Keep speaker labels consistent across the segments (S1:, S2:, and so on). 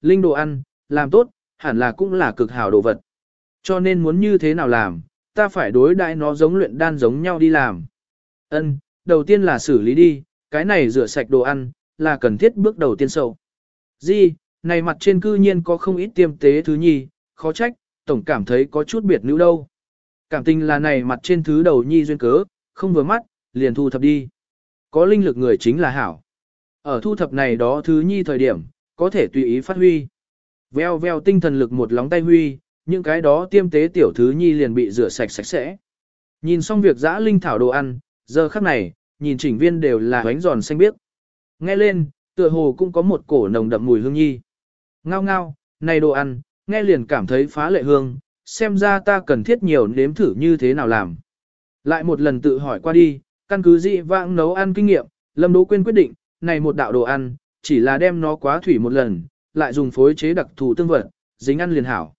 S1: linh đồ ăn, làm tốt, hẳn là cũng là cực hảo đồ vật. Cho nên muốn như thế nào làm, ta phải đối đại nó giống luyện đan giống nhau đi làm. Ân, đầu tiên là xử lý đi, cái này rửa sạch đồ ăn, là cần thiết bước đầu tiên sâu. Di, này mặt trên cư nhiên có không ít tiêm tế thứ nhi, khó trách, tổng cảm thấy có chút biệt nữ đâu. Cảm tình là này mặt trên thứ đầu nhi duyên cớ, không vừa mắt, liền thu thập đi. Có linh lực người chính là hảo. Ở thu thập này đó thứ nhi thời điểm, có thể tùy ý phát huy. Veo veo tinh thần lực một lóng tay huy, những cái đó tiêm tế tiểu thứ nhi liền bị rửa sạch sạch sẽ. Nhìn xong việc dã linh thảo đồ ăn, giờ khắc này, nhìn chỉnh viên đều là bánh giòn xanh biếc. Nghe lên, tựa hồ cũng có một cổ nồng đậm mùi hương nhi. Ngao ngao, này đồ ăn, nghe liền cảm thấy phá lệ hương, xem ra ta cần thiết nhiều nếm thử như thế nào làm. Lại một lần tự hỏi qua đi, căn cứ dị vãng nấu ăn kinh nghiệm, Lâm Đỗ Quyên quyết định, này một đạo đồ ăn, chỉ là đem nó quá thủy một lần, lại dùng phối chế đặc thù tương vật, dính ăn liền hảo.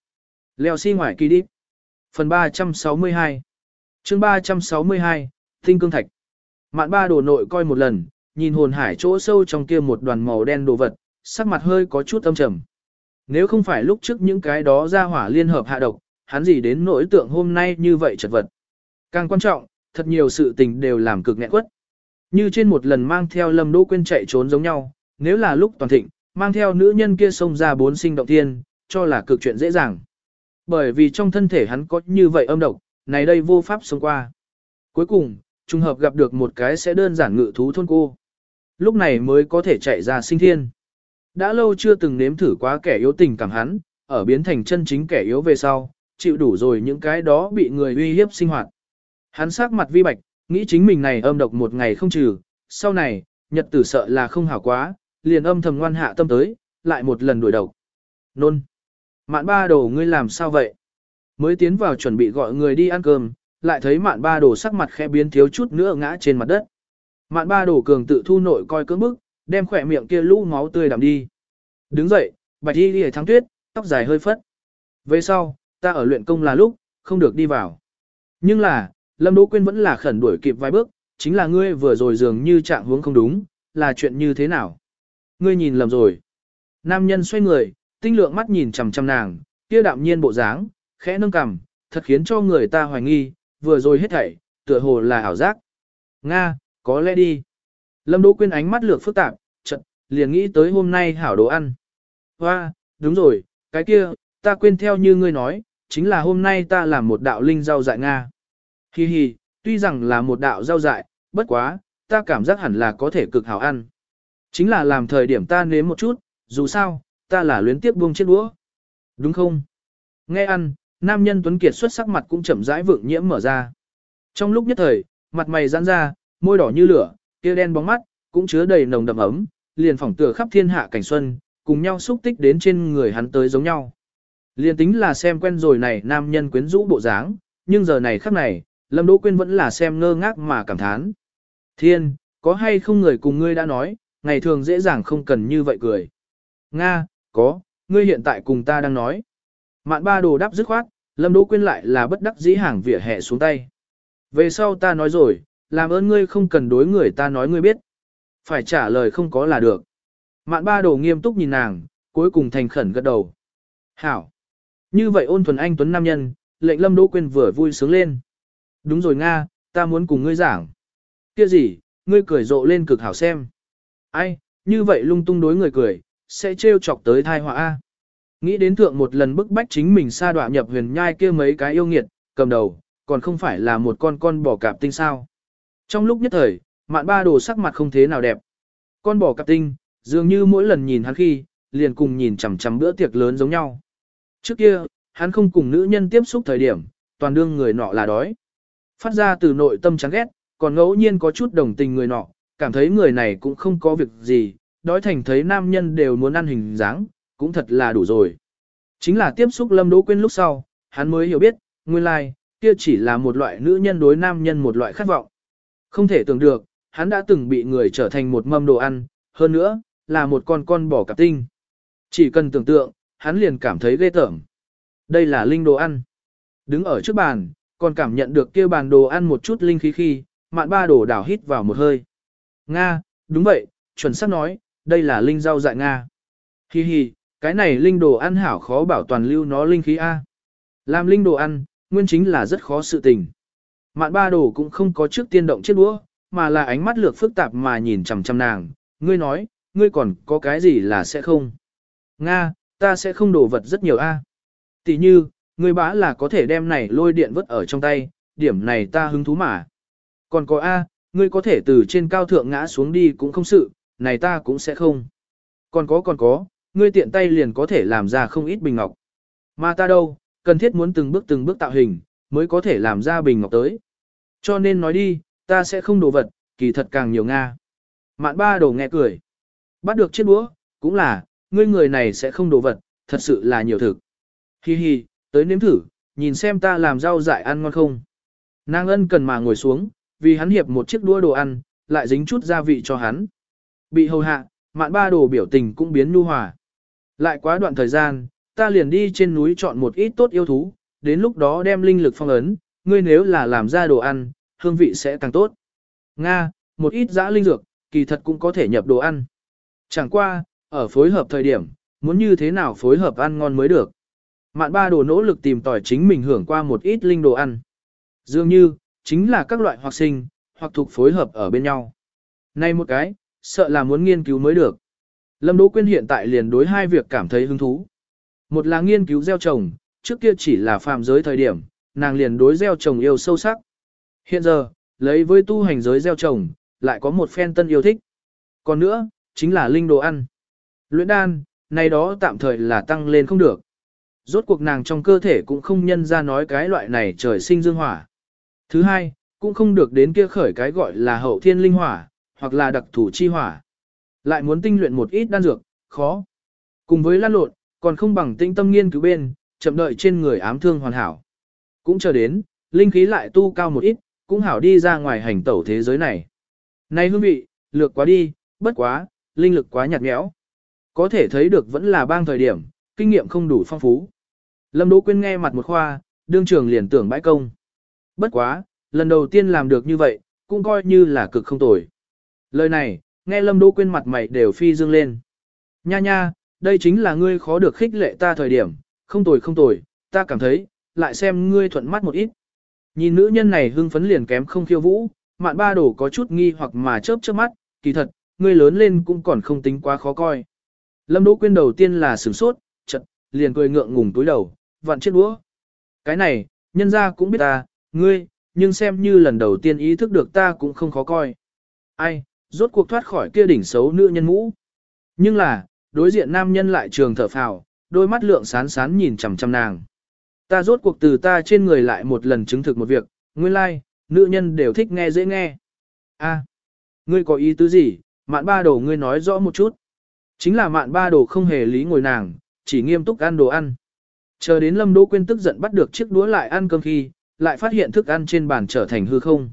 S1: Leo xi si ngoài kỳ đi. Phần 362 chương 362, Tinh Cương Thạch Mạn ba đồ nội coi một lần, nhìn hồn hải chỗ sâu trong kia một đoàn màu đen đồ vật, sắc mặt hơi có chút âm trầm. Nếu không phải lúc trước những cái đó ra hỏa liên hợp hạ độc, hắn gì đến nỗi tượng hôm nay như vậy chật vật. Càng quan trọng, thật nhiều sự tình đều làm cực nghẹn quất. Như trên một lần mang theo Lâm Đỗ Quyên chạy trốn giống nhau, nếu là lúc toàn thịnh, mang theo nữ nhân kia xông ra bốn sinh động thiên, cho là cực chuyện dễ dàng. Bởi vì trong thân thể hắn có như vậy âm độc, này đây vô pháp sống qua. Cuối cùng, trùng hợp gặp được một cái sẽ đơn giản ngự thú thôn cô. Lúc này mới có thể chạy ra sinh thiên. Đã lâu chưa từng nếm thử quá kẻ yếu tình cảm hắn, ở biến thành chân chính kẻ yếu về sau, chịu đủ rồi những cái đó bị người uy hiếp sinh hoạt. Hắn sắc mặt vi bạch, nghĩ chính mình này âm độc một ngày không trừ, sau này, nhật tử sợ là không hảo quá, liền âm thầm ngoan hạ tâm tới, lại một lần đuổi độc. Nôn. Mạn ba đồ ngươi làm sao vậy? Mới tiến vào chuẩn bị gọi người đi ăn cơm, lại thấy mạn ba đồ sắc mặt khẽ biến thiếu chút nữa ngã trên mặt đất. Mạn ba đồ cường tự thu nội coi cưỡng bức, đem khỏe miệng kia lũ máu tươi đầm đi. Đứng dậy, bạch y lìa thắng tuyết, tóc dài hơi phất. Về sau, ta ở luyện công là lúc, không được đi vào. Nhưng là, Lâm Đỗ Quyên vẫn là khẩn đuổi kịp vài bước, chính là ngươi vừa rồi dường như trạng huống không đúng, là chuyện như thế nào? Ngươi nhìn lầm rồi. Nam nhân xoay người, tinh lượng mắt nhìn chằm chằm nàng, kia đạm nhiên bộ dáng, khẽ nâng cằm, thật khiến cho người ta hoài nghi, vừa rồi hết thảy, tựa hồ là ảo giác. Nga, có lẽ đi. Lâm Đỗ Quyên ánh mắt lược phức tạp, chợt liền nghĩ tới hôm nay hảo đồ ăn. Hoa, đúng rồi, cái kia, ta quên theo như ngươi nói, chính là hôm nay ta làm một đạo linh rau dại Nga. Hi hi, tuy rằng là một đạo rau dại, bất quá, ta cảm giác hẳn là có thể cực hảo ăn. Chính là làm thời điểm ta nếm một chút, dù sao, ta là luyến tiếp buông chiếc đũa. Đúng không? Nghe ăn, nam nhân Tuấn Kiệt xuất sắc mặt cũng chậm rãi vượng nhiễm mở ra. Trong lúc nhất thời, mặt mày giãn ra, môi đỏ như lửa, kia đen bóng mắt, cũng chứa đầy nồng đậm ấm, liền phỏng tựa khắp thiên hạ cảnh xuân, cùng nhau xúc tích đến trên người hắn tới giống nhau. Liền tính là xem quen rồi này nam nhân quyến rũ bộ dáng, nhưng giờ này khắc này, Lâm Đỗ Quyên vẫn là xem ngơ ngác mà cảm thán. Thiên, có hay không người cùng ngươi đã nói, ngày thường dễ dàng không cần như vậy cười. Nga, có, ngươi hiện tại cùng ta đang nói. Mạn ba đồ đáp dứt khoát, Lâm Đỗ Quyên lại là bất đắc dĩ hàng vỉa hè xuống tay. Về sau ta nói rồi, làm ơn ngươi không cần đối người ta nói ngươi biết. Phải trả lời không có là được. Mạn ba đồ nghiêm túc nhìn nàng, cuối cùng thành khẩn gật đầu. Hảo. Như vậy ôn thuần anh tuấn nam nhân, lệnh Lâm Đỗ Quyên vừa vui sướng lên. Đúng rồi Nga, ta muốn cùng ngươi giảng. Kia gì, ngươi cười rộ lên cực hảo xem. Ai, như vậy lung tung đối người cười, sẽ trêu chọc tới thai họa A. Nghĩ đến thượng một lần bức bách chính mình sa đọa nhập huyền nhai kia mấy cái yêu nghiệt, cầm đầu, còn không phải là một con con bò cạp tinh sao. Trong lúc nhất thời, mạn ba đồ sắc mặt không thế nào đẹp. Con bò cạp tinh, dường như mỗi lần nhìn hắn khi, liền cùng nhìn chằm chằm bữa tiệc lớn giống nhau. Trước kia, hắn không cùng nữ nhân tiếp xúc thời điểm, toàn đương người nọ là đói. Phát ra từ nội tâm chán ghét, còn ngẫu nhiên có chút đồng tình người nọ, cảm thấy người này cũng không có việc gì, đói thành thấy nam nhân đều muốn ăn hình dáng, cũng thật là đủ rồi. Chính là tiếp xúc Lâm Đỗ Quyên lúc sau, hắn mới hiểu biết, nguyên lai, like, kia chỉ là một loại nữ nhân đối nam nhân một loại khát vọng. Không thể tưởng được, hắn đã từng bị người trở thành một mâm đồ ăn, hơn nữa, là một con con bò cạp tinh. Chỉ cần tưởng tượng, hắn liền cảm thấy ghê tởm. Đây là linh đồ ăn. Đứng ở trước bàn, còn cảm nhận được kia bàn đồ ăn một chút linh khí khi, mạn ba đồ đảo hít vào một hơi. Nga, đúng vậy, chuẩn xác nói, đây là linh rau dại Nga. Hi hi, Cái này linh đồ ăn hảo khó bảo toàn lưu nó linh khí A. Làm linh đồ ăn, nguyên chính là rất khó sự tình. Mạn ba đồ cũng không có trước tiên động chết đũa, mà là ánh mắt lược phức tạp mà nhìn chằm chằm nàng. Ngươi nói, ngươi còn có cái gì là sẽ không? Nga, ta sẽ không đổ vật rất nhiều A. Tỷ như, ngươi bá là có thể đem này lôi điện vứt ở trong tay, điểm này ta hứng thú mà. Còn có A, ngươi có thể từ trên cao thượng ngã xuống đi cũng không sự, này ta cũng sẽ không. Còn có còn có, ngươi tiện tay liền có thể làm ra không ít bình ngọc. Mà ta đâu, cần thiết muốn từng bước từng bước tạo hình, mới có thể làm ra bình ngọc tới. Cho nên nói đi, ta sẽ không đồ vật, kỳ thật càng nhiều Nga. Mạn ba đồ nghe cười. Bắt được chiếc đũa, cũng là, ngươi người này sẽ không đồ vật, thật sự là nhiều thực. Hi hi, tới nếm thử, nhìn xem ta làm rau dại ăn ngon không. Nàng ân cần mà ngồi xuống, vì hắn hiệp một chiếc đũa đồ ăn, lại dính chút gia vị cho hắn. Bị hầu hạ, mạn ba đồ biểu tình cũng biến nu hòa. Lại quá đoạn thời gian, ta liền đi trên núi chọn một ít tốt yêu thú, đến lúc đó đem linh lực phong ấn, ngươi nếu là làm ra đồ ăn, hương vị sẽ càng tốt. Nga, một ít dã linh dược, kỳ thật cũng có thể nhập đồ ăn. Chẳng qua, ở phối hợp thời điểm, muốn như thế nào phối hợp ăn ngon mới được. Mạn ba đồ nỗ lực tìm tỏi chính mình hưởng qua một ít linh đồ ăn. Dường như, chính là các loại hoặc sinh, hoặc thuộc phối hợp ở bên nhau. Này một cái, sợ là muốn nghiên cứu mới được. Lâm Đỗ Quyên hiện tại liền đối hai việc cảm thấy hứng thú. Một là nghiên cứu gieo trồng, trước kia chỉ là phàm giới thời điểm, nàng liền đối gieo trồng yêu sâu sắc. Hiện giờ, lấy với tu hành giới gieo trồng, lại có một phen tân yêu thích. Còn nữa, chính là linh đồ ăn. Luyện đan, này đó tạm thời là tăng lên không được. Rốt cuộc nàng trong cơ thể cũng không nhân ra nói cái loại này trời sinh dương hỏa. Thứ hai, cũng không được đến kia khởi cái gọi là hậu thiên linh hỏa, hoặc là đặc thủ chi hỏa. Lại muốn tinh luyện một ít đan dược, khó. Cùng với lan lộn, còn không bằng tinh tâm nghiên cứu bên, chậm đợi trên người ám thương hoàn hảo. Cũng chờ đến, linh khí lại tu cao một ít, cũng hảo đi ra ngoài hành tẩu thế giới này. Này hương vị, lược quá đi, bất quá, linh lực quá nhạt nhẽo. Có thể thấy được vẫn là bang thời điểm, kinh nghiệm không đủ phong phú. Lâm Đỗ Quyên nghe mặt một khoa, đương trường liền tưởng bãi công. Bất quá, lần đầu tiên làm được như vậy, cũng coi như là cực không tồi. Lời này, nghe Lâm Đỗ Quyên mặt mày đều phi dương lên. Nha nha, đây chính là ngươi khó được khích lệ ta thời điểm, không tồi không tồi, ta cảm thấy, lại xem ngươi thuận mắt một ít. Nhìn nữ nhân này hưng phấn liền kém không khiêu vũ, mạn ba đổ có chút nghi hoặc mà chớp chớp mắt, kỳ thật, ngươi lớn lên cũng còn không tính quá khó coi. Lâm Đỗ Quyên đầu tiên là sửng sốt, chật, liền cười ngượng ngùng túi đầu, vặn chiếc đũa. Cái này, nhân gia cũng biết ta, ngươi, nhưng xem như lần đầu tiên ý thức được ta cũng không khó coi. Ai, rốt cuộc thoát khỏi kia đỉnh xấu nữ nhân ngũ. Nhưng là, đối diện nam nhân lại trường thở phào, đôi mắt lượng sán sán nhìn chằm chằm nàng. Ta rốt cuộc từ ta trên người lại một lần chứng thực một việc, nguyên lai, like, nữ nhân đều thích nghe dễ nghe. A, ngươi có ý tứ gì, mạn ba đồ ngươi nói rõ một chút. Chính là mạn ba đồ không hề lý ngồi nàng, chỉ nghiêm túc ăn đồ ăn. Chờ đến Lâm Đỗ quên tức giận bắt được chiếc đũa lại ăn cơm khi, lại phát hiện thức ăn trên bàn trở thành hư không.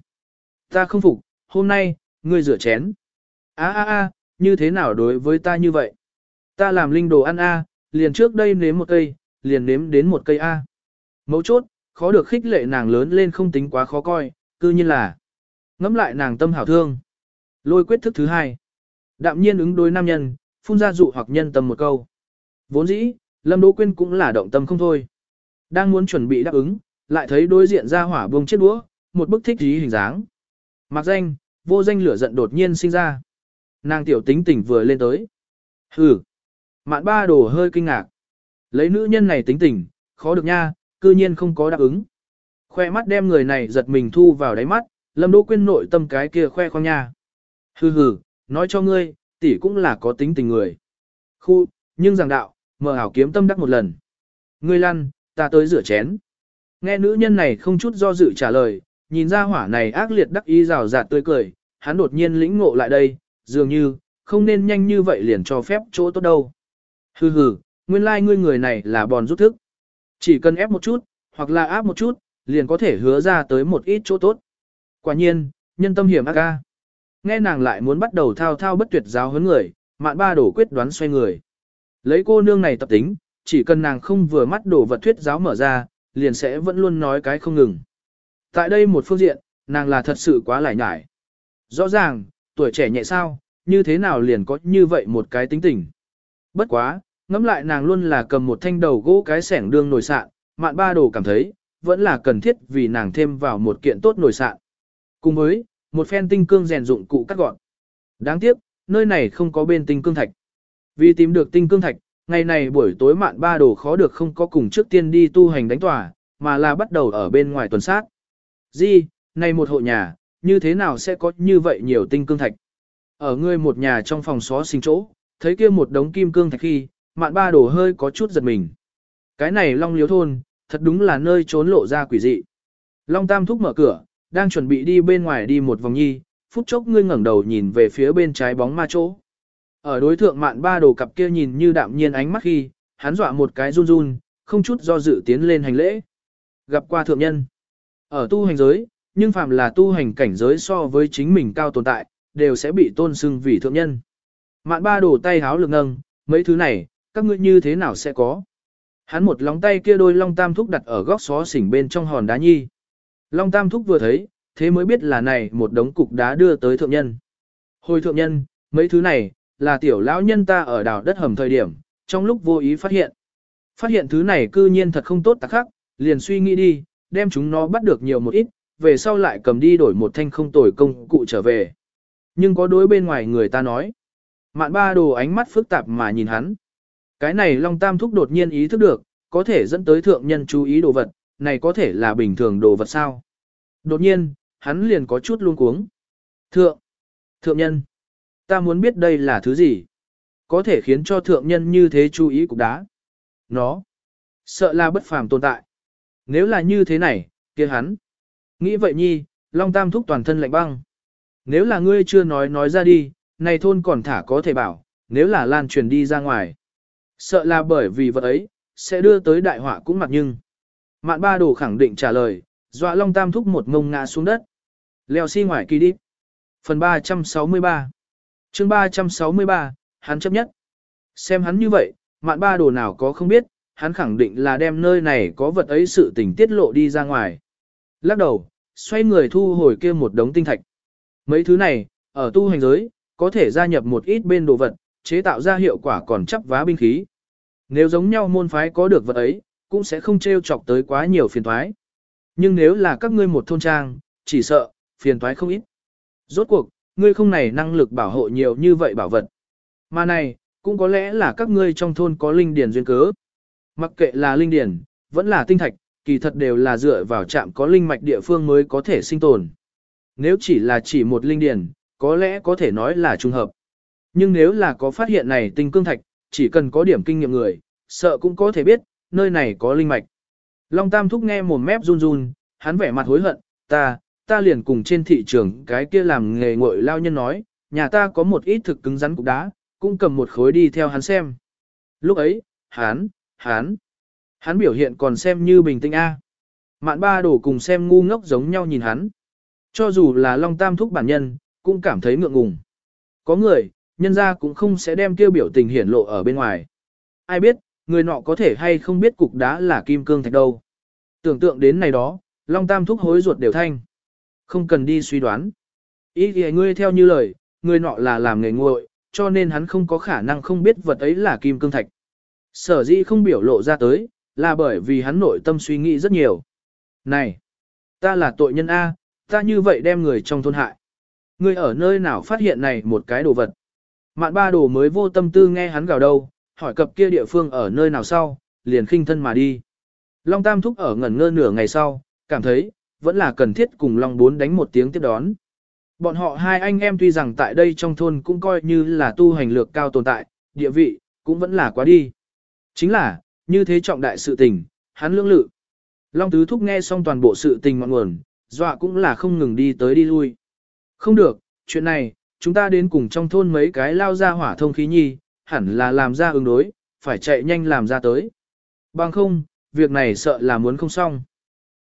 S1: Ta không phục, hôm nay, ngươi rửa chén. A a a, như thế nào đối với ta như vậy? Ta làm linh đồ ăn a, liền trước đây nếm một cây, liền nếm đến một cây a. Mấu chốt, khó được khích lệ nàng lớn lên không tính quá khó coi, cư nhiên là ngẫm lại nàng tâm hảo thương. Lôi quyết thức thứ hai. Đạm nhiên ứng đối nam nhân, phun ra dụ hoặc nhân tâm một câu. Vốn dĩ, Lâm Đỗ Quyên cũng là động tâm không thôi. Đang muốn chuẩn bị đáp ứng, lại thấy đối diện ra hỏa buông chiếc đũa, một bức thích ý hình dáng. Mặc danh, vô danh lửa giận đột nhiên sinh ra. Nàng tiểu tính tỉnh vừa lên tới. Hừ. Mạn ba đồ hơi kinh ngạc. Lấy nữ nhân này tính tình, khó được nha, cư nhiên không có đáp ứng. Khoe mắt đem người này giật mình thu vào đáy mắt, lâm đỗ quyên nội tâm cái kia khoe khoang nha. Hừ hừ, nói cho ngươi, tỷ cũng là có tính tình người. Khu, nhưng rằng đạo, mở ảo kiếm tâm đắc một lần. Ngươi lăn, ta tới rửa chén. Nghe nữ nhân này không chút do dự trả lời, nhìn ra hỏa này ác liệt đắc ý rào rạt tươi cười, hắn đột nhiên lĩnh ngộ lại đây, dường như, không nên nhanh như vậy liền cho phép chỗ tốt đâu. Hừ hừ, nguyên lai like ngươi người này là bòn rút thức. Chỉ cần ép một chút, hoặc là áp một chút, liền có thể hứa ra tới một ít chỗ tốt. Quả nhiên, nhân tâm hiểm ác ca. Nghe nàng lại muốn bắt đầu thao thao bất tuyệt giáo huấn người, mạn ba đổ quyết đoán xoay người. Lấy cô nương này tập tính, chỉ cần nàng không vừa mắt đổ vật thuyết giáo mở ra, liền sẽ vẫn luôn nói cái không ngừng. Tại đây một phương diện, nàng là thật sự quá lải nhải. Rõ ràng, tuổi trẻ nhẹ sao, như thế nào liền có như vậy một cái tính tình. Bất quá, Ngắm lại nàng luôn là cầm một thanh đầu gỗ cái sẻng đương nồi sạn, mạn ba đồ cảm thấy, vẫn là cần thiết vì nàng thêm vào một kiện tốt nồi sạn. Cùng với, một phen tinh cương rèn dụng cụ cắt gọn. Đáng tiếc, nơi này không có bên tinh cương thạch. Vì tìm được tinh cương thạch, ngày này buổi tối mạn ba đồ khó được không có cùng trước tiên đi tu hành đánh tòa, mà là bắt đầu ở bên ngoài tuần sát. Di, này một hộ nhà, như thế nào sẽ có như vậy nhiều tinh cương thạch? Ở ngươi một nhà trong phòng xó sinh chỗ, thấy kia một đống kim cương thạch khi, mạn ba đồ hơi có chút giật mình. Cái này long liếu thôn, thật đúng là nơi trốn lộ ra quỷ dị. Long tam thúc mở cửa, đang chuẩn bị đi bên ngoài đi một vòng nhi, phút chốc ngươi ngẩng đầu nhìn về phía bên trái bóng ma chỗ. Ở đối thượng mạn ba đồ cặp kia nhìn như đạm nhiên ánh mắt khi, hắn dọa một cái run run, không chút do dự tiến lên hành lễ. Gặp qua thượng nhân. Ở tu hành giới, nhưng phàm là tu hành cảnh giới so với chính mình cao tồn tại, đều sẽ bị tôn xưng vì thượng nhân. Mạn ba đồ tay háo lực nâng, mấy thứ này, các ngươi như thế nào sẽ có? Hắn một lóng tay kia đôi long tam thúc đặt ở góc xó xỉnh bên trong hòn đá nhi. Long tam thúc vừa thấy, thế mới biết là này một đống cục đá đưa tới thượng nhân. Hồi thượng nhân, mấy thứ này, là tiểu lão nhân ta ở đảo đất hầm thời điểm, trong lúc vô ý phát hiện. Phát hiện thứ này cư nhiên thật không tốt tắc khắc, liền suy nghĩ đi, đem chúng nó bắt được nhiều một ít, về sau lại cầm đi đổi một thanh không tồi công cụ trở về. Nhưng có đối bên ngoài người ta nói. Mạn ba đồ ánh mắt phức tạp mà nhìn hắn. Cái này Long Tam Thúc đột nhiên ý thức được, có thể dẫn tới thượng nhân chú ý đồ vật, này có thể là bình thường đồ vật sao. Đột nhiên, hắn liền có chút luống cuống. Thượng! Thượng nhân! Ta muốn biết đây là thứ gì? Có thể khiến cho thượng nhân như thế chú ý cục đá. Nó! Sợ là bất phàm tồn tại. Nếu là như thế này, kia hắn. Nghĩ vậy nhi, Long Tam Thúc toàn thân lạnh băng. Nếu là ngươi chưa nói nói ra đi, này thôn còn thả có thể bảo, nếu là lan truyền đi ra ngoài. Sợ là bởi vì vật ấy, sẽ đưa tới đại họa cũng mặc nhưng. Mạn ba đồ khẳng định trả lời, dọa Long Tam Thúc một ngông ngã xuống đất. Leo xi si ngoài kỳ đi. Phần 363 chương 363, hắn chấp nhất. Xem hắn như vậy, mạn ba đồ nào có không biết, hắn khẳng định là đem nơi này có vật ấy sự tình tiết lộ đi ra ngoài. Lắc đầu, xoay người thu hồi kia một đống tinh thạch. Mấy thứ này, ở tu hành giới, có thể gia nhập một ít bên đồ vật, chế tạo ra hiệu quả còn chấp vá binh khí. Nếu giống nhau môn phái có được vật ấy, cũng sẽ không trêu chọc tới quá nhiều phiền toái. Nhưng nếu là các ngươi một thôn trang, chỉ sợ, phiền toái không ít. Rốt cuộc, ngươi không này năng lực bảo hộ nhiều như vậy bảo vật. Mà này, cũng có lẽ là các ngươi trong thôn có linh điển duyên cớ. Mặc kệ là linh điển, vẫn là tinh thạch, kỳ thật đều là dựa vào trạm có linh mạch địa phương mới có thể sinh tồn. Nếu chỉ là chỉ một linh điển, có lẽ có thể nói là trùng hợp. Nhưng nếu là có phát hiện này tinh cương thạch, chỉ cần có điểm kinh nghiệm người, sợ cũng có thể biết, nơi này có linh mạch. Long Tam Thúc nghe một mép run run, hắn vẻ mặt hối hận, ta, ta liền cùng trên thị trường cái kia làm nghề ngội lao nhân nói, nhà ta có một ít thực cứng rắn cục đá, cũng cầm một khối đi theo hắn xem. Lúc ấy, hắn, hắn, hắn biểu hiện còn xem như bình tĩnh A. Mạn ba đổ cùng xem ngu ngốc giống nhau nhìn hắn. Cho dù là Long Tam Thúc bản nhân, cũng cảm thấy ngượng ngùng. Có người, nhân ra cũng không sẽ đem kêu biểu tình hiển lộ ở bên ngoài. Ai biết, người nọ có thể hay không biết cục đá là kim cương thạch đâu. Tưởng tượng đến này đó, Long Tam thúc hối ruột đều thanh. Không cần đi suy đoán. Ý thì ngươi theo như lời, ngươi nọ là làm nghề nguội, cho nên hắn không có khả năng không biết vật ấy là kim cương thạch. Sở dĩ không biểu lộ ra tới, là bởi vì hắn nội tâm suy nghĩ rất nhiều. Này, ta là tội nhân A, ta như vậy đem người trong thôn hại. Ngươi ở nơi nào phát hiện này một cái đồ vật. Mạn ba đồ mới vô tâm tư nghe hắn gào đâu, hỏi cập kia địa phương ở nơi nào sau, liền khinh thân mà đi. Long Tam Thúc ở ngẩn ngơ nửa ngày sau, cảm thấy, vẫn là cần thiết cùng Long Bốn đánh một tiếng tiếp đón. Bọn họ hai anh em tuy rằng tại đây trong thôn cũng coi như là tu hành lược cao tồn tại, địa vị, cũng vẫn là quá đi. Chính là, như thế trọng đại sự tình, hắn lưỡng lự. Long Tứ Thúc nghe xong toàn bộ sự tình ngọn nguồn, dọa cũng là không ngừng đi tới đi lui. Không được, chuyện này, chúng ta đến cùng trong thôn mấy cái lao ra hỏa thông khí nhi, hẳn là làm ra ứng đối, phải chạy nhanh làm ra tới. Bằng không, việc này sợ là muốn không xong.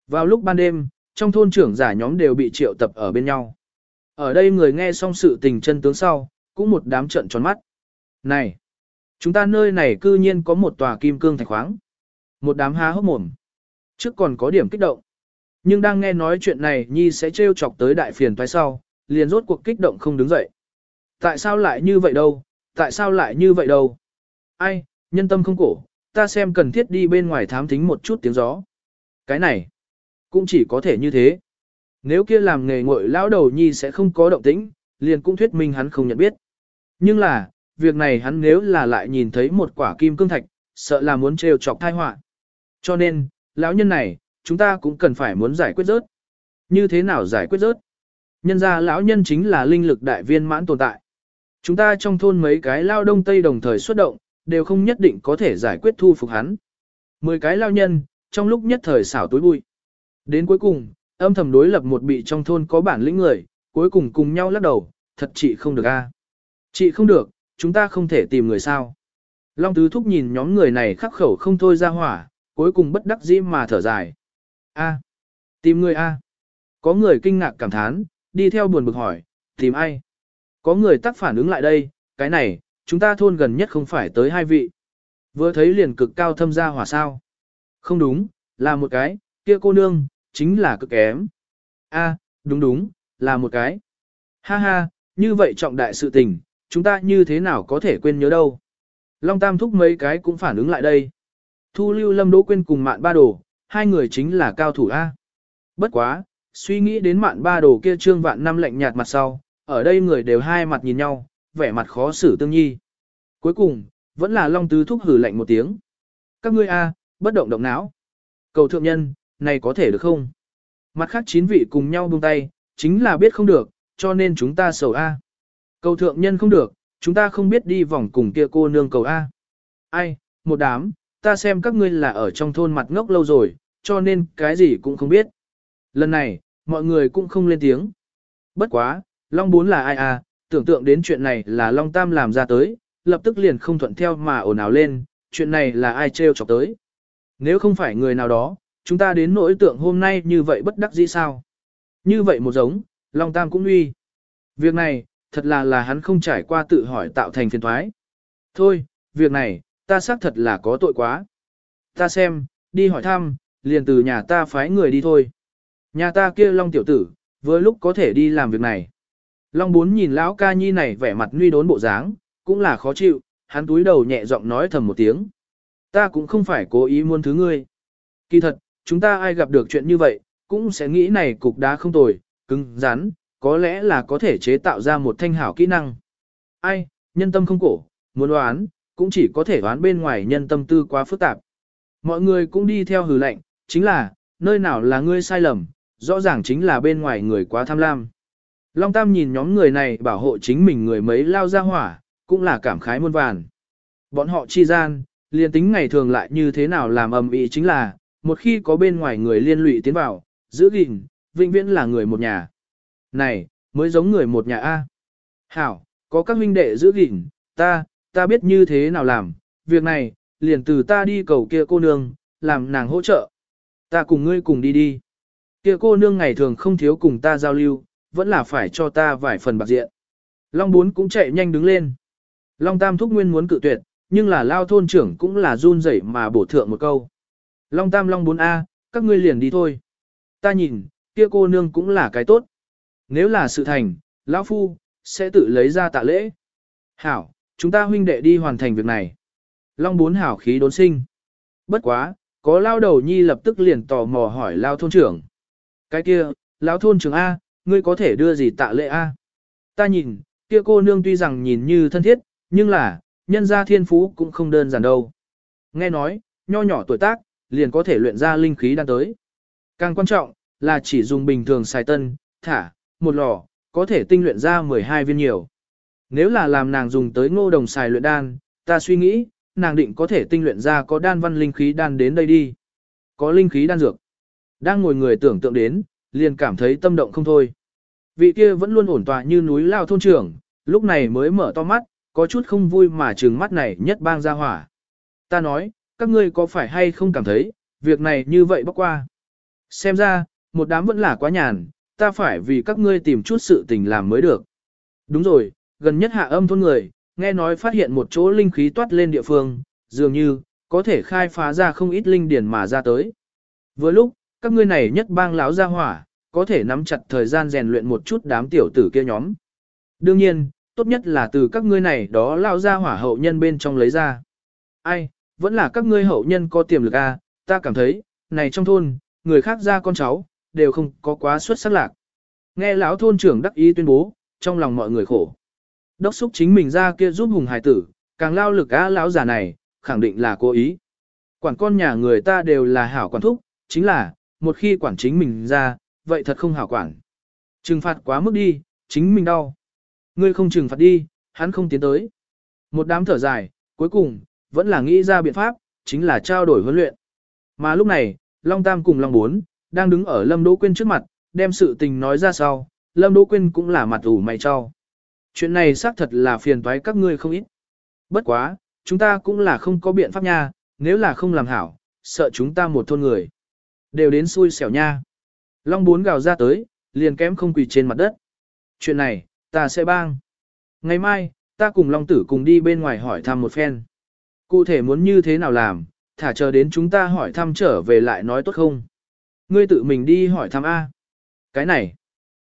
S1: Vào lúc ban đêm, trong thôn trưởng giả nhóm đều bị triệu tập ở bên nhau. Ở đây người nghe xong sự tình chân tướng sau, cũng một đám trận tròn mắt. Này, chúng ta nơi này cư nhiên có một tòa kim cương thạch khoáng. Một đám há hốc mồm. Trước còn có điểm kích động. Nhưng đang nghe nói chuyện này Nhi sẽ trêu chọc tới đại phiền toái sau, liền rốt cuộc kích động không đứng dậy. Tại sao lại như vậy đâu, tại sao lại như vậy đâu? Ai, nhân tâm không cổ, ta xem cần thiết đi bên ngoài thám thính một chút tiếng gió. Cái này, cũng chỉ có thể như thế. Nếu kia làm nghề ngội lão đầu nhi sẽ không có động tĩnh, liền cũng thuyết minh hắn không nhận biết. Nhưng là, việc này hắn nếu là lại nhìn thấy một quả kim cương thạch, sợ là muốn trêu chọc tai họa. Cho nên, lão nhân này, chúng ta cũng cần phải muốn giải quyết rớt. Như thế nào giải quyết rớt? Nhân ra lão nhân chính là linh lực đại viên mãn tồn tại. Chúng ta trong thôn mấy cái lao đông tây đồng thời xuất động, đều không nhất định có thể giải quyết thu phục hắn. Mười cái lao nhân, trong lúc nhất thời xảo túi bụi. Đến cuối cùng, âm thầm đối lập một bị trong thôn có bản lĩnh người, cuối cùng cùng nhau lắc đầu, thật chị không được a. Chị không được, chúng ta không thể tìm người sao. Long Tứ Thúc nhìn nhóm người này khắc khẩu không thôi ra hỏa, cuối cùng bất đắc dĩ mà thở dài. A, tìm người A. Có người kinh ngạc cảm thán, đi theo buồn bực hỏi, tìm ai? Có người tắc phản ứng lại đây, cái này, chúng ta thôn gần nhất không phải tới hai vị. Vừa thấy liền cực cao thâm ra hỏa sao. Không đúng, là một cái, kia cô nương, chính là cực kém. A, đúng đúng, là một cái. Ha ha, như vậy trọng đại sự tình, chúng ta như thế nào có thể quên nhớ đâu. Long Tam thúc mấy cái cũng phản ứng lại đây. Thu lưu lâm đỗ quên cùng mạn ba đồ, hai người chính là cao thủ A. Bất quá, suy nghĩ đến mạn ba đồ kia trương vạn năm lạnh nhạt mặt sau, ở đây người đều hai mặt nhìn nhau, vẻ mặt khó xử tương nhi. Cuối cùng, vẫn là Long Tứ thúc hử lạnh một tiếng. Các ngươi A, bất động động não. Cầu thượng nhân, này có thể được không? Mặt khác chín vị cùng nhau buông tay, chính là biết không được, cho nên chúng ta sầu A. Cầu thượng nhân không được, chúng ta không biết đi vòng cùng kia cô nương cầu A. Ai, một đám, ta xem các ngươi là ở trong thôn mặt ngốc lâu rồi, cho nên cái gì cũng không biết. Lần này, mọi người cũng không lên tiếng. Bất quá, Long Bốn là ai à, tưởng tượng đến chuyện này là Long Tam làm ra tới, lập tức liền không thuận theo mà ồn ào lên, chuyện này là ai trêu chọc tới. Nếu không phải người nào đó, chúng ta đến nỗi tượng hôm nay như vậy bất đắc dĩ sao. Như vậy một giống, Long Tam cũng uy. Việc này, thật là là hắn không trải qua tự hỏi tạo thành phiền thoái. Thôi, việc này, ta xác thật là có tội quá. Ta xem, đi hỏi thăm, liền từ nhà ta phái người đi thôi. Nhà ta kia Long tiểu tử, vừa lúc có thể đi làm việc này. Long bốn nhìn lão ca nhi này vẻ mặt nguy đốn bộ dáng, cũng là khó chịu, hắn túi đầu nhẹ giọng nói thầm một tiếng. Ta cũng không phải cố ý muốn thứ ngươi. Kỳ thật, chúng ta ai gặp được chuyện như vậy, cũng sẽ nghĩ này cục đá không tồi, cứng, rắn, có lẽ là có thể chế tạo ra một thanh hảo kỹ năng. Ai, nhân tâm không cổ, muốn đoán, cũng chỉ có thể đoán bên ngoài nhân tâm tư quá phức tạp. Mọi người cũng đi theo hừ lệnh, chính là, nơi nào là ngươi sai lầm, rõ ràng chính là bên ngoài người quá tham lam. Long Tam nhìn nhóm người này bảo hộ chính mình người mấy lao ra hỏa, cũng là cảm khái muôn vàn. Bọn họ chi gian, liên tính ngày thường lại như thế nào làm ầm ĩ chính là, một khi có bên ngoài người liên lụy tiến vào, giữ gìn, vĩnh viễn là người một nhà. Này, mới giống người một nhà A. Hảo, có các huynh đệ giữ gìn, ta, ta biết như thế nào làm, việc này, liền từ ta đi cầu kia cô nương, làm nàng hỗ trợ. Ta cùng ngươi cùng đi đi. Kia cô nương ngày thường không thiếu cùng ta giao lưu, vẫn là phải cho ta vài phần bạc diện. Long bốn cũng chạy nhanh đứng lên. Long tam thúc nguyên muốn cự tuyệt, nhưng là lao thôn trưởng cũng là run rẩy mà bổ thượng một câu. Long tam long bốn A, các ngươi liền đi thôi. Ta nhìn, kia cô nương cũng là cái tốt. Nếu là sự thành, lão phu, sẽ tự lấy ra tạ lễ. Hảo, chúng ta huynh đệ đi hoàn thành việc này. Long bốn hảo khí đốn sinh. Bất quá, có lao đầu nhi lập tức liền tò mò hỏi lao thôn trưởng. Cái kia, lão thôn trưởng A, ngươi có thể đưa gì tạ lễ A? Ta nhìn, kia cô nương tuy rằng nhìn như thân thiết, nhưng là, nhân gia thiên phú cũng không đơn giản đâu. Nghe nói, nho nhỏ tuổi tác, liền có thể luyện ra linh khí đang tới. Càng quan trọng, là chỉ dùng bình thường xài tân, thả, một lò, có thể tinh luyện ra 12 viên nhiều. Nếu là làm nàng dùng tới ngô đồng xài luyện đan, ta suy nghĩ, nàng định có thể tinh luyện ra có đan văn linh khí đan đến đây đi. Có linh khí đan dược. Đang ngồi người tưởng tượng đến, liền cảm thấy tâm động không thôi. Vị kia vẫn luôn ổn tọa như núi lao thôn trưởng, lúc này mới mở to mắt, có chút không vui mà trừng mắt này nhất bang ra hỏa. Ta nói, các ngươi có phải hay không cảm thấy, việc này như vậy bóc qua. Xem ra, một đám vẫn là quá nhàn, ta phải vì các ngươi tìm chút sự tình làm mới được. Đúng rồi, gần nhất hạ âm thôn người, nghe nói phát hiện một chỗ linh khí toát lên địa phương, dường như, có thể khai phá ra không ít linh điển mà ra tới. Vừa lúc, các ngươi này nhất bang láo ra hỏa, có thể nắm chặt thời gian rèn luyện một chút đám tiểu tử kia nhóm. Đương nhiên, tốt nhất là từ các ngươi này đó lao ra hỏa hậu nhân bên trong lấy ra. Ai, vẫn là các ngươi hậu nhân có tiềm lực a, à, ta cảm thấy, này trong thôn, người khác ra con cháu, đều không có quá xuất sắc lạc. Nghe lão thôn trưởng đắc ý tuyên bố, trong lòng mọi người khổ. Đốc xúc chính mình ra kia giúp hùng hải tử, càng lao lực á lão già này, khẳng định là cố ý. Quản con nhà người ta đều là hảo quản thúc, chính là, một khi quản chính mình ra, vậy thật không hảo quản. Trừng phạt quá mức đi, chính mình đau. Ngươi không trừng phạt đi, hắn không tiến tới. Một đám thở dài, cuối cùng, vẫn là nghĩ ra biện pháp, chính là trao đổi huấn luyện. Mà lúc này, Long Tam cùng Long Bốn, đang đứng ở Lâm Đỗ Quyên trước mặt, đem sự tình nói ra sau, Lâm Đỗ Quyên cũng là mặt ủ mày cho. Chuyện này xác thật là phiền toái các ngươi không ít. Bất quá, chúng ta cũng là không có biện pháp nha, nếu là không làm hảo, sợ chúng ta một thôn người. Đều đến xui xẻo nha. Long Bốn gào ra tới, liền kém không quỳ trên mặt đất. Chuyện này, ta sẽ bang. Ngày mai, ta cùng Long Tử cùng đi bên ngoài hỏi thăm một phen. Cụ thể muốn như thế nào làm, thả chờ đến chúng ta hỏi thăm trở về lại nói tốt không. Ngươi tự mình đi hỏi thăm A. Cái này,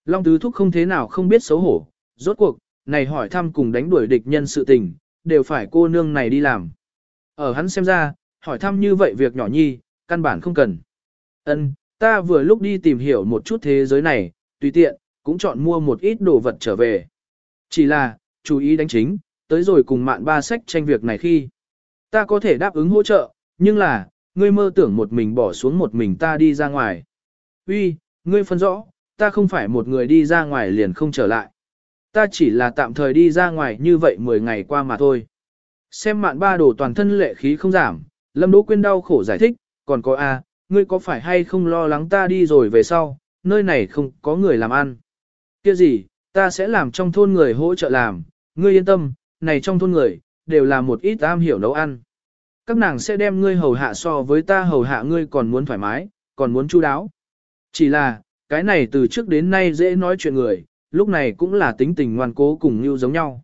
S1: Long Tứ Thúc không thế nào không biết xấu hổ, rốt cuộc, này hỏi thăm cùng đánh đuổi địch nhân sự tình, đều phải cô nương này đi làm. Ở hắn xem ra, hỏi thăm như vậy việc nhỏ nhi, căn bản không cần. Ân, ta vừa lúc đi tìm hiểu một chút thế giới này, tùy tiện, cũng chọn mua một ít đồ vật trở về. Chỉ là, chú ý đánh chính, tới rồi cùng mạn ba sách tranh việc này khi. Ta có thể đáp ứng hỗ trợ, nhưng là, ngươi mơ tưởng một mình bỏ xuống một mình ta đi ra ngoài. Uy, ngươi phân rõ, ta không phải một người đi ra ngoài liền không trở lại. Ta chỉ là tạm thời đi ra ngoài như vậy 10 ngày qua mà thôi. Xem mạn ba đồ toàn thân lệ khí không giảm, Lâm Đỗ Quyên đau khổ giải thích, còn có a, ngươi có phải hay không lo lắng ta đi rồi về sau, nơi này không có người làm ăn. Kia gì, ta sẽ làm trong thôn người hỗ trợ làm, ngươi yên tâm, này trong thôn người, đều là một ít am hiểu nấu ăn. Các nàng sẽ đem ngươi hầu hạ so với ta hầu hạ ngươi còn muốn thoải mái, còn muốn chu đáo. Chỉ là, cái này từ trước đến nay dễ nói chuyện người, lúc này cũng là tính tình ngoan cố cùng như giống nhau.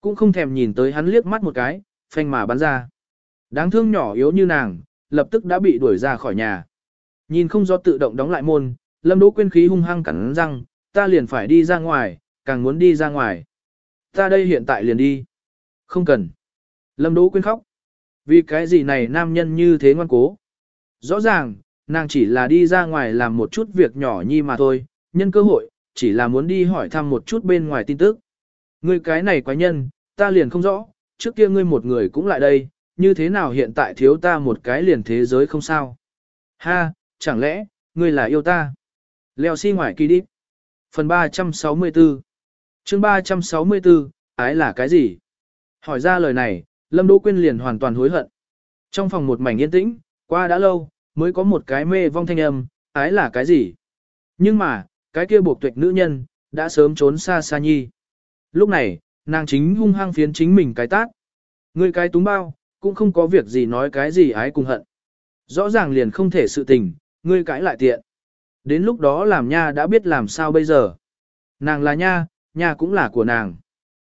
S1: Cũng không thèm nhìn tới hắn liếc mắt một cái, phanh mà bắn ra. Đáng thương nhỏ yếu như nàng, lập tức đã bị đuổi ra khỏi nhà. Nhìn không do tự động đóng lại môn, Lâm Đỗ Quyên khí hung hăng cắn răng, ta liền phải đi ra ngoài, càng muốn đi ra ngoài. Ta đây hiện tại liền đi. Không cần. Lâm Đỗ Quyên khóc. Vì cái gì này nam nhân như thế ngoan cố. Rõ ràng, nàng chỉ là đi ra ngoài làm một chút việc nhỏ nhi mà thôi, nhân cơ hội, chỉ là muốn đi hỏi thăm một chút bên ngoài tin tức. Ngươi cái này quái nhân, ta liền không rõ, trước kia ngươi một người cũng lại đây, như thế nào hiện tại thiếu ta một cái liền thế giới không sao. Ha, chẳng lẽ, ngươi là yêu ta? Leo xi si ngoài kỳ đi. Phần 364 chương 364, ái là cái gì? Hỏi ra lời này, Lâm Đỗ Quyên liền hoàn toàn hối hận. Trong phòng một mảnh yên tĩnh, qua đã lâu, mới có một cái mê vong thanh âm, ái là cái gì? Nhưng mà, cái kia buộc tuyệt nữ nhân, đã sớm trốn xa xa nhi. Lúc này, nàng chính hung hăng phiến chính mình cái tát. Người cái túng bao, cũng không có việc gì nói cái gì ái cùng hận. Rõ ràng liền không thể sự tình, ngươi cãi lại tiện. Đến lúc đó làm nha đã biết làm sao bây giờ. Nàng là nha, nha cũng là của nàng.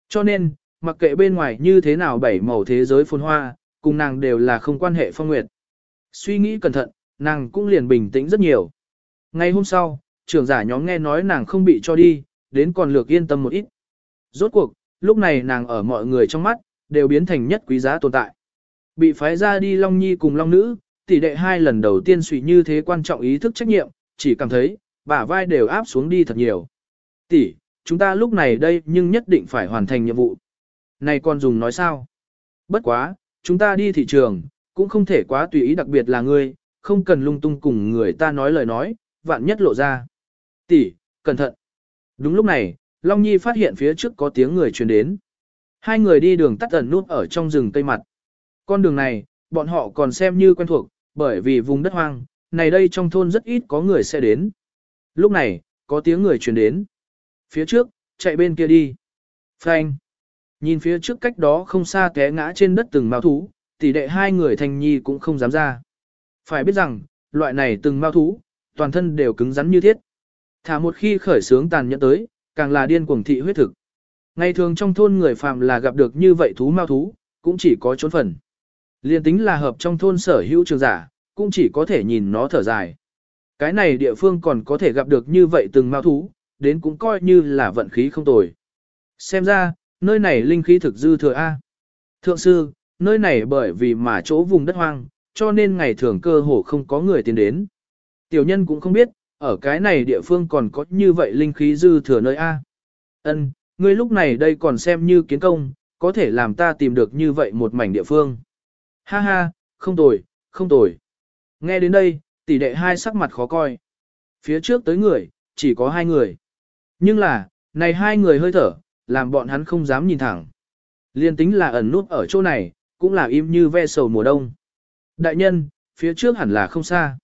S1: Cho nên, mặc kệ bên ngoài như thế nào bảy màu thế giới phồn hoa, cùng nàng đều là không quan hệ phong nguyệt. Suy nghĩ cẩn thận, nàng cũng liền bình tĩnh rất nhiều. Ngay hôm sau, trưởng giả nhóm nghe nói nàng không bị cho đi, đến còn lược yên tâm một ít. Rốt cuộc, lúc này nàng ở mọi người trong mắt, đều biến thành nhất quý giá tồn tại. Bị phái ra đi Long Nhi cùng Long Nữ, tỷ đệ hai lần đầu tiên suy như thế quan trọng ý thức trách nhiệm, chỉ cảm thấy, bả vai đều áp xuống đi thật nhiều. Tỷ, chúng ta lúc này đây nhưng nhất định phải hoàn thành nhiệm vụ. Này con dùng nói sao? Bất quá, chúng ta đi thị trường, cũng không thể quá tùy ý đặc biệt là ngươi, không cần lung tung cùng người ta nói lời nói, vạn nhất lộ ra. Tỷ, cẩn thận. Đúng lúc này, Long Nhi phát hiện phía trước có tiếng người truyền đến. Hai người đi đường tắt ẩn nút ở trong rừng cây mặt. Con đường này, bọn họ còn xem như quen thuộc, bởi vì vùng đất hoang, này đây trong thôn rất ít có người sẽ đến. Lúc này, có tiếng người truyền đến. Phía trước, chạy bên kia đi. Frank. Nhìn phía trước cách đó không xa té ngã trên đất từng mao thú, tỷ đệ hai người thành nhi cũng không dám ra. Phải biết rằng, loại này từng mao thú, toàn thân đều cứng rắn như thiết. Thả một khi khởi sướng tàn nhẫn tới, càng là điên cuồng thị huyết thực. Ngày thường trong thôn người phàm là gặp được như vậy thú mao thú, cũng chỉ có trốn phần. Liên tính là hợp trong thôn sở hữu trường giả, cũng chỉ có thể nhìn nó thở dài. Cái này địa phương còn có thể gặp được như vậy từng mao thú, đến cũng coi như là vận khí không tồi. Xem ra, nơi này linh khí thực dư thừa A. Thượng sư, nơi này bởi vì mà chỗ vùng đất hoang, cho nên ngày thường cơ hồ không có người tiến đến. Tiểu nhân cũng không biết, ở cái này địa phương còn có như vậy linh khí dư thừa nơi A. Ân, ngươi lúc này đây còn xem như kiến công, có thể làm ta tìm được như vậy một mảnh địa phương. Ha ha, không tồi, không tồi. Nghe đến đây, tỷ đệ hai sắc mặt khó coi. Phía trước tới người, chỉ có hai người. Nhưng là, này hai người hơi thở, làm bọn hắn không dám nhìn thẳng. Liên tính là ẩn nút ở chỗ này, cũng là im như ve sầu mùa đông. Đại nhân, phía trước hẳn là không xa.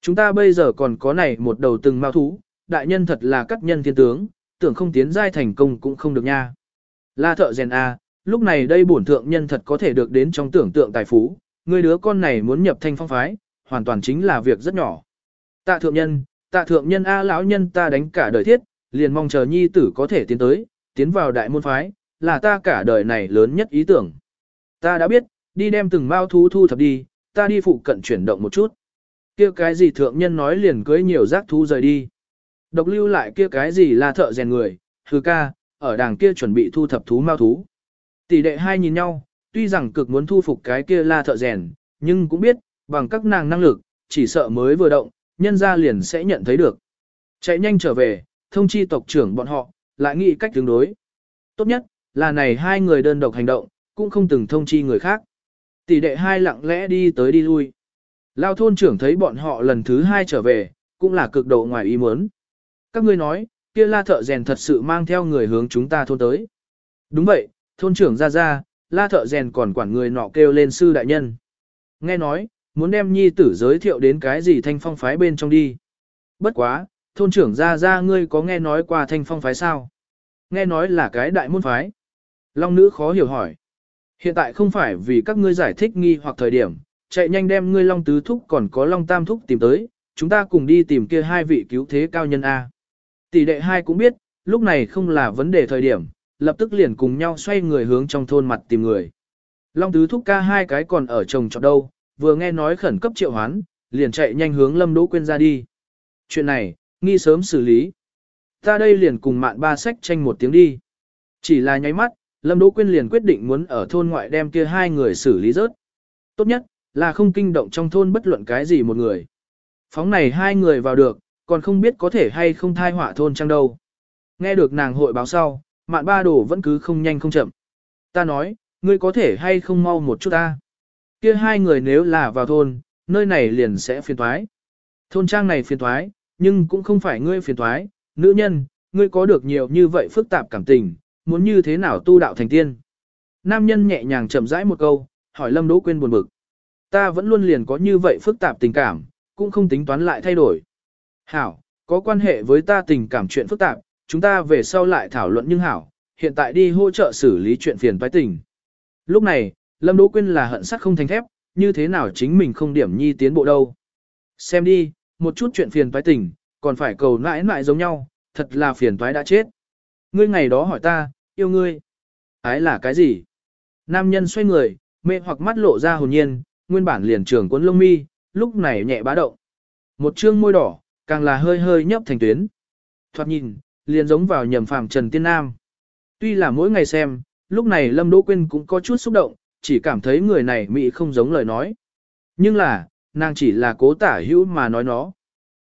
S1: Chúng ta bây giờ còn có này một đầu từng mao thú, đại nhân thật là cắt nhân thiên tướng, tưởng không tiến giai thành công cũng không được nha. La thợ rèn A, lúc này đây bổn thượng nhân thật có thể được đến trong tưởng tượng tài phú, người đứa con này muốn nhập thanh phong phái, hoàn toàn chính là việc rất nhỏ. Tạ thượng nhân, tạ thượng nhân A lão nhân ta đánh cả đời thiết, liền mong chờ nhi tử có thể tiến tới, tiến vào đại môn phái, là ta cả đời này lớn nhất ý tưởng. Ta đã biết, đi đem từng mao thú thu thập đi, ta đi phụ cận chuyển động một chút. Kia cái gì thượng nhân nói liền cưới nhiều giác thú rời đi. Độc lưu lại kia cái gì là thợ rèn người, hư ca, ở đàng kia chuẩn bị thu thập thú mao thú. Tỷ đệ hai nhìn nhau, tuy rằng cực muốn thu phục cái kia la thợ rèn, nhưng cũng biết, bằng các nàng năng lực, chỉ sợ mới vừa động, nhân ra liền sẽ nhận thấy được. Chạy nhanh trở về, thông chi tộc trưởng bọn họ, lại nghĩ cách tương đối. Tốt nhất, là này hai người đơn độc hành động, cũng không từng thông chi người khác. Tỷ đệ hai lặng lẽ đi tới đi lui. Lao thôn trưởng thấy bọn họ lần thứ hai trở về, cũng là cực độ ngoài ý muốn. Các ngươi nói, kia la thợ rèn thật sự mang theo người hướng chúng ta thôn tới. Đúng vậy, thôn trưởng ra ra, la thợ rèn còn quản người nọ kêu lên sư đại nhân. Nghe nói, muốn đem nhi tử giới thiệu đến cái gì thanh phong phái bên trong đi. Bất quá, thôn trưởng ra ra ngươi có nghe nói qua thanh phong phái sao? Nghe nói là cái đại môn phái. Long nữ khó hiểu hỏi. Hiện tại không phải vì các ngươi giải thích nghi hoặc thời điểm, chạy nhanh đem ngươi long tứ thúc còn có long tam thúc tìm tới, chúng ta cùng đi tìm kia hai vị cứu thế cao nhân A. Tỷ đệ hai cũng biết, lúc này không là vấn đề thời điểm, lập tức liền cùng nhau xoay người hướng trong thôn mặt tìm người. Long tứ thúc ca hai cái còn ở chồng trọt đâu, vừa nghe nói khẩn cấp triệu hoán, liền chạy nhanh hướng lâm đỗ quên ra đi. Chuyện này, nghi sớm xử lý. Ta đây liền cùng mạn ba sách tranh một tiếng đi. Chỉ là nháy mắt, Lâm Đỗ Quyên liền quyết định muốn ở thôn ngoại đem kia hai người xử lý rớt. Tốt nhất, là không kinh động trong thôn bất luận cái gì một người. Phóng này hai người vào được, còn không biết có thể hay không thai họa thôn trang đâu. Nghe được nàng hội báo sau, mạn ba đồ vẫn cứ không nhanh không chậm. Ta nói, ngươi có thể hay không mau một chút ta. Kia hai người nếu là vào thôn, nơi này liền sẽ phiền toái. Thôn trang này phiền toái nhưng cũng không phải ngươi phiền thoái, nữ nhân, ngươi có được nhiều như vậy phức tạp cảm tình, muốn như thế nào tu đạo thành tiên. Nam nhân nhẹ nhàng chậm rãi một câu, hỏi Lâm Đỗ Quyên buồn bực. Ta vẫn luôn liền có như vậy phức tạp tình cảm, cũng không tính toán lại thay đổi. Hảo, có quan hệ với ta tình cảm chuyện phức tạp, chúng ta về sau lại thảo luận nhưng hảo, hiện tại đi hỗ trợ xử lý chuyện phiền toái tình. Lúc này, Lâm Đỗ Quyên là hận sắt không thành thép, như thế nào chính mình không điểm nhi tiến bộ đâu. Xem đi, một chút chuyện phiền toái tình, còn phải cầu nãi nãi giống nhau, thật là phiền toái đã chết. Ngươi ngày đó hỏi ta, yêu ngươi. Ái là cái gì? Nam nhân xoay người, mê hoặc mắt lộ ra hồn nhiên, nguyên bản liền trường cuốn lông mi, lúc này nhẹ bá động. Một trương môi đỏ, càng là hơi hơi nhấp thành tuyến. Thoạt nhìn, liền giống vào nhầm phàm Trần Tiên Nam. Tuy là mỗi ngày xem, lúc này Lâm Đỗ Quyên cũng có chút xúc động, chỉ cảm thấy người này mỹ không giống lời nói. Nhưng là, nàng chỉ là cố tả hữu mà nói nó.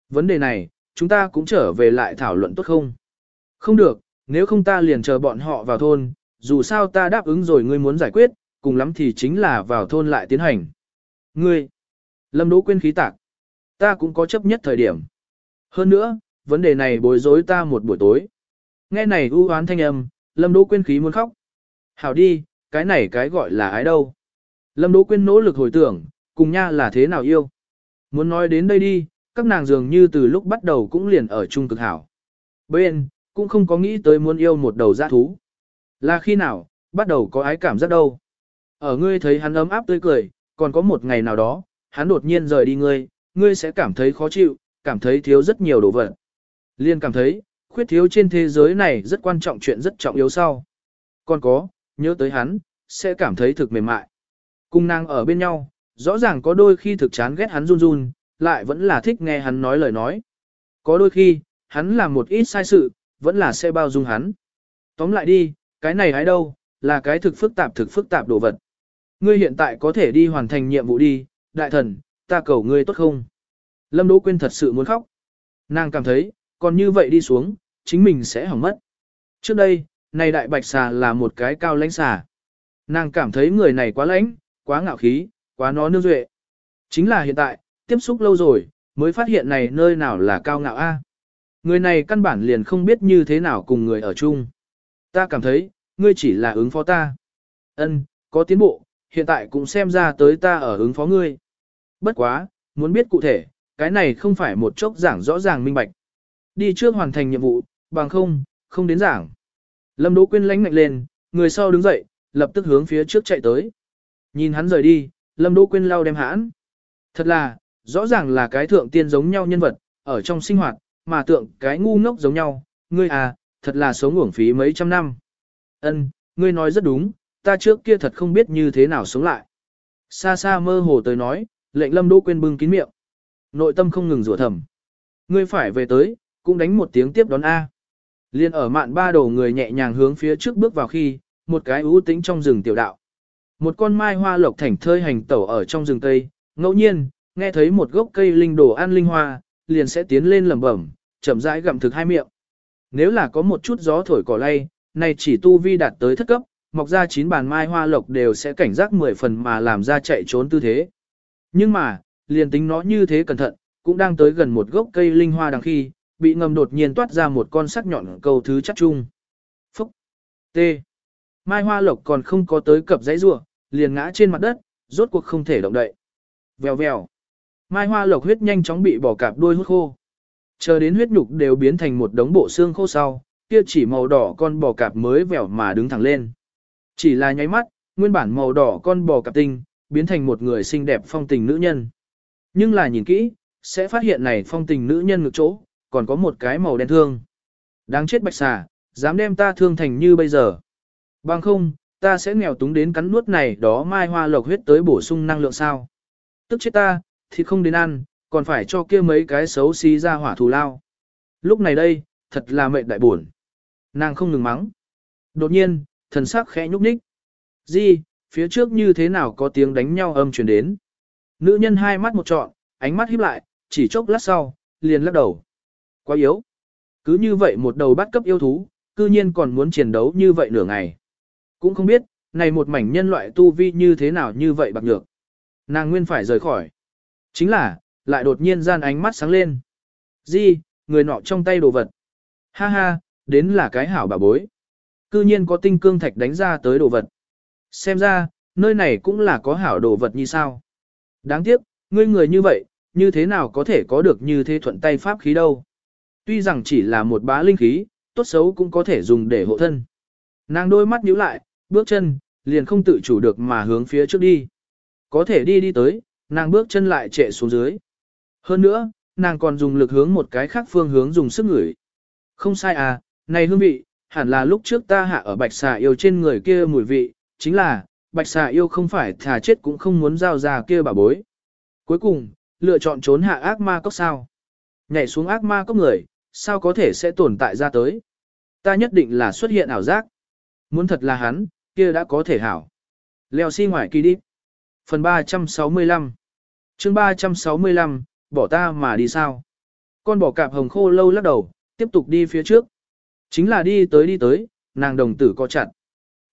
S1: Vấn đề này, chúng ta cũng trở về lại thảo luận tốt không? Không được, nếu không ta liền chờ bọn họ vào thôn, dù sao ta đáp ứng rồi ngươi muốn giải quyết, cùng lắm thì chính là vào thôn lại tiến hành. Ngươi, Lâm Đỗ Quyên khí tạc, ta cũng có chấp nhất thời điểm. Hơn nữa, vấn đề này bối rối ta một buổi tối. Nghe này u oán thanh âm, Lâm Đỗ Quyên khí muốn khóc. Hảo đi, cái này cái gọi là ái đâu. Lâm Đỗ Quyên nỗ lực hồi tưởng, cùng nha là thế nào yêu. Muốn nói đến đây đi, các nàng dường như từ lúc bắt đầu cũng liền ở chung cực hảo. Bên, cũng không có nghĩ tới muốn yêu một đầu giã thú. Là khi nào, bắt đầu có ái cảm giác đâu. Ở ngươi thấy hắn ấm áp tươi cười, còn có một ngày nào đó, hắn đột nhiên rời đi ngươi, ngươi sẽ cảm thấy khó chịu, cảm thấy thiếu rất nhiều đồ vật. Liên cảm thấy, khuyết thiếu trên thế giới này rất quan trọng chuyện rất trọng yếu sau. Còn có, nhớ tới hắn, sẽ cảm thấy thực mềm mại. Cùng nàng ở bên nhau, rõ ràng có đôi khi thực chán ghét hắn run run, lại vẫn là thích nghe hắn nói lời nói. Có đôi khi, hắn làm một ít sai sự, vẫn là sẽ bao dung hắn. Tóm lại đi, cái này hái đâu, là cái thực phức tạp thực phức tạp đồ vật. Ngươi hiện tại có thể đi hoàn thành nhiệm vụ đi, đại thần, ta cầu ngươi tốt không? Lâm Đỗ Quyên thật sự muốn khóc. Nàng cảm thấy, còn như vậy đi xuống, chính mình sẽ hỏng mất. Trước đây, này đại bạch xà là một cái cao lãnh xà. Nàng cảm thấy người này quá lãnh, quá ngạo khí, quá nó nương duệ. Chính là hiện tại, tiếp xúc lâu rồi, mới phát hiện này nơi nào là cao ngạo A. Người này căn bản liền không biết như thế nào cùng người ở chung. Ta cảm thấy, ngươi chỉ là ứng phó ta. Ân, có tiến bộ, hiện tại cũng xem ra tới ta ở ứng phó ngươi. Bất quá, muốn biết cụ thể, cái này không phải một chốc giảng rõ ràng minh bạch. Đi trước hoàn thành nhiệm vụ, bằng không, không đến giảng. Lâm Đỗ Quyên lánh ngạnh lên, người sau đứng dậy, lập tức hướng phía trước chạy tới. Nhìn hắn rời đi, Lâm Đỗ Quyên lau đem hãn. Thật là, rõ ràng là cái thượng tiên giống nhau nhân vật, ở trong sinh hoạt, mà tượng cái ngu ngốc giống nhau, ngươi à, thật là sống uổng phí mấy trăm năm. Ân, ngươi nói rất đúng, ta trước kia thật không biết như thế nào sống lại. Xa xa mơ hồ tới nói, lệnh Lâm Đỗ Quyên bưng kín miệng. Nội tâm không ngừng rủa thầm. Ngươi phải về tới, cũng đánh một tiếng tiếp đón A. Liên ở mạn ba đầu người nhẹ nhàng hướng phía trước bước vào khi, một cái ưu tĩnh trong rừng tiểu đạo. Một con mai hoa lộc thảnh thơi hành tẩu ở trong rừng tây, ngẫu nhiên, nghe thấy một gốc cây linh đồ ăn linh hoa, liền sẽ tiến lên lẩm bẩm, chậm rãi gặm thực hai miệng. Nếu là có một chút gió thổi cỏ lay, này chỉ tu vi đạt tới thất cấp, mọc ra chín bàn mai hoa lộc đều sẽ cảnh giác mười phần mà làm ra chạy trốn tư thế. Nhưng mà, liền tính nó như thế cẩn thận, cũng đang tới gần một gốc cây linh hoa đằng khi, bị ngầm đột nhiên toát ra một con sắc nhọn câu thứ chắc chung. Phúc! T! Mai hoa lộc còn không có tới cập dãy rua, liền ngã trên mặt đất, rốt cuộc không thể động đậy. Vèo vèo! Mai hoa lộc huyết nhanh chóng bị bỏ cạp đuôi hút khô. Chờ đến huyết nhục đều biến thành một đống bộ xương khô sau, kia chỉ màu đỏ con bò cạp mới vèo mà đứng thẳng lên. Chỉ là nháy mắt, nguyên bản màu đỏ con bò cạp tinh, biến thành một người xinh đẹp phong tình nữ nhân. Nhưng là nhìn kỹ, sẽ phát hiện này phong tình nữ nhân ngược chỗ, còn có một cái màu đen thương. Đáng chết bạch xà, dám đem ta thương thành như bây giờ. Bằng không, ta sẽ nghèo túng đến cắn nuốt này đó mai hoa lộc huyết tới bổ sung năng lượng sao. Tức chết ta, thì không đến ăn, còn phải cho kia mấy cái xấu xí ra hỏa thù lao. Lúc này đây, thật là mệnh đại buồn. Nàng không ngừng mắng. Đột nhiên, thần sắc khẽ nhúc nhích. Di, phía trước như thế nào có tiếng đánh nhau âm truyền đến. Nữ nhân hai mắt một trọn, ánh mắt híp lại, chỉ chốc lát sau, liền lắc đầu. Quá yếu. Cứ như vậy một đầu bắt cấp yêu thú, cư nhiên còn muốn chiến đấu như vậy nửa ngày. Cũng không biết, này một mảnh nhân loại tu vi như thế nào như vậy bạc nhược. Nàng nguyên phải rời khỏi. Chính là, lại đột nhiên gian ánh mắt sáng lên. Di, người nọ trong tay đồ vật. Ha ha, đến là cái hảo bà bối. Cư nhiên có tinh cương thạch đánh ra tới đồ vật. Xem ra, nơi này cũng là có hảo đồ vật như sao. Đáng tiếc, ngươi người như vậy, như thế nào có thể có được như thế thuận tay pháp khí đâu. Tuy rằng chỉ là một bá linh khí, tốt xấu cũng có thể dùng để hộ thân. Nàng đôi mắt nhíu lại, bước chân, liền không tự chủ được mà hướng phía trước đi. Có thể đi đi tới, nàng bước chân lại trệ xuống dưới. Hơn nữa, nàng còn dùng lực hướng một cái khác phương hướng dùng sức ngửi. Không sai à, này hương vị, hẳn là lúc trước ta hạ ở bạch xà yêu trên người kia mùi vị, chính là, bạch xà yêu không phải thà chết cũng không muốn giao ra kia bà bối. Cuối cùng, lựa chọn trốn hạ ác ma cốc sao. Nhảy xuống ác ma cốc người, sao có thể sẽ tồn tại ra tới. Ta nhất định là xuất hiện ảo giác. Muốn thật là hắn, kia đã có thể hảo. Leo xi si ngoài kỳ đi. Phần 365 chương 365, bỏ ta mà đi sao? Con bỏ cạp hồng khô lâu lắc đầu, tiếp tục đi phía trước. Chính là đi tới đi tới, nàng đồng tử co chặt.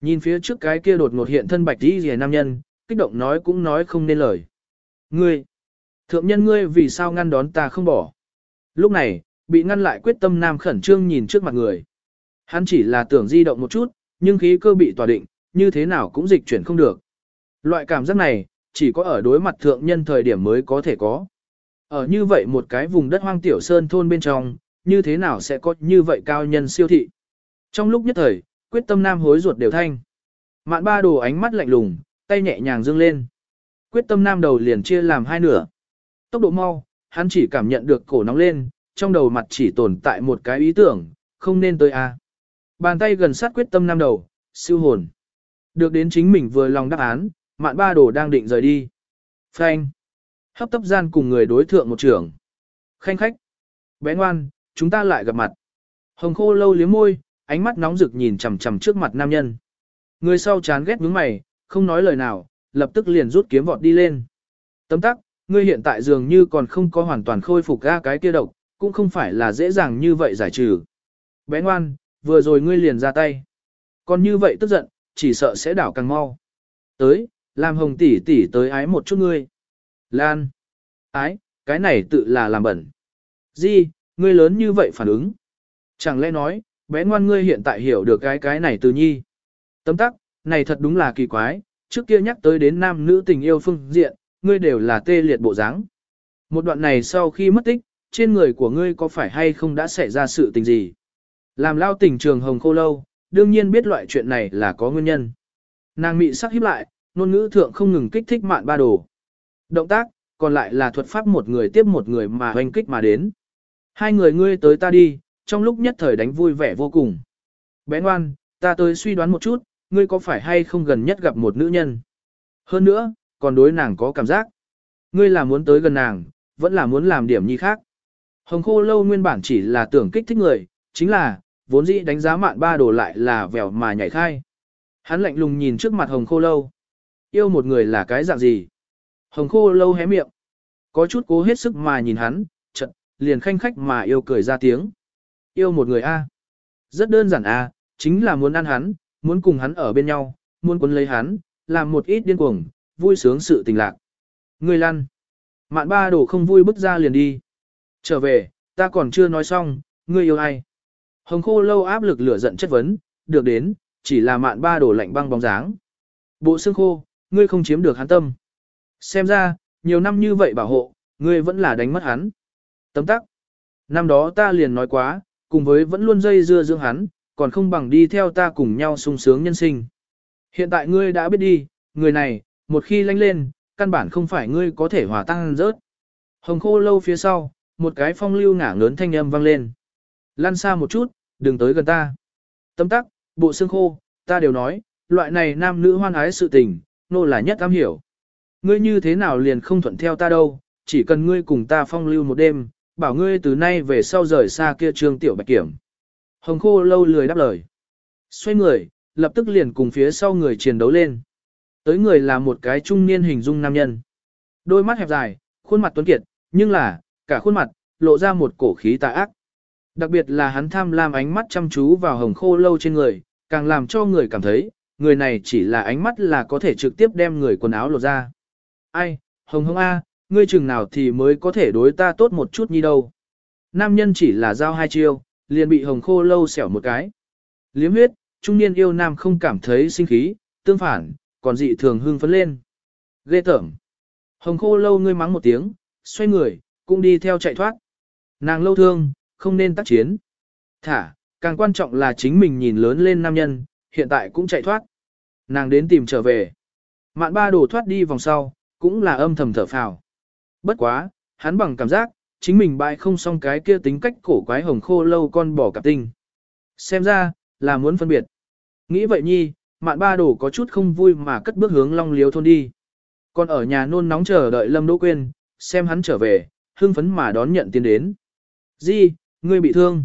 S1: Nhìn phía trước cái kia đột ngột hiện thân bạch đi rìa nam nhân, kích động nói cũng nói không nên lời. Ngươi, thượng nhân ngươi vì sao ngăn đón ta không bỏ? Lúc này, bị ngăn lại quyết tâm nam khẩn trương nhìn trước mặt người. Hắn chỉ là tưởng di động một chút, nhưng khí cơ bị tỏa định, như thế nào cũng dịch chuyển không được. Loại cảm giác này, chỉ có ở đối mặt thượng nhân thời điểm mới có thể có. Ở như vậy một cái vùng đất hoang tiểu sơn thôn bên trong, như thế nào sẽ có như vậy cao nhân siêu thị. Trong lúc nhất thời, quyết tâm nam hối ruột đều thanh. Mạn ba đồ ánh mắt lạnh lùng, tay nhẹ nhàng dương lên. Quyết tâm nam đầu liền chia làm hai nửa. Tốc độ mau, hắn chỉ cảm nhận được cổ nóng lên, trong đầu mặt chỉ tồn tại một cái ý tưởng, không nên tới a. Bàn tay gần sát quyết tâm nam đầu, siêu hồn. Được đến chính mình vừa lòng đáp án, mạn ba đồ đang định rời đi. Phanh. Hấp tấp gian cùng người đối thượng một trưởng. Khanh khách. Bé ngoan, chúng ta lại gặp mặt. Hồng khô lâu liếm môi, ánh mắt nóng rực nhìn chằm chằm trước mặt nam nhân. Người sau chán ghét nhướng mày, không nói lời nào, lập tức liền rút kiếm vọt đi lên. Tấm tắc, ngươi hiện tại dường như còn không có hoàn toàn khôi phục ra cái kia độc, cũng không phải là dễ dàng như vậy giải trừ. Bé ngoan, vừa rồi ngươi liền ra tay. Còn như vậy tức giận, chỉ sợ sẽ đảo càng mau. Tới, làm hồng tỷ tỷ tới ái một chút ngươi. Lan. Ái, cái này tự là làm bẩn. Di, ngươi lớn như vậy phản ứng. Chẳng lẽ nói, bé ngoan ngươi hiện tại hiểu được cái cái này từ nhi. Tấm tắc, này thật đúng là kỳ quái, trước kia nhắc tới đến nam nữ tình yêu phương diện, ngươi đều là tê liệt bộ dáng. Một đoạn này sau khi mất tích, trên người của ngươi có phải hay không đã xảy ra sự tình gì? Làm lao tình trường hồng khô lâu, đương nhiên biết loại chuyện này là có nguyên nhân. Nàng mị sắc híp lại, ngôn ngữ thượng không ngừng kích thích mạn ba đồ. Động tác, còn lại là thuật pháp một người tiếp một người mà hoành kích mà đến. Hai người ngươi tới ta đi, trong lúc nhất thời đánh vui vẻ vô cùng. Bé ngoan, ta tới suy đoán một chút, ngươi có phải hay không gần nhất gặp một nữ nhân. Hơn nữa, còn đối nàng có cảm giác. Ngươi là muốn tới gần nàng, vẫn là muốn làm điểm nhi khác. Hồng khô lâu nguyên bản chỉ là tưởng kích thích người, chính là, vốn dĩ đánh giá mạn ba đồ lại là vẻo mà nhảy khai. Hắn lạnh lùng nhìn trước mặt hồng khô lâu. Yêu một người là cái dạng gì? Hồng khô lâu hé miệng. Có chút cố hết sức mà nhìn hắn, chật, liền khanh khách mà yêu cười ra tiếng. Yêu một người A. Rất đơn giản A, chính là muốn ăn hắn, muốn cùng hắn ở bên nhau, muốn cuốn lấy hắn, làm một ít điên cuồng, vui sướng sự tình lạc. Người lăn. Mạn ba đồ không vui bước ra liền đi. Trở về, ta còn chưa nói xong, ngươi yêu ai? Hồng khô lâu áp lực lửa giận chất vấn, được đến, chỉ là mạn ba đổ lạnh băng bóng dáng. Bộ xương khô, ngươi không chiếm được hắn tâm. Xem ra, nhiều năm như vậy bảo hộ, ngươi vẫn là đánh mất hắn. Tấm tắc. Năm đó ta liền nói quá, cùng với vẫn luôn dây dưa dưỡng hắn, còn không bằng đi theo ta cùng nhau sung sướng nhân sinh. Hiện tại ngươi đã biết đi, người này, một khi lanh lên, căn bản không phải ngươi có thể hòa tăng rớt. Hồng khô lâu phía sau, một cái phong lưu ngả ngớn thanh âm vang lên. Lăn xa một chút, đừng tới gần ta. Tấm tắc, bộ xương khô, ta đều nói, loại này nam nữ hoan ái sự tình, nô là nhất am hiểu. Ngươi như thế nào liền không thuận theo ta đâu, chỉ cần ngươi cùng ta phong lưu một đêm, bảo ngươi từ nay về sau rời xa kia trương tiểu bạch kiểm. Hồng khô lâu lười đáp lời. Xoay người, lập tức liền cùng phía sau người chiến đấu lên. Tới người là một cái trung niên hình dung nam nhân. Đôi mắt hẹp dài, khuôn mặt tuấn kiệt, nhưng là, cả khuôn mặt, lộ ra một cổ khí tà ác. Đặc biệt là hắn tham lam ánh mắt chăm chú vào hồng khô lâu trên người, càng làm cho người cảm thấy, người này chỉ là ánh mắt là có thể trực tiếp đem người quần áo lột ra. Ai, hồng hồng A, ngươi chừng nào thì mới có thể đối ta tốt một chút như đâu. Nam nhân chỉ là giao hai chiêu, liền bị hồng khô lâu xẻo một cái. Liếm huyết, trung niên yêu nam không cảm thấy sinh khí, tương phản, còn dị thường hưng phấn lên. Ghê tởm. Hồng khô lâu ngươi mắng một tiếng, xoay người, cũng đi theo chạy thoát. Nàng lâu thương, không nên tác chiến. Thả, càng quan trọng là chính mình nhìn lớn lên nam nhân, hiện tại cũng chạy thoát. Nàng đến tìm trở về. Mạn ba đổ thoát đi vòng sau, cũng là âm thầm thở phào. Bất quá, hắn bằng cảm giác, chính mình bại không xong cái kia tính cách cổ quái hồng khô lâu con bỏ cặp tinh. Xem ra, là muốn phân biệt. Nghĩ vậy nhi, mạn ba đổ có chút không vui mà cất bước hướng long liếu thôn đi. Còn ở nhà nôn nóng chờ đợi Lâm Đỗ Quyên, xem hắn trở về, hưng phấn mà đón nhận tiền đến. Di, ngươi bị thương.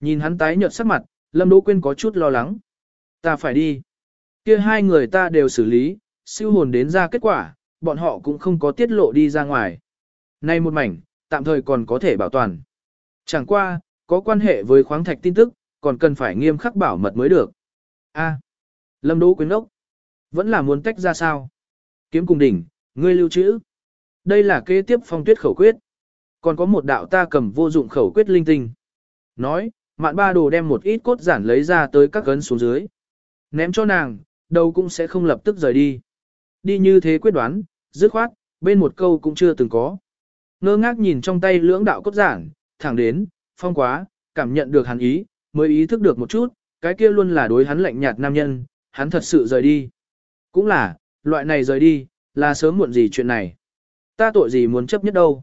S1: Nhìn hắn tái nhợt sắc mặt, Lâm Đỗ Quyên có chút lo lắng. Ta phải đi. Kia hai người ta đều xử lý, siêu hồn đến ra kết quả, bọn họ cũng không có tiết lộ đi ra ngoài. Nay một mảnh, tạm thời còn có thể bảo toàn. Chẳng qua, có quan hệ với khoáng thạch tin tức, còn cần phải nghiêm khắc bảo mật mới được. A. Lâm Đỗ Quyên ốc. Vẫn là muốn tách ra sao? Kiếm cùng đỉnh, ngươi lưu trữ. Đây là kế tiếp phong tuyết khẩu quyết. Còn có một đạo ta cầm vô dụng khẩu quyết linh tinh. Nói, mạn ba đồ đem một ít cốt giản lấy ra tới các cấn xuống dưới. Ném cho nàng, đầu cũng sẽ không lập tức rời đi. Đi như thế quyết đoán, dứt khoát, bên một câu cũng chưa từng có. Ngơ ngác nhìn trong tay lưỡng đạo cốt giản, thẳng đến, phong quá, cảm nhận được hắn ý, mới ý thức được một chút, cái kia luôn là đối hắn lạnh nhạt nam nhân, hắn thật sự rời đi. Cũng là, loại này rời đi, là sớm muộn gì chuyện này. Ta tội gì muốn chấp nhất đâu.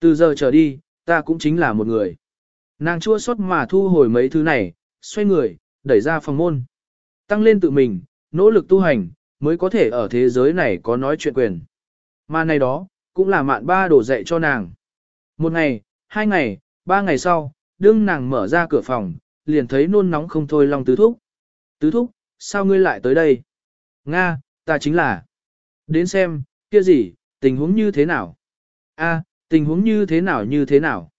S1: Từ giờ trở đi, ta cũng chính là một người. Nàng chua xót mà thu hồi mấy thứ này, xoay người, đẩy ra phòng môn. Tăng lên tự mình, nỗ lực tu hành, mới có thể ở thế giới này có nói chuyện quyền. Mà này đó, cũng là mạn ba đổ dạy cho nàng. Một ngày, hai ngày, ba ngày sau, đương nàng mở ra cửa phòng, liền thấy nôn nóng không thôi lòng tứ thúc. Tứ thúc, sao ngươi lại tới đây? Nga, ta chính là. Đến xem, kia gì, tình huống như thế nào? A, tình huống như thế nào như thế nào?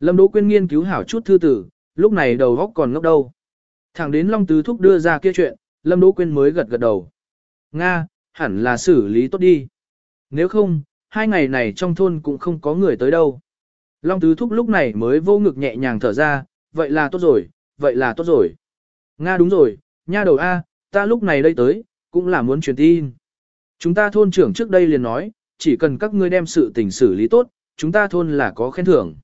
S1: Lâm Đỗ Quyên nghiên cứu hảo chút thư tử, lúc này đầu góc còn ngốc đâu. Thẳng đến Long Tứ Thúc đưa ra kia chuyện, Lâm Đỗ Quyên mới gật gật đầu. Nga, hẳn là xử lý tốt đi. Nếu không, hai ngày này trong thôn cũng không có người tới đâu. Long Tứ Thúc lúc này mới vô ngực nhẹ nhàng thở ra, vậy là tốt rồi, vậy là tốt rồi. Nga đúng rồi, nha đầu A, ta lúc này đây tới, cũng là muốn truyền tin. Chúng ta thôn trưởng trước đây liền nói, chỉ cần các ngươi đem sự tình xử lý tốt, chúng ta thôn là có khen thưởng.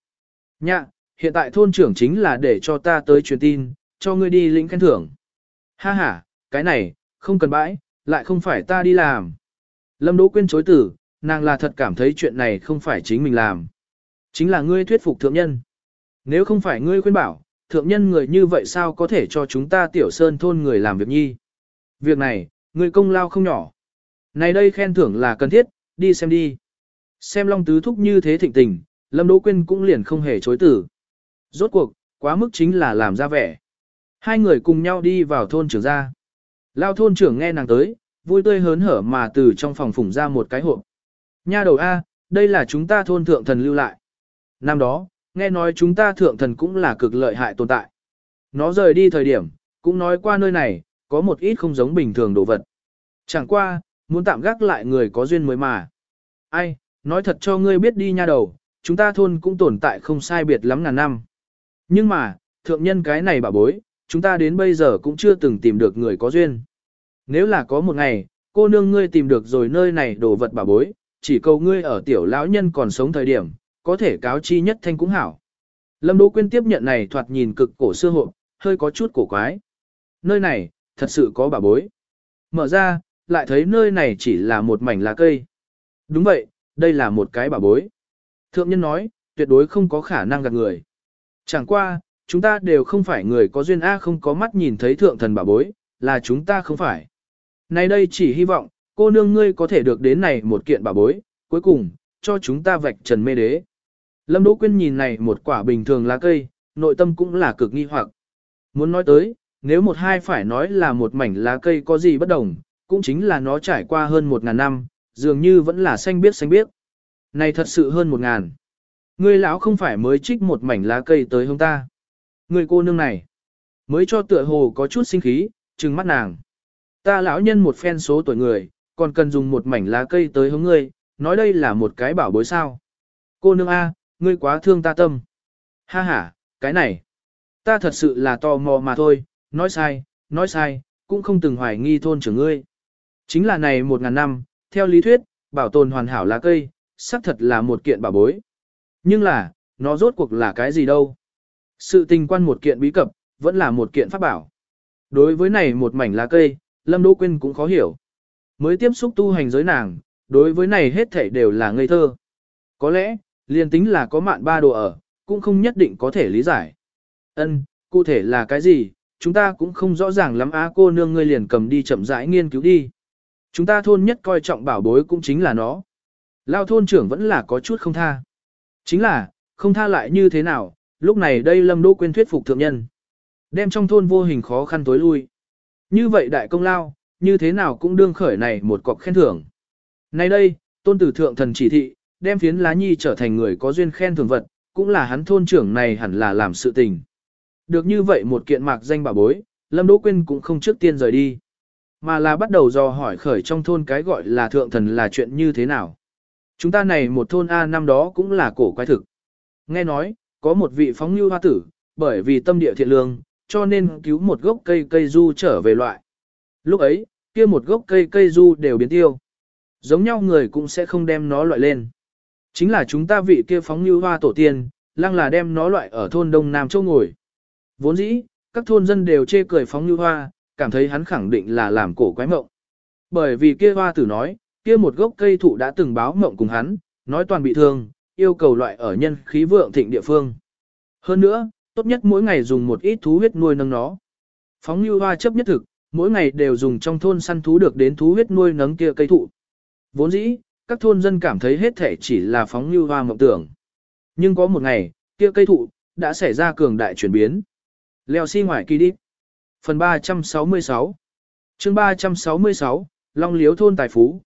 S1: Nhạ, hiện tại thôn trưởng chính là để cho ta tới truyền tin, cho ngươi đi lĩnh khen thưởng. Ha ha, cái này, không cần bãi, lại không phải ta đi làm. Lâm Đỗ Quyên chối tử, nàng là thật cảm thấy chuyện này không phải chính mình làm. Chính là ngươi thuyết phục thượng nhân. Nếu không phải ngươi khuyên bảo, thượng nhân người như vậy sao có thể cho chúng ta tiểu sơn thôn người làm việc nhi. Việc này, ngươi công lao không nhỏ. Này đây khen thưởng là cần thiết, đi xem đi. Xem Long Tứ Thúc như thế thịnh tình, Lâm Đỗ Quyên cũng liền không hề chối tử. Rốt cuộc, quá mức chính là làm ra vẻ. Hai người cùng nhau đi vào thôn trưởng ra. Lao thôn trưởng nghe nàng tới, vui tươi hớn hở mà từ trong phòng phủng ra một cái hộp. Nha đầu A, đây là chúng ta thôn thượng thần lưu lại. Năm đó, nghe nói chúng ta thượng thần cũng là cực lợi hại tồn tại. Nó rời đi thời điểm, cũng nói qua nơi này, có một ít không giống bình thường đồ vật. Chẳng qua, muốn tạm gác lại người có duyên mới mà. Ai, nói thật cho ngươi biết đi nha đầu, chúng ta thôn cũng tồn tại không sai biệt lắm ngàn năm. Nhưng mà, thượng nhân cái này bà bối, chúng ta đến bây giờ cũng chưa từng tìm được người có duyên. Nếu là có một ngày, cô nương ngươi tìm được rồi nơi này đồ vật bà bối, chỉ cầu ngươi ở tiểu lão nhân còn sống thời điểm, có thể cáo chi nhất thanh cũng hảo. Lâm Đỗ Quyên tiếp nhận này thoạt nhìn cực cổ xưa hộ, hơi có chút cổ quái. Nơi này, thật sự có bà bối. Mở ra, lại thấy nơi này chỉ là một mảnh lá cây. Đúng vậy, đây là một cái bà bối. Thượng nhân nói, tuyệt đối không có khả năng gạt người. Chẳng qua, chúng ta đều không phải người có duyên A không có mắt nhìn thấy thượng thần bà bối, là chúng ta không phải. Này đây chỉ hy vọng, cô nương ngươi có thể được đến này một kiện bà bối, cuối cùng, cho chúng ta vạch trần mê đế. Lâm Đỗ Quyên nhìn này một quả bình thường lá cây, nội tâm cũng là cực nghi hoặc. Muốn nói tới, nếu một hai phải nói là một mảnh lá cây có gì bất đồng, cũng chính là nó trải qua hơn một ngàn năm, dường như vẫn là xanh biếc xanh biếc. Này thật sự hơn một ngàn. Ngươi lão không phải mới trích một mảnh lá cây tới hông ta. Người cô nương này, mới cho tựa hồ có chút sinh khí, trừng mắt nàng. Ta lão nhân một phen số tuổi người, còn cần dùng một mảnh lá cây tới hướng ngươi, nói đây là một cái bảo bối sao. Cô nương A, ngươi quá thương ta tâm. Ha ha, cái này, ta thật sự là tò mò mà thôi, nói sai, nói sai, cũng không từng hoài nghi thôn trưởng ngươi. Chính là này một ngàn năm, theo lý thuyết, bảo tồn hoàn hảo lá cây, xác thật là một kiện bảo bối. Nhưng là, nó rốt cuộc là cái gì đâu? Sự tình quan một kiện bí cập, vẫn là một kiện pháp bảo. Đối với này một mảnh lá cây, Lâm Đỗ Quyên cũng khó hiểu. Mới tiếp xúc tu hành giới nàng, đối với này hết thảy đều là ngây thơ. Có lẽ, liền tính là có mạn ba đồ ở, cũng không nhất định có thể lý giải. Ân, cụ thể là cái gì, chúng ta cũng không rõ ràng lắm á cô nương ngươi liền cầm đi chậm rãi nghiên cứu đi. Chúng ta thôn nhất coi trọng bảo bối cũng chính là nó. Lao thôn trưởng vẫn là có chút không tha. Chính là, không tha lại như thế nào, lúc này đây Lâm Đỗ Quyên thuyết phục thượng nhân. Đem trong thôn vô hình khó khăn tối lui. Như vậy đại công lao, như thế nào cũng đương khởi này một cọc khen thưởng. Nay đây, tôn tử thượng thần chỉ thị, đem phiến lá nhi trở thành người có duyên khen thưởng vật, cũng là hắn thôn trưởng này hẳn là làm sự tình. Được như vậy một kiện mạc danh bà bối, Lâm Đỗ Quyên cũng không trước tiên rời đi, mà là bắt đầu dò hỏi khởi trong thôn cái gọi là thượng thần là chuyện như thế nào. Chúng ta này một thôn A năm đó cũng là cổ quái thực. Nghe nói, có một vị phóng như hoa tử, bởi vì tâm địa thiện lương, cho nên cứu một gốc cây cây du trở về loại. Lúc ấy, kia một gốc cây cây du đều biến tiêu. Giống nhau người cũng sẽ không đem nó loại lên. Chính là chúng ta vị kia phóng như hoa tổ tiên, lăng là đem nó loại ở thôn Đông Nam Châu ngồi. Vốn dĩ, các thôn dân đều chê cười phóng như hoa, cảm thấy hắn khẳng định là làm cổ quái mộng. Bởi vì kia hoa tử nói, kia một gốc cây thụ đã từng báo mộng cùng hắn, nói toàn bị thương, yêu cầu loại ở nhân khí vượng thịnh địa phương. Hơn nữa, tốt nhất mỗi ngày dùng một ít thú huyết nuôi nấng nó. Phóng như hoa chấp nhất thực, mỗi ngày đều dùng trong thôn săn thú được đến thú huyết nuôi nấng kia cây thụ. Vốn dĩ, các thôn dân cảm thấy hết thể chỉ là phóng như hoa mộng tưởng. Nhưng có một ngày, kia cây thụ, đã xảy ra cường đại chuyển biến. Leo xi si ngoài kỳ đi. Phần 366 chương 366, Long Liếu thôn tài phú.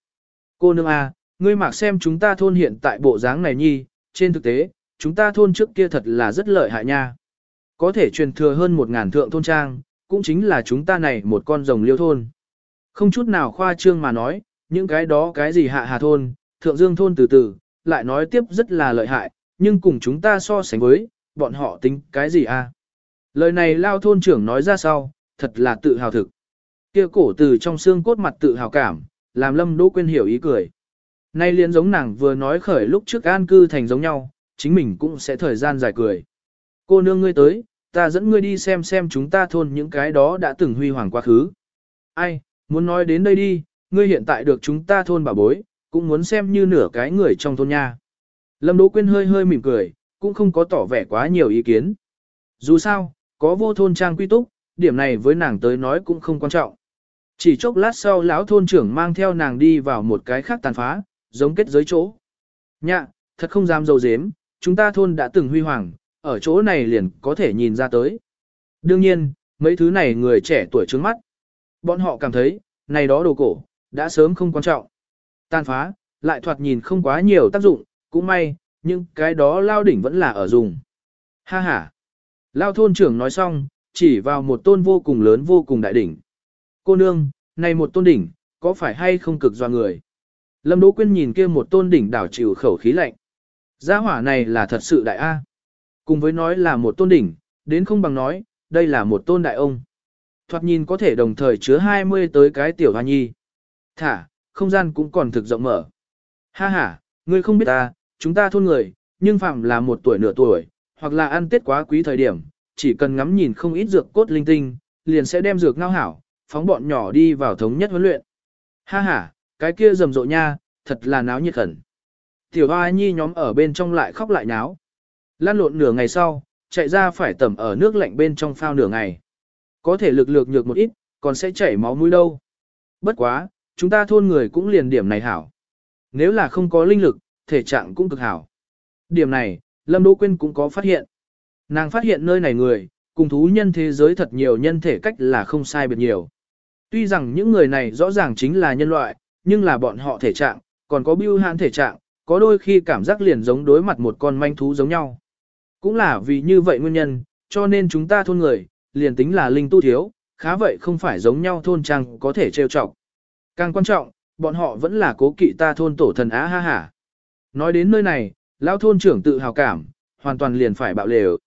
S1: Cô nương A, ngươi mặc xem chúng ta thôn hiện tại bộ dáng này nhi, trên thực tế, chúng ta thôn trước kia thật là rất lợi hại nha. Có thể truyền thừa hơn một ngàn thượng thôn trang, cũng chính là chúng ta này một con rồng liêu thôn. Không chút nào khoa trương mà nói, những cái đó cái gì hạ hà thôn, thượng dương thôn từ từ, lại nói tiếp rất là lợi hại, nhưng cùng chúng ta so sánh với, bọn họ tính cái gì a? Lời này lao thôn trưởng nói ra sau, thật là tự hào thực. Kia cổ từ trong xương cốt mặt tự hào cảm, làm lâm đỗ Quyên hiểu ý cười. Nay liền giống nàng vừa nói khởi lúc trước an cư thành giống nhau, chính mình cũng sẽ thời gian dài cười. Cô nương ngươi tới, ta dẫn ngươi đi xem xem chúng ta thôn những cái đó đã từng huy hoàng quá khứ. Ai, muốn nói đến đây đi, ngươi hiện tại được chúng ta thôn bà bối, cũng muốn xem như nửa cái người trong thôn nha. Lâm Đỗ Quyên hơi hơi mỉm cười, cũng không có tỏ vẻ quá nhiều ý kiến. Dù sao, có vô thôn trang quy túc, điểm này với nàng tới nói cũng không quan trọng. Chỉ chốc lát sau lão thôn trưởng mang theo nàng đi vào một cái khác tàn phá, giống kết giới chỗ. Nhạ, thật không dám dầu dếm, chúng ta thôn đã từng huy hoàng, ở chỗ này liền có thể nhìn ra tới. Đương nhiên, mấy thứ này người trẻ tuổi trước mắt. Bọn họ cảm thấy, này đó đồ cổ, đã sớm không quan trọng. Tàn phá, lại thoạt nhìn không quá nhiều tác dụng, cũng may, nhưng cái đó lao đỉnh vẫn là ở dùng. Ha ha. Lao thôn trưởng nói xong, chỉ vào một tôn vô cùng lớn vô cùng đại đỉnh. Cô nương, này một tôn đỉnh, có phải hay không cực doa người? Lâm Đỗ Quyên nhìn kia một tôn đỉnh đảo chịu khẩu khí lạnh. Gia hỏa này là thật sự đại A. Cùng với nói là một tôn đỉnh, đến không bằng nói, đây là một tôn đại ông. Thoạt nhìn có thể đồng thời chứa 20 tới cái tiểu hoa nhi. Thả, không gian cũng còn thực rộng mở. Ha ha, ngươi không biết ta, chúng ta thôn người, nhưng phạm là một tuổi nửa tuổi, hoặc là ăn tết quá quý thời điểm, chỉ cần ngắm nhìn không ít dược cốt linh tinh, liền sẽ đem dược ngao hảo, phóng bọn nhỏ đi vào thống nhất huấn luyện. Ha ha, cái kia rầm rộ nha, thật là náo nhiệt khẩn. Tiểu hoa nhi nhóm ở bên trong lại khóc lại náo. Lan lộn nửa ngày sau, chạy ra phải tẩm ở nước lạnh bên trong phao nửa ngày. Có thể lực lược nhược một ít, còn sẽ chảy máu mũi đâu. Bất quá, chúng ta thôn người cũng liền điểm này hảo. Nếu là không có linh lực, thể trạng cũng cực hảo. Điểm này, Lâm Đỗ Quyên cũng có phát hiện. Nàng phát hiện nơi này người, cùng thú nhân thế giới thật nhiều nhân thể cách là không sai biệt nhiều. Tuy rằng những người này rõ ràng chính là nhân loại, nhưng là bọn họ thể trạng, còn có bưu hãn thể trạng, có đôi khi cảm giác liền giống đối mặt một con manh thú giống nhau. Cũng là vì như vậy nguyên nhân, cho nên chúng ta thôn người, liền tính là linh tu thiếu, khá vậy không phải giống nhau thôn trang có thể trêu chọc. Càng quan trọng, bọn họ vẫn là cố kỵ ta thôn tổ thần á ha hả. Nói đến nơi này, lão thôn trưởng tự hào cảm, hoàn toàn liền phải bạo lều.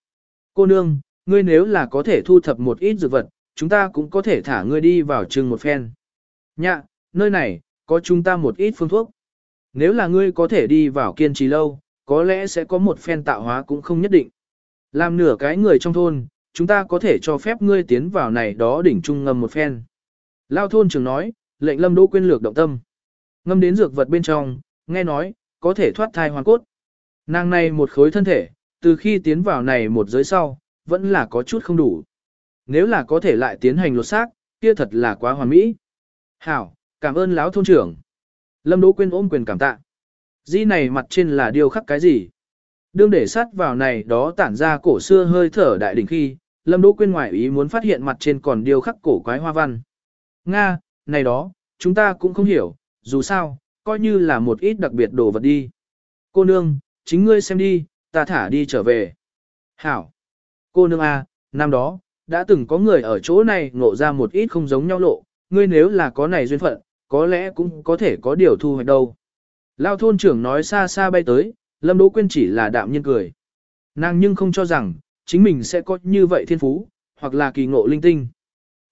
S1: Cô nương, ngươi nếu là có thể thu thập một ít dược vật, chúng ta cũng có thể thả ngươi đi vào trường một phen. Nhạ, nơi này, có chúng ta một ít phương thuốc. Nếu là ngươi có thể đi vào kiên trì lâu, có lẽ sẽ có một phen tạo hóa cũng không nhất định. Làm nửa cái người trong thôn, chúng ta có thể cho phép ngươi tiến vào này đó đỉnh trung ngâm một phen. Lao thôn trưởng nói, lệnh lâm đỗ quyên lược động tâm. Ngâm đến dược vật bên trong, nghe nói, có thể thoát thai hoàn cốt. Nàng này một khối thân thể, từ khi tiến vào này một giới sau, vẫn là có chút không đủ. Nếu là có thể lại tiến hành lột xác, kia thật là quá hoàn mỹ. Hảo, cảm ơn lão thôn trưởng. Lâm Đỗ Quyên ôm quyền cảm tạ. Di này mặt trên là điều khắc cái gì? Đương để sát vào này đó tản ra cổ xưa hơi thở đại đỉnh khi, Lâm Đỗ Quyên ngoại ý muốn phát hiện mặt trên còn điều khắc cổ quái hoa văn. Nga, này đó, chúng ta cũng không hiểu, dù sao, coi như là một ít đặc biệt đồ vật đi. Cô nương, chính ngươi xem đi, ta thả đi trở về. Hảo. Cô nương à, năm đó, đã từng có người ở chỗ này ngộ ra một ít không giống nhau lộ, ngươi nếu là có này duyên phận, có lẽ cũng có thể có điều thu hoạch đâu. Lao thôn trưởng nói xa xa bay tới, Lâm Đỗ Quyên chỉ là đạm nhiên cười. Nàng nhưng không cho rằng, chính mình sẽ có như vậy thiên phú, hoặc là kỳ ngộ linh tinh.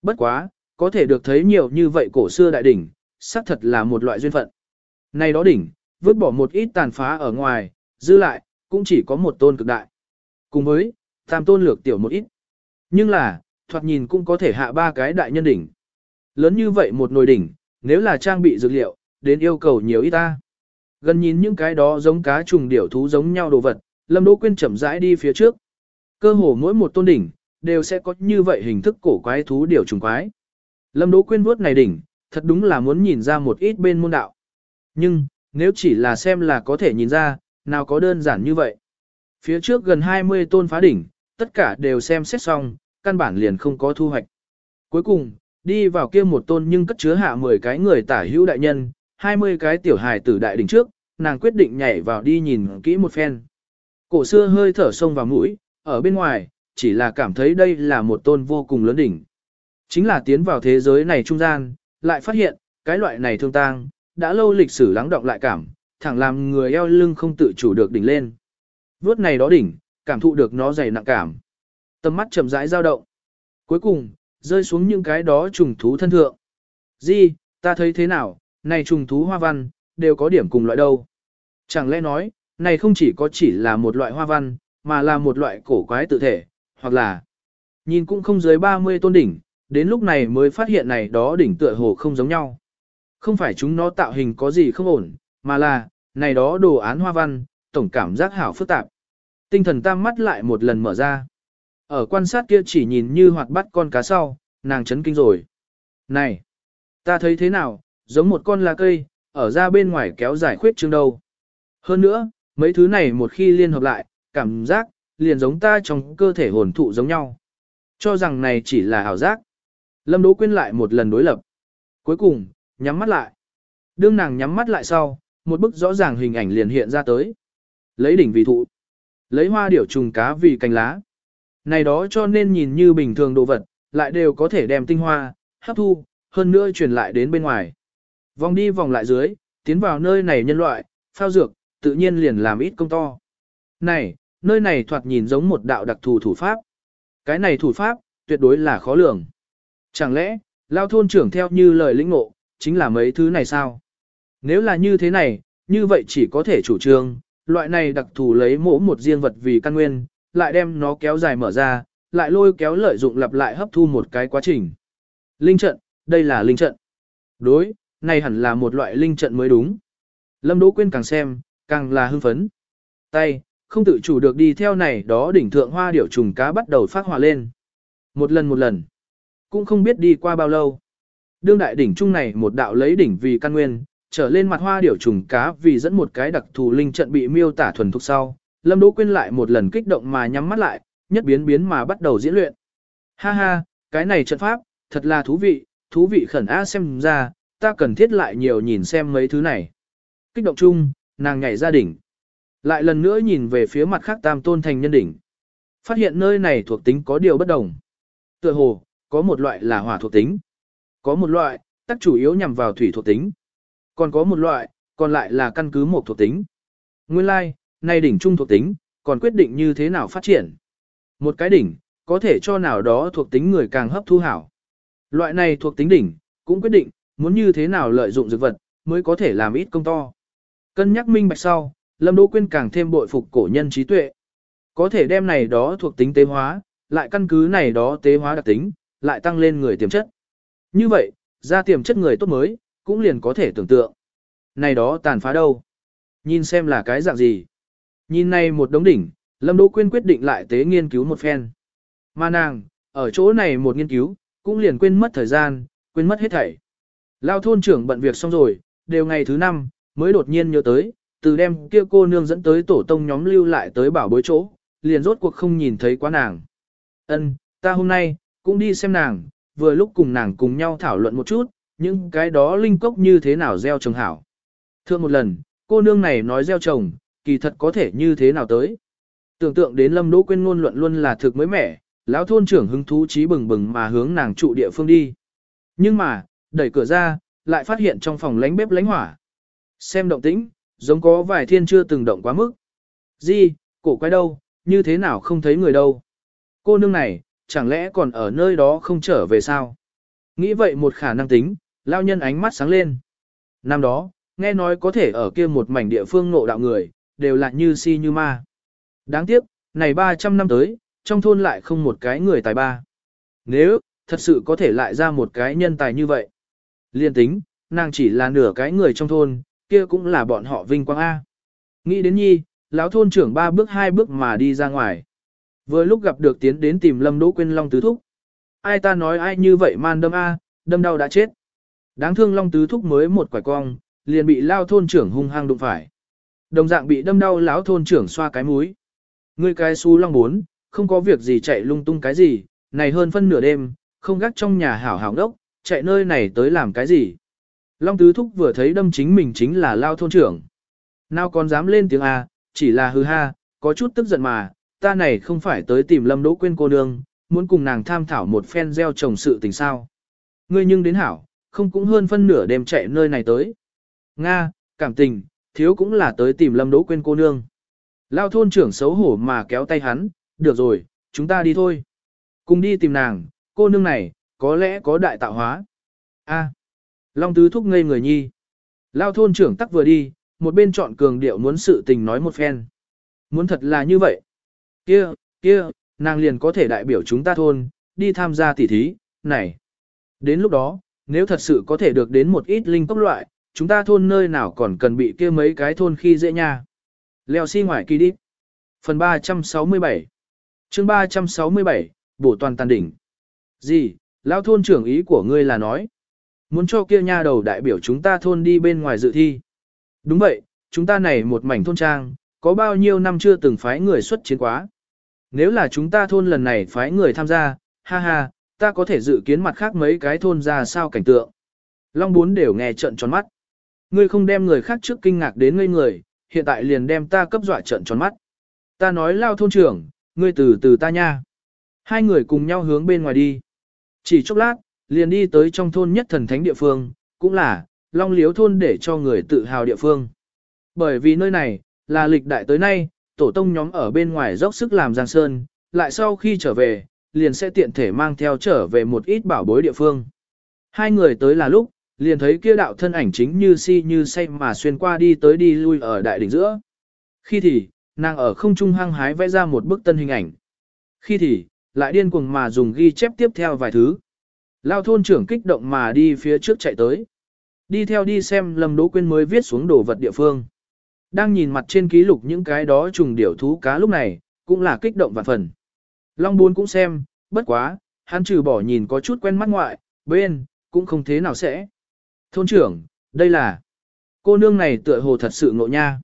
S1: Bất quá, có thể được thấy nhiều như vậy cổ xưa đại đỉnh, xác thật là một loại duyên phận. Này đó đỉnh, vứt bỏ một ít tàn phá ở ngoài, giữ lại, cũng chỉ có một tôn cực đại. Cùng với, tam tôn lược tiểu một ít. Nhưng là, thoạt nhìn cũng có thể hạ ba cái đại nhân đỉnh. Lớn như vậy một nồi đỉnh, nếu là trang bị dược liệu, đến yêu cầu nhiều ít ta. Gần nhìn những cái đó giống cá trùng điểu thú giống nhau đồ vật, Lâm Đỗ Quyên chậm rãi đi phía trước. Cơ hồ mỗi một tôn đỉnh, đều sẽ có như vậy hình thức cổ quái thú điểu trùng quái. Lâm Đỗ Quyên vuốt này đỉnh, thật đúng là muốn nhìn ra một ít bên môn đạo. Nhưng, nếu chỉ là xem là có thể nhìn ra, nào có đơn giản như vậy. Phía trước gần 20 tôn phá đỉnh, tất cả đều xem xét xong, căn bản liền không có thu hoạch. Cuối cùng, đi vào kia một tôn nhưng cất chứa hạ 10 cái người tả hữu đại nhân, 20 cái tiểu hài tử đại đỉnh trước, nàng quyết định nhảy vào đi nhìn kỹ một phen. Cổ xưa hơi thở sông vào mũi, ở bên ngoài, chỉ là cảm thấy đây là một tôn vô cùng lớn đỉnh. Chính là tiến vào thế giới này trung gian, lại phát hiện, cái loại này thương tang, đã lâu lịch sử lắng động lại cảm, thẳng làm người eo lưng không tự chủ được đỉnh lên. Vuốt này đó đỉnh, cảm thụ được nó dày nặng cảm. Tầm mắt chậm rãi dao động. Cuối cùng, rơi xuống những cái đó trùng thú thân thượng. Di, ta thấy thế nào, này trùng thú hoa văn, đều có điểm cùng loại đâu. Chẳng lẽ nói, này không chỉ có chỉ là một loại hoa văn, mà là một loại cổ quái tự thể, hoặc là nhìn cũng không dưới 30 tôn đỉnh, đến lúc này mới phát hiện này đó đỉnh tựa hồ không giống nhau. Không phải chúng nó tạo hình có gì không ổn, mà là, này đó đồ án hoa văn, tổng cảm giác hảo phức tạp. Tinh thần tam mắt lại một lần mở ra. Ở quan sát kia chỉ nhìn như hoạt bắt con cá sau, nàng chấn kinh rồi. Này, ta thấy thế nào, giống một con lá cây, ở ra bên ngoài kéo dài khuyết chương đâu. Hơn nữa, mấy thứ này một khi liên hợp lại, cảm giác, liền giống ta trong cơ thể hồn thụ giống nhau. Cho rằng này chỉ là ảo giác. Lâm Đỗ Quyên lại một lần đối lập. Cuối cùng, nhắm mắt lại. Đương nàng nhắm mắt lại sau, một bức rõ ràng hình ảnh liền hiện ra tới. Lấy đỉnh vì thụ. Lấy hoa điểu trùng cá vì cành lá. Này đó cho nên nhìn như bình thường đồ vật, lại đều có thể đem tinh hoa, hấp thu, hơn nữa truyền lại đến bên ngoài. Vòng đi vòng lại dưới, tiến vào nơi này nhân loại, phao dược, tự nhiên liền làm ít công to. Này, nơi này thoạt nhìn giống một đạo đặc thù thủ pháp. Cái này thủ pháp, tuyệt đối là khó lường. Chẳng lẽ, lao thôn trưởng theo như lời lĩnh ngộ, chính là mấy thứ này sao? Nếu là như thế này, như vậy chỉ có thể chủ trương, loại này đặc thù lấy mỗ một riêng vật vì căn nguyên, lại đem nó kéo dài mở ra, lại lôi kéo lợi dụng lặp lại hấp thu một cái quá trình. Linh trận, đây là linh trận. Đối, này hẳn là một loại linh trận mới đúng. Lâm Đỗ Quyên càng xem, càng là hưng phấn. Tay, không tự chủ được đi theo này đó đỉnh thượng hoa điểu trùng cá bắt đầu phát hỏa lên. Một lần một lần, cũng không biết đi qua bao lâu. Đương đại đỉnh trung này một đạo lấy đỉnh vì căn nguyên, trở lên mặt hoa điểu trùng cá vì dẫn một cái đặc thù linh trận bị miêu tả thuần thục sau. Lâm Đỗ Quyên lại một lần kích động mà nhắm mắt lại, nhất biến biến mà bắt đầu diễn luyện. Ha ha, cái này trận pháp, thật là thú vị, thú vị khẩn a xem ra, ta cần thiết lại nhiều nhìn xem mấy thứ này. Kích động chung, nàng nhảy ra đỉnh. Lại lần nữa nhìn về phía mặt khác tam tôn thành nhân đỉnh. Phát hiện nơi này thuộc tính có điều bất đồng. Tựa hồ, có một loại là hỏa thuộc tính. Có một loại, tác chủ yếu nhằm vào thủy thuộc tính. Còn có một loại, còn lại là căn cứ một thuộc tính. Nguyên lai, like, nay đỉnh trung thuộc tính, còn quyết định như thế nào phát triển. Một cái đỉnh, có thể cho nào đó thuộc tính người càng hấp thu hảo. Loại này thuộc tính đỉnh, cũng quyết định, muốn như thế nào lợi dụng dược vật, mới có thể làm ít công to. Cân nhắc minh bạch sau, Lâm Đỗ Quyên càng thêm bội phục cổ nhân trí tuệ. Có thể đem này đó thuộc tính tế hóa, lại căn cứ này đó tế hóa đặc tính, lại tăng lên người tiềm chất. Như vậy, ra tiềm chất người tốt mới, cũng liền có thể tưởng tượng. Này đó tàn phá đâu? Nhìn xem là cái dạng gì? Nhìn này một đống đỉnh, Lâm Đỗ Quyên quyết định lại tế nghiên cứu một phen. Mà nàng, ở chỗ này một nghiên cứu, cũng liền quên mất thời gian, quên mất hết thảy. Lao thôn trưởng bận việc xong rồi, đều ngày thứ năm, mới đột nhiên nhớ tới, từ đêm kia cô nương dẫn tới tổ tông nhóm lưu lại tới bảo bối chỗ, liền rốt cuộc không nhìn thấy quá nàng. Ân, ta hôm nay, cũng đi xem nàng, vừa lúc cùng nàng cùng nhau thảo luận một chút, những cái đó linh cốc như thế nào gieo trồng hảo. Thưa một lần, cô nương này nói gieo trồng, kỳ thật có thể như thế nào tới. Tưởng tượng đến Lâm Đỗ Quyên ngôn luận luôn là thực mới mẻ, lão thôn trưởng hứng thú trí bừng bừng mà hướng nàng trụ địa phương đi. Nhưng mà, đẩy cửa ra, lại phát hiện trong phòng lánh bếp lánh hỏa. Xem động tĩnh, giống có vài thiên chưa từng động quá mức. Di, cổ quay đâu, như thế nào không thấy người đâu. Cô nương này, chẳng lẽ còn ở nơi đó không trở về sao? Nghĩ vậy một khả năng tính, lao nhân ánh mắt sáng lên. Năm đó, nghe nói có thể ở kia một mảnh địa phương ngộ đạo người, đều là như si như ma. Đáng tiếc, này 300 năm tới, trong thôn lại không một cái người tài ba. Nếu, thật sự có thể lại ra một cái nhân tài như vậy. Liên tính, nàng chỉ là nửa cái người trong thôn, kia cũng là bọn họ vinh quang A. Nghĩ đến nhi, lão thôn trưởng ba bước hai bước mà đi ra ngoài. Vừa lúc gặp được tiến đến tìm Lâm Đỗ Quyên Long Tứ Thúc. Ai ta nói ai như vậy man đâm A, đâm đau đã chết. Đáng thương Long Tứ Thúc mới một quải cong, liền bị lao thôn trưởng hung hăng đụng phải. Đồng dạng bị đâm đau lão thôn trưởng xoa cái mũi. Ngươi cái xu Long bốn, không có việc gì chạy lung tung cái gì, này hơn phân nửa đêm, không gác trong nhà hảo hảo đốc, chạy nơi này tới làm cái gì. Long Tứ Thúc vừa thấy đâm chính mình chính là lao thôn trưởng. Nào còn dám lên tiếng A, chỉ là hư ha, có chút tức giận mà, ta này không phải tới tìm Lâm Đỗ Quyên cô nương, muốn cùng nàng tham thảo một phen gieo trồng sự tình sao. Ngươi nhưng đến hảo, không cũng hơn phân nửa đêm chạy nơi này tới. Nga, cảm tình, thiếu cũng là tới tìm Lâm Đỗ Quyên cô nương. Lao thôn trưởng xấu hổ mà kéo tay hắn, được rồi, chúng ta đi thôi. Cùng đi tìm nàng, cô nương này, có lẽ có đại tạo hóa. A. Long tứ thúc ngây người nhi. Lao thôn trưởng tắc vừa đi, một bên chọn cường điệu muốn sự tình nói một phen. Muốn thật là như vậy. Kia, kia, nàng liền có thể đại biểu chúng ta thôn, đi tham gia tỉ thí, này. Đến lúc đó, nếu thật sự có thể được đến một ít linh cốc loại, chúng ta thôn nơi nào còn cần bị kia mấy cái thôn khi dễ nha. Leo xi si ngoài kỳ đi. Phần 367 chương 367, bổ toàn tàn đỉnh. Gì, lao thôn trưởng ý của ngươi là nói. Muốn cho kia nha đầu đại biểu chúng ta thôn đi bên ngoài dự thi. Đúng vậy, chúng ta này một mảnh thôn trang, có bao nhiêu năm chưa từng phái người xuất chiến quá. Nếu là chúng ta thôn lần này phái người tham gia, ha ha, ta có thể dự kiến mặt khác mấy cái thôn ra sao cảnh tượng. Long bốn đều nghe trận tròn mắt. Ngươi không đem người khác trước kinh ngạc đến ngây người, hiện tại liền đem ta cấp dọa trận tròn mắt. Ta nói lao thôn trưởng, ngươi từ từ ta nha. Hai người cùng nhau hướng bên ngoài đi. Chỉ chốc lát, liền đi tới trong thôn nhất thần thánh địa phương, cũng là, long liếu thôn để cho người tự hào địa phương. Bởi vì nơi này, là lịch đại tới nay, tổ tông nhóm ở bên ngoài dốc sức làm giang sơn, lại sau khi trở về, liền sẽ tiện thể mang theo trở về một ít bảo bối địa phương. Hai người tới là lúc, liền thấy kia đạo thân ảnh chính như si như say mà xuyên qua đi tới đi lui ở đại đỉnh giữa. Khi thì, nàng ở không trung hăng hái vẽ ra một bức tân hình ảnh. Khi thì, lại điên cuồng mà dùng ghi chép tiếp theo vài thứ. Lao thôn trưởng kích động mà đi phía trước chạy tới. Đi theo đi xem Lâm Đỗ Quyên mới viết xuống đồ vật địa phương. Đang nhìn mặt trên ký lục những cái đó trùng điểu thú cá lúc này, cũng là kích động vạn phần. Long Bốn cũng xem, bất quá, hắn trừ bỏ nhìn có chút quen mắt ngoại, bên, cũng không thế nào sẽ. Thôn trưởng, đây là... Cô nương này tựa hồ thật sự ngộ nha.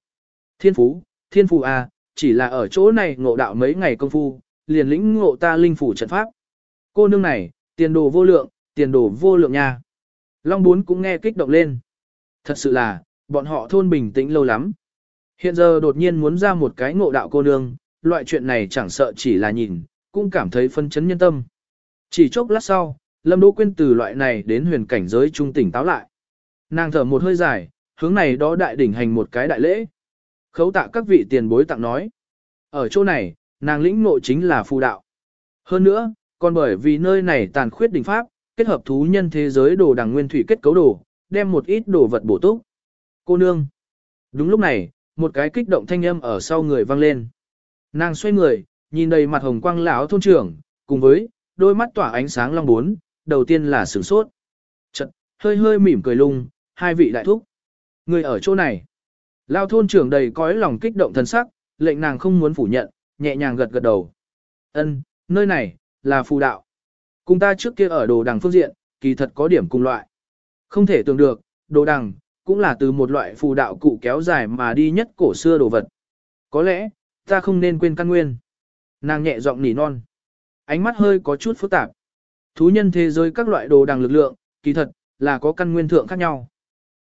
S1: Thiên phú, thiên Phú à, chỉ là ở chỗ này ngộ đạo mấy ngày công phu, liền lĩnh ngộ ta linh phủ trận pháp. Cô nương này, tiền đồ vô lượng, tiền đồ vô lượng nha. Long Bốn cũng nghe kích động lên. Thật sự là, bọn họ thôn bình tĩnh lâu lắm. Hiện giờ đột nhiên muốn ra một cái ngộ đạo cô nương, loại chuyện này chẳng sợ chỉ là nhìn, cũng cảm thấy phân chấn nhân tâm. Chỉ chốc lát sau, Lâm Đỗ Quyên từ loại này đến huyền cảnh giới trung tỉnh táo lại. Nàng thở một hơi dài, hướng này đó đại đỉnh hành một cái đại lễ. Khấu tạ các vị tiền bối tặng nói. Ở chỗ này, nàng lĩnh ngộ chính là phù đạo. Hơn nữa, còn bởi vì nơi này tàn khuyết đỉnh pháp, kết hợp thú nhân thế giới đồ đằng nguyên thủy kết cấu đồ, đem một ít đồ vật bổ túc. Cô nương. Đúng lúc này, một cái kích động thanh âm ở sau người vang lên. Nàng xoay người, nhìn đầy mặt hồng quang lão thôn trưởng, cùng với đôi mắt tỏa ánh sáng long bốn, đầu tiên là sửng sốt. Chật, hơi hơi mỉm cười lung, hai vị đại thúc. Người ở chỗ này. Lao thôn trưởng đầy cõi lòng kích động thân sắc, lệnh nàng không muốn phủ nhận, nhẹ nhàng gật gật đầu. Ân, nơi này, là phù đạo. Cùng ta trước kia ở đồ đằng phương diện, kỳ thật có điểm cùng loại. Không thể tưởng được, đồ đằng, cũng là từ một loại phù đạo cụ kéo dài mà đi nhất cổ xưa đồ vật. Có lẽ, ta không nên quên căn nguyên. Nàng nhẹ giọng nỉ non. Ánh mắt hơi có chút phức tạp. Thú nhân thế giới các loại đồ đằng lực lượng, kỳ thật, là có căn nguyên thượng khác nhau.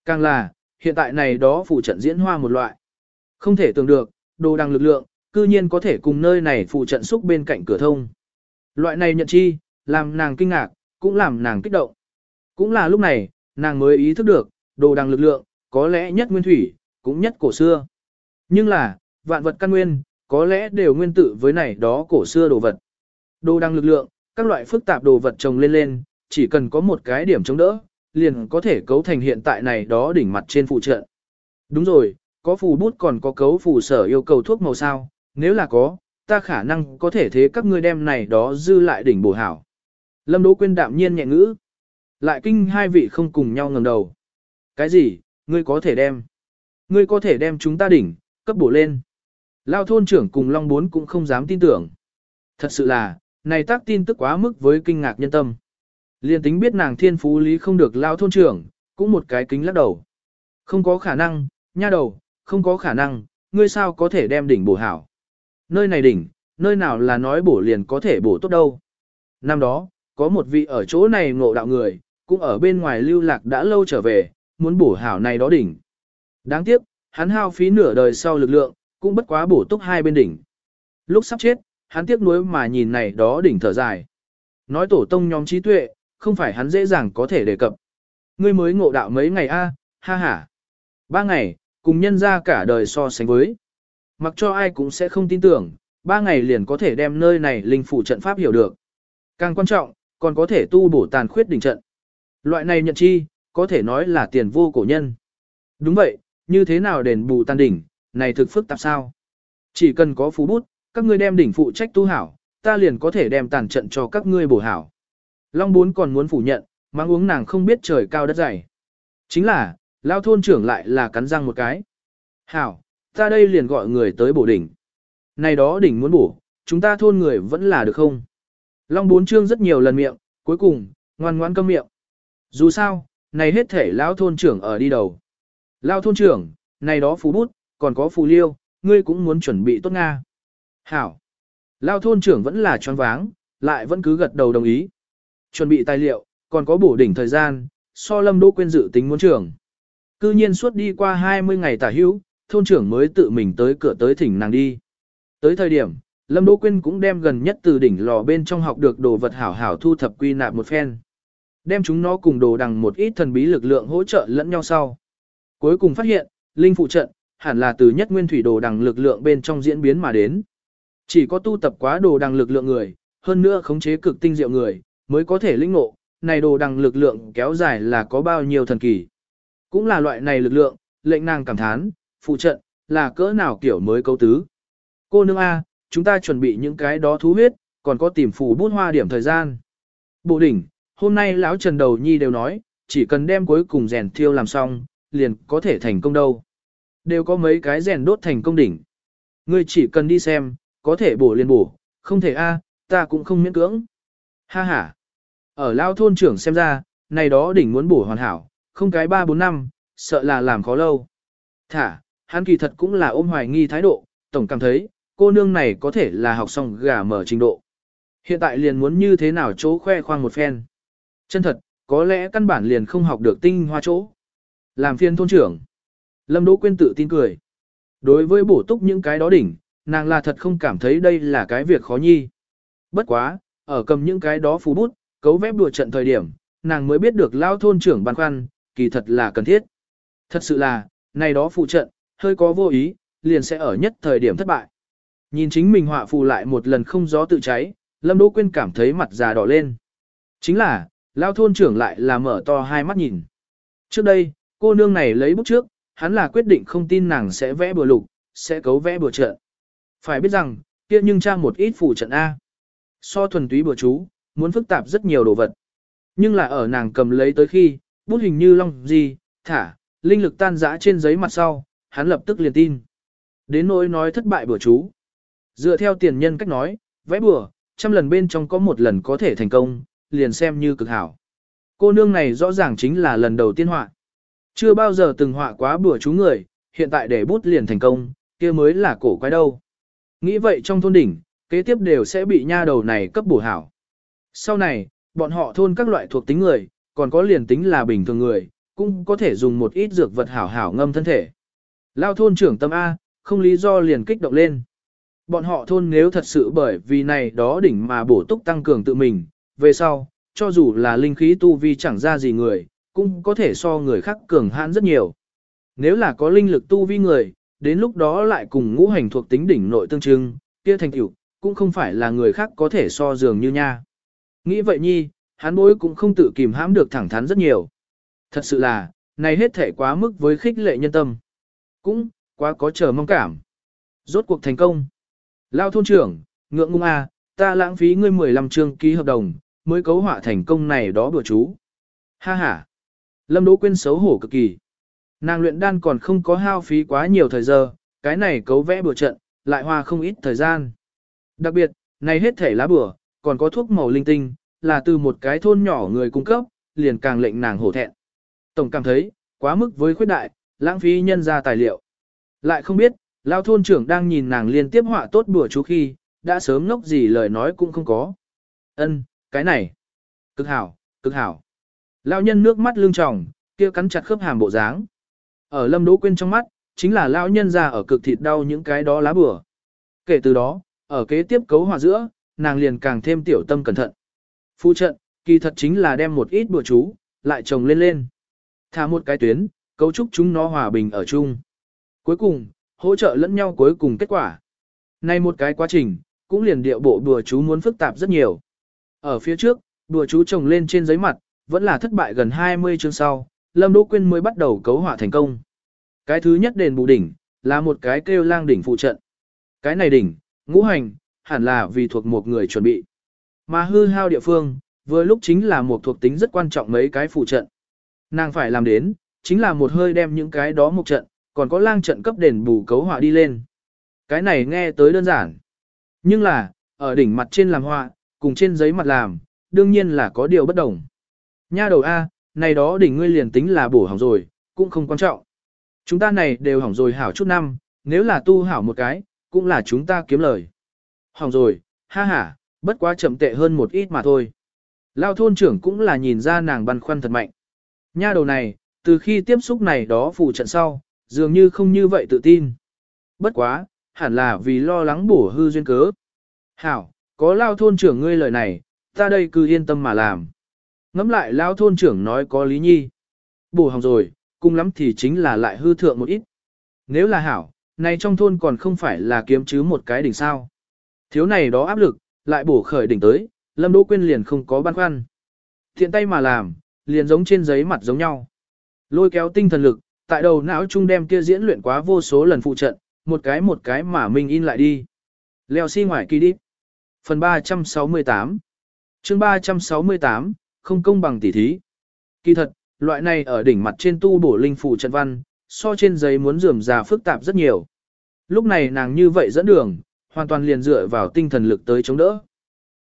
S1: Càng là, hiện tại này đó phụ trận diễn hoa một loại. Không thể tưởng được, đồ đằng lực lượng, cư nhiên có thể cùng nơi này phụ trận xúc bên cạnh cửa thông. Loại này nhận chi, làm nàng kinh ngạc, cũng làm nàng kích động. Cũng là lúc này, nàng mới ý thức được, đồ đằng lực lượng, có lẽ nhất nguyên thủy, cũng nhất cổ xưa. Nhưng là, vạn vật căn nguyên, có lẽ đều nguyên tử với này đó cổ xưa đồ vật. Đồ đăng lực lượng, các loại phức tạp đồ vật trồng lên lên, chỉ cần có một cái điểm chống đỡ, liền có thể cấu thành hiện tại này đó đỉnh mặt trên phụ trợ. Đúng rồi, có phù bút còn có cấu phù sở yêu cầu thuốc màu sao, nếu là có, ta khả năng có thể thế các ngươi đem này đó dư lại đỉnh bổ hảo. Lâm Đỗ Quyên đạm nhiên nhẹ ngữ. Lại kinh hai vị không cùng nhau ngẩng đầu. Cái gì, ngươi có thể đem? Ngươi có thể đem chúng ta đỉnh, cấp bổ lên. Lao thôn trưởng cùng Long Bốn cũng không dám tin tưởng. Thật sự là, này tác tin tức quá mức với kinh ngạc nhân tâm. Liên tính biết nàng thiên phú lý không được Lao thôn trưởng, cũng một cái kính lắc đầu. Không có khả năng, nha đầu, không có khả năng, ngươi sao có thể đem đỉnh bổ hảo. Nơi này đỉnh, nơi nào là nói bổ liền có thể bổ tốt đâu. Năm đó, có một vị ở chỗ này ngộ đạo người, cũng ở bên ngoài lưu lạc đã lâu trở về, muốn bổ hảo này đó đỉnh. Đáng tiếc, hắn hao phí nửa đời sau lực lượng, cũng bất quá bổ túc hai bên đỉnh. Lúc sắp chết, hắn tiếc nuối mà nhìn này đó đỉnh thở dài. Nói tổ tông nhóm trí tuệ, không phải hắn dễ dàng có thể đề cập. Ngươi mới ngộ đạo mấy ngày a, ha ha. Ba ngày, cùng nhân ra cả đời so sánh với. Mặc cho ai cũng sẽ không tin tưởng, ba ngày liền có thể đem nơi này linh phủ trận pháp hiểu được. Càng quan trọng, còn có thể tu bổ tàn khuyết đỉnh trận. Loại này nhận chi, có thể nói là tiền vô cổ nhân. Đúng vậy, như thế nào đền bù tàn đỉnh, này thực phức tạp sao? Chỉ cần có phú bút, các ngươi đem đỉnh phụ trách tu hảo, ta liền có thể đem tàn trận cho các ngươi bổ hảo. Long bốn còn muốn phủ nhận, mang uống nàng không biết trời cao đất dày. Chính là, lao thôn trưởng lại là cắn răng một cái. Hảo, ta đây liền gọi người tới bổ đỉnh. Này đó đỉnh muốn bổ, chúng ta thôn người vẫn là được không? Long bốn trương rất nhiều lần miệng, cuối cùng, ngoan ngoan câm miệng. Dù sao, này hết thể lão thôn trưởng ở đi đầu. Lao thôn trưởng, này đó phú bút, còn có phù liêu, ngươi cũng muốn chuẩn bị tốt Nga. Hảo. Lao thôn trưởng vẫn là choáng váng, lại vẫn cứ gật đầu đồng ý. Chuẩn bị tài liệu, còn có bổ đỉnh thời gian, so lâm đỗ quên dự tính muốn trưởng. Cư nhiên suốt đi qua 20 ngày tả hữu, thôn trưởng mới tự mình tới cửa tới thỉnh nàng đi. Tới thời điểm, Lâm Đỗ Quyên cũng đem gần nhất từ đỉnh lò bên trong học được đồ vật hảo hảo thu thập quy nạp một phen. Đem chúng nó cùng đồ đằng một ít thần bí lực lượng hỗ trợ lẫn nhau sau. Cuối cùng phát hiện, linh phụ trận, hẳn là từ nhất nguyên thủy đồ đằng lực lượng bên trong diễn biến mà đến. Chỉ có tu tập quá đồ đằng lực lượng người, hơn nữa khống chế cực tinh diệu người, mới có thể linh ngộ, này đồ đằng lực lượng kéo dài là có bao nhiêu thần kỳ. Cũng là loại này lực lượng, lệnh nàng cảm thán, phụ trận, là cỡ nào kiểu mới câu tứ. Cô nương A, chúng ta chuẩn bị những cái đó thú huyết, còn có tìm phù bút hoa điểm thời gian. Bộ đỉnh, hôm nay lão Trần Đầu Nhi đều nói, chỉ cần đem cuối cùng rèn thiêu làm xong, liền có thể thành công đâu. Đều có mấy cái rèn đốt thành công đỉnh. Ngươi chỉ cần đi xem, có thể bổ liền bổ, không thể a, à, ta cũng không miễn cưỡng. Ha ha. Ở lao thôn trưởng xem ra, này đó đỉnh muốn bổ hoàn hảo, không cái 3-4 năm, sợ là làm khó lâu. Thả, hắn kỳ thật cũng là ôm hoài nghi thái độ, tổng cảm thấy, cô nương này có thể là học xong gà mở trình độ. Hiện tại liền muốn như thế nào chỗ khoe khoang một phen. Chân thật, có lẽ căn bản liền không học được tinh hoa chỗ. Làm phiên thôn trưởng. Lâm Đỗ Quyên tự tin cười. Đối với bổ túc những cái đó đỉnh, nàng là thật không cảm thấy đây là cái việc khó nhi. Bất quá, ở cầm những cái đó phú bút, cấu vép đùa trận thời điểm, nàng mới biết được lao thôn trưởng băn khoăn, kỳ thật là cần thiết. Thật sự là, này đó phụ trận, hơi có vô ý, liền sẽ ở nhất thời điểm thất bại. Nhìn chính mình họa phù lại một lần không gió tự cháy, Lâm Đỗ Quyên cảm thấy mặt già đỏ lên. Chính là, lao thôn trưởng lại là mở to hai mắt nhìn. Trước đây, cô nương này lấy bút trước, hắn là quyết định không tin nàng sẽ vẽ bừa lục, sẽ cấu vẽ bừa trận. Phải biết rằng, kia nhưng trang một ít phù trận A. So thuần túy bừa chú, muốn phức tạp rất nhiều đồ vật. Nhưng là ở nàng cầm lấy tới khi, bút hình như long gì, thả, linh lực tan rã trên giấy mặt sau, hắn lập tức liền tin. Đến nỗi nói thất bại bừa chú. Dựa theo tiền nhân cách nói, vẽ bừa, trăm lần bên trong có một lần có thể thành công, liền xem như cực hảo. Cô nương này rõ ràng chính là lần đầu tiên họa. Chưa bao giờ từng họa quá bữa chú người, hiện tại để bút liền thành công, kia mới là cổ quái đâu. Nghĩ vậy trong thôn đỉnh, kế tiếp đều sẽ bị nha đầu này cấp bổ hảo. Sau này, bọn họ thôn các loại thuộc tính người, còn có liền tính là bình thường người, cũng có thể dùng một ít dược vật hảo hảo ngâm thân thể. Lao thôn trưởng tâm A, không lý do liền kích động lên. Bọn họ thôn nếu thật sự bởi vì này đó đỉnh mà bổ túc tăng cường tự mình, về sau, cho dù là linh khí tu vi chẳng ra gì người, cũng có thể so người khác cường hãn rất nhiều. Nếu là có linh lực tu vi người, đến lúc đó lại cùng ngũ hành thuộc tính đỉnh nội tương trưng, kia thành tựu cũng không phải là người khác có thể so dường như nha. Nghĩ vậy nhi, hắn bối cũng không tự kìm hãm được thẳng thắn rất nhiều. Thật sự là, này hết thể quá mức với khích lệ nhân tâm. Cũng, quá có chờ mong cảm. Rốt cuộc thành công. Lao thôn trưởng, ngượng ngung a, à, ta lãng phí ngươi 15 chương ký hợp đồng, mới cấu họa thành công này đó bữa chú. Ha ha. Lâm Đỗ Quyên xấu hổ cực kỳ. Nàng luyện đan còn không có hao phí quá nhiều thời giờ, cái này cấu vẽ bữa trận, lại hoa không ít thời gian. Đặc biệt, này hết thể lá bừa, còn có thuốc màu linh tinh, là từ một cái thôn nhỏ người cung cấp, liền càng lệnh nàng hổ thẹn. Tổng cảm thấy, quá mức với khuyết đại, lãng phí nhân ra tài liệu. Lại không biết, lao thôn trưởng đang nhìn nàng liên tiếp họa tốt bữa chú khi, đã sớm ngốc gì lời nói cũng không có. Ân, cái này, cực hảo, cực hảo lão nhân nước mắt lưng tròng, kia cắn chặt khớp hàm bộ dáng. Ở Lâm Đỗ Quyên trong mắt, chính là lão nhân già ở cực thịt đau những cái đó lá bùa. Kể từ đó, ở kế tiếp cấu hòa giữa, nàng liền càng thêm tiểu tâm cẩn thận. Phu trận, kỳ thật chính là đem một ít bùa chú, lại trồng lên lên. Thả một cái tuyến, cấu trúc chúng nó hòa bình ở chung. Cuối cùng, hỗ trợ lẫn nhau cuối cùng kết quả. nay một cái quá trình, cũng liền điệu bộ đùa chú muốn phức tạp rất nhiều. Ở phía trước, đùa chú trồng lên trên giấy mặt, vẫn là thất bại gần 20 chương sau, Lâm Đỗ Quyên mới bắt đầu cấu họa thành công. Cái thứ nhất đền bù đỉnh, là một cái kêu lang đỉnh phụ trận. Cái này đỉnh, ngũ hành, hẳn là vì thuộc một người chuẩn bị. Mà hư hao địa phương, vừa lúc chính là một thuộc tính rất quan trọng mấy cái phụ trận. Nàng phải làm đến, chính là một hơi đem những cái đó một trận, còn có lang trận cấp đền bù cấu họa đi lên. Cái này nghe tới đơn giản. Nhưng là, ở đỉnh mặt trên làm họa, cùng trên giấy mặt làm, đương nhiên là có điều bất đồng. Nha đầu A, này đó đỉnh ngươi liền tính là bổ hỏng rồi, cũng không quan trọng. Chúng ta này đều hỏng rồi hảo chút năm, nếu là tu hảo một cái, cũng là chúng ta kiếm lời. Hỏng rồi, ha ha, bất quá chậm tệ hơn một ít mà thôi. Lao thôn trưởng cũng là nhìn ra nàng băn khoăn thật mạnh. Nha đầu này, từ khi tiếp xúc này đó phụ trận sau, dường như không như vậy tự tin. Bất quá, hẳn là vì lo lắng bổ hư duyên cớ. Hảo, có lao thôn trưởng ngươi lời này, ta đây cứ yên tâm mà làm. Ngắm lại lao thôn trưởng nói có lý nhi. Bổ hỏng rồi, cùng lắm thì chính là lại hư thượng một ít. Nếu là hảo, này trong thôn còn không phải là kiếm chứ một cái đỉnh sao. Thiếu này đó áp lực, lại bổ khởi đỉnh tới, Lâm Đỗ Quyên liền không có băn khoăn. Thiện tay mà làm, liền giống trên giấy mặt giống nhau. Lôi kéo tinh thần lực, tại đầu não trung đem kia diễn luyện quá vô số lần phụ trận, một cái một cái mà mình in lại đi. Leo xi si ngoài kỳ đi. Phần 368 chương 368, không công bằng tỉ thí. Kỳ thật, loại này ở đỉnh mặt trên tu bổ linh phụ trận văn, so trên giấy muốn rườm rà phức tạp rất nhiều. Lúc này nàng như vậy dẫn đường, hoàn toàn liền dựa vào tinh thần lực tới chống đỡ.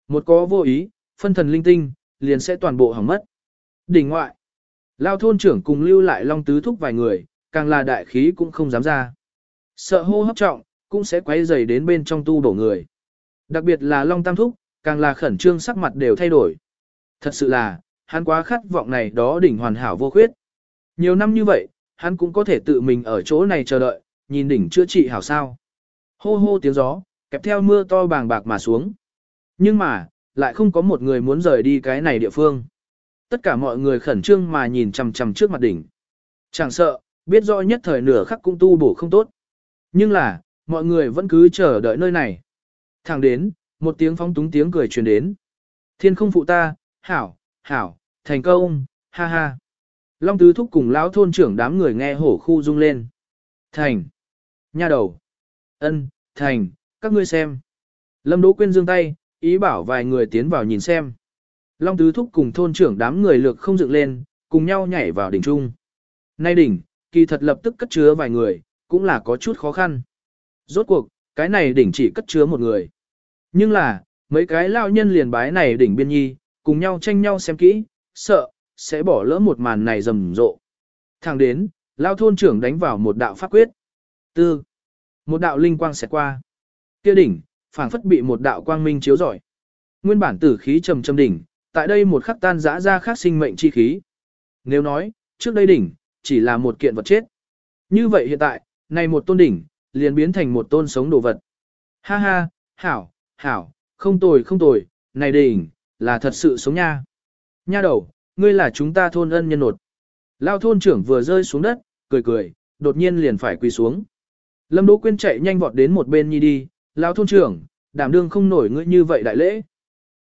S1: Một có vô ý, phân thần linh tinh, liền sẽ toàn bộ hỏng mất. Đỉnh ngoại, lao thôn trưởng cùng lưu lại long tứ thúc vài người, càng là đại khí cũng không dám ra. Sợ hô hấp trọng, cũng sẽ quay dày đến bên trong tu bổ người. Đặc biệt là long tam thúc, càng là khẩn trương sắc mặt đều thay đổi. Thật sự là, hắn quá khát vọng này đó đỉnh hoàn hảo vô khuyết. Nhiều năm như vậy, hắn cũng có thể tự mình ở chỗ này chờ đợi, nhìn đỉnh chữa trị hảo sao. Hô hô tiếng gió, kẹp theo mưa to bàng bạc mà xuống. Nhưng mà, lại không có một người muốn rời đi cái này địa phương. Tất cả mọi người khẩn trương mà nhìn chằm chằm trước mặt đỉnh. Chẳng sợ, biết rõ nhất thời nửa khắc cũng tu bổ không tốt. Nhưng là, mọi người vẫn cứ chờ đợi nơi này. Thẳng đến, một tiếng phóng túng tiếng cười truyền đến. Thiên không phụ ta, hảo, hảo, thành công, ha ha. Long tứ thúc cùng lão thôn trưởng đám người nghe hổ khu rung lên. Thành. Nha đầu. ân, thành, các ngươi xem. Lâm Đỗ Quyên giương tay, ý bảo vài người tiến vào nhìn xem. Long tứ thúc cùng thôn trưởng đám người lược không dựng lên, cùng nhau nhảy vào đỉnh trung. Nay đỉnh, kỳ thật lập tức cất chứa vài người, cũng là có chút khó khăn. Rốt cuộc, cái này đỉnh chỉ cất chứa một người. Nhưng là, mấy cái lao nhân liền bái này đỉnh biên nhi, cùng nhau tranh nhau xem kỹ, sợ, sẽ bỏ lỡ một màn này rầm rộ. Thẳng đến, lao thôn trưởng đánh vào một đạo pháp quyết. Tư. Một đạo linh quang xẹt qua. Kia đỉnh, phảng phất bị một đạo quang minh chiếu rọi. Nguyên bản tử khí trầm trầm đỉnh, tại đây một khắc tan rã ra khác sinh mệnh chi khí. Nếu nói, trước đây đỉnh, chỉ là một kiện vật chết. Như vậy hiện tại, này một tôn đỉnh, liền biến thành một tôn sống đồ vật. Ha ha, hảo, hảo, không tồi không tồi, này đỉnh, là thật sự sống nha. Nha đầu, ngươi là chúng ta thôn ân nhân nột. Lao thôn trưởng vừa rơi xuống đất, cười cười, đột nhiên liền phải quỳ xuống. Lâm Đỗ Quyên chạy nhanh vọt đến một bên nhi đi, Lao thôn trưởng, đảm đương không nổi ngươi như vậy đại lễ.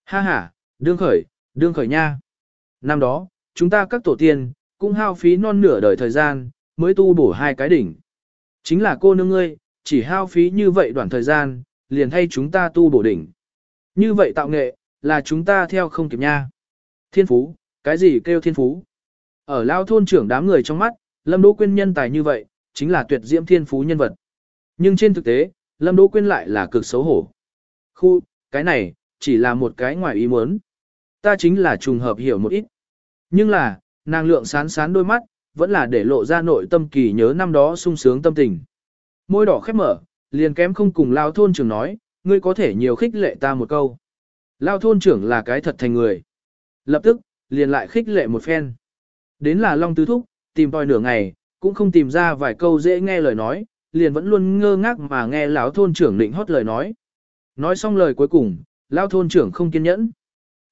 S1: Ha ha, đương khởi, đương khởi nha. Năm đó, chúng ta các tổ tiên, cũng hao phí non nửa đời thời gian, mới tu bổ hai cái đỉnh. Chính là cô nương ngươi, chỉ hao phí như vậy đoạn thời gian, liền thay chúng ta tu bổ đỉnh. Như vậy tạo nghệ, là chúng ta theo không kịp nha. Thiên phú, cái gì kêu thiên phú? Ở lao thôn trưởng đám người trong mắt, Lâm Đỗ Quyên nhân tài như vậy, chính là tuyệt diễm thiên phú nhân vật. Nhưng trên thực tế, Lâm Đỗ Quyên lại là cực xấu hổ. Khu, cái này, chỉ là một cái ngoài ý muốn. Ta chính là trùng hợp hiểu một ít. Nhưng là, nàng lượng sán sán đôi mắt, vẫn là để lộ ra nội tâm kỳ nhớ năm đó sung sướng tâm tình. Môi đỏ khép mở, liền kém không cùng lao thôn trưởng nói, ngươi có thể nhiều khích lệ ta một câu. Lao thôn trưởng là cái thật thành người. Lập tức, liền lại khích lệ một phen. Đến là Long Tứ Thúc, tìm tòi nửa ngày, cũng không tìm ra vài câu dễ nghe lời nói, liền vẫn luôn ngơ ngác mà nghe lão thôn trưởng định hót lời nói. Nói xong lời cuối cùng, lão thôn trưởng không kiên nhẫn.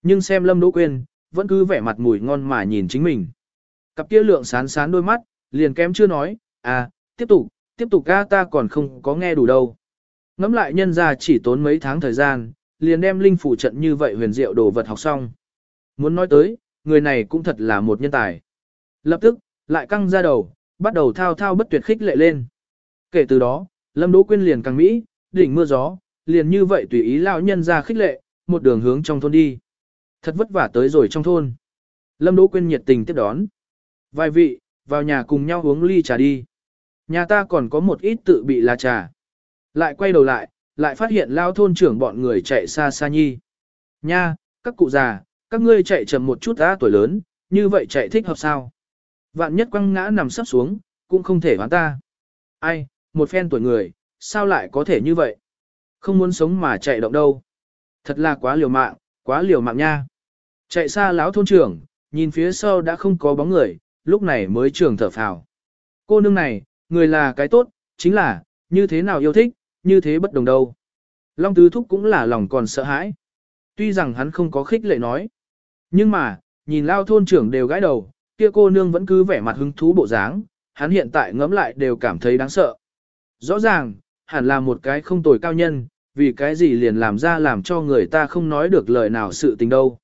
S1: Nhưng xem Lâm Đỗ Quyên, vẫn cứ vẻ mặt mùi ngon mà nhìn chính mình. Cặp kia lượng sán sán đôi mắt, liền kém chưa nói, à, tiếp tục, tiếp tục ca ta còn không có nghe đủ đâu. Ngắm lại nhân ra chỉ tốn mấy tháng thời gian, liền đem linh phủ trận như vậy huyền diệu đồ vật học xong. Muốn nói tới, người này cũng thật là một nhân tài. Lập tức, lại căng ra đầu, bắt đầu thao thao bất tuyệt khích lệ lên. Kể từ đó, Lâm Đỗ Quyên liền càng Mỹ, đỉnh mưa gió, liền như vậy tùy ý lão nhân ra khích lệ, một đường hướng trong thôn đi. Thật vất vả tới rồi trong thôn. Lâm Đỗ Quyên nhiệt tình tiếp đón. Vài vị, vào nhà cùng nhau uống ly trà đi. Nhà ta còn có một ít tự bị là trà. Lại quay đầu lại, lại phát hiện lao thôn trưởng bọn người chạy xa xa nhi. Nha, các cụ già, các ngươi chạy chậm một chút đã tuổi lớn, như vậy chạy thích hợp sao? Vạn nhất quăng ngã nằm sắp xuống, cũng không thể hoán ta. Ai, một phen tuổi người, sao lại có thể như vậy? Không muốn sống mà chạy động đâu. Thật là quá liều mạng, quá liều mạng nha. Chạy xa lão thôn trưởng, nhìn phía sau đã không có bóng người, lúc này mới trường thở phào. Cô nương này, người là cái tốt, chính là, như thế nào yêu thích, như thế bất đồng đâu. Long Tứ Thúc cũng là lòng còn sợ hãi. Tuy rằng hắn không có khích lệ nói. Nhưng mà, nhìn lao thôn trưởng đều gãi đầu, kia cô nương vẫn cứ vẻ mặt hứng thú bộ dáng, hắn hiện tại ngẫm lại đều cảm thấy đáng sợ. Rõ ràng, hẳn là một cái không tồi cao nhân, vì cái gì liền làm ra làm cho người ta không nói được lời nào sự tình đâu.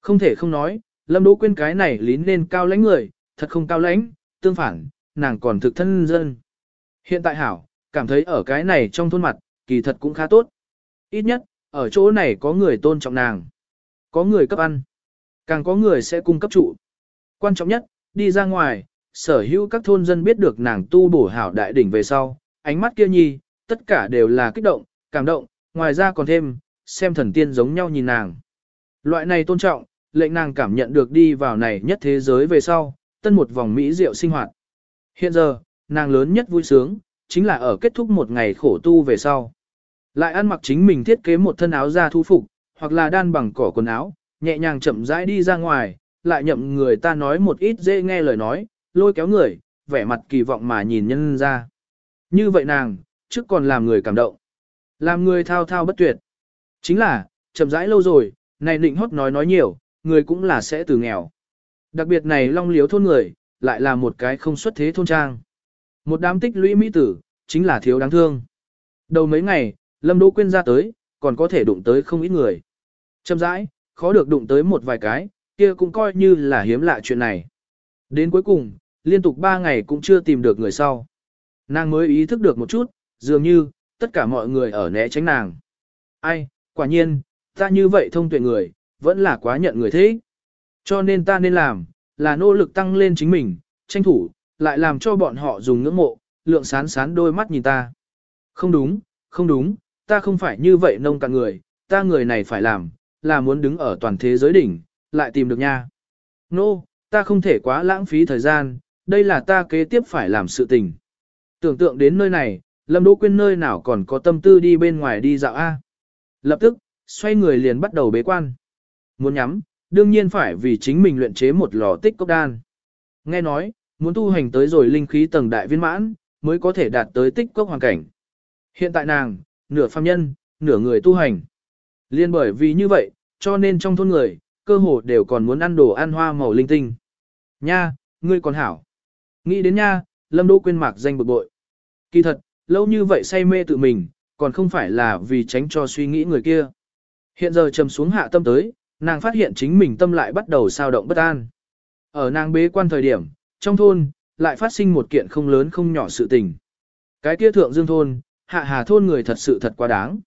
S1: Không thể không nói, Lâm Đỗ Quyên cái này lín lên cao lãnh người, thật không cao lãnh, tương phản, nàng còn thực thân dân. Hiện tại hảo, cảm thấy ở cái này trong thôn mặt, kỳ thật cũng khá tốt. Ít nhất, ở chỗ này có người tôn trọng nàng. Có người cấp ăn. Càng có người sẽ cung cấp trụ. Quan trọng nhất, đi ra ngoài, sở hữu các thôn dân biết được nàng tu bổ hảo đại đỉnh về sau, ánh mắt kia nhi, tất cả đều là kích động, cảm động, ngoài ra còn thêm, xem thần tiên giống nhau nhìn nàng. Loại này tôn trọng, lệnh nàng cảm nhận được đi vào này nhất thế giới về sau, tân một vòng mỹ diệu sinh hoạt. Hiện giờ, nàng lớn nhất vui sướng, chính là ở kết thúc một ngày khổ tu về sau. Lại ăn mặc chính mình thiết kế một thân áo da thu phục, hoặc là đan bằng cỏ quần áo, nhẹ nhàng chậm rãi đi ra ngoài, lại nhậm người ta nói một ít dễ nghe lời nói, lôi kéo người, vẻ mặt kỳ vọng mà nhìn nhân ra. Như vậy nàng, trước còn làm người cảm động. Làm người thao thao bất tuyệt. Chính là, chậm rãi lâu rồi, này định hót nói nói nhiều, người cũng là sẽ từ nghèo. Đặc biệt này long liếu thôn người, lại là một cái không xuất thế thôn trang. Một đám tích lũy mỹ tử, chính là thiếu đáng thương. Đầu mấy ngày, Lâm Đỗ Quyên ra tới, còn có thể đụng tới không ít người. Châm rãi, khó được đụng tới một vài cái, kia cũng coi như là hiếm lạ chuyện này. Đến cuối cùng, liên tục 3 ngày cũng chưa tìm được người sau. Nàng mới ý thức được một chút, dường như, tất cả mọi người ở né tránh nàng. Ai, quả nhiên, ta như vậy thông tuệ người, vẫn là quá nhận người thế. Cho nên ta nên làm, là nỗ lực tăng lên chính mình, tranh thủ, lại làm cho bọn họ dùng ngưỡng mộ, lượng sán sán đôi mắt nhìn ta. Không đúng, không đúng, ta không phải như vậy nông cạn người, ta người này phải làm, là muốn đứng ở toàn thế giới đỉnh, lại tìm được nha. Nô, no, ta không thể quá lãng phí thời gian, đây là ta kế tiếp phải làm sự tình. Tưởng tượng đến nơi này, Lâm Đỗ Quyên nơi nào còn có tâm tư đi bên ngoài đi dạo A. Lập tức, xoay người liền bắt đầu bế quan. Muốn nhắm, đương nhiên phải vì chính mình luyện chế một lò tích cốc đan. Nghe nói, muốn tu hành tới rồi linh khí tầng đại viên mãn, mới có thể đạt tới tích cốc hoàn cảnh. Hiện tại nàng, nửa phàm nhân, nửa người tu hành. Liên bởi vì như vậy, cho nên trong thôn người, cơ hồ đều còn muốn ăn đồ ăn hoa màu linh tinh. Nha, ngươi còn hảo. Nghĩ đến nha, Lâm Đỗ quên mạc danh bực bội. Kỳ thật, lâu như vậy say mê tự mình, còn không phải là vì tránh cho suy nghĩ người kia. Hiện giờ trầm xuống hạ tâm tới, nàng phát hiện chính mình tâm lại bắt đầu sao động bất an. Ở nàng bế quan thời điểm, trong thôn, lại phát sinh một kiện không lớn không nhỏ sự tình. Cái kia thượng dương thôn, hạ hà thôn người thật sự thật quá đáng.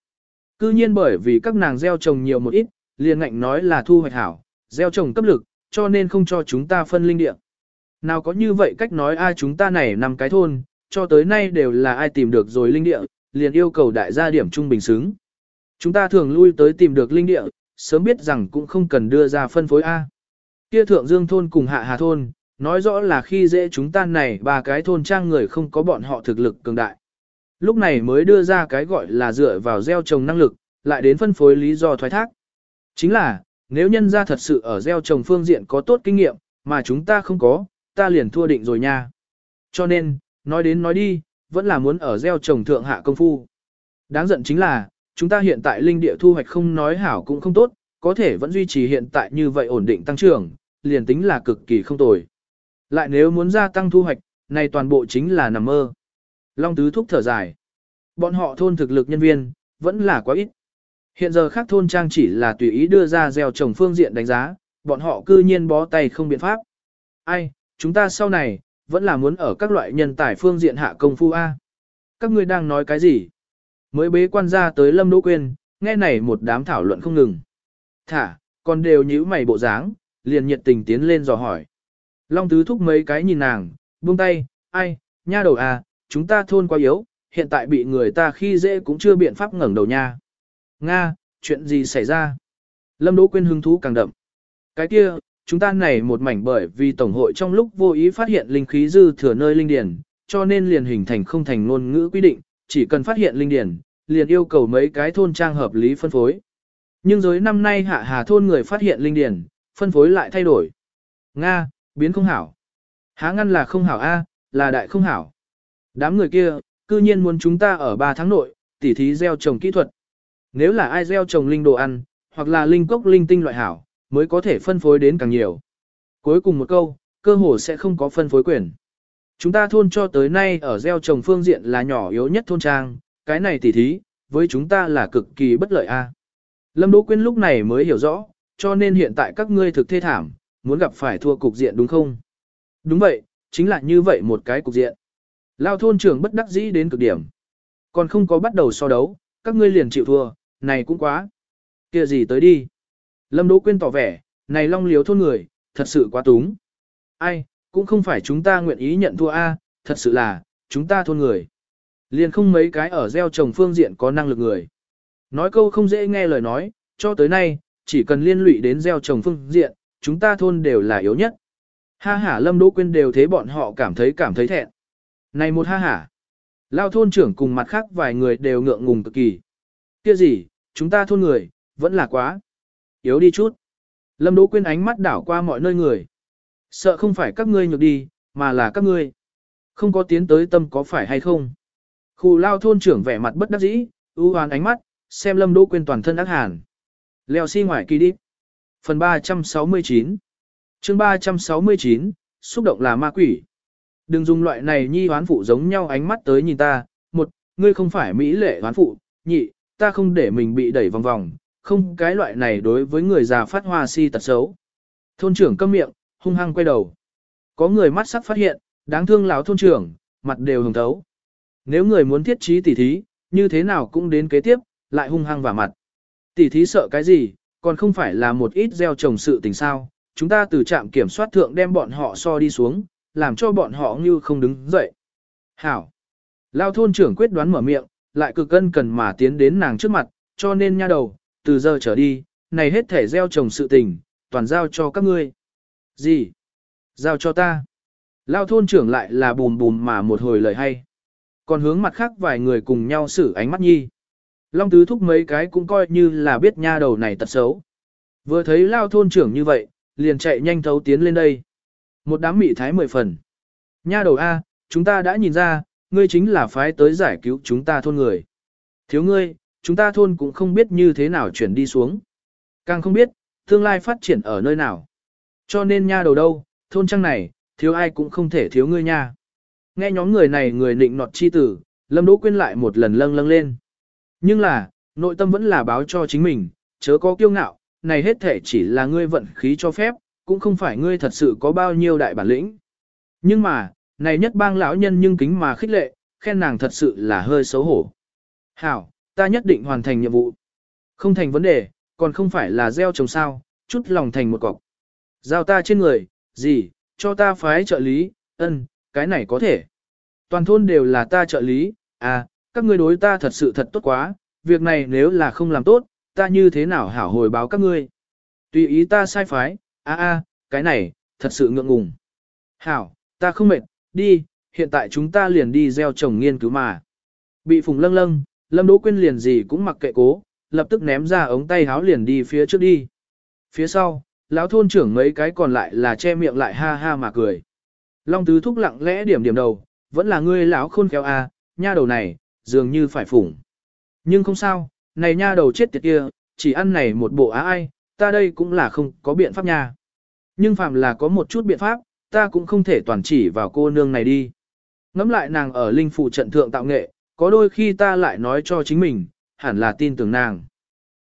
S1: Cư nhiên bởi vì các nàng gieo trồng nhiều một ít, liền ngạnh nói là thu hoạch hảo, gieo trồng cấp lực, cho nên không cho chúng ta phân linh địa. Nào có như vậy cách nói ai chúng ta này nằm cái thôn, cho tới nay đều là ai tìm được rồi linh địa, liền yêu cầu đại gia điểm trung bình xứng. Chúng ta thường lui tới tìm được linh địa, sớm biết rằng cũng không cần đưa ra phân phối A. Kia thượng dương thôn cùng hạ hà thôn, nói rõ là khi dễ chúng ta này ba cái thôn trang người không có bọn họ thực lực cường đại. Lúc này mới đưa ra cái gọi là dựa vào gieo trồng năng lực, lại đến phân phối lý do thoái thác. Chính là, nếu nhân gia thật sự ở gieo trồng phương diện có tốt kinh nghiệm, mà chúng ta không có, ta liền thua định rồi nha. Cho nên, nói đến nói đi, vẫn là muốn ở gieo trồng thượng hạ công phu. Đáng giận chính là, chúng ta hiện tại linh địa thu hoạch không nói hảo cũng không tốt, có thể vẫn duy trì hiện tại như vậy ổn định tăng trưởng, liền tính là cực kỳ không tồi. Lại nếu muốn gia tăng thu hoạch, này toàn bộ chính là nằm mơ. Long Tứ thúc thở dài. Bọn họ thôn thực lực nhân viên, vẫn là quá ít. Hiện giờ khác thôn trang chỉ là tùy ý đưa ra gieo trồng phương diện đánh giá, bọn họ cư nhiên bó tay không biện pháp. Ai, chúng ta sau này, vẫn là muốn ở các loại nhân tài phương diện hạ công phu A. Các ngươi đang nói cái gì? Mới bế quan ra tới Lâm Đỗ Quyên, nghe này một đám thảo luận không ngừng. Thả, còn đều nhíu mày bộ dáng, liền nhiệt tình tiến lên dò hỏi. Long Tứ thúc mấy cái nhìn nàng, buông tay, ai, nha đầu à, chúng ta thôn quá yếu, hiện tại bị người ta khi dễ cũng chưa biện pháp ngẩng đầu nha. Nga, chuyện gì xảy ra? Lâm Đỗ Quyên hứng thú càng đậm. Cái kia, chúng ta này một mảnh bởi vì Tổng hội trong lúc vô ý phát hiện linh khí dư thừa nơi linh điển, cho nên liền hình thành không thành ngôn ngữ quy định, chỉ cần phát hiện linh điển, liền yêu cầu mấy cái thôn trang hợp lý phân phối. Nhưng giới năm nay hạ hà thôn người phát hiện linh điển, phân phối lại thay đổi. Nga, biến không hảo. Há ngăn là không hảo A, là đại không hảo. Đám người kia, cư nhiên muốn chúng ta ở 3 tháng nội, tỉ thí gieo trồng kỹ thuật. Nếu là ai gieo trồng linh đồ ăn, hoặc là linh cốc linh tinh loại hảo, mới có thể phân phối đến càng nhiều. Cuối cùng một câu, cơ hồ sẽ không có phân phối quyền. Chúng ta thôn cho tới nay ở gieo trồng phương diện là nhỏ yếu nhất thôn trang, cái này tỉ thí, với chúng ta là cực kỳ bất lợi a. Lâm Đỗ Quyên lúc này mới hiểu rõ, cho nên hiện tại các ngươi thực thê thảm, muốn gặp phải thua cục diện đúng không? Đúng vậy, chính là như vậy một cái cục diện. Lao thôn trưởng bất đắc dĩ đến cực điểm. Còn không có bắt đầu so đấu, các ngươi liền chịu thua, này cũng quá. kia gì tới đi. Lâm Đỗ Quyên tỏ vẻ, này long liếu thôn người, thật sự quá túng. Ai, cũng không phải chúng ta nguyện ý nhận thua a, thật sự là, chúng ta thôn người. Liền không mấy cái ở gieo trồng phương diện có năng lực người. Nói câu không dễ nghe lời nói, cho tới nay, chỉ cần liên lụy đến gieo trồng phương diện, chúng ta thôn đều là yếu nhất. Ha hả Lâm Đỗ Quyên đều thế bọn họ cảm thấy cảm thấy thẹn. Này một ha hả. Lao thôn trưởng cùng mặt khác vài người đều ngượng ngùng cực kỳ. Kia gì, chúng ta thôn người, vẫn là quá. Yếu đi chút. Lâm Đỗ Quyên ánh mắt đảo qua mọi nơi người. Sợ không phải các ngươi nhược đi, mà là các ngươi. Không có tiến tới tâm có phải hay không. Khu lao thôn trưởng vẻ mặt bất đắc dĩ, ưu hoán ánh mắt, xem Lâm Đỗ Quyên toàn thân ác hàn. Leo xi si ngoài kỳ đi. Phần 369 chương 369, xúc động là ma quỷ. Đừng dùng loại này nhi hoán phụ giống nhau ánh mắt tới nhìn ta, một, ngươi không phải mỹ lệ hoán phụ, nhị, ta không để mình bị đẩy vòng vòng, không cái loại này đối với người già phát hoa si tật xấu. Thôn trưởng câm miệng, hung hăng quay đầu. Có người mắt sắc phát hiện, đáng thương lão thôn trưởng, mặt đều hồng thấu. Nếu người muốn thiết trí tỉ thí, như thế nào cũng đến kế tiếp, lại hung hăng vào mặt. Tỉ thí sợ cái gì, còn không phải là một ít gieo trồng sự tình sao, chúng ta từ trạm kiểm soát thượng đem bọn họ so đi xuống, làm cho bọn họ như không đứng dậy. Hảo. Lao thôn trưởng quyết đoán mở miệng, lại cực cân cần mà tiến đến nàng trước mặt, cho nên nha đầu, từ giờ trở đi, này hết thể gieo trồng sự tình, toàn giao cho các ngươi. Gì? Giao cho ta. Lao thôn trưởng lại là bùm bùm mà một hồi lời hay. Còn hướng mặt khác vài người cùng nhau xử ánh mắt nhi. Long tứ thúc mấy cái cũng coi như là biết nha đầu này tật xấu. Vừa thấy lao thôn trưởng như vậy, liền chạy nhanh thấu tiến lên đây. Một đám mị thái mười phần. Nha đầu A, chúng ta đã nhìn ra, ngươi chính là phái tới giải cứu chúng ta thôn người. Thiếu ngươi, chúng ta thôn cũng không biết như thế nào chuyển đi xuống. Càng không biết, tương lai phát triển ở nơi nào. Cho nên nha đầu đâu, thôn trang này, thiếu ai cũng không thể thiếu ngươi nha. Nghe nhóm người này người nịnh nọt chi tử, Lâm Đỗ Quyên lại một lần lâng lâng lên. Nhưng là, nội tâm vẫn là báo cho chính mình, chớ có kiêu ngạo, này hết thể chỉ là ngươi vận khí cho phép, cũng không phải ngươi thật sự có bao nhiêu đại bản lĩnh. Nhưng mà, này nhất bang lão nhân nhưng kính mà khích lệ, khen nàng thật sự là hơi xấu hổ. Hảo, ta nhất định hoàn thành nhiệm vụ. Không thành vấn đề, còn không phải là gieo trồng sao, chút lòng thành một cọc. Giao ta trên người, gì, cho ta phái trợ lý, ân, cái này có thể. Toàn thôn đều là ta trợ lý, à, các ngươi đối ta thật sự thật tốt quá, việc này nếu là không làm tốt, ta như thế nào hảo hồi báo các ngươi. Tùy ý ta sai phái, a a, cái này, thật sự ngượng ngùng. Hảo, ta không mệt, đi, hiện tại chúng ta liền đi gieo trồng nghiên cứu mà. Bị phùng lâng lâng, Lâm Đỗ Quyên liền gì cũng mặc kệ cố, lập tức ném ra ống tay háo liền đi phía trước đi. Phía sau, lão thôn trưởng mấy cái còn lại là che miệng lại ha ha mà cười. Long tứ thúc lặng lẽ điểm điểm đầu, vẫn là ngươi lão khôn khéo à, nha đầu này, dường như phải phủng. Nhưng không sao, này nha đầu chết tiệt kia, chỉ ăn này một bộ á ai, ta đây cũng là không có biện pháp nha. Nhưng phàm là có một chút biện pháp, ta cũng không thể toàn chỉ vào cô nương này đi. Ngắm lại nàng ở linh phụ trận thượng tạo nghệ, có đôi khi ta lại nói cho chính mình, hẳn là tin tưởng nàng.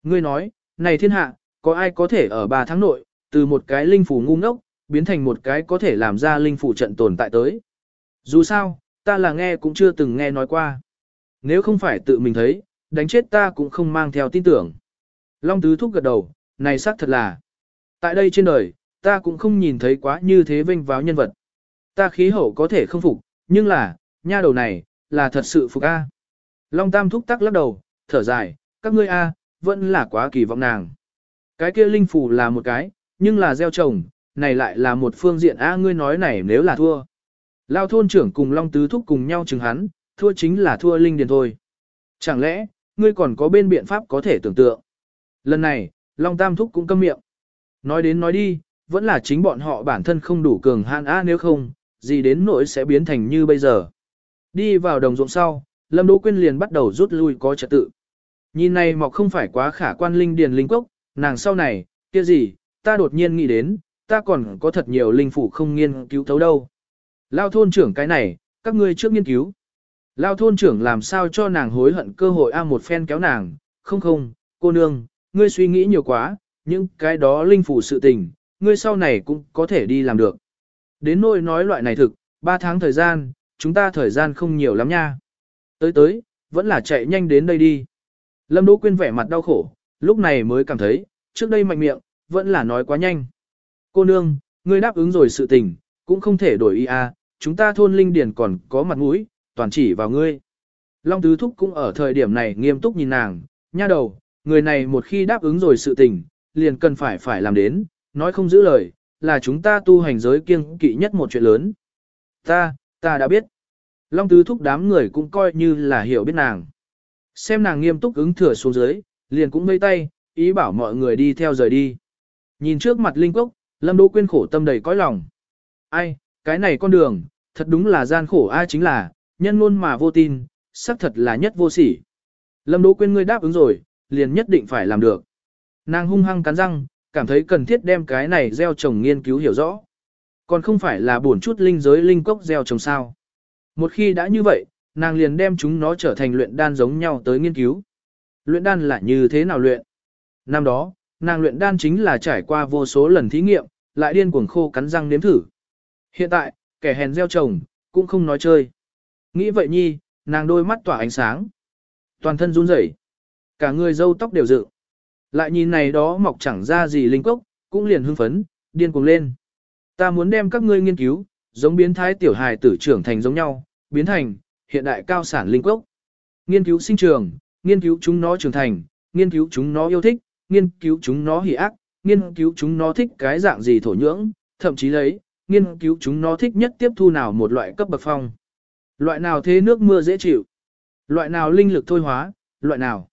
S1: Ngươi nói, này thiên hạ, có ai có thể ở 3 tháng nội, từ một cái linh phủ ngu ngốc, biến thành một cái có thể làm ra linh phủ trận tồn tại tới. Dù sao, ta là nghe cũng chưa từng nghe nói qua. Nếu không phải tự mình thấy, đánh chết ta cũng không mang theo tin tưởng. Long Tứ Thúc gật đầu, này xác thật là. Tại đây trên đời, ta cũng không nhìn thấy quá như thế vinh váo nhân vật. Ta khí hậu có thể không phục, nhưng là, nha đầu này, là thật sự phục A. Long Tam Thúc tắc lắc đầu, thở dài, các ngươi A, vẫn là quá kỳ vọng nàng. Cái kia linh phủ là một cái, nhưng là gieo trồng, này lại là một phương diện A ngươi nói này nếu là thua. Lao thôn trưởng cùng Long Tứ Thúc cùng nhau chừng hắn, thua chính là thua linh điền thôi. Chẳng lẽ, ngươi còn có bên biện pháp có thể tưởng tượng. Lần này, Long Tam Thúc cũng câm miệng. Nói đến nói đi, vẫn là chính bọn họ bản thân không đủ cường hạn á nếu không, gì đến nỗi sẽ biến thành như bây giờ. Đi vào đồng ruộng sau, Lâm Đỗ Quyên liền bắt đầu rút lui có trật tự. Nhìn này mọc không phải quá khả quan linh điền linh quốc, nàng sau này, kia gì, ta đột nhiên nghĩ đến, ta còn có thật nhiều linh phủ không nghiên cứu thấu đâu. Lao thôn trưởng cái này, các ngươi trước nghiên cứu. Lao thôn trưởng làm sao cho nàng hối hận cơ hội a một phen kéo nàng, không không, cô nương, ngươi suy nghĩ nhiều quá, những cái đó linh phủ sự tình, ngươi sau này cũng có thể đi làm được. Đến nỗi nói loại này thực, 3 tháng thời gian, chúng ta thời gian không nhiều lắm nha. Tới tới, vẫn là chạy nhanh đến đây đi. Lâm Đỗ Quyên vẻ mặt đau khổ, lúc này mới cảm thấy, trước đây mạnh miệng, vẫn là nói quá nhanh. Cô nương, ngươi đáp ứng rồi sự tình, cũng không thể đổi ý a, chúng ta thôn linh điển còn có mặt mũi, toàn chỉ vào ngươi. Long Tứ Thúc cũng ở thời điểm này nghiêm túc nhìn nàng, nha đầu, người này một khi đáp ứng rồi sự tình, liền cần phải phải làm đến, nói không giữ lời, là chúng ta tu hành giới kiêng kỵ nhất một chuyện lớn. Ta, ta đã biết. Long Tứ Thúc đám người cũng coi như là hiểu biết nàng. Xem nàng nghiêm túc ứng thừa xuống dưới, liền cũng mây tay, ý bảo mọi người đi theo rời đi. Nhìn trước mặt Linh Cốc, Lâm Đỗ Quyên khổ tâm đầy cõi lòng. Ai, cái này con đường, thật đúng là gian khổ ai chính là, nhân luôn mà vô tin, xác thật là nhất vô sỉ. Lâm Đỗ Quyên ngươi đáp ứng rồi, liền nhất định phải làm được. Nàng hung hăng cắn răng, cảm thấy cần thiết đem cái này gieo trồng nghiên cứu hiểu rõ. Còn không phải là buồn chút linh giới linh cốc gieo trồng sao. Một khi đã như vậy, nàng liền đem chúng nó trở thành luyện đan giống nhau tới nghiên cứu. Luyện đan là như thế nào luyện? Năm đó, nàng luyện đan chính là trải qua vô số lần thí nghiệm, lại điên cuồng khô cắn răng nếm thử. Hiện tại, kẻ hèn gieo trồng, cũng không nói chơi. Nghĩ vậy nhi, nàng đôi mắt tỏa ánh sáng. Toàn thân run rẩy, cả người râu tóc đều dựng. Lại nhìn này đó mọc chẳng ra gì linh cốc, cũng liền hưng phấn, điên cuồng lên. Ta muốn đem các ngươi nghiên cứu, giống biến thái tiểu hài tử trưởng thành giống nhau, biến thành, hiện đại cao sản linh cốc. Nghiên cứu sinh trường, nghiên cứu chúng nó trưởng thành, nghiên cứu chúng nó yêu thích, nghiên cứu chúng nó hỉ ác, nghiên cứu chúng nó thích cái dạng gì thổ nhưỡng, thậm chí lấy, nghiên cứu chúng nó thích nhất tiếp thu nào một loại cấp bậc phong. Loại nào thế nước mưa dễ chịu, loại nào linh lực thôi hóa, loại nào.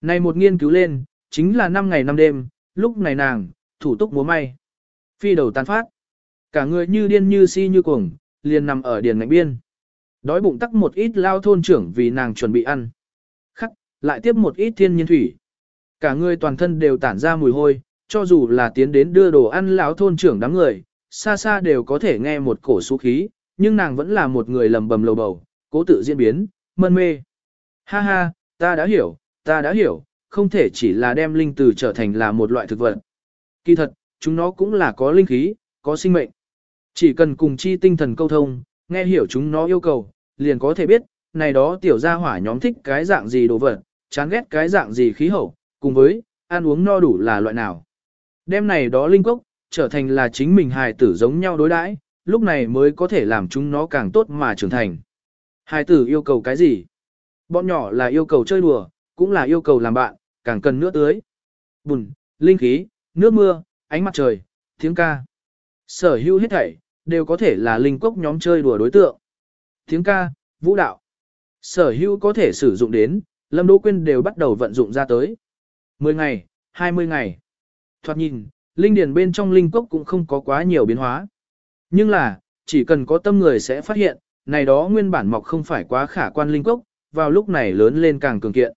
S1: Này một nghiên cứu lên, chính là 5 ngày 5 đêm, lúc này nàng, thủ túc múa may. Phi đầu tan phát. Cả người như điên như si như cuồng, liền nằm ở điền ngạnh biên. Đói bụng tắc một ít lao thôn trưởng vì nàng chuẩn bị ăn. Khắc, lại tiếp một ít thiên nhiên thủy. Cả người toàn thân đều tản ra mùi hôi, cho dù là tiến đến đưa đồ ăn lão thôn trưởng đám người, xa xa đều có thể nghe một cổ xú khí, nhưng nàng vẫn là một người lầm bầm lầu bầu, cố tự diễn biến, mân mê. Ha ha, ta đã hiểu, ta đã hiểu, không thể chỉ là đem linh từ trở thành là một loại thực vật. Kỳ thật, chúng nó cũng là có linh khí, có sinh mệnh. Chỉ cần cùng chi tinh thần câu thông, nghe hiểu chúng nó yêu cầu, liền có thể biết, này đó tiểu gia hỏa nhóm thích cái dạng gì đồ vật, chán ghét cái dạng gì khí hậu, cùng với, ăn uống no đủ là loại nào. Đêm này đó linh cốc, trở thành là chính mình hài tử giống nhau đối đãi, lúc này mới có thể làm chúng nó càng tốt mà trưởng thành. Hai tử yêu cầu cái gì? Bọn nhỏ là yêu cầu chơi đùa, cũng là yêu cầu làm bạn, càng cần nước tưới. Bùn, linh khí, nước mưa, ánh mặt trời, tiếng ca. Sở hữu hết thảy, đều có thể là linh cốc nhóm chơi đùa đối tượng. Tiếng ca, vũ đạo. Sở hữu có thể sử dụng đến, Lâm Đỗ Quyên đều bắt đầu vận dụng ra tới. 10 ngày, 20 ngày. Thoạt nhìn, linh điền bên trong linh cốc cũng không có quá nhiều biến hóa. Nhưng là, Chỉ cần có tâm người sẽ phát hiện, này đó nguyên bản mọc không phải quá khả quan linh cốc, vào lúc này lớn lên càng cường kiện,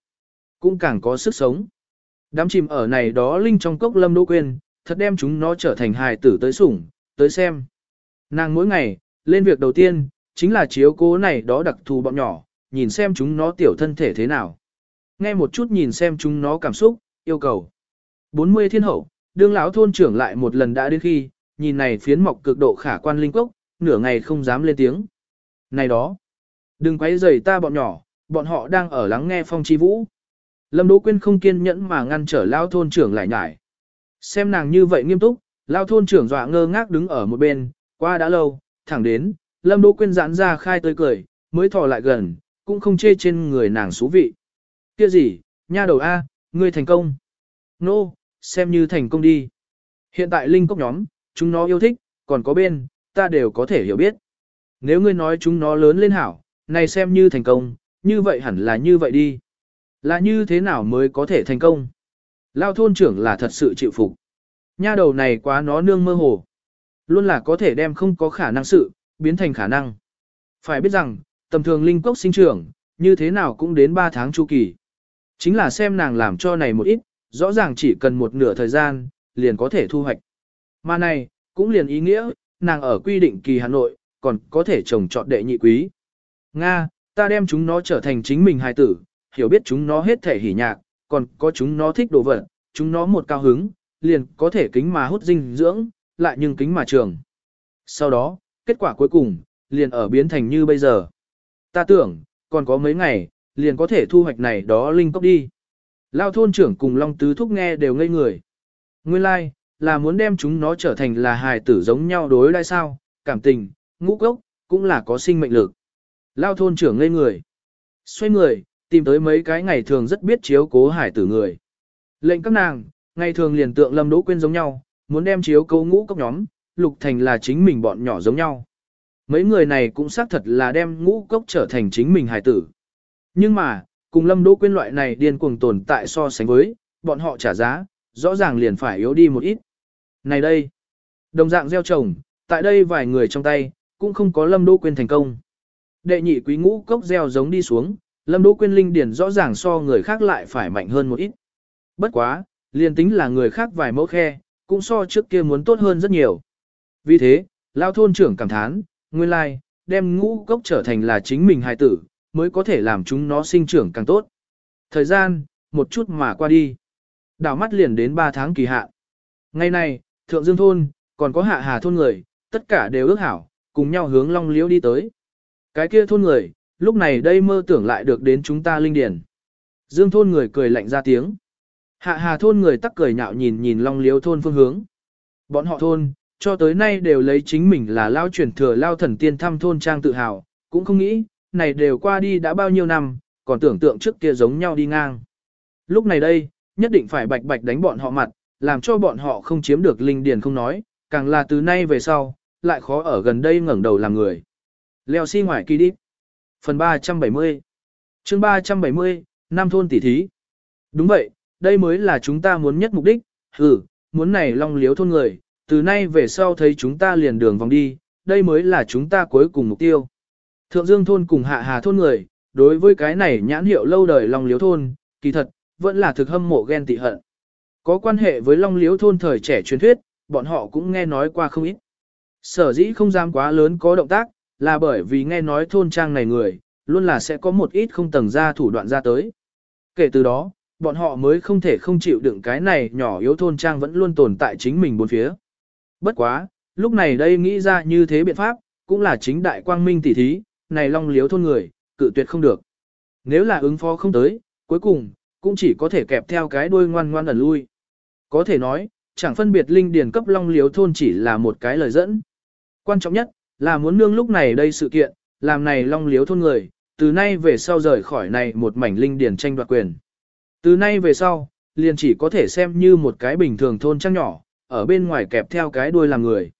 S1: cũng càng có sức sống. Đám chìm ở này đó linh trong cốc lâm đỗ quên, thật đem chúng nó trở thành hài tử tới sủng, tới xem. Nàng mỗi ngày, lên việc đầu tiên, chính là chiếu cố này đó đặc thù bọn nhỏ, nhìn xem chúng nó tiểu thân thể thế nào. Nghe một chút nhìn xem chúng nó cảm xúc, yêu cầu. 40 thiên hậu, đương lão thôn trưởng lại một lần đã đến khi, nhìn này phiến mọc cực độ khả quan linh cốc, nửa ngày không dám lên tiếng. Này đó, đừng quấy rầy ta bọn nhỏ, bọn họ đang ở lắng nghe phong chi vũ. Lâm Đỗ Quyên không kiên nhẫn mà ngăn trở lao thôn trưởng lại nhải. Xem nàng như vậy nghiêm túc, lao thôn trưởng dọa ngơ ngác đứng ở một bên, qua đã lâu, thẳng đến, Lâm Đỗ Quyên giãn ra khai tươi cười, mới thò lại gần, cũng không chê trên người nàng xú vị. Kia gì, nha đầu A, ngươi thành công. Nô, no, xem như thành công đi. Hiện tại linh cốc nhóm, chúng nó yêu thích, còn có bên, ta đều có thể hiểu biết. Nếu ngươi nói chúng nó lớn lên hảo, này xem như thành công, như vậy hẳn là như vậy đi. Là như thế nào mới có thể thành công? Lao thôn trưởng là thật sự chịu phục. Nha đầu này quá nó nương mơ hồ. Luôn là có thể đem không có khả năng sự, biến thành khả năng. Phải biết rằng, tầm thường linh cốc sinh trưởng, như thế nào cũng đến 3 tháng chu kỳ. Chính là xem nàng làm cho này một ít, rõ ràng chỉ cần một nửa thời gian, liền có thể thu hoạch. Mà này, cũng liền ý nghĩa, nàng ở quy định kỳ Hà Nội, còn có thể trồng trọt đệ nhị quý. Nga, ta đem chúng nó trở thành chính mình hài tử, hiểu biết chúng nó hết thể hỉ nhạc, còn có chúng nó thích đồ vật, chúng nó một cao hứng, liền có thể kính mà hút dinh dưỡng, lại nhưng kính mà trường. Sau đó, kết quả cuối cùng, liền ở biến thành như bây giờ. Ta tưởng, còn có mấy ngày, liền có thể thu hoạch này đó linh cốc đi. Lao thôn trưởng cùng Long Tứ Thúc nghe đều ngây người. Nguyên lai, like, là muốn đem chúng nó trở thành là hài tử giống nhau đối đãi sao, cảm tình, ngũ cốc, cũng là có sinh mệnh lực. Lao thôn trưởng ngây người. Xoay người, tìm tới mấy cái ngày thường rất biết chiếu cố hải tử người. Lệnh các nàng, ngày thường liền tượng lâm đỗ quên giống nhau, muốn đem chiếu cố ngũ cốc nhóm, lục thành là chính mình bọn nhỏ giống nhau. Mấy người này cũng xác thật là đem ngũ cốc trở thành chính mình hải tử. Nhưng mà, cùng lâm đỗ quên loại này điên cuồng tồn tại so sánh với, bọn họ trả giá, rõ ràng liền phải yếu đi một ít. Này đây, đồng dạng gieo trồng, tại đây vài người trong tay, cũng không có lâm đỗ Quyên thành công. Đệ nhị quý ngũ cốc gieo giống đi xuống, lâm đỗ Quyên linh điển rõ ràng so người khác lại phải mạnh hơn một ít. Bất quá, liền tính là người khác vài mẫu khe, cũng so trước kia muốn tốt hơn rất nhiều. Vì thế, Lão thôn trưởng cảm thán, nguyên lai, đem ngũ cốc trở thành là chính mình hài tử, mới có thể làm chúng nó sinh trưởng càng tốt. Thời gian, một chút mà qua đi. Đảo mắt liền đến 3 tháng kỳ hạn. Ngày này, Thượng Dương Thôn, còn có hạ hà thôn người, tất cả đều ước hảo, cùng nhau hướng Long Liễu đi tới. Cái kia thôn người, lúc này đây mơ tưởng lại được đến chúng ta linh điển. Dương thôn người cười lạnh ra tiếng. Hạ hà thôn người tắc cười nhạo nhìn nhìn Long Liễu thôn phương hướng. Bọn họ thôn, cho tới nay đều lấy chính mình là lao truyền thừa lao thần tiên thăm thôn trang tự hào, cũng không nghĩ, này đều qua đi đã bao nhiêu năm, còn tưởng tượng trước kia giống nhau đi ngang. Lúc này đây, nhất định phải bạch bạch đánh bọn họ mặt, làm cho bọn họ không chiếm được linh điền không nói, càng là từ nay về sau, lại khó ở gần đây ngẩng đầu làm người. Leo xi si ngoài kỳ đi. Phần 370 chương 370, Nam thôn tỷ thí. Đúng vậy, đây mới là chúng ta muốn nhất mục đích, ừ, muốn này long liếu thôn người, từ nay về sau thấy chúng ta liền đường vòng đi, đây mới là chúng ta cuối cùng mục tiêu. Thượng Dương thôn cùng hạ hà thôn người, đối với cái này nhãn hiệu lâu đời long liếu thôn, kỳ thật, vẫn là thực hâm mộ ghen tị hận. Có quan hệ với long liếu thôn thời trẻ truyền thuyết, bọn họ cũng nghe nói qua không ít. Sở dĩ không dám quá lớn có động tác, là bởi vì nghe nói thôn trang này người, luôn là sẽ có một ít không tầng ra thủ đoạn ra tới. Kể từ đó, bọn họ mới không thể không chịu đựng cái này nhỏ yếu thôn trang vẫn luôn tồn tại chính mình bốn phía. Bất quá, lúc này đây nghĩ ra như thế biện pháp, cũng là chính đại quang minh tỉ thí, này long liếu thôn người, cự tuyệt không được. Nếu là ứng phó không tới, cuối cùng, cũng chỉ có thể kẹp theo cái đuôi ngoan ngoan ẩn lui. Có thể nói, chẳng phân biệt linh điền cấp long liếu thôn chỉ là một cái lời dẫn. Quan trọng nhất, là muốn nương lúc này đây sự kiện, làm này long liếu thôn người, từ nay về sau rời khỏi này một mảnh linh điền tranh đoạt quyền. Từ nay về sau, liền chỉ có thể xem như một cái bình thường thôn trang nhỏ, ở bên ngoài kẹp theo cái đuôi làm người.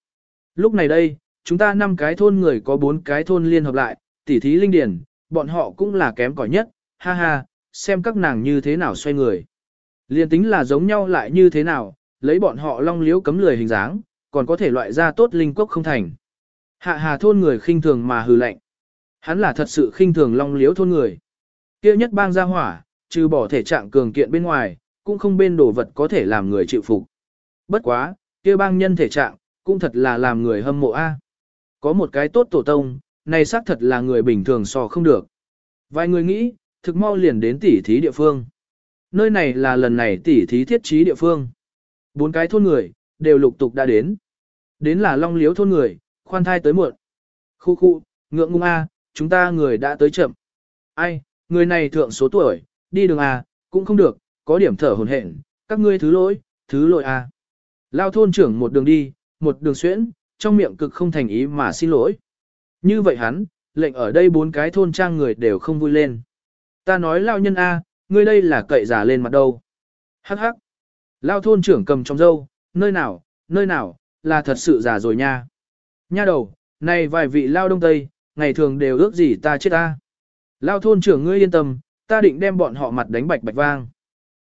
S1: Lúc này đây, chúng ta năm cái thôn người có bốn cái thôn liên hợp lại, tỉ thí linh điền, bọn họ cũng là kém cỏi nhất, ha ha, xem các nàng như thế nào xoay người. Liên tính là giống nhau lại như thế nào, lấy bọn họ long liếu cấm lười hình dáng, còn có thể loại ra tốt linh quốc không thành. Hạ hà thôn người khinh thường mà hừ lạnh. Hắn là thật sự khinh thường long liếu thôn người. kia nhất bang gia hỏa, trừ bỏ thể trạng cường kiện bên ngoài, cũng không bên đồ vật có thể làm người chịu phục. Bất quá, kia bang nhân thể trạng, cũng thật là làm người hâm mộ a. Có một cái tốt tổ tông, này xác thật là người bình thường so không được. Vài người nghĩ, thực mau liền đến tỉ thí địa phương. Nơi này là lần này tỉ thí thiết trí địa phương. Bốn cái thôn người, đều lục tục đã đến. Đến là long liếu thôn người, khoan thai tới muộn. Khu khu, ngượng ngung a, chúng ta người đã tới chậm. Ai, người này thượng số tuổi, đi đường a, cũng không được, có điểm thở hồn hển, các ngươi thứ lỗi, thứ lỗi a. Lao thôn trưởng một đường đi, một đường xuyễn, trong miệng cực không thành ý mà xin lỗi. Như vậy hắn, lệnh ở đây bốn cái thôn trang người đều không vui lên. Ta nói lao nhân A, ngươi đây là cậy giả lên mặt đâu. Hắc hắc. Lao thôn trưởng cầm trong dâu, nơi nào, nơi nào, là thật sự giả rồi nha. Nha đầu, này vài vị lao đông tây, ngày thường đều ước gì ta chết ta. Lao thôn trưởng ngươi yên tâm, ta định đem bọn họ mặt đánh bạch bạch vang.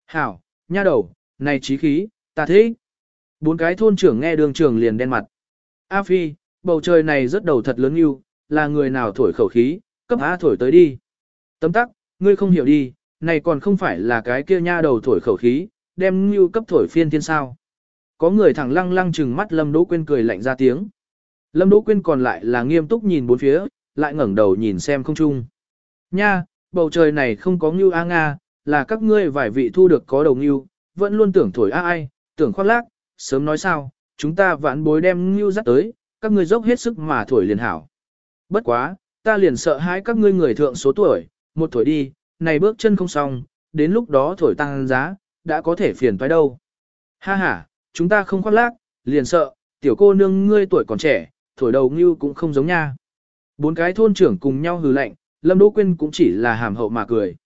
S1: Hảo, nha đầu, này trí khí, ta thế. Bốn cái thôn trưởng nghe đường trưởng liền đen mặt. A Phi, bầu trời này rất đầu thật lớn yêu, là người nào thổi khẩu khí, cấp A thổi tới đi. Tấm tắc, ngươi không hiểu đi, này còn không phải là cái kia nha đầu thổi khẩu khí, đem như cấp thổi phiên thiên sao. Có người thẳng lăng lăng chừng mắt Lâm Đỗ Quyên cười lạnh ra tiếng. Lâm Đỗ Quyên còn lại là nghiêm túc nhìn bốn phía, lại ngẩng đầu nhìn xem không trung. Nha, bầu trời này không có như a nga, là các ngươi vài vị thu được có đầu như, vẫn luôn tưởng thổi a ai, tưởng khoác lác, sớm nói sao, chúng ta vãn bối đem như dắt tới, các ngươi dốc hết sức mà thổi liền hảo. Bất quá, ta liền sợ hãi các ngươi người thượng số tuổi, một tuổi đi, này bước chân không xong, đến lúc đó thổi tăng giá, đã có thể phiền toái đâu. Ha ha, chúng ta không khoác lác, liền sợ, tiểu cô nương ngươi tuổi còn trẻ, thổi đầu như cũng không giống nha. Bốn cái thôn trưởng cùng nhau hừ lạnh, Lâm Đỗ Quyên cũng chỉ là hàm hậu mà cười.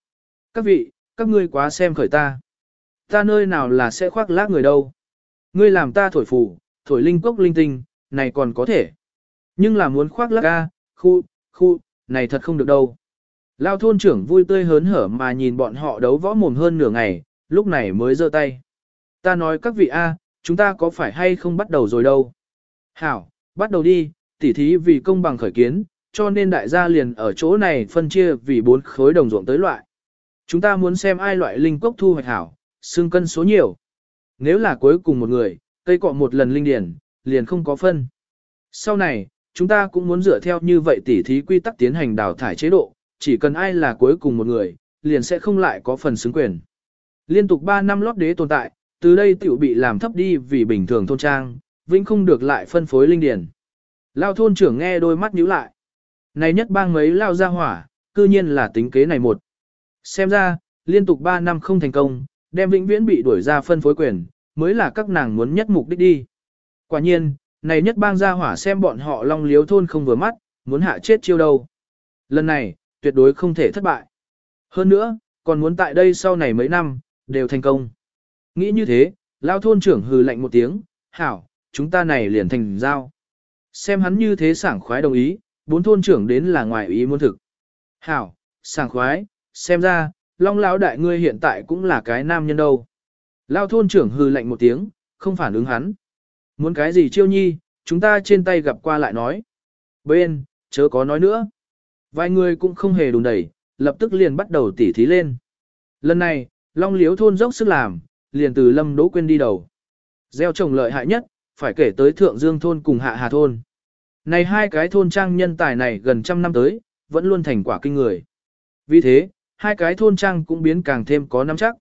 S1: Các vị, các ngươi quá xem khởi ta. Ta nơi nào là sẽ khoác lác người đâu. Ngươi làm ta thổi phù, thổi linh cốc linh tinh, này còn có thể. Nhưng là muốn khoác lác ca, khu, khu, này thật không được đâu. Lao thôn trưởng vui tươi hớn hở mà nhìn bọn họ đấu võ mồm hơn nửa ngày, lúc này mới giơ tay. Ta nói các vị A, chúng ta có phải hay không bắt đầu rồi đâu. Hảo, bắt đầu đi, tỉ thí vì công bằng khởi kiến, cho nên đại gia liền ở chỗ này phân chia vì bốn khối đồng ruộng tới loại. Chúng ta muốn xem ai loại linh cốc thu hoạch hảo, xương cân số nhiều. Nếu là cuối cùng một người, cây cọ một lần linh điển, liền không có phân. Sau này, chúng ta cũng muốn dựa theo như vậy tỉ thí quy tắc tiến hành đào thải chế độ, chỉ cần ai là cuối cùng một người, liền sẽ không lại có phần xứng quyền. Liên tục 3 năm lót đế tồn tại, từ đây tiểu bị làm thấp đi vì bình thường thôn trang, vĩnh không được lại phân phối linh điển. Lao thôn trưởng nghe đôi mắt nhíu lại. Này nhất bang mấy lao ra hỏa, cư nhiên là tính kế này một. Xem ra, liên tục 3 năm không thành công, đem vĩnh viễn bị đuổi ra phân phối quyền, mới là các nàng muốn nhất mục đích đi. Quả nhiên, này nhất bang gia hỏa xem bọn họ long liếu thôn không vừa mắt, muốn hạ chết chiêu đâu. Lần này, tuyệt đối không thể thất bại. Hơn nữa, còn muốn tại đây sau này mấy năm, đều thành công. Nghĩ như thế, lao thôn trưởng hừ lạnh một tiếng, hảo, chúng ta này liền thành giao. Xem hắn như thế sảng khoái đồng ý, bốn thôn trưởng đến là ngoài ý muốn thực. Hảo, sảng khoái, xem ra, long lão đại ngươi hiện tại cũng là cái nam nhân đâu. Lao thôn trưởng hừ lạnh một tiếng, không phản ứng hắn. Muốn cái gì chiêu nhi, chúng ta trên tay gặp qua lại nói. Bên, chớ có nói nữa. Vài người cũng không hề đùn đẩy, lập tức liền bắt đầu tỉ thí lên. Lần này, Long Liếu thôn dốc sức làm, liền từ Lâm Đỗ Quyên đi đầu. Gieo trồng lợi hại nhất, phải kể tới Thượng Dương thôn cùng Hạ Hà thôn. Này hai cái thôn trang nhân tài này gần trăm năm tới, vẫn luôn thành quả kinh người. Vì thế, hai cái thôn trang cũng biến càng thêm có nắm chắc.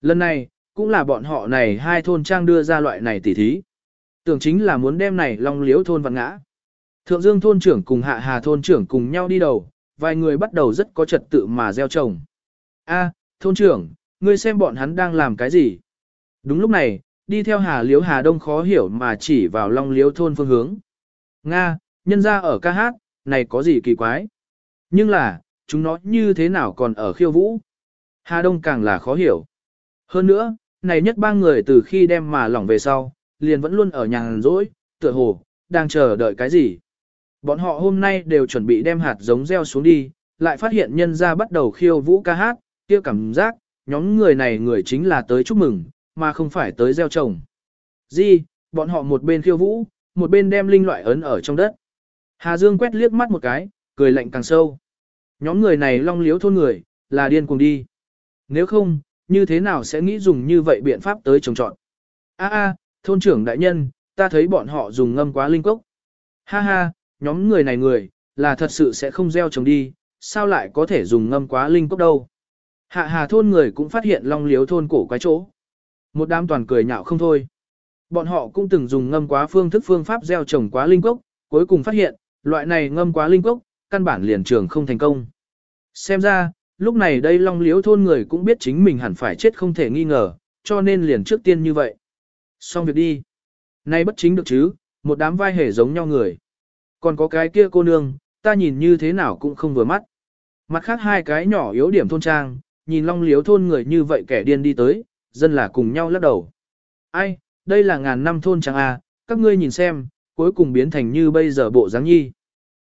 S1: Lần này, cũng là bọn họ này hai thôn trang đưa ra loại này tỉ thí. Tưởng chính là muốn đem này long liếu thôn vặn ngã. Thượng Dương thôn trưởng cùng hạ hà thôn trưởng cùng nhau đi đầu, vài người bắt đầu rất có trật tự mà gieo trồng. A, thôn trưởng, ngươi xem bọn hắn đang làm cái gì? Đúng lúc này, đi theo hà liếu hà đông khó hiểu mà chỉ vào long liếu thôn phương hướng. Nga, nhân ra ở ca hát, này có gì kỳ quái? Nhưng là, chúng nó như thế nào còn ở khiêu vũ? Hà đông càng là khó hiểu. Hơn nữa, này nhất ba người từ khi đem mà lỏng về sau, liền vẫn luôn ở nhàn rỗi, tựa hồ, đang chờ đợi cái gì. Bọn họ hôm nay đều chuẩn bị đem hạt giống gieo xuống đi, lại phát hiện nhân ra bắt đầu khiêu vũ ca hát, kia cảm giác, nhóm người này người chính là tới chúc mừng, mà không phải tới gieo trồng. Di, bọn họ một bên khiêu vũ, một bên đem linh loại ấn ở trong đất. Hà Dương quét liếc mắt một cái, cười lạnh càng sâu. Nhóm người này long liếu thôn người, là điên cuồng đi. Nếu không, như thế nào sẽ nghĩ dùng như vậy biện pháp tới trồng trọt? A a, thôn trưởng đại nhân, ta thấy bọn họ dùng ngâm quá linh cốc. Ha ha, nhóm người này người, là thật sự sẽ không gieo trồng đi, sao lại có thể dùng ngâm quá linh cốc đâu. Hạ hà thôn người cũng phát hiện long liếu thôn cổ quái chỗ. Một đám toàn cười nhạo không thôi. Bọn họ cũng từng dùng ngâm quá phương thức phương pháp gieo trồng quá linh cốc, cuối cùng phát hiện, loại này ngâm quá linh cốc, căn bản liền trường không thành công. Xem ra, lúc này đây long liếu thôn người cũng biết chính mình hẳn phải chết không thể nghi ngờ, cho nên liền trước tiên như vậy. Xong việc đi. Nay bất chính được chứ, một đám vai hề giống nhau người. Còn có cái kia cô nương, ta nhìn như thế nào cũng không vừa mắt. Mặt khác hai cái nhỏ yếu điểm thôn trang, nhìn long liếu thôn người như vậy kẻ điên đi tới, dân là cùng nhau lắc đầu. Ai, đây là ngàn năm thôn trang à, các ngươi nhìn xem, cuối cùng biến thành như bây giờ bộ dáng nhi.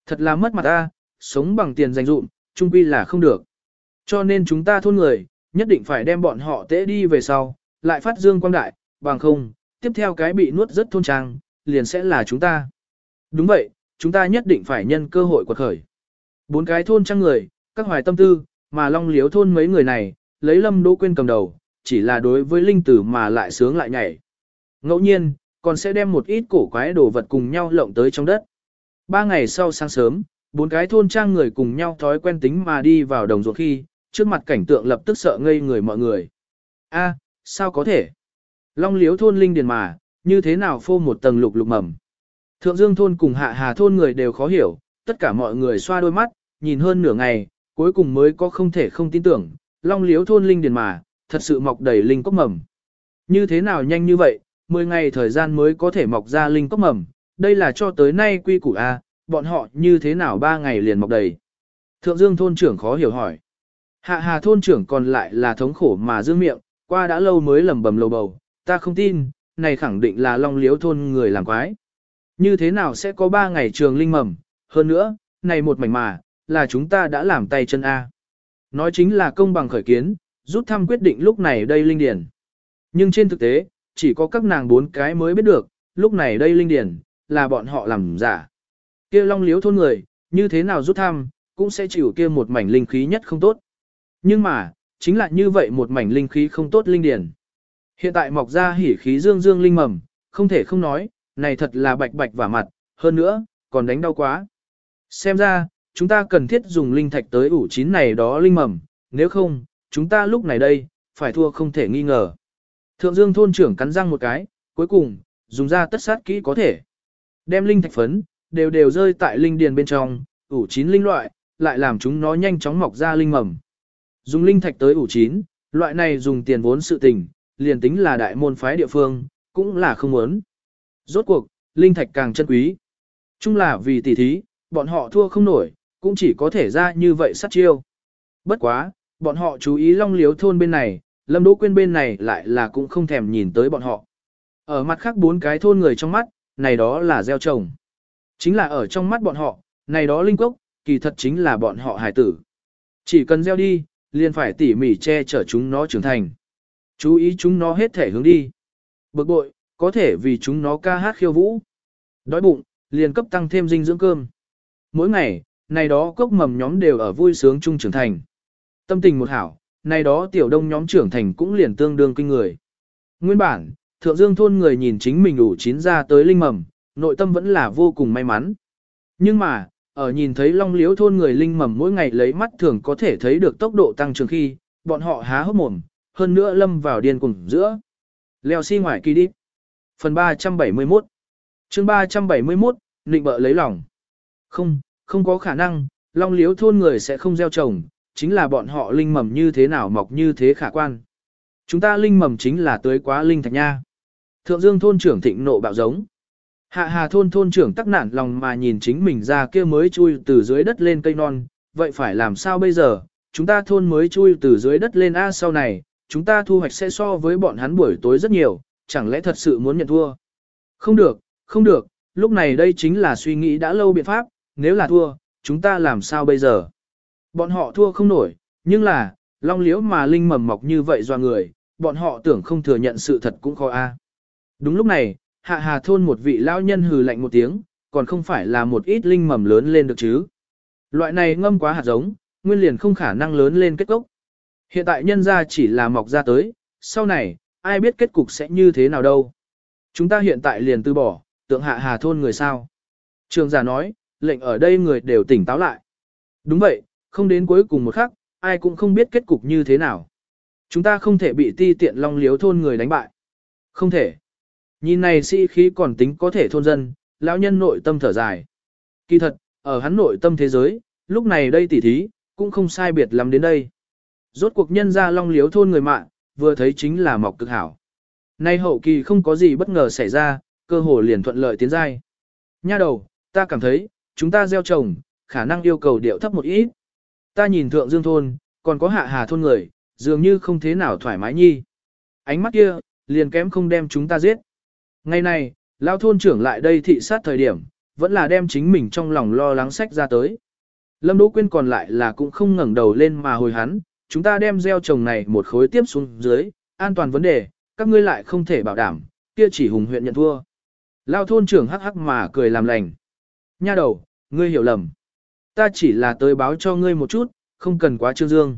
S1: Thật là mất mặt a, sống bằng tiền dành dụm, chung quy là không được. Cho nên chúng ta thôn người, nhất định phải đem bọn họ tễ đi về sau, lại phát dương quang đại, bằng không, tiếp theo cái bị nuốt rất thôn trang, liền sẽ là chúng ta. Đúng vậy, chúng ta nhất định phải nhân cơ hội quật khởi. Bốn cái thôn trăng người, các hoài tâm tư, mà long liếu thôn mấy người này, lấy lâm đỗ quên cầm đầu, chỉ là đối với linh tử mà lại sướng lại nhảy. Ngẫu nhiên, còn sẽ đem một ít cổ quái đồ vật cùng nhau lộng tới trong đất. Ba ngày sau sáng sớm, bốn cái thôn trang người cùng nhau thói quen tính mà đi vào đồng ruộng khi, trước mặt cảnh tượng lập tức sợ ngây người mọi người. A, sao có thể? Long liếu thôn linh điền mà, như thế nào phô một tầng lục lục mầm? Thượng Dương thôn cùng hạ hà thôn người đều khó hiểu, tất cả mọi người xoa đôi mắt, nhìn hơn nửa ngày, cuối cùng mới có không thể không tin tưởng, long liếu thôn linh điền mà, thật sự mọc đầy linh cốc mầm. Như thế nào nhanh như vậy, 10 ngày thời gian mới có thể mọc ra linh cốc mầm, đây là cho tới nay quy củ A, bọn họ như thế nào 3 ngày liền mọc đầy. Thượng Dương thôn trưởng khó hiểu hỏi. Hạ hà thôn trưởng còn lại là thống khổ mà dương miệng, qua đã lâu mới lầm bầm lầu bầu, ta không tin, này khẳng định là long liếu thôn người làm quái. Như thế nào sẽ có 3 ngày trường linh mầm, hơn nữa, này một mảnh mà, là chúng ta đã làm tay chân A. Nói chính là công bằng khởi kiến, rút thăm quyết định lúc này đây linh điển. Nhưng trên thực tế, chỉ có các nàng bốn cái mới biết được, lúc này đây linh điển, là bọn họ làm giả. kia long liếu thôn người, như thế nào rút thăm, cũng sẽ chịu kia một mảnh linh khí nhất không tốt. Nhưng mà, chính là như vậy một mảnh linh khí không tốt linh điển. Hiện tại mọc ra hỉ khí dương dương linh mầm, không thể không nói, này thật là bạch bạch và mặt, hơn nữa, còn đánh đau quá. Xem ra, chúng ta cần thiết dùng linh thạch tới ủ chín này đó linh mầm, nếu không, chúng ta lúc này đây, phải thua không thể nghi ngờ. Thượng Dương thôn trưởng cắn răng một cái, cuối cùng, dùng ra tất sát kỹ có thể. Đem linh thạch phấn, đều đều rơi tại linh điền bên trong, ủ chín linh loại, lại làm chúng nó nhanh chóng mọc ra linh mầm. Dùng linh thạch tới ủ chín, loại này dùng tiền vốn sự tình, liền tính là đại môn phái địa phương, cũng là không muốn. Rốt cuộc, linh thạch càng chân quý. Chung là vì tỷ thí, bọn họ thua không nổi, cũng chỉ có thể ra như vậy sát chiêu. Bất quá, bọn họ chú ý long liếu thôn bên này, lâm đỗ quên bên này lại là cũng không thèm nhìn tới bọn họ. Ở mặt khác bốn cái thôn người trong mắt, này đó là gieo trồng. Chính là ở trong mắt bọn họ, này đó linh cốc, kỳ thật chính là bọn họ hải tử. Chỉ cần gieo đi, liền phải tỉ mỉ che chở chúng nó trưởng thành. Chú ý chúng nó hết thể hướng đi. Bực bội, có thể vì chúng nó ca hát khiêu vũ. Đói bụng, liền cấp tăng thêm dinh dưỡng cơm. Mỗi ngày, này đó cốc mầm nhóm đều ở vui sướng chung trưởng thành. Tâm tình một hảo, này đó tiểu đông nhóm trưởng thành cũng liền tương đương kinh người. Nguyên bản, thượng dương thôn người nhìn chính mình đủ chín ra tới linh mầm, nội tâm vẫn là vô cùng may mắn. Nhưng mà, ở nhìn thấy long liếu thôn người linh mầm mỗi ngày lấy mắt thường có thể thấy được tốc độ tăng trưởng khi, bọn họ há hốc mồm, hơn nữa lâm vào điên cùng giữa. Leo xi si ngoài kỳ đi. Phần 371 chương 371, nịnh bợ lấy lòng. Không, không có khả năng, long liếu thôn người sẽ không gieo trồng, chính là bọn họ linh mầm như thế nào mọc như thế khả quan. Chúng ta linh mầm chính là tới quá linh thạch nha. Thượng Dương thôn trưởng thịnh nộ bạo giống. Hạ hà thôn thôn trưởng tắc nản lòng mà nhìn chính mình ra kia mới chui từ dưới đất lên cây non, vậy phải làm sao bây giờ, chúng ta thôn mới chui từ dưới đất lên A sau này, chúng ta thu hoạch sẽ so với bọn hắn buổi tối rất nhiều, chẳng lẽ thật sự muốn nhận thua. Không được, không được, lúc này đây chính là suy nghĩ đã lâu biện pháp, nếu là thua, chúng ta làm sao bây giờ. Bọn họ thua không nổi, nhưng là, long liễu mà linh mầm mọc như vậy do người, bọn họ tưởng không thừa nhận sự thật cũng khó a. Đúng lúc này, hạ hà thôn một vị lão nhân hừ lạnh một tiếng, còn không phải là một ít linh mầm lớn lên được chứ. Loại này ngâm quá hạt giống, nguyên liền không khả năng lớn lên kết cốc. Hiện tại nhân ra chỉ là mọc ra tới, sau này, ai biết kết cục sẽ như thế nào đâu. Chúng ta hiện tại liền từ bỏ, tượng hạ hà thôn người sao. Trường giả nói, lệnh ở đây người đều tỉnh táo lại. Đúng vậy, không đến cuối cùng một khắc, ai cũng không biết kết cục như thế nào. Chúng ta không thể bị ti tiện long liếu thôn người đánh bại. Không thể. Nhìn này sĩ si khí còn tính có thể thôn dân, lão nhân nội tâm thở dài. Kỳ thật, ở hắn nội tâm thế giới, lúc này đây tỉ thí, cũng không sai biệt lắm đến đây. Rốt cuộc nhân ra long liếu thôn người mạng, vừa thấy chính là mọc cực hảo. Nay hậu kỳ không có gì bất ngờ xảy ra, cơ hồ liền thuận lợi tiến giai. Nha đầu, ta cảm thấy, chúng ta gieo trồng, khả năng yêu cầu điệu thấp một ít. Ta nhìn thượng dương thôn, còn có hạ hà thôn người, dường như không thế nào thoải mái nhi. Ánh mắt kia, liền kém không đem chúng ta giết. Ngày này, lao thôn trưởng lại đây thị sát thời điểm, vẫn là đem chính mình trong lòng lo lắng sách ra tới. Lâm Đỗ Quyên còn lại là cũng không ngẩng đầu lên mà hồi hắn, chúng ta đem gieo trồng này một khối tiếp xuống dưới, an toàn vấn đề, các ngươi lại không thể bảo đảm, kia chỉ hùng huyện nhận thua. Lao thôn trưởng hắc hắc mà cười làm lành. Nha đầu, ngươi hiểu lầm. Ta chỉ là tới báo cho ngươi một chút, không cần quá trương dương.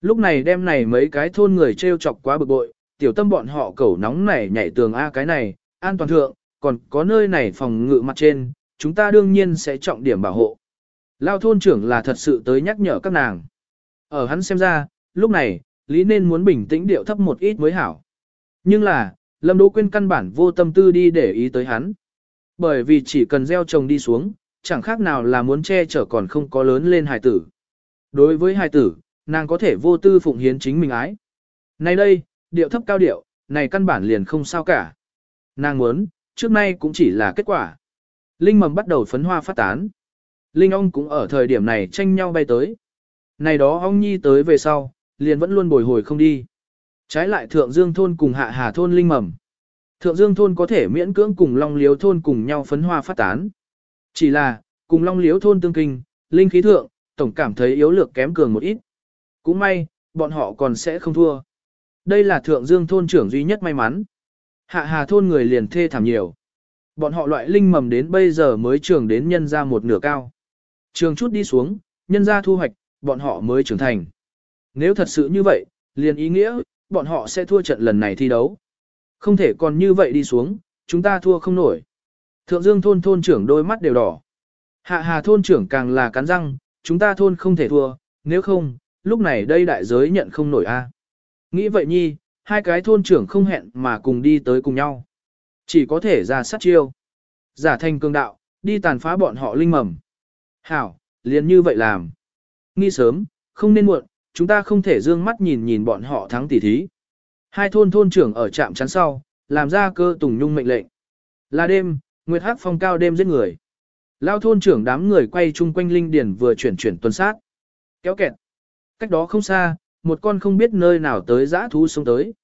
S1: Lúc này đem này mấy cái thôn người treo chọc quá bực bội, tiểu tâm bọn họ cẩu nóng này nhảy tường A cái này, an toàn thượng, còn có nơi này phòng ngự mặt trên, chúng ta đương nhiên sẽ trọng điểm bảo hộ. Lao thôn trưởng là thật sự tới nhắc nhở các nàng. Ở hắn xem ra, lúc này, lý nên muốn bình tĩnh điệu thấp một ít mới hảo. Nhưng là, Lâm Đỗ Quyên căn bản vô tâm tư đi để ý tới hắn. Bởi vì chỉ cần gieo trồng đi xuống, chẳng khác nào là muốn che chở còn không có lớn lên hài tử. Đối với hài tử, nàng có thể vô tư phụng hiến chính mình ái. Này đây, điệu thấp cao điệu, này căn bản liền không sao cả. Nàng muốn, trước nay cũng chỉ là kết quả. Linh mầm bắt đầu phấn hoa phát tán. Linh ong cũng ở thời điểm này tranh nhau bay tới. Này đó ông nhi tới về sau, liền vẫn luôn bồi hồi không đi. Trái lại Thượng Dương thôn cùng Hạ Hà thôn linh mầm. Thượng Dương thôn có thể miễn cưỡng cùng Long Liếu thôn cùng nhau phấn hoa phát tán. Chỉ là, cùng Long Liếu thôn tương kinh, linh khí thượng, tổng cảm thấy yếu lược kém cường một ít. Cũng may, bọn họ còn sẽ không thua. Đây là Thượng Dương thôn trưởng duy nhất may mắn. Hạ Hà thôn người liền thê thảm nhiều. Bọn họ loại linh mầm đến bây giờ mới trưởng đến nhân ra một nửa cao. Trường chút đi xuống, nhân ra thu hoạch, bọn họ mới trưởng thành. Nếu thật sự như vậy, liền ý nghĩa, bọn họ sẽ thua trận lần này thi đấu. Không thể còn như vậy đi xuống, chúng ta thua không nổi. Thượng Dương thôn thôn trưởng đôi mắt đều đỏ. Hạ Hà thôn trưởng càng là cắn răng, chúng ta thôn không thể thua, nếu không, lúc này đây đại giới nhận không nổi a. Nghĩ vậy nhi, hai cái thôn trưởng không hẹn mà cùng đi tới cùng nhau. Chỉ có thể ra sát chiêu. Giả thành cường đạo, đi tàn phá bọn họ linh mầm. Hảo, liền như vậy làm. Nghi sớm, không nên muộn, chúng ta không thể dương mắt nhìn nhìn bọn họ thắng tỷ thí. Hai thôn thôn trưởng ở trạm chắn sau, làm ra cơ tùng nhung mệnh lệnh. Là đêm, Nguyệt Hắc phong cao đêm giết người. Lao thôn trưởng đám người quay chung quanh linh điển vừa chuyển chuyển tuần sát. Kéo kẹt. Cách đó không xa, một con không biết nơi nào tới dã thú xuống tới.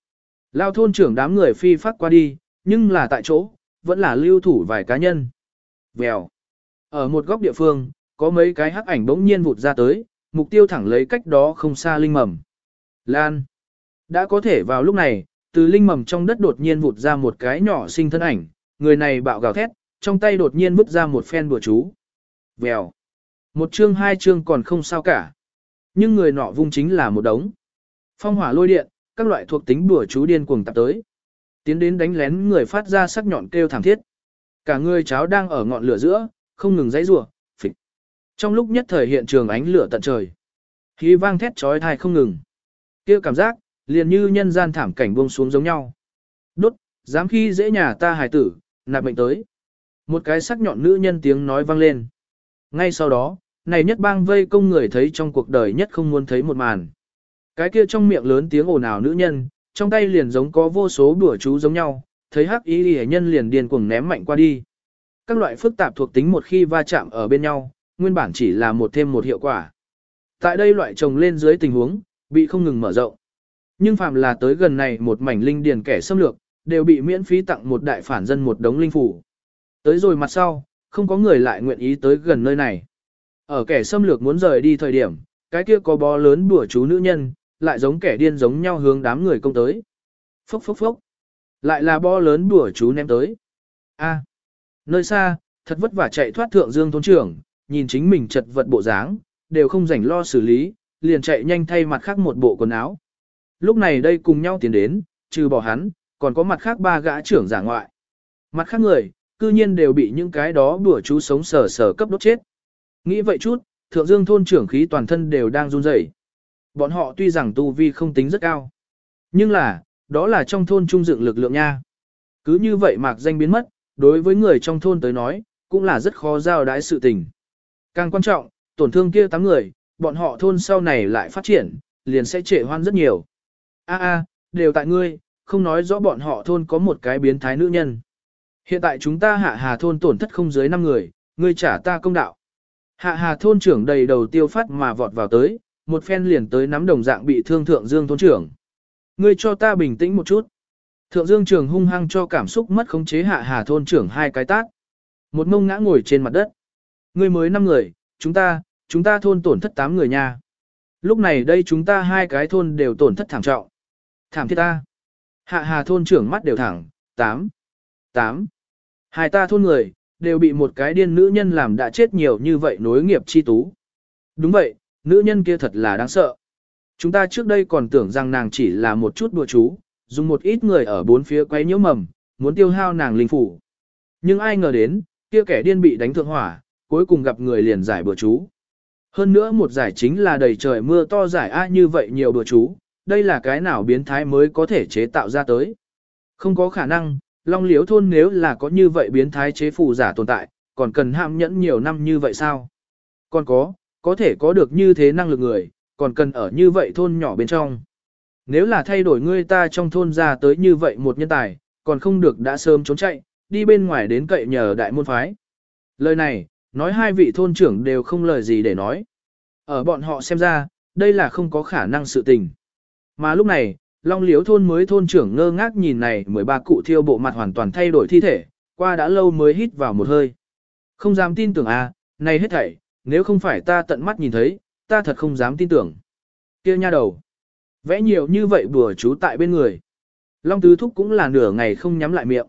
S1: Lao thôn trưởng đám người phi phát qua đi, nhưng là tại chỗ, vẫn là lưu thủ vài cá nhân. Vèo. Ở một góc địa phương, có mấy cái hắc ảnh bỗng nhiên vụt ra tới, mục tiêu thẳng lấy cách đó không xa linh mầm. Lan. Đã có thể vào lúc này, từ linh mầm trong đất đột nhiên vụt ra một cái nhỏ sinh thân ảnh, người này bạo gào thét, trong tay đột nhiên vứt ra một phen bùa chú. Vèo. Một chương hai chương còn không sao cả. Nhưng người nọ vung chính là một đống. Phong hỏa lôi điện, các loại thuộc tính bùa chú điên cuồng tập tới. Tiến đến đánh lén người phát ra sắc nhọn kêu thảm thiết. Cả người cháo đang ở ngọn lửa giữa, không ngừng dãy rủa. Trong lúc nhất thời hiện trường ánh lửa tận trời. Khí vang thét chói tai không ngừng. Kia cảm giác, liền như nhân gian thảm cảnh buông xuống giống nhau. Đốt, dám khi dễ nhà ta hài tử, nạp mệnh tới. Một cái sắc nhọn nữ nhân tiếng nói vang lên. Ngay sau đó, này nhất bang vây công người thấy trong cuộc đời nhất không muốn thấy một màn. Cái kia trong miệng lớn tiếng ồn ào nữ nhân, trong tay liền giống có vô số đùa chú giống nhau, thấy hắc ý hệ nhân liền điên cuồng ném mạnh qua đi. Các loại phức tạp thuộc tính một khi va chạm ở bên nhau, nguyên bản chỉ là một thêm một hiệu quả. Tại đây loại trồng lên dưới tình huống, bị không ngừng mở rộng. Nhưng phàm là tới gần này một mảnh linh điền kẻ xâm lược, đều bị miễn phí tặng một đại phản dân một đống linh phủ. Tới rồi mặt sau, không có người lại nguyện ý tới gần nơi này. Ở kẻ xâm lược muốn rời đi thời điểm, cái kia có bó lớn bùa chú nữ nhân, lại giống kẻ điên giống nhau hướng đám người công tới. Phốc phốc phốc. Lại là bó lớn bùa chú ném tới. A. Nơi xa, thật vất vả chạy thoát thượng dương thôn trưởng, nhìn chính mình chật vật bộ dáng, đều không rảnh lo xử lý, liền chạy nhanh thay mặt khác một bộ quần áo. Lúc này đây cùng nhau tiến đến, trừ bỏ hắn, còn có mặt khác ba gã trưởng giả ngoại. Mặt khác người, cư nhiên đều bị những cái đó bùa chú sống sờ sờ cấp đốt chết. Nghĩ vậy chút, thượng dương thôn trưởng khí toàn thân đều đang run rẩy. Bọn họ tuy rằng tu vi không tính rất cao, nhưng là, đó là trong thôn trung dựng lực lượng nha. Cứ như vậy mạc danh biến mất, đối với người trong thôn tới nói, cũng là rất khó giao đái sự tình. Càng quan trọng, tổn thương kia tám người, bọn họ thôn sau này lại phát triển, liền sẽ trệ hoan rất nhiều. A a, đều tại ngươi, không nói rõ bọn họ thôn có một cái biến thái nữ nhân. Hiện tại chúng ta hạ hà thôn tổn thất không dưới 5 người, ngươi trả ta công đạo. Hạ hà thôn trưởng đầy đầu tiêu phát mà vọt vào tới, một phen liền tới nắm đồng dạng bị thương thượng dương thôn trưởng. Ngươi cho ta bình tĩnh một chút. Thượng dương trưởng hung hăng cho cảm xúc mất khống chế hạ hà thôn trưởng hai cái tát. Một mông ngã ngồi trên mặt đất. Ngươi mới 5 người, chúng ta, chúng ta thôn tổn thất 8 người nha. Lúc này đây chúng ta hai cái thôn đều tổn thất thảm trọng. Thảm thiết ta. Hạ hà thôn trưởng mắt đều thẳng, 8. 8. Hai ta thôn người, đều bị một cái điên nữ nhân làm đã chết nhiều như vậy nối nghiệp chi tú. Đúng vậy, nữ nhân kia thật là đáng sợ. Chúng ta trước đây còn tưởng rằng nàng chỉ là một chút đùa chú, dùng một ít người ở bốn phía quấy nhiễu mầm, muốn tiêu hao nàng linh phủ. Nhưng ai ngờ đến, kia kẻ điên bị đánh thượng hỏa, cuối cùng gặp người liền giải bữa chú. Hơn nữa một giải chính là đầy trời mưa to giải a như vậy nhiều bữa chú, đây là cái nào biến thái mới có thể chế tạo ra tới. Không có khả năng, Long Liễu thôn nếu là có như vậy biến thái chế phù giả tồn tại, còn cần ham nhẫn nhiều năm như vậy sao? Còn có, có thể có được như thế năng lực người, còn cần ở như vậy thôn nhỏ bên trong. Nếu là thay đổi ngươi ta trong thôn ra tới như vậy một nhân tài, còn không được đã sớm trốn chạy, đi bên ngoài đến cậy nhờ đại môn phái. Lời này, nói hai vị thôn trưởng đều không lời gì để nói. Ở bọn họ xem ra, đây là không có khả năng sự tình. Mà lúc này, Long Liễu thôn mới thôn trưởng ngơ ngác nhìn này 13 cụ thiêu bộ mặt hoàn toàn thay đổi thi thể, qua đã lâu mới hít vào một hơi. Không dám tin tưởng à, này hết thảy, nếu không phải ta tận mắt nhìn thấy, ta thật không dám tin tưởng. Kia nha đầu, vẽ nhiều như vậy bùa chú tại bên người. Long Tứ Thúc cũng là nửa ngày không nhắm lại miệng.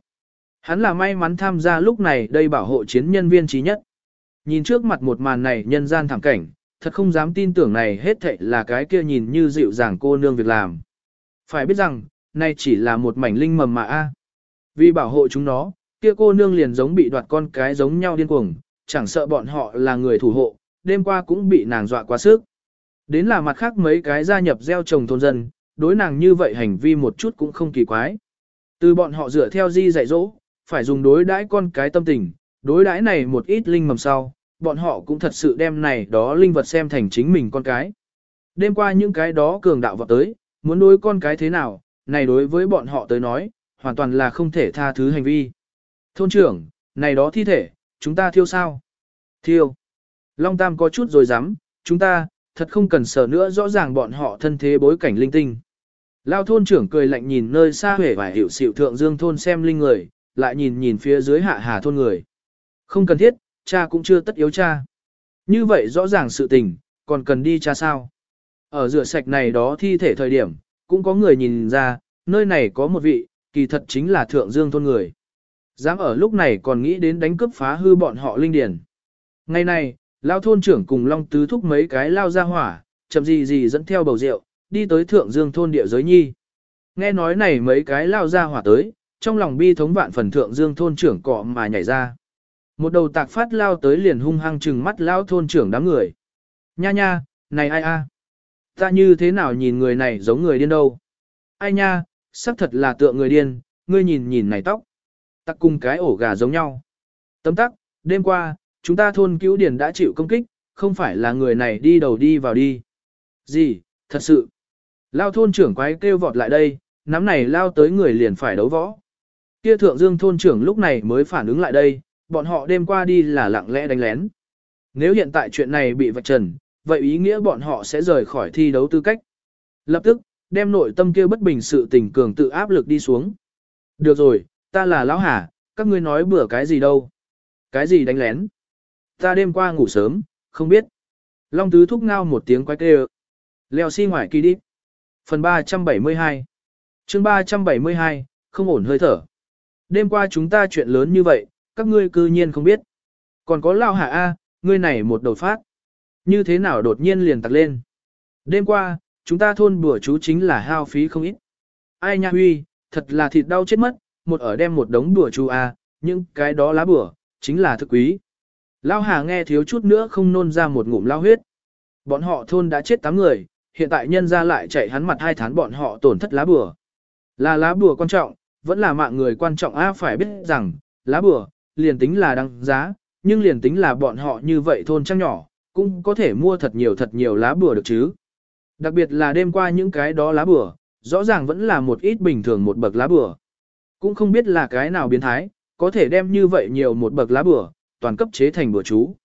S1: Hắn là may mắn tham gia lúc này đây bảo hộ chiến nhân viên trí nhất. Nhìn trước mặt một màn này nhân gian thảm cảnh, thật không dám tin tưởng này hết thệ là cái kia nhìn như dịu dàng cô nương việc làm. Phải biết rằng, nay chỉ là một mảnh linh mầm mà a. Vì bảo hộ chúng nó, kia cô nương liền giống bị đoạt con cái giống nhau điên cuồng, chẳng sợ bọn họ là người thủ hộ, đêm qua cũng bị nàng dọa quá sức. Đến là mặt khác mấy cái gia nhập gieo trồng thôn dân, đối nàng như vậy hành vi một chút cũng không kỳ quái. Từ bọn họ dựa theo di dạy dỗ, phải dùng đối đãi con cái tâm tình, đối đãi này một ít linh mầm sau, bọn họ cũng thật sự đem này đó linh vật xem thành chính mình con cái. Đêm qua những cái đó cường đạo vào tới, muốn đối con cái thế nào, này đối với bọn họ tới nói, hoàn toàn là không thể tha thứ hành vi. Thôn trưởng, này đó thi thể, chúng ta thiêu sao? Thiêu. Long Tam có chút rồi dám, chúng ta, thật không cần sợ nữa rõ ràng bọn họ thân thế bối cảnh linh tinh. Lao thôn trưởng cười lạnh nhìn nơi xa huệ và hiểu xịu thượng dương thôn xem linh người, lại nhìn nhìn phía dưới hạ hà thôn người. Không cần thiết, cha cũng chưa tất yếu cha. Như vậy rõ ràng sự tình, còn cần đi cha sao? Ở rửa sạch này đó thi thể thời điểm, cũng có người nhìn ra, nơi này có một vị, kỳ thật chính là thượng dương thôn người. Dám ở lúc này còn nghĩ đến đánh cướp phá hư bọn họ linh điển. Ngày này, lao thôn trưởng cùng Long Tứ thúc mấy cái lao ra hỏa, chậm gì gì dẫn theo bầu rượu, đi tới thượng dương thôn địa giới nhi. Nghe nói này mấy cái lao ra hỏa tới, trong lòng bi thống vạn phần thượng dương thôn trưởng cọ mà nhảy ra. Một đầu tạc phát lao tới liền hung hăng trừng mắt lao thôn trưởng đám người. Nha nha, này ai a? Ta như thế nào nhìn người này giống người điên đâu? Ai nha, xác thật là tượng người điên, ngươi nhìn nhìn này tóc. Tắc cùng cái ổ gà giống nhau. Tấm tắc, đêm qua, chúng ta thôn cứu điển đã chịu công kích, không phải là người này đi đầu đi vào đi. Gì, thật sự. Lao thôn trưởng quái kêu vọt lại đây, nắm này lao tới người liền phải đấu võ. Kia thượng dương thôn trưởng lúc này mới phản ứng lại đây, bọn họ đêm qua đi là lặng lẽ đánh lén. Nếu hiện tại chuyện này bị vạch trần, vậy ý nghĩa bọn họ sẽ rời khỏi thi đấu tư cách. Lập tức, đem nội tâm kia bất bình sự tình cường tự áp lực đi xuống. Được rồi, ta là lão hà, các ngươi nói bữa cái gì đâu. Cái gì đánh lén. Ta đêm qua ngủ sớm, không biết. Long tứ thúc ngao một tiếng quái kêu. Leo xi si ngoài kỳ đi. Phần 372 chương 372, không ổn hơi thở. Đêm qua chúng ta chuyện lớn như vậy, các ngươi cư nhiên không biết. Còn có lao hạ A, ngươi này một đầu phát. Như thế nào đột nhiên liền tặc lên. Đêm qua, chúng ta thôn bữa chú chính là hao phí không ít. Ai nha huy, thật là thịt đau chết mất, một ở đem một đống bữa chú A, nhưng cái đó lá bữa, chính là thực quý. Lao Hà nghe thiếu chút nữa không nôn ra một ngụm lao huyết. Bọn họ thôn đã chết 8 người, hiện tại nhân ra lại chạy hắn mặt hai tháng bọn họ tổn thất lá bừa. Là lá bừa quan trọng, vẫn là mạng người quan trọng a phải biết rằng, lá bừa liền tính là đăng giá, nhưng liền tính là bọn họ như vậy thôn trang nhỏ, cũng có thể mua thật nhiều thật nhiều lá bùa được chứ. Đặc biệt là đêm qua những cái đó lá bùa, rõ ràng vẫn là một ít bình thường một bậc lá bùa. Cũng không biết là cái nào biến thái, có thể đem như vậy nhiều một bậc lá bùa, toàn cấp chế thành bùa chú.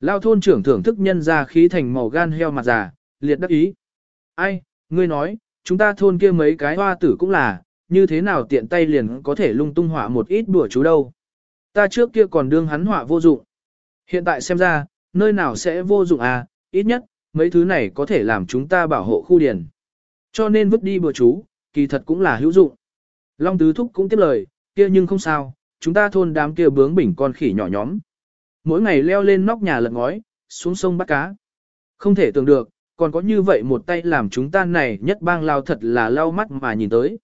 S1: Lao thôn trưởng thưởng thức nhân ra khí thành màu gan heo mặt già, liệt đắc ý. Ai, ngươi nói, chúng ta thôn kia mấy cái hoa tử cũng là, như thế nào tiện tay liền có thể lung tung họa một ít bùa chú đâu. Ta trước kia còn đương hắn họa vô dụng. Hiện tại xem ra, nơi nào sẽ vô dụng à, ít nhất, mấy thứ này có thể làm chúng ta bảo hộ khu điền. Cho nên vứt đi bừa chú, kỳ thật cũng là hữu dụng. Long Tứ Thúc cũng tiếp lời, kia nhưng không sao, chúng ta thôn đám kia bướng bỉnh con khỉ nhỏ nhóm. Mỗi ngày leo lên nóc nhà lật ngói, xuống sông bắt cá. Không thể tưởng được, còn có như vậy một tay làm chúng ta này nhất bang lao thật là lao mắt mà nhìn tới.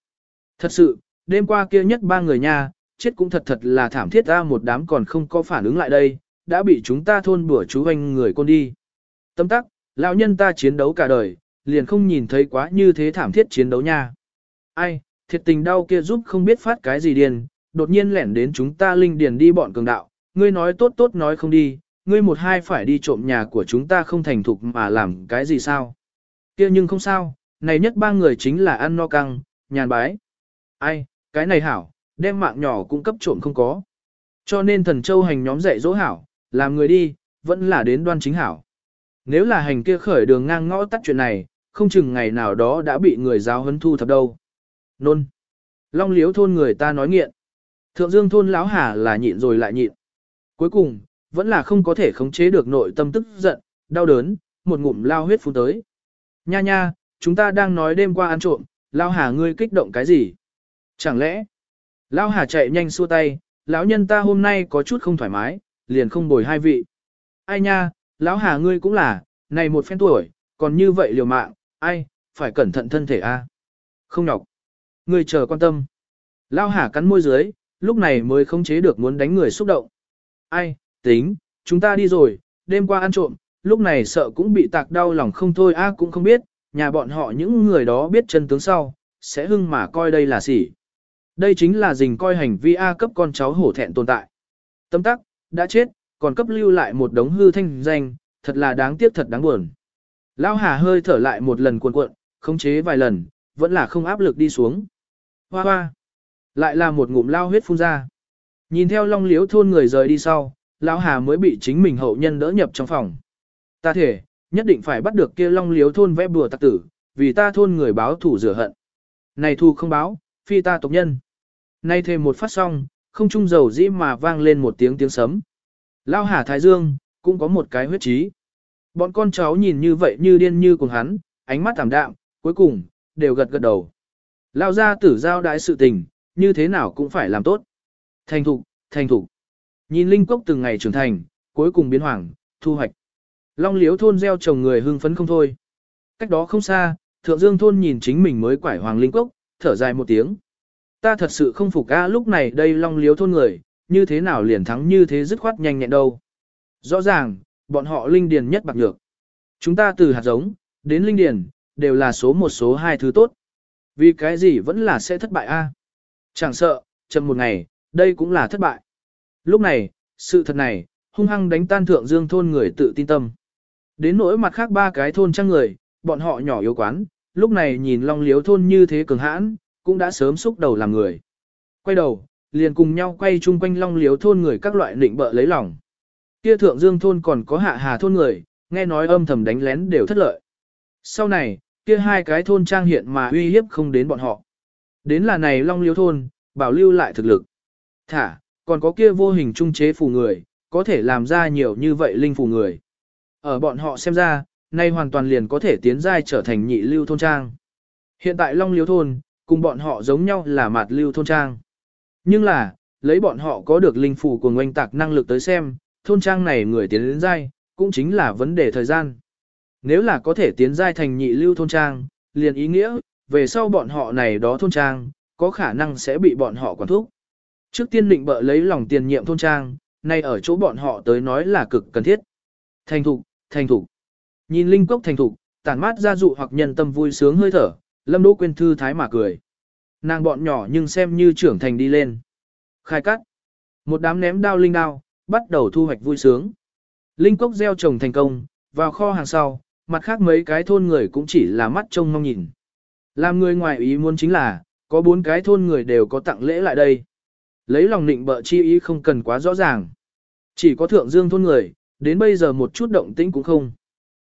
S1: Thật sự, đêm qua kia nhất ba người nha, chết cũng thật thật là thảm thiết ra một đám còn không có phản ứng lại đây, đã bị chúng ta thôn bữa chú anh người con đi. Tâm tắc, lão nhân ta chiến đấu cả đời, liền không nhìn thấy quá như thế thảm thiết chiến đấu nha. Ai, thiệt tình đau kia giúp không biết phát cái gì điền, đột nhiên lẻn đến chúng ta linh điền đi bọn cường đạo, ngươi nói tốt tốt nói không đi, ngươi một hai phải đi trộm nhà của chúng ta không thành thục mà làm cái gì sao. kia nhưng không sao, này nhất ba người chính là ăn no căng, nhàn bái. Ai, cái này hảo, đem mạng nhỏ cũng cấp trộm không có. Cho nên thần châu hành nhóm dạy dỗ hảo, làm người đi, vẫn là đến đoan chính hảo. Nếu là hành kia khởi đường ngang ngõ tắt chuyện này, không chừng ngày nào đó đã bị người giáo huấn thu thập đâu. Nôn. Long liếu thôn người ta nói nghiện. Thượng dương thôn lão hà là nhịn rồi lại nhịn. Cuối cùng, vẫn là không có thể khống chế được nội tâm tức giận, đau đớn, một ngụm lao huyết phun tới. Nha nha, chúng ta đang nói đêm qua ăn trộm, lao hà ngươi kích động cái gì? Chẳng lẽ, Lão hà chạy nhanh xua tay, lão nhân ta hôm nay có chút không thoải mái, liền không bồi hai vị. Ai nha, lão hà ngươi cũng là, này một phen tuổi, còn như vậy liều mạng, ai, phải cẩn thận thân thể a. Không nhọc. Ngươi chờ quan tâm. Lão hà cắn môi dưới, lúc này mới không chế được muốn đánh người xúc động. Ai, tính, chúng ta đi rồi, đêm qua ăn trộm, lúc này sợ cũng bị tạc đau lòng không thôi a cũng không biết, nhà bọn họ những người đó biết chân tướng sau, sẽ hưng mà coi đây là gì. Đây chính là dình coi hành vi A cấp con cháu hổ thẹn tồn tại. Tâm tắc, đã chết, còn cấp lưu lại một đống hư thanh danh, thật là đáng tiếc thật đáng buồn. Lao Hà hơi thở lại một lần cuộn cuộn, khống chế vài lần, vẫn là không áp lực đi xuống. Hoa hoa, lại là một ngụm lao huyết phun ra. Nhìn theo long liếu thôn người rời đi sau, Lão Hà mới bị chính mình hậu nhân đỡ nhập trong phòng. Ta thể, nhất định phải bắt được kia long liếu thôn vẽ bùa tạc tử, vì ta thôn người báo thủ rửa hận. Này thu không báo, phi ta tộc nhân. Nay thêm một phát xong, không trung dầu dĩ mà vang lên một tiếng tiếng sấm. Lao Hà Thái Dương, cũng có một cái huyết trí. Bọn con cháu nhìn như vậy như điên như cùng hắn, ánh mắt thảm đạm, cuối cùng, đều gật gật đầu. Lao ra tử giao đại sự tình, như thế nào cũng phải làm tốt. Thành thục, thành thục. Nhìn linh cốc từng ngày trưởng thành, cuối cùng biến hoàng, thu hoạch. Long liếu thôn gieo trồng người hưng phấn không thôi. Cách đó không xa, thượng dương thôn nhìn chính mình mới quải hoàng linh cốc, thở dài một tiếng. Ta thật sự không phục a lúc này đây long liếu thôn người, như thế nào liền thắng như thế dứt khoát nhanh nhẹn đâu. Rõ ràng, bọn họ linh điền nhất bạc nhược. Chúng ta từ hạt giống, đến linh điền, đều là số một số hai thứ tốt. Vì cái gì vẫn là sẽ thất bại a? Chẳng sợ, chậm một ngày, đây cũng là thất bại. Lúc này, sự thật này, hung hăng đánh tan thượng dương thôn người tự tin tâm. Đến nỗi mặt khác ba cái thôn trang người, bọn họ nhỏ yếu quán, lúc này nhìn long liếu thôn như thế cường hãn, cũng đã sớm xúc đầu làm người. Quay đầu, liền cùng nhau quay chung quanh long liếu thôn người các loại định bợ lấy lòng. Kia thượng dương thôn còn có hạ hà thôn người, nghe nói âm thầm đánh lén đều thất lợi. Sau này, kia hai cái thôn trang hiện mà uy hiếp không đến bọn họ. Đến là này long liếu thôn, bảo lưu lại thực lực. Thả, còn có kia vô hình trung chế phù người, có thể làm ra nhiều như vậy linh phù người. Ở bọn họ xem ra, nay hoàn toàn liền có thể tiến giai trở thành nhị lưu thôn trang. Hiện tại Long Liếu thôn, cùng bọn họ giống nhau là mạt lưu thôn trang. Nhưng là, lấy bọn họ có được linh phù của ngoanh tạc năng lực tới xem, thôn trang này người tiến đến giai, cũng chính là vấn đề thời gian. Nếu là có thể tiến giai thành nhị lưu thôn trang, liền ý nghĩa, về sau bọn họ này đó thôn trang, có khả năng sẽ bị bọn họ quản thúc. Trước tiên định bợ lấy lòng tiền nhiệm thôn trang, nay ở chỗ bọn họ tới nói là cực cần thiết. Thành thục, thành thục. Nhìn linh cốc thành thục, tản mát ra dụ hoặc nhân tâm vui sướng hơi thở, lâm đỗ Quyên thư thái mà cười. Nàng bọn nhỏ nhưng xem như trưởng thành đi lên. Khai cắt. Một đám ném đao linh đao, bắt đầu thu hoạch vui sướng. Linh cốc gieo trồng thành công, vào kho hàng sau, mặt khác mấy cái thôn người cũng chỉ là mắt trông mong nhìn. Làm người ngoài ý muốn chính là, có bốn cái thôn người đều có tặng lễ lại đây. Lấy lòng định bợ chi ý không cần quá rõ ràng. Chỉ có thượng dương thôn người, đến bây giờ một chút động tĩnh cũng không.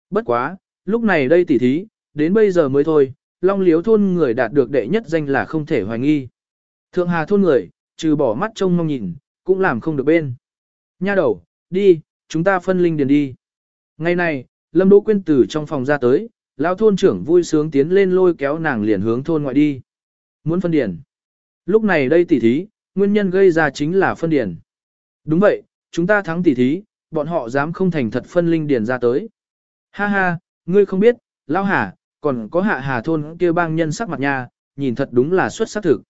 S1: Bất quá, lúc này đây tỉ thí, đến bây giờ mới thôi, long liếu thôn người đạt được đệ nhất danh là không thể hoài nghi. Thượng hà thôn người, trừ bỏ mắt trông mong nhìn, cũng làm không được bên. Nha đầu, đi, chúng ta phân linh điền đi. Ngày này, Lâm Đỗ Quyên từ trong phòng ra tới, lão thôn trưởng vui sướng tiến lên lôi kéo nàng liền hướng thôn ngoại đi. Muốn phân điền. Lúc này đây tỉ thí, nguyên nhân gây ra chính là phân điền. Đúng vậy, chúng ta thắng tỉ thí, bọn họ dám không thành thật phân linh điền ra tới. Ha ha, ngươi không biết, lão hà, còn có hạ hà thôn kia bang nhân sắc mặt nha, nhìn thật đúng là xuất sắc thực.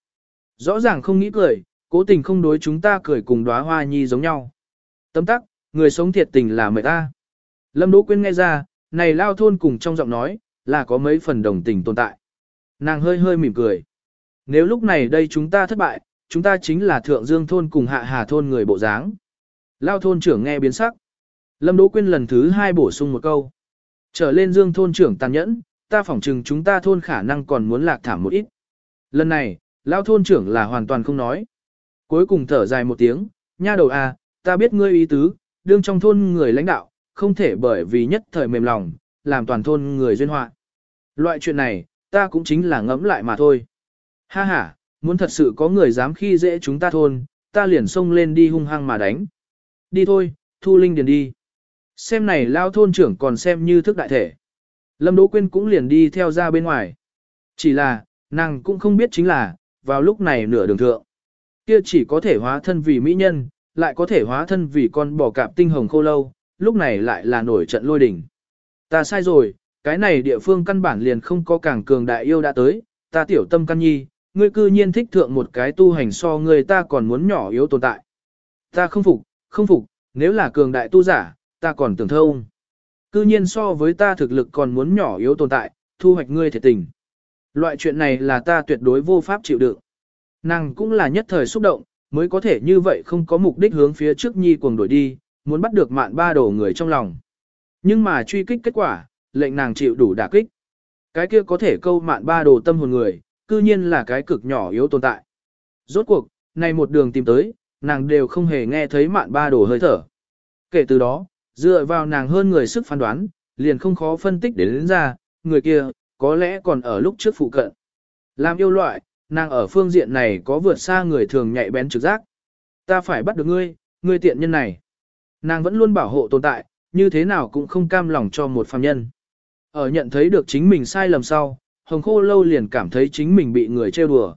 S1: Rõ ràng không nghĩ cười, cố tình không đối chúng ta cười cùng đóa hoa nhi giống nhau. Tấm tắc, người sống thiệt tình là mệt ta. Lâm Đỗ Quyên nghe ra, này lao thôn cùng trong giọng nói, là có mấy phần đồng tình tồn tại. Nàng hơi hơi mỉm cười. Nếu lúc này đây chúng ta thất bại, chúng ta chính là thượng dương thôn cùng hạ hà thôn người bộ dáng. Lao thôn trưởng nghe biến sắc. Lâm Đỗ Quyên lần thứ hai bổ sung một câu. Trở lên dương thôn trưởng tàn nhẫn, ta phỏng chừng chúng ta thôn khả năng còn muốn lạc thảm một ít. Lần này, lão thôn trưởng là hoàn toàn không nói. Cuối cùng thở dài một tiếng, nha đầu à, ta biết ngươi ý tứ, đương trong thôn người lãnh đạo, không thể bởi vì nhất thời mềm lòng, làm toàn thôn người duyên họa. Loại chuyện này, ta cũng chính là ngẫm lại mà thôi. Ha ha, muốn thật sự có người dám khi dễ chúng ta thôn, ta liền xông lên đi hung hăng mà đánh. Đi thôi, thu linh điền đi. Xem này lao thôn trưởng còn xem như thức đại thể. Lâm Đỗ Quyên cũng liền đi theo ra bên ngoài. Chỉ là, nàng cũng không biết chính là, vào lúc này nửa đường thượng. Kia chỉ có thể hóa thân vì mỹ nhân, lại có thể hóa thân vì con bò cạp tinh hồng khô lâu, lúc này lại là nổi trận lôi đỉnh. Ta sai rồi, cái này địa phương căn bản liền không có càng cường đại yêu đã tới, ta tiểu tâm căn nhi, ngươi cư nhiên thích thượng một cái tu hành so người ta còn muốn nhỏ yếu tồn tại. Ta không phục, không phục, nếu là cường đại tu giả, ta còn tưởng thông. Cư nhiên so với ta thực lực còn muốn nhỏ yếu tồn tại, thu hoạch ngươi thiệt tình. Loại chuyện này là ta tuyệt đối vô pháp chịu đựng. Nàng cũng là nhất thời xúc động, mới có thể như vậy không có mục đích hướng phía trước nhi cuồng đổi đi, muốn bắt được mạn ba đồ người trong lòng. Nhưng mà truy kích kết quả, lệnh nàng chịu đủ đả kích. Cái kia có thể câu mạn ba đồ tâm hồn người, cư nhiên là cái cực nhỏ yếu tồn tại. Rốt cuộc, này một đường tìm tới, nàng đều không hề nghe thấy mạn ba đồ hơi thở. Kể từ đó, dựa vào nàng hơn người sức phán đoán, liền không khó phân tích đến, đến ra, người kia, có lẽ còn ở lúc trước phụ cận. Làm yêu loại, nàng ở phương diện này có vượt xa người thường nhạy bén trực giác. Ta phải bắt được ngươi, ngươi tiện nhân này. Nàng vẫn luôn bảo hộ tồn tại, như thế nào cũng không cam lòng cho một phàm nhân. Ở nhận thấy được chính mình sai lầm sau, hồng khô lâu liền cảm thấy chính mình bị người trêu đùa.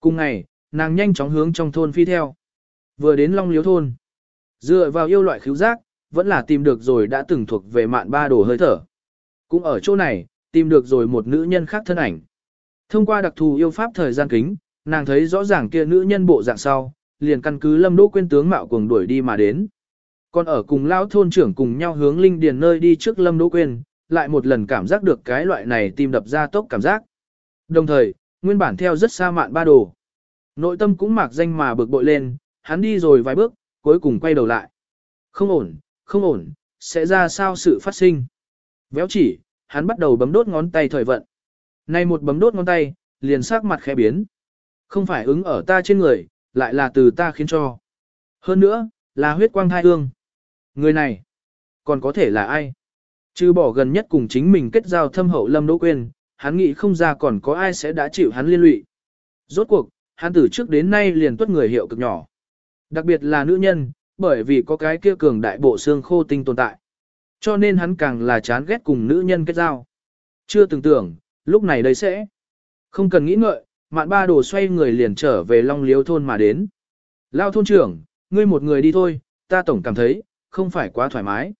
S1: Cùng ngày, nàng nhanh chóng hướng trong thôn phi theo. Vừa đến Long Liếu thôn. Dựa vào yêu loại khứu giác, vẫn là tìm được rồi đã từng thuộc về mạn ba đồ hơi thở. Cũng ở chỗ này, tìm được rồi một nữ nhân khác thân ảnh. Thông qua đặc thù yêu pháp thời gian kính, nàng thấy rõ ràng kia nữ nhân bộ dạng sau, liền căn cứ lâm đỗ quên tướng mạo cuồng đuổi đi mà đến. Còn ở cùng lão thôn trưởng cùng nhau hướng linh điền nơi đi trước lâm đỗ quên, lại một lần cảm giác được cái loại này tim đập ra tốc cảm giác. Đồng thời, nguyên bản theo rất xa mạn ba đồ. Nội tâm cũng mạc danh mà bực bội lên, hắn đi rồi vài bước, cuối cùng quay đầu lại. Không ổn, không ổn, sẽ ra sao sự phát sinh. Véo chỉ, hắn bắt đầu bấm đốt ngón tay thời vận. Nay một bấm đốt ngón tay, liền sắc mặt khẽ biến. Không phải ứng ở ta trên người, lại là từ ta khiến cho. Hơn nữa, là huyết quang thai ương. Người này, còn có thể là ai? Chứ bỏ gần nhất cùng chính mình kết giao thâm hậu lâm đỗ quên, hắn nghĩ không ra còn có ai sẽ đã chịu hắn liên lụy. Rốt cuộc, hắn từ trước đến nay liền tuất người hiệu cực nhỏ. Đặc biệt là nữ nhân, bởi vì có cái kia cường đại bộ xương khô tinh tồn tại. Cho nên hắn càng là chán ghét cùng nữ nhân kết giao. Chưa từng tưởng, lúc này đây sẽ. Không cần nghĩ ngợi, mạn ba đồ xoay người liền trở về Long Liếu thôn mà đến. Lao thôn trưởng, ngươi một người đi thôi, ta tổng cảm thấy, không phải quá thoải mái.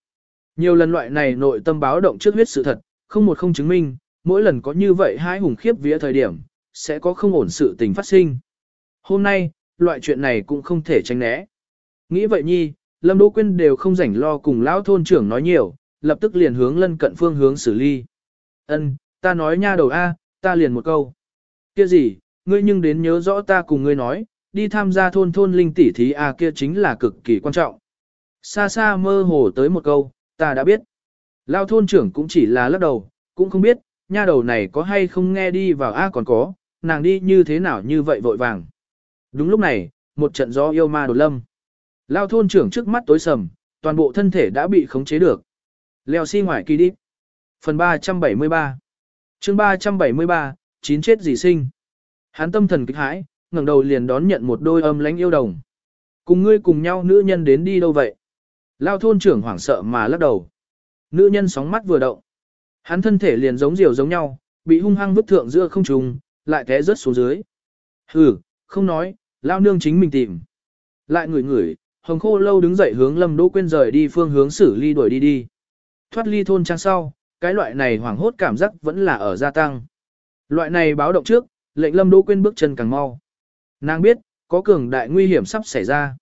S1: Nhiều lần loại này nội tâm báo động trước huyết sự thật, không một không chứng minh, mỗi lần có như vậy hai hùng khiếp vía thời điểm, sẽ có không ổn sự tình phát sinh. Hôm nay, loại chuyện này cũng không thể tránh né. Nghĩ vậy nhi, Lâm Đỗ Quyên đều không rảnh lo cùng lão thôn trưởng nói nhiều, lập tức liền hướng lân cận phương hướng xử ly. Ân, ta nói nha đầu A, ta liền một câu. Kia gì, ngươi nhưng đến nhớ rõ ta cùng ngươi nói, đi tham gia thôn thôn linh tỷ thí A kia chính là cực kỳ quan trọng. Xa xa mơ hồ tới một câu, ta đã biết. Lao thôn trưởng cũng chỉ là lắc đầu, cũng không biết, nha đầu này có hay không nghe đi vào A còn có, nàng đi như thế nào như vậy vội vàng. Đúng lúc này, một trận gió yêu ma đột lâm. Lao thôn trưởng trước mắt tối sầm, toàn bộ thân thể đã bị khống chế được. Leo xi si ngoài kỳ đi. Phần 373 chương 373, chín chết gì sinh. Hắn tâm thần kích hãi, ngẩng đầu liền đón nhận một đôi âm lánh yêu đồng. Cùng ngươi cùng nhau nữ nhân đến đi đâu vậy? Lao thôn trưởng hoảng sợ mà lắc đầu. Nữ nhân sóng mắt vừa động. Hắn thân thể liền giống diều giống nhau, bị hung hăng vứt thượng giữa không trùng, lại té rớt xuống dưới. Hừ, không nói, lao nương chính mình tìm. Lại ngửi ngửi, hồng khô lâu đứng dậy hướng lâm đỗ quyên rời đi phương hướng xử ly đuổi đi đi. Thoát ly thôn trang sau, cái loại này hoảng hốt cảm giác vẫn là ở gia tăng. Loại này báo động trước, lệnh lâm đỗ quyên bước chân càng mau. Nàng biết, có cường đại nguy hiểm sắp xảy ra.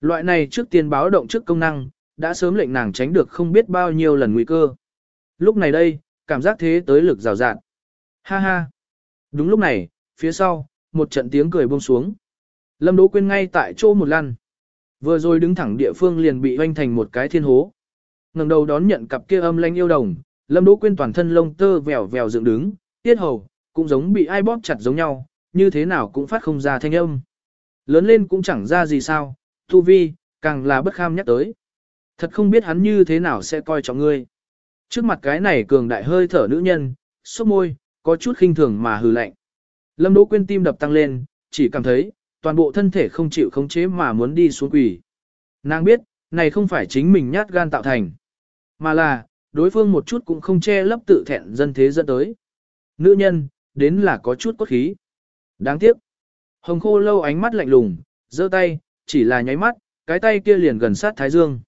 S1: Loại này trước tiên báo động trước công năng, đã sớm lệnh nàng tránh được không biết bao nhiêu lần nguy cơ. Lúc này đây, cảm giác thế tới lực rào rạt. Ha ha. Đúng lúc này, phía sau, một trận tiếng cười buông xuống. Lâm Đỗ Quyên ngay tại chỗ một lần. Vừa rồi đứng thẳng địa phương liền bị hoanh thành một cái thiên hố. ngẩng đầu đón nhận cặp kia âm lanh yêu đồng, Lâm Đỗ Quyên toàn thân lông tơ vèo vèo dựng đứng, tiết hầu, cũng giống bị ai bóp chặt giống nhau, như thế nào cũng phát không ra thanh âm. Lớn lên cũng chẳng ra gì sao, tu vi, càng là bất kham nhắc tới. Thật không biết hắn như thế nào sẽ coi trọng ngươi. Trước mặt cái này cường đại hơi thở nữ nhân, sốc môi, có chút khinh thường mà hừ lạnh. Lâm Đỗ Quyên tim đập tăng lên, chỉ cảm thấy, toàn bộ thân thể không chịu khống chế mà muốn đi xuống quỷ. Nàng biết, này không phải chính mình nhát gan tạo thành, mà là, đối phương một chút cũng không che lấp tự thẹn dân thế dẫn tới. Nữ nhân, đến là có chút cốt khí. Đáng tiếc. Hồng khô lâu ánh mắt lạnh lùng, giơ tay, chỉ là nháy mắt, cái tay kia liền gần sát thái dương.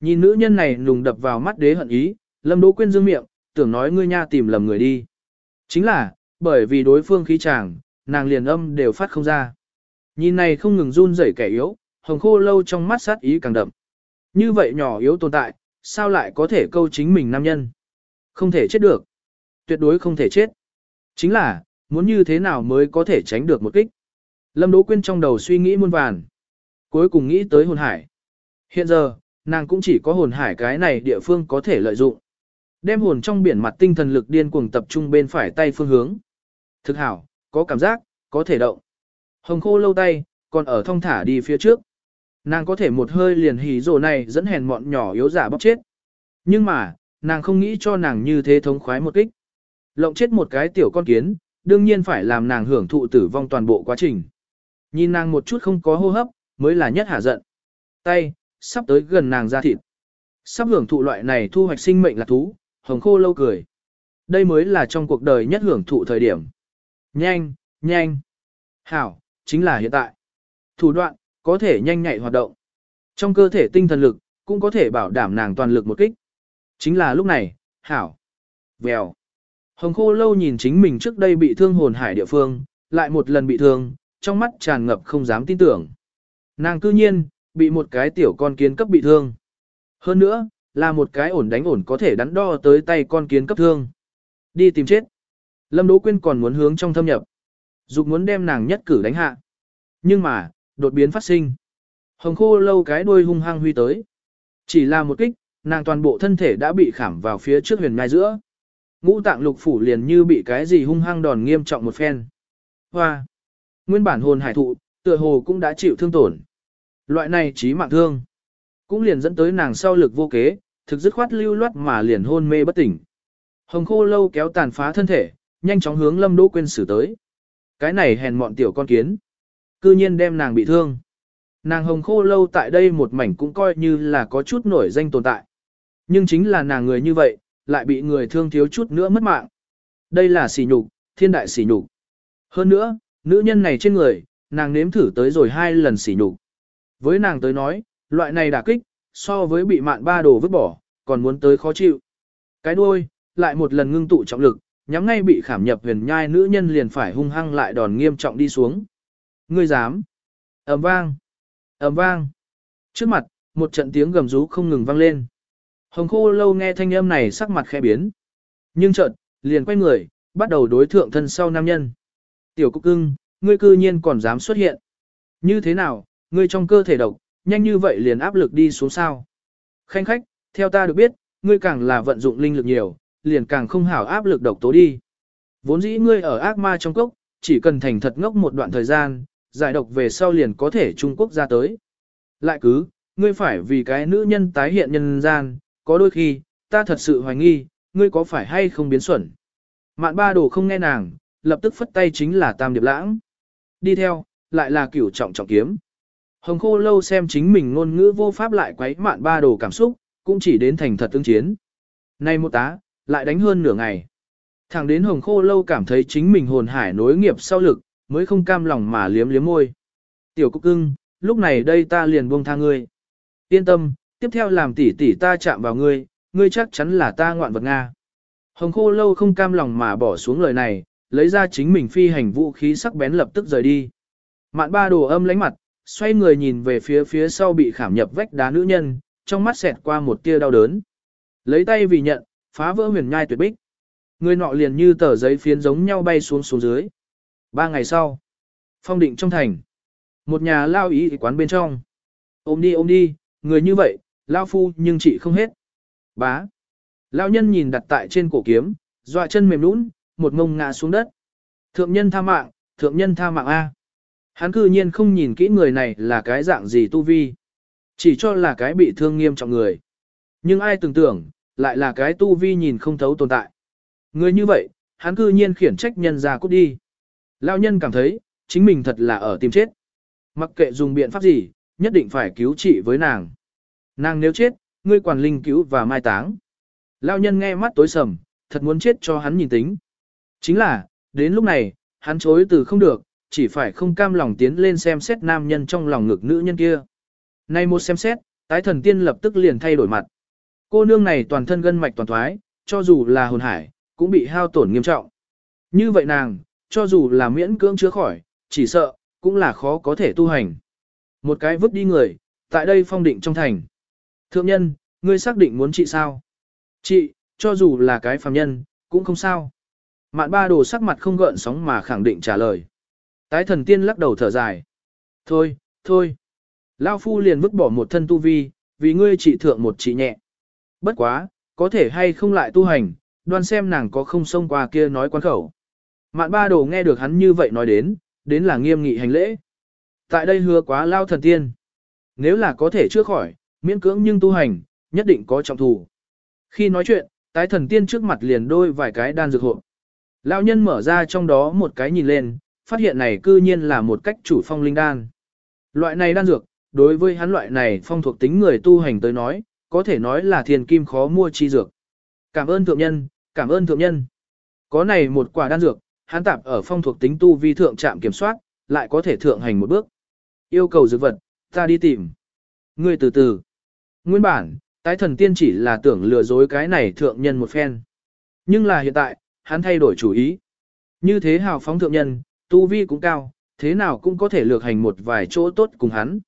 S1: Nhìn nữ nhân này lùng đập vào mắt đế hận ý, lâm đỗ quên dương miệng, tưởng nói ngươi nha tìm lầm người đi. Chính là, bởi vì đối phương khí chàng, nàng liền âm đều phát không ra. Nhìn này không ngừng run rẩy kẻ yếu, hồng khô lâu trong mắt sát ý càng đậm. Như vậy nhỏ yếu tồn tại, sao lại có thể câu chính mình nam nhân? Không thể chết được. Tuyệt đối không thể chết. Chính là, muốn như thế nào mới có thể tránh được một kích? Lâm Đỗ Quyên trong đầu suy nghĩ muôn vàn. Cuối cùng nghĩ tới hồn hải. Hiện giờ, nàng cũng chỉ có hồn hải cái này địa phương có thể lợi dụng. Đem hồn trong biển mặt tinh thần lực điên cuồng tập trung bên phải tay phương hướng. Thực hảo, có cảm giác, có thể động. Hồng khô lâu tay, còn ở thong thả đi phía trước. Nàng có thể một hơi liền hỉ rồ này dẫn hèn mọn nhỏ yếu giả bóc chết. Nhưng mà, nàng không nghĩ cho nàng như thế thống khoái một kích. Lộng chết một cái tiểu con kiến, đương nhiên phải làm nàng hưởng thụ tử vong toàn bộ quá trình. Nhìn nàng một chút không có hô hấp, mới là nhất hạ giận. Tay, sắp tới gần nàng ra thịt. Sắp hưởng thụ loại này thu hoạch sinh mệnh là thú, hồng khô lâu cười. Đây mới là trong cuộc đời nhất hưởng thụ thời điểm. Nhanh, nhanh. Hảo, chính là hiện tại. Thủ đoạn, có thể nhanh nhạy hoạt động. Trong cơ thể tinh thần lực, cũng có thể bảo đảm nàng toàn lực một kích. Chính là lúc này, hảo. Vèo. Hồng khô lâu nhìn chính mình trước đây bị thương hồn hải địa phương, lại một lần bị thương, trong mắt tràn ngập không dám tin tưởng. Nàng cư nhiên, bị một cái tiểu con kiến cấp bị thương. Hơn nữa, là một cái ổn đánh ổn có thể đắn đo tới tay con kiến cấp thương. Đi tìm chết. Lâm Đỗ Quyên còn muốn hướng trong thâm nhập. Dục muốn đem nàng nhất cử đánh hạ. Nhưng mà, đột biến phát sinh. Hồng khô lâu cái đuôi hung hăng huy tới. Chỉ là một kích, nàng toàn bộ thân thể đã bị khảm vào phía trước huyền ngai giữa. Ngũ tạng lục phủ liền như bị cái gì hung hăng đòn nghiêm trọng một phen. Hoa! Nguyên bản hồn hải thụ, tựa hồ cũng đã chịu thương tổn. Loại này chí mạng thương. Cũng liền dẫn tới nàng sau lực vô kế, thực dứt khoát lưu loát mà liền hôn mê bất tỉnh. Hồng khô lâu kéo tàn phá thân thể, nhanh chóng hướng lâm đỗ quên xử tới. Cái này hèn mọn tiểu con kiến. Cư nhiên đem nàng bị thương. Nàng hồng khô lâu tại đây một mảnh cũng coi như là có chút nổi danh tồn tại. Nhưng chính là nàng người như vậy, lại bị người thương thiếu chút nữa mất mạng. Đây là sỉ nhục, thiên đại sỉ nhục. Hơn nữa, nữ nhân này trên người, nàng nếm thử tới rồi hai lần sỉ nhục. Với nàng tới nói, loại này đả kích, so với bị mạn ba đồ vứt bỏ, còn muốn tới khó chịu. Cái đuôi, lại một lần ngưng tụ trọng lực, nhắm ngay bị khảm nhập huyền nhai nữ nhân liền phải hung hăng lại đòn nghiêm trọng đi xuống. Ngươi dám? ầm vang, ầm vang. Trước mặt, một trận tiếng gầm rú không ngừng vang lên. Hồng khô lâu nghe thanh âm này sắc mặt khẽ biến. Nhưng chợt, liền quay người, bắt đầu đối thượng thân sau nam nhân. Tiểu cục cưng, ngươi cư nhiên còn dám xuất hiện. Như thế nào, ngươi trong cơ thể độc, nhanh như vậy liền áp lực đi xuống sao. Khanh khách, theo ta được biết, ngươi càng là vận dụng linh lực nhiều, liền càng không hảo áp lực độc tố đi. Vốn dĩ ngươi ở ác ma trong cốc, chỉ cần thành thật ngốc một đoạn thời gian, giải độc về sau liền có thể Trung Quốc ra tới. Lại cứ, ngươi phải vì cái nữ nhân tái hiện nhân gian, có đôi khi, ta thật sự hoài nghi, ngươi có phải hay không biến xuẩn. Mạn ba đồ không nghe nàng, lập tức phất tay chính là tam điệp lãng. Đi theo, lại là cửu trọng trọng kiếm. Hồng khô lâu xem chính mình ngôn ngữ vô pháp lại quấy mạn ba đồ cảm xúc, cũng chỉ đến thành thật tương chiến. Nay một tá, lại đánh hơn nửa ngày. Thẳng đến hồng khô lâu cảm thấy chính mình hồn hải nối nghiệp sau lực, mới không cam lòng mà liếm liếm môi. Tiểu cúc cưng, lúc này đây ta liền buông tha ngươi. Yên tâm, tiếp theo làm tỷ tỷ ta chạm vào ngươi, ngươi chắc chắn là ta ngoạn vật Nga. Hồng khô lâu không cam lòng mà bỏ xuống lời này, lấy ra chính mình phi hành vũ khí sắc bén lập tức rời đi. Mạn ba đồ âm lánh mặt, xoay người nhìn về phía phía sau bị khảm nhập vách đá nữ nhân, trong mắt xẹt qua một tia đau đớn. Lấy tay vì nhận, phá vỡ huyền nhai tuyệt bích. Người nọ liền như tờ giấy phiến giống nhau bay xuống xuống dưới. Ba ngày sau, phong định trong thành. Một nhà lao ý quán bên trong. Ôm đi ôm đi, người như vậy, lao phu nhưng chị không hết. Bá. Lao nhân nhìn đặt tại trên cổ kiếm, dọa chân mềm nũng, một ngông ngã xuống đất. Thượng nhân tha mạng, thượng nhân tha mạng A. Hắn cư nhiên không nhìn kỹ người này là cái dạng gì tu vi. Chỉ cho là cái bị thương nghiêm trọng người. Nhưng ai tưởng tưởng, lại là cái tu vi nhìn không thấu tồn tại. Người như vậy, hắn cư nhiên khiển trách nhân ra cút đi. Lao nhân cảm thấy, chính mình thật là ở tìm chết. Mặc kệ dùng biện pháp gì, nhất định phải cứu trị với nàng. Nàng nếu chết, ngươi quản linh cứu và mai táng. Lao nhân nghe mắt tối sầm, thật muốn chết cho hắn nhìn tính. Chính là, đến lúc này, hắn chối từ không được, chỉ phải không cam lòng tiến lên xem xét nam nhân trong lòng ngực nữ nhân kia. Nay một xem xét, tái thần tiên lập tức liền thay đổi mặt. Cô nương này toàn thân gân mạch toàn thoái, cho dù là hồn hải, cũng bị hao tổn nghiêm trọng. Như vậy nàng, cho dù là miễn cưỡng chữa khỏi, chỉ sợ, cũng là khó có thể tu hành. Một cái vứt đi người, tại đây phong định trong thành. Thượng nhân, ngươi xác định muốn trị sao? Chị, cho dù là cái phàm nhân, cũng không sao. Mạn ba đồ sắc mặt không gợn sóng mà khẳng định trả lời. Tái thần tiên lắc đầu thở dài. Thôi, thôi. Lao phu liền vứt bỏ một thân tu vi, vì ngươi trị thượng một trị nhẹ. Bất quá, có thể hay không lại tu hành, đoan xem nàng có không xông qua kia nói quan khẩu. Mạn ba đồ nghe được hắn như vậy nói đến, đến là nghiêm nghị hành lễ. Tại đây hứa quá lao thần tiên. Nếu là có thể chữa khỏi, miễn cưỡng nhưng tu hành, nhất định có trọng thù. Khi nói chuyện, tái thần tiên trước mặt liền đôi vài cái đan dược hộ. Lão nhân mở ra trong đó một cái nhìn lên, phát hiện này cư nhiên là một cách chủ phong linh đan. Loại này đan dược, đối với hắn loại này phong thuộc tính người tu hành tới nói, có thể nói là thiền kim khó mua chi dược. Cảm ơn thượng nhân, cảm ơn thượng nhân. Có này một quả đan dược, hắn tạp ở phong thuộc tính tu vi thượng trạm kiểm soát, lại có thể thượng hành một bước. Yêu cầu dược vật, ta đi tìm. Ngươi từ từ. Nguyên bản, tái thần tiên chỉ là tưởng lừa dối cái này thượng nhân một phen. Nhưng là hiện tại, hắn thay đổi chủ ý. Như thế hào phóng thượng nhân, tu vi cũng cao, thế nào cũng có thể lược hành một vài chỗ tốt cùng hắn.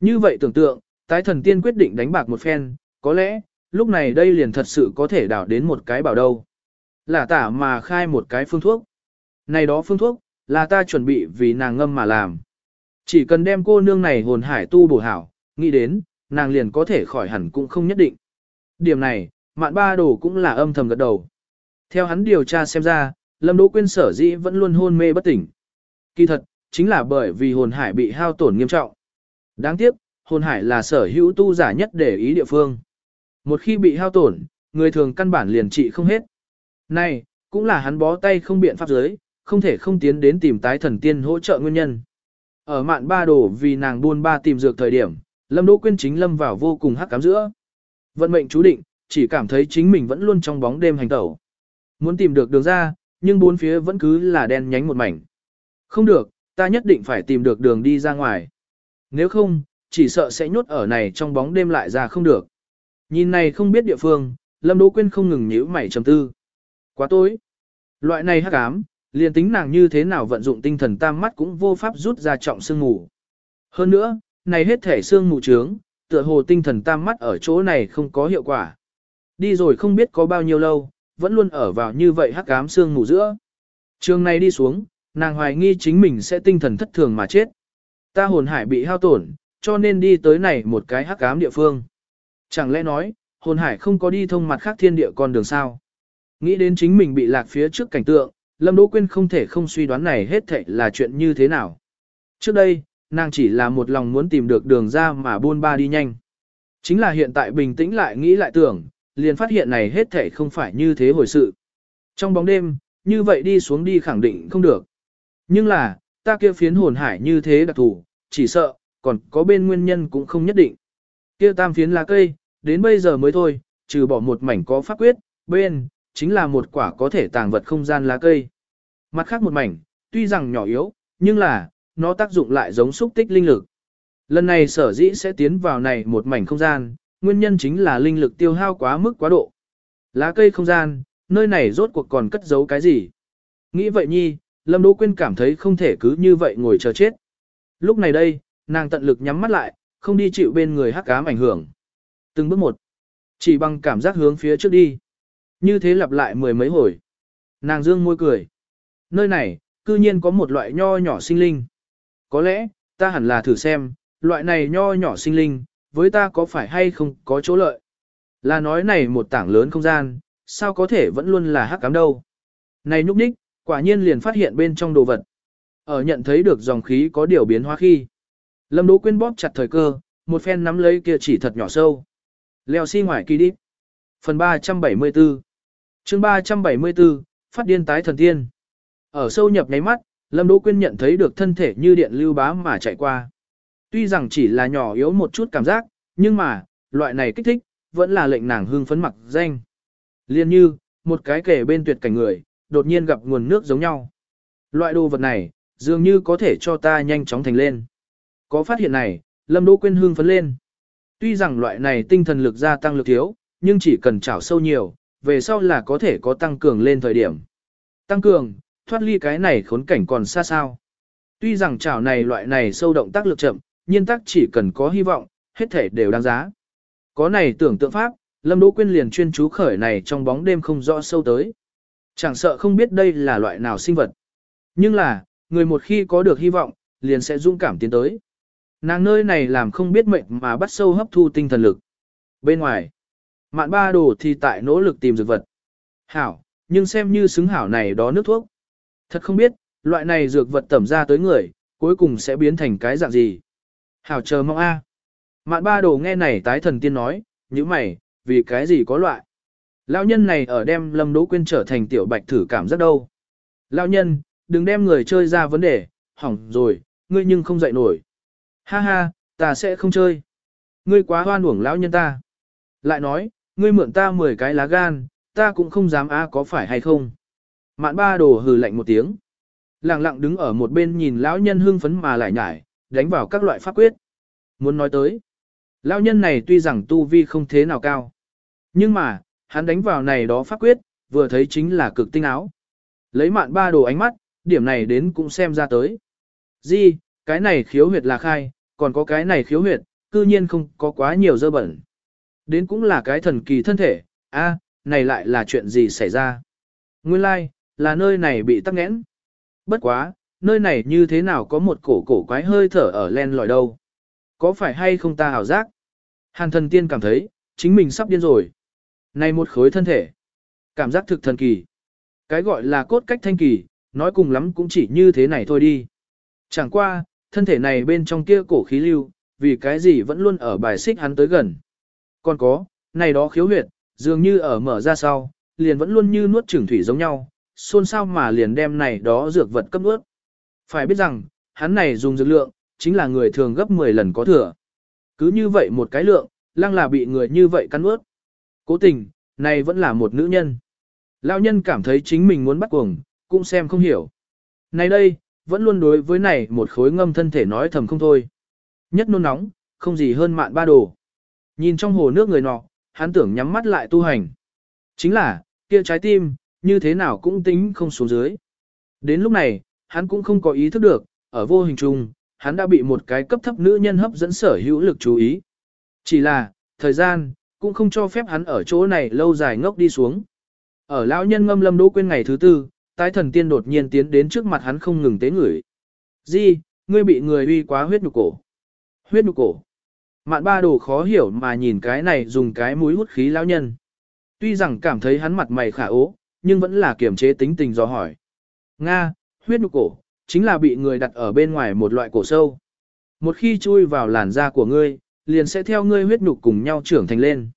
S1: Như vậy tưởng tượng, tái thần tiên quyết định đánh bạc một phen, có lẽ, lúc này đây liền thật sự có thể đảo đến một cái bảo đâu. Là tả mà khai một cái phương thuốc. Này đó phương thuốc, là ta chuẩn bị vì nàng ngâm mà làm. Chỉ cần đem cô nương này hồn hải tu bổ hảo, nghĩ đến, nàng liền có thể khỏi hẳn cũng không nhất định. Điểm này, mạn ba đồ cũng là âm thầm gật đầu. Theo hắn điều tra xem ra, Lâm Đỗ Quyên sở dĩ vẫn luôn hôn mê bất tỉnh. Kỳ thật, chính là bởi vì hồn hải bị hao tổn nghiêm trọng. Đáng tiếc, hồn hải là sở hữu tu giả nhất để ý địa phương. Một khi bị hao tổn, người thường căn bản liền trị không hết. Này, cũng là hắn bó tay không biện pháp giới, không thể không tiến đến tìm tái thần tiên hỗ trợ nguyên nhân. Ở mạn ba đồ vì nàng buôn ba tìm dược thời điểm, Lâm Đỗ Quyên chính lâm vào vô cùng hắc cám giữa. Vận mệnh chú định, chỉ cảm thấy chính mình vẫn luôn trong bóng đêm hành tẩu. Muốn tìm được đường ra, nhưng bốn phía vẫn cứ là đen nhánh một mảnh. Không được, ta nhất định phải tìm được đường đi ra ngoài. Nếu không, chỉ sợ sẽ nhốt ở này trong bóng đêm lại ra không được. Nhìn này không biết địa phương, Lâm Đỗ Quyên không ngừng nhíu mày trầm tư. Quá tối. Loại này hắc ám, liền tính nàng như thế nào vận dụng tinh thần tam mắt cũng vô pháp rút ra trọng sương mù. Hơn nữa, này hết thể sương mù trướng, tựa hồ tinh thần tam mắt ở chỗ này không có hiệu quả. Đi rồi không biết có bao nhiêu lâu, vẫn luôn ở vào như vậy hắc ám sương mù giữa. Trường này đi xuống, nàng hoài nghi chính mình sẽ tinh thần thất thường mà chết. Ta hồn hải bị hao tổn, cho nên đi tới này một cái hắc ám địa phương. Chẳng lẽ nói, hồn hải không có đi thông mặt khác thiên địa con đường sao? Nghĩ đến chính mình bị lạc phía trước cảnh tượng, Lâm Đỗ Quyên không thể không suy đoán này hết thảy là chuyện như thế nào. Trước đây, nàng chỉ là một lòng muốn tìm được đường ra mà buôn ba đi nhanh. Chính là hiện tại bình tĩnh lại nghĩ lại tưởng, liền phát hiện này hết thảy không phải như thế hồi sự. Trong bóng đêm, như vậy đi xuống đi khẳng định không được. Nhưng là, ta kia phiến hồn hải như thế đặc thủ, chỉ sợ, còn có bên nguyên nhân cũng không nhất định. Kia tam phiến lá cây, đến bây giờ mới thôi, trừ bỏ một mảnh có pháp quyết, bên, chính là một quả có thể tàng vật không gian lá cây. Mặt khác một mảnh, tuy rằng nhỏ yếu, nhưng là, nó tác dụng lại giống xúc tích linh lực. Lần này sở dĩ sẽ tiến vào này một mảnh không gian, nguyên nhân chính là linh lực tiêu hao quá mức quá độ. Lá cây không gian, nơi này rốt cuộc còn cất giấu cái gì? Nghĩ vậy nhi, Lâm Đỗ Quyên cảm thấy không thể cứ như vậy ngồi chờ chết. Lúc này đây, nàng tận lực nhắm mắt lại, không đi chịu bên người hắc ám ảnh hưởng. Từng bước một, chỉ bằng cảm giác hướng phía trước đi. Như thế lặp lại mười mấy hồi. Nàng dương môi cười. Nơi này, cư nhiên có một loại nho nhỏ sinh linh. Có lẽ, ta hẳn là thử xem, loại này nho nhỏ sinh linh, với ta có phải hay không có chỗ lợi. Là nói này một tảng lớn không gian, sao có thể vẫn luôn là hắc cám đâu. Này nhúc nhích, quả nhiên liền phát hiện bên trong đồ vật. Ở nhận thấy được dòng khí có điều biến hóa khi. Lâm Đỗ Quyên bóp chặt thời cơ, một phen nắm lấy kia chỉ thật nhỏ sâu. Leo xi si ngoài kỳ đi. Phần 374 chương 374, phát điên tái thần tiên. Ở sâu nhập nháy mắt, Lâm Đỗ Quyên nhận thấy được thân thể như điện lưu bá mà chạy qua. Tuy rằng chỉ là nhỏ yếu một chút cảm giác, nhưng mà, loại này kích thích, vẫn là lệnh nàng hương phấn mặc danh. Liên như, một cái kể bên tuyệt cảnh người, đột nhiên gặp nguồn nước giống nhau. Loại đồ vật này, dường như có thể cho ta nhanh chóng thành lên. Có phát hiện này, Lâm Đỗ Quyên hương phấn lên. Tuy rằng loại này tinh thần lực gia tăng lực thiếu, nhưng chỉ cần chảo sâu nhiều, về sau là có thể có tăng cường lên thời điểm. Tăng cường, thoát ly cái này khốn cảnh còn xa sao. Tuy rằng chảo này loại này sâu động tác lực chậm, nhiên tác chỉ cần có hy vọng, hết thể đều đáng giá. Có này tưởng tượng pháp, Lâm Đỗ Quyên liền chuyên chú khởi này trong bóng đêm không rõ sâu tới. Chẳng sợ không biết đây là loại nào sinh vật. Nhưng là, người một khi có được hy vọng, liền sẽ dũng cảm tiến tới. Nàng nơi này làm không biết mệnh mà bắt sâu hấp thu tinh thần lực. Bên ngoài, mạn ba đồ thì tại nỗ lực tìm dược vật. Hảo, nhưng xem như xứng hảo này đó nước thuốc. Thật không biết, loại này dược vật tẩm ra tới người, cuối cùng sẽ biến thành cái dạng gì. Hảo chờ mong a. Mạn ba đồ nghe này tái thần tiên nói, như mày, vì cái gì có loại. Lão nhân này ở đem Lâm Đỗ Quyên trở thành tiểu bạch thử cảm giác đâu. Lão nhân, đừng đem người chơi ra vấn đề, hỏng rồi, ngươi nhưng không dậy nổi. Ha ha, ta sẽ không chơi. Ngươi quá hoan uổng lão nhân ta. Lại nói, ngươi mượn ta 10 cái lá gan, ta cũng không dám a có phải hay không. Mạn ba đồ hừ lạnh một tiếng. Lặng lặng đứng ở một bên nhìn lão nhân hưng phấn mà lại nhải, đánh vào các loại pháp quyết. Muốn nói tới, lão nhân này tuy rằng tu vi không thế nào cao, nhưng mà, hắn đánh vào này đó pháp quyết, vừa thấy chính là cực tinh áo. Lấy mạn ba đồ ánh mắt, điểm này đến cũng xem ra tới. Di, cái này khiếu huyệt là khai, còn có cái này khiếu huyệt, cư nhiên không có quá nhiều dơ bẩn. Đến cũng là cái thần kỳ thân thể, a, à, này lại là chuyện gì xảy ra. Nguyên lai, like, là nơi này bị tắc nghẽn. Bất quá, nơi này như thế nào có một cổ cổ quái hơi thở ở len lỏi đâu. Có phải hay không ta hảo giác? Hàn thần tiên cảm thấy, chính mình sắp điên rồi. Này một khối thân thể. Cảm giác thực thần kỳ. Cái gọi là cốt cách thanh kỳ, nói cùng lắm cũng chỉ như thế này thôi đi. Chẳng qua, thân thể này bên trong kia cổ khí lưu, vì cái gì vẫn luôn ở bài xích hắn tới gần. Còn có, này đó khiếu huyệt, dường như ở mở ra sau, liền vẫn luôn như nuốt trừng thủy giống nhau, xôn xao mà liền đem này đó dược vật cấp nuốt. Phải biết rằng, hắn này dùng dược lượng, chính là người thường gấp 10 lần có thừa. Cứ như vậy một cái lượng, lăng là bị người như vậy cắn nuốt. Cố tình, này vẫn là một nữ nhân. Lão nhân cảm thấy chính mình muốn bắt cuồng, cũng xem không hiểu. Này đây, vẫn luôn đối với này một khối ngâm thân thể nói thầm không thôi. Nhất nôn nóng, không gì hơn mạn ba đồ. Nhìn trong hồ nước người nọ, hắn tưởng nhắm mắt lại tu hành. Chính là, kia trái tim, như thế nào cũng tính không xuống dưới. Đến lúc này, hắn cũng không có ý thức được, ở vô hình chung, hắn đã bị một cái cấp thấp nữ nhân hấp dẫn sở hữu lực chú ý. Chỉ là, thời gian, cũng không cho phép hắn ở chỗ này lâu dài ngốc đi xuống. Ở lão nhân ngâm lâm đỗ quên ngày thứ tư, tái thần tiên đột nhiên tiến đến trước mặt hắn không ngừng tế ngửi. Di, ngươi bị người uy quá huyết nhục cổ. Huyết nhục cổ. Mạn ba đồ khó hiểu mà nhìn cái này dùng cái mũi hút khí lão nhân. Tuy rằng cảm thấy hắn mặt mày khả ố, nhưng vẫn là kiềm chế tính tình do hỏi. Nga, huyết nhục cổ, chính là bị người đặt ở bên ngoài một loại cổ sâu. Một khi chui vào làn da của ngươi, liền sẽ theo ngươi huyết nhục cùng nhau trưởng thành lên.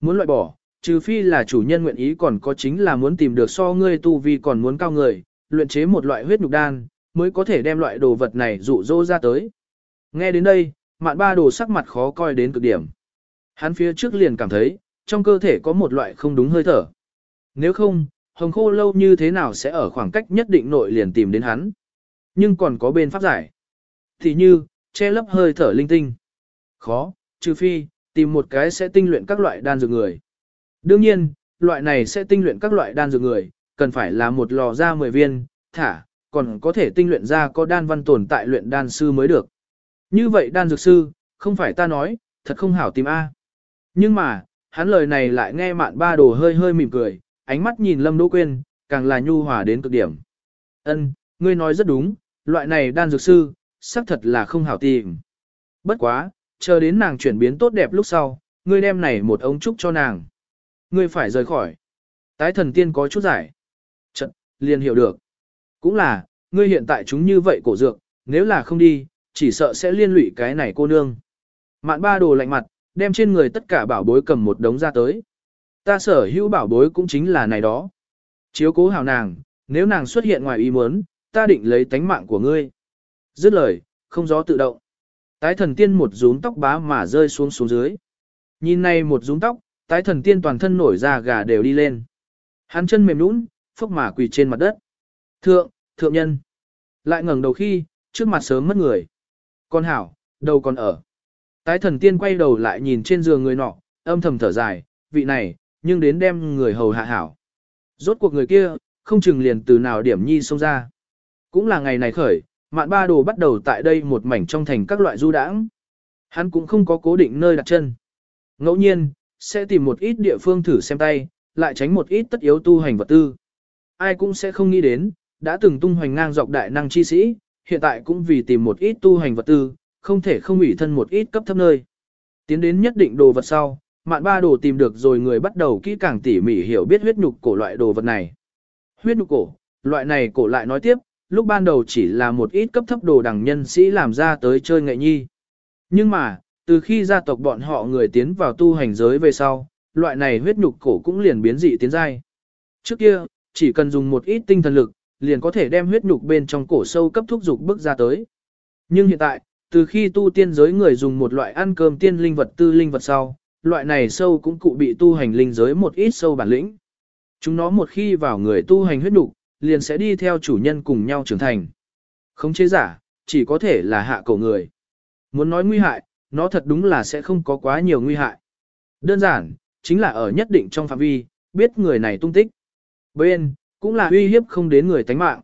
S1: Muốn loại bỏ, trừ phi là chủ nhân nguyện ý còn có chính là muốn tìm được so ngươi tu vi còn muốn cao người, luyện chế một loại huyết nhục đan, mới có thể đem loại đồ vật này dụ dỗ ra tới. Nghe đến đây, mạn ba đồ sắc mặt khó coi đến cực điểm. Hắn phía trước liền cảm thấy, trong cơ thể có một loại không đúng hơi thở. Nếu không, hồng khô lâu như thế nào sẽ ở khoảng cách nhất định nội liền tìm đến hắn. Nhưng còn có bên pháp giải. Thì như, che lấp hơi thở linh tinh. Khó, trừ phi, tìm một cái sẽ tinh luyện các loại đan dược người. Đương nhiên, loại này sẽ tinh luyện các loại đan dược người, cần phải là một lò ra 10 viên, thả, còn có thể tinh luyện ra có đan văn tồn tại luyện đan sư mới được. Như vậy đan dược sư, không phải ta nói, thật không hảo tìm A. Nhưng mà, hắn lời này lại nghe mạn ba đồ hơi hơi mỉm cười, ánh mắt nhìn Lâm Đỗ Quyên, càng là nhu hòa đến cực điểm. Ân, ngươi nói rất đúng, loại này đan dược sư, xác thật là không hảo tìm. Bất quá, chờ đến nàng chuyển biến tốt đẹp lúc sau, ngươi đem này một ống trúc cho nàng. Ngươi phải rời khỏi. Tái thần tiên có chút giải. Trận, liền hiểu được. Cũng là, ngươi hiện tại chúng như vậy cổ dược, nếu là không đi, chỉ sợ sẽ liên lụy cái này cô nương. Mạn ba đồ lạnh mặt, đem trên người tất cả bảo bối cầm một đống ra tới. Ta sở hữu bảo bối cũng chính là này đó. Chiếu cố hào nàng, nếu nàng xuất hiện ngoài ý muốn, ta định lấy tánh mạng của ngươi. Dứt lời, không gió tự động. Tái thần tiên một rúm tóc bá mà rơi xuống xuống dưới. Nhìn này một rúm tóc, tái thần tiên toàn thân nổi ra gà đều đi lên. Hắn chân mềm nũng, phốc mà quỳ trên mặt đất. Thượng, thượng nhân. Lại ngẩng đầu khi, trước mặt sớm mất người. Con hảo, đầu còn ở. Tái thần tiên quay đầu lại nhìn trên giường người nọ, âm thầm thở dài, vị này, nhưng đến đem người hầu hạ hảo. Rốt cuộc người kia, không chừng liền từ nào điểm nhi xông ra. Cũng là ngày này khởi, mạn ba đồ bắt đầu tại đây một mảnh trong thành các loại du đãng. Hắn cũng không có cố định nơi đặt chân. Ngẫu nhiên, sẽ tìm một ít địa phương thử xem tay, lại tránh một ít tất yếu tu hành vật tư. Ai cũng sẽ không nghĩ đến, đã từng tung hoành ngang dọc đại năng chi sĩ, hiện tại cũng vì tìm một ít tu hành vật tư, không thể không ủy thân một ít cấp thấp nơi. Tiến đến nhất định đồ vật sau, mạn ba đồ tìm được rồi người bắt đầu kỹ càng tỉ mỉ hiểu biết huyết nhục cổ loại đồ vật này. Huyết nhục cổ, loại này cổ lại nói tiếp, lúc ban đầu chỉ là một ít cấp thấp đồ đẳng nhân sĩ làm ra tới chơi nghệ nhi. Nhưng mà, từ khi gia tộc bọn họ người tiến vào tu hành giới về sau, loại này huyết nhục cổ cũng liền biến dị tiến giai. Trước kia, chỉ cần dùng một ít tinh thần lực, liền có thể đem huyết nhục bên trong cổ sâu cấp thúc dục bước ra tới. Nhưng hiện tại, từ khi tu tiên giới người dùng một loại ăn cơm tiên linh vật tư linh vật sau, loại này sâu cũng cụ bị tu hành linh giới một ít sâu bản lĩnh. Chúng nó một khi vào người tu hành huyết nhục, liền sẽ đi theo chủ nhân cùng nhau trưởng thành. Không chế giả, chỉ có thể là hạ cổ người. Muốn nói nguy hại, nó thật đúng là sẽ không có quá nhiều nguy hại. Đơn giản, chính là ở nhất định trong phạm vi, biết người này tung tích. Bên, cũng là uy hiếp không đến người tánh mạng.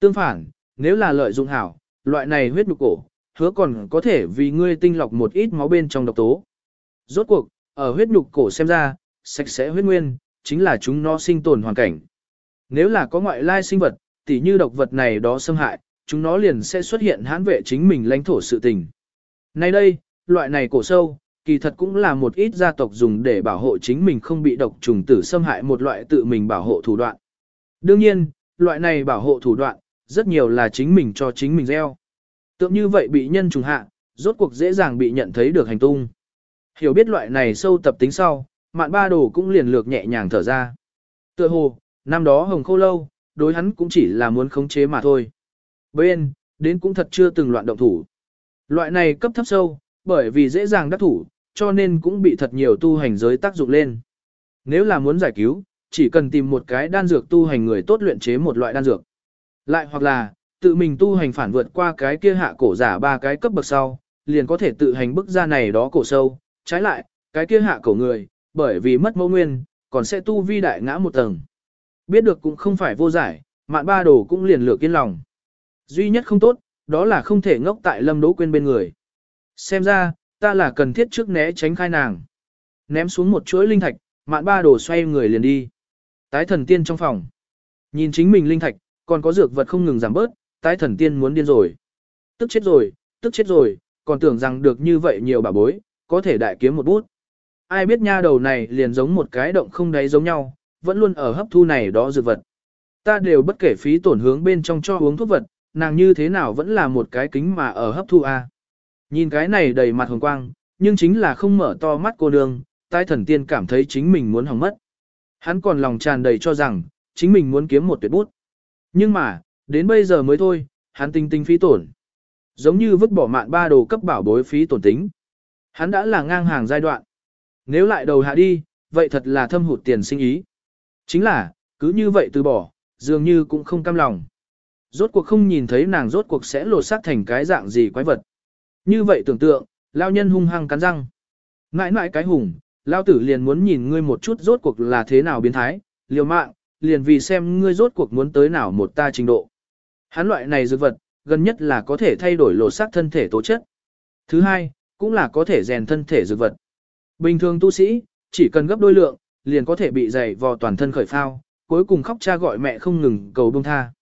S1: Tương phản, nếu là lợi dụng hảo, loại này huyết nhục cổ, hứa còn có thể vì ngươi tinh lọc một ít máu bên trong độc tố. Rốt cuộc, ở huyết nhục cổ xem ra, sạch sẽ huyết nguyên, chính là chúng nó sinh tồn hoàn cảnh. Nếu là có ngoại lai sinh vật, tỉ như độc vật này đó xâm hại, chúng nó liền sẽ xuất hiện hãn vệ chính mình lãnh thổ sự tình. Nay đây, loại này cổ sâu, kỳ thật cũng là một ít gia tộc dùng để bảo hộ chính mình không bị độc trùng tử xâm hại một loại tự mình bảo hộ thủ đoạn. Đương nhiên, loại này bảo hộ thủ đoạn, rất nhiều là chính mình cho chính mình gieo. Tượng như vậy bị nhân trùng hạ, rốt cuộc dễ dàng bị nhận thấy được hành tung. Hiểu biết loại này sâu tập tính sau, mạn ba đồ cũng liền lược nhẹ nhàng thở ra. Tựa hồ, năm đó hồng khô lâu, đối hắn cũng chỉ là muốn khống chế mà thôi. Bên, đến cũng thật chưa từng loạn động thủ. Loại này cấp thấp sâu, bởi vì dễ dàng đắc thủ, cho nên cũng bị thật nhiều tu hành giới tác dụng lên. Nếu là muốn giải cứu, chỉ cần tìm một cái đan dược tu hành người tốt luyện chế một loại đan dược. Lại hoặc là, tự mình tu hành phản vượt qua cái kia hạ cổ giả ba cái cấp bậc sau, liền có thể tự hành bức ra này đó cổ sâu, trái lại, cái kia hạ cổ người, bởi vì mất mẫu nguyên, còn sẽ tu vi đại ngã một tầng. Biết được cũng không phải vô giải, mạn ba đồ cũng liền lược yên lòng. Duy nhất không tốt, đó là không thể ngốc tại lâm đỗ quên bên người. Xem ra, ta là cần thiết trước né tránh khai nàng. Ném xuống một chuỗi linh thạch, mạn ba đồ xoay người liền đi. Tái thần tiên trong phòng. Nhìn chính mình linh thạch, còn có dược vật không ngừng giảm bớt, tái thần tiên muốn điên rồi. Tức chết rồi, tức chết rồi, còn tưởng rằng được như vậy nhiều bà bối, có thể đại kiếm một bút. Ai biết nha đầu này liền giống một cái động không đáy giống nhau, vẫn luôn ở hấp thu này đó dược vật. Ta đều bất kể phí tổn hướng bên trong cho uống thuốc vật, nàng như thế nào vẫn là một cái kính mà ở hấp thu a. Nhìn cái này đầy mặt hồng quang, nhưng chính là không mở to mắt cô nương, tai thần tiên cảm thấy chính mình muốn hỏng mất. Hắn còn lòng tràn đầy cho rằng, chính mình muốn kiếm một tuyệt bút. Nhưng mà, đến bây giờ mới thôi, hắn tinh tinh phí tổn. Giống như vứt bỏ mạn ba đồ cấp bảo bối phí tổn tính. Hắn đã là ngang hàng giai đoạn. Nếu lại đầu hạ đi, vậy thật là thâm hụt tiền sinh ý. Chính là, cứ như vậy từ bỏ, dường như cũng không cam lòng. Rốt cuộc không nhìn thấy nàng rốt cuộc sẽ lột xác thành cái dạng gì quái vật. Như vậy tưởng tượng, lao nhân hung hăng cắn răng. Ngại ngại cái hùng, lao tử liền muốn nhìn ngươi một chút rốt cuộc là thế nào biến thái, liều mạng, liền vì xem ngươi rốt cuộc muốn tới nào một ta trình độ. Hắn loại này dược vật, gần nhất là có thể thay đổi lột xác thân thể tố chất. Thứ hai, cũng là có thể rèn thân thể dược vật. Bình thường tu sĩ, chỉ cần gấp đôi lượng, liền có thể bị dày vò toàn thân khởi phao, cuối cùng khóc cha gọi mẹ không ngừng cầu bông tha.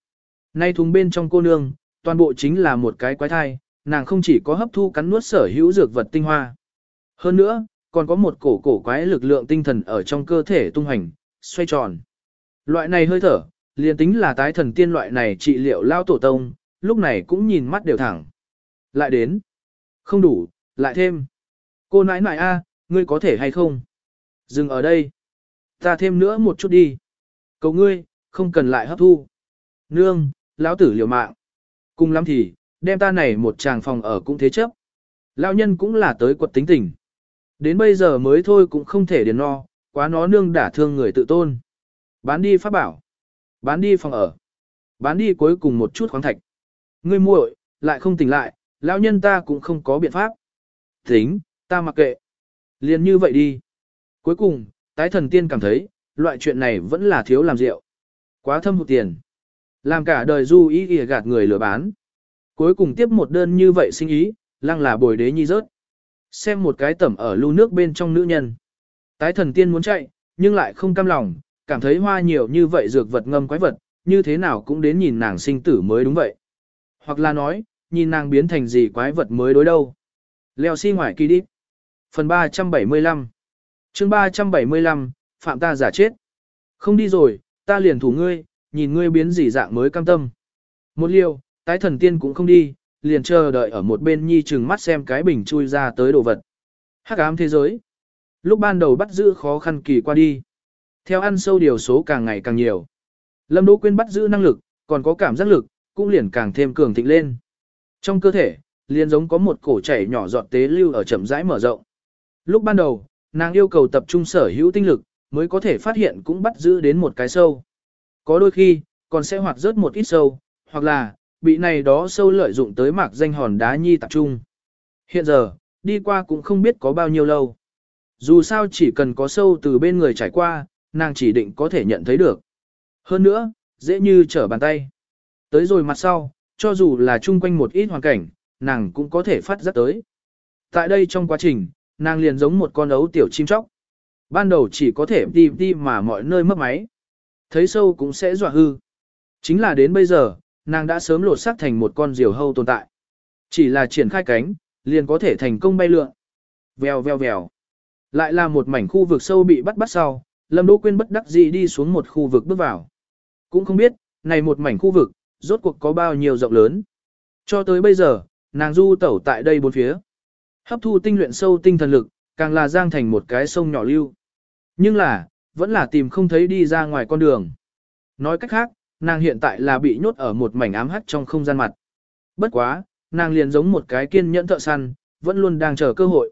S1: Nay thùng bên trong cô nương, toàn bộ chính là một cái quái thai, nàng không chỉ có hấp thu cắn nuốt sở hữu dược vật tinh hoa. Hơn nữa, còn có một cổ cổ quái lực lượng tinh thần ở trong cơ thể tung hành, xoay tròn. Loại này hơi thở, liền tính là tái thần tiên loại này trị liệu lao tổ tông, lúc này cũng nhìn mắt đều thẳng. Lại đến. Không đủ, lại thêm. Cô nãi nãi a, ngươi có thể hay không? Dừng ở đây. Ta thêm nữa một chút đi. Cầu ngươi, không cần lại hấp thu. Nương, lão tử liều mạng. Cùng lắm thì, đem ta này một tràng phòng ở cũng thế chấp. Lão nhân cũng là tới quật tính tình. Đến bây giờ mới thôi cũng không thể điền no, quá nó nương đả thương người tự tôn. Bán đi pháp bảo. Bán đi phòng ở. Bán đi cuối cùng một chút khoáng thạch. Ngươi muội, lại không tỉnh lại, lão nhân ta cũng không có biện pháp. Tính, ta mặc kệ. Liền như vậy đi. Cuối cùng, tái thần tiên cảm thấy, loại chuyện này vẫn là thiếu làm rượu. Quá thâm hụt tiền. Làm cả đời du ý ghi gạt người lừa bán. Cuối cùng tiếp một đơn như vậy sinh ý, lăng là bồi đế nhi rớt. Xem một cái tẩm ở lưu nước bên trong nữ nhân. Tái thần tiên muốn chạy, nhưng lại không cam lòng, cảm thấy hoa nhiều như vậy dược vật ngâm quái vật, như thế nào cũng đến nhìn nàng sinh tử mới đúng vậy. Hoặc là nói, nhìn nàng biến thành gì quái vật mới đối đâu. Leo xi si ngoài kỳ đi. Phần 375 chương 375, Phạm ta giả chết. Không đi rồi, ta liền thủ ngươi, nhìn ngươi biến gì dạng mới cam tâm. Một liều, tái thần tiên cũng không đi, liền chờ đợi ở một bên nhi chừng mắt xem cái bình chui ra tới đồ vật. Hắc ám thế giới. Lúc ban đầu bắt giữ khó khăn kỳ qua đi. Theo ăn sâu điều số càng ngày càng nhiều. Lâm Đỗ Quyên bắt giữ năng lực, còn có cảm giác lực, cũng liền càng thêm cường thịnh lên. Trong cơ thể, liền giống có một cổ chảy nhỏ giọt tế lưu ở chậm rãi mở rộng. Lúc ban đầu, nàng yêu cầu tập trung sở hữu tinh lực, mới có thể phát hiện cũng bắt giữ đến một cái sâu. Có đôi khi, còn sẽ hoạt rớt một ít sâu, hoặc là, bị này đó sâu lợi dụng tới mạc danh hòn đá nhi tập trung. Hiện giờ, đi qua cũng không biết có bao nhiêu lâu. Dù sao chỉ cần có sâu từ bên người trải qua, nàng chỉ định có thể nhận thấy được. Hơn nữa, dễ như trở bàn tay. Tới rồi mặt sau, cho dù là chung quanh một ít hoàn cảnh, nàng cũng có thể phát giác tới. Tại đây trong quá trình, nàng liền giống một con ấu tiểu chim chóc. Ban đầu chỉ có thể đi đi mà mọi nơi mất máy. Thấy sâu cũng sẽ dọa hư. Chính là đến bây giờ, nàng đã sớm lột xác thành một con diều hâu tồn tại. Chỉ là triển khai cánh, liền có thể thành công bay lượn. Vèo vèo vèo. Lại là một mảnh khu vực sâu bị bắt bắt sau, Lâm Đỗ Quyên bất đắc dĩ đi xuống một khu vực bước vào. Cũng không biết, này một mảnh khu vực, rốt cuộc có bao nhiêu rộng lớn. Cho tới bây giờ, nàng du tẩu tại đây bốn phía. Hấp thu tinh luyện sâu tinh thần lực, càng là giang thành một cái sông nhỏ lưu. Nhưng là, vẫn là tìm không thấy đi ra ngoài con đường. Nói cách khác, nàng hiện tại là bị nhốt ở một mảnh ám hắt trong không gian mặt. Bất quá, nàng liền giống một cái kiên nhẫn thợ săn, vẫn luôn đang chờ cơ hội.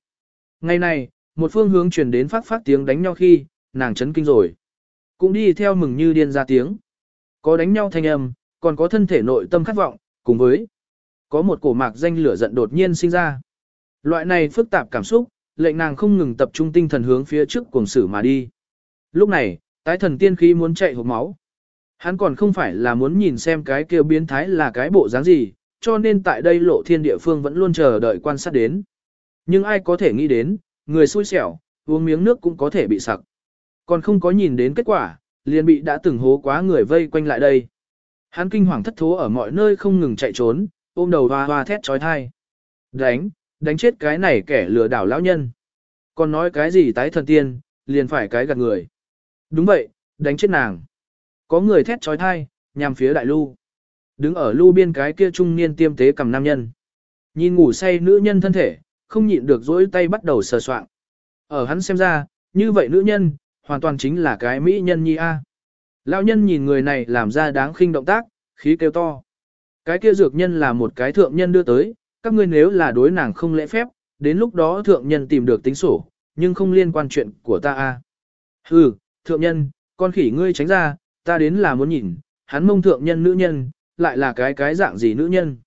S1: Ngày này, một phương hướng truyền đến phát phát tiếng đánh nhau khi, nàng chấn kinh rồi. Cũng đi theo mừng như điên ra tiếng. Có đánh nhau thanh âm, còn có thân thể nội tâm khát vọng, cùng với có một cổ mạc danh lửa giận đột nhiên sinh ra. Loại này phức tạp cảm xúc, lệnh nàng không ngừng tập trung tinh thần hướng phía trước cuồng sử mà đi. Lúc này, tái thần tiên khí muốn chạy hộp máu. Hắn còn không phải là muốn nhìn xem cái kia biến thái là cái bộ dáng gì, cho nên tại đây lộ thiên địa phương vẫn luôn chờ đợi quan sát đến. Nhưng ai có thể nghĩ đến, người xui xẻo, uống miếng nước cũng có thể bị sặc. Còn không có nhìn đến kết quả, liền bị đã từng hố quá người vây quanh lại đây. Hắn kinh hoàng thất thố ở mọi nơi không ngừng chạy trốn, ôm đầu hoa hoa thét trói thai. Đánh, đánh chết cái này kẻ lừa đảo lão nhân. Còn nói cái gì tái thần tiên, liền phải cái gạt người. Đúng vậy, đánh chết nàng. Có người thét trói thai, nhằm phía đại lưu. Đứng ở lưu biên cái kia trung niên tiêm tế cầm nam nhân. Nhìn ngủ say nữ nhân thân thể, không nhịn được dỗi tay bắt đầu sờ soạn. Ở hắn xem ra, như vậy nữ nhân, hoàn toàn chính là cái mỹ nhân nhi A. Lão nhân nhìn người này làm ra đáng khinh động tác, khí kêu to. Cái kia dược nhân là một cái thượng nhân đưa tới, các ngươi nếu là đối nàng không lễ phép, đến lúc đó thượng nhân tìm được tính sổ, nhưng không liên quan chuyện của ta a. Hừ, thượng nhân, con khỉ ngươi tránh ra, ta đến là muốn nhìn, hắn mông thượng nhân nữ nhân, lại là cái cái dạng gì nữ nhân.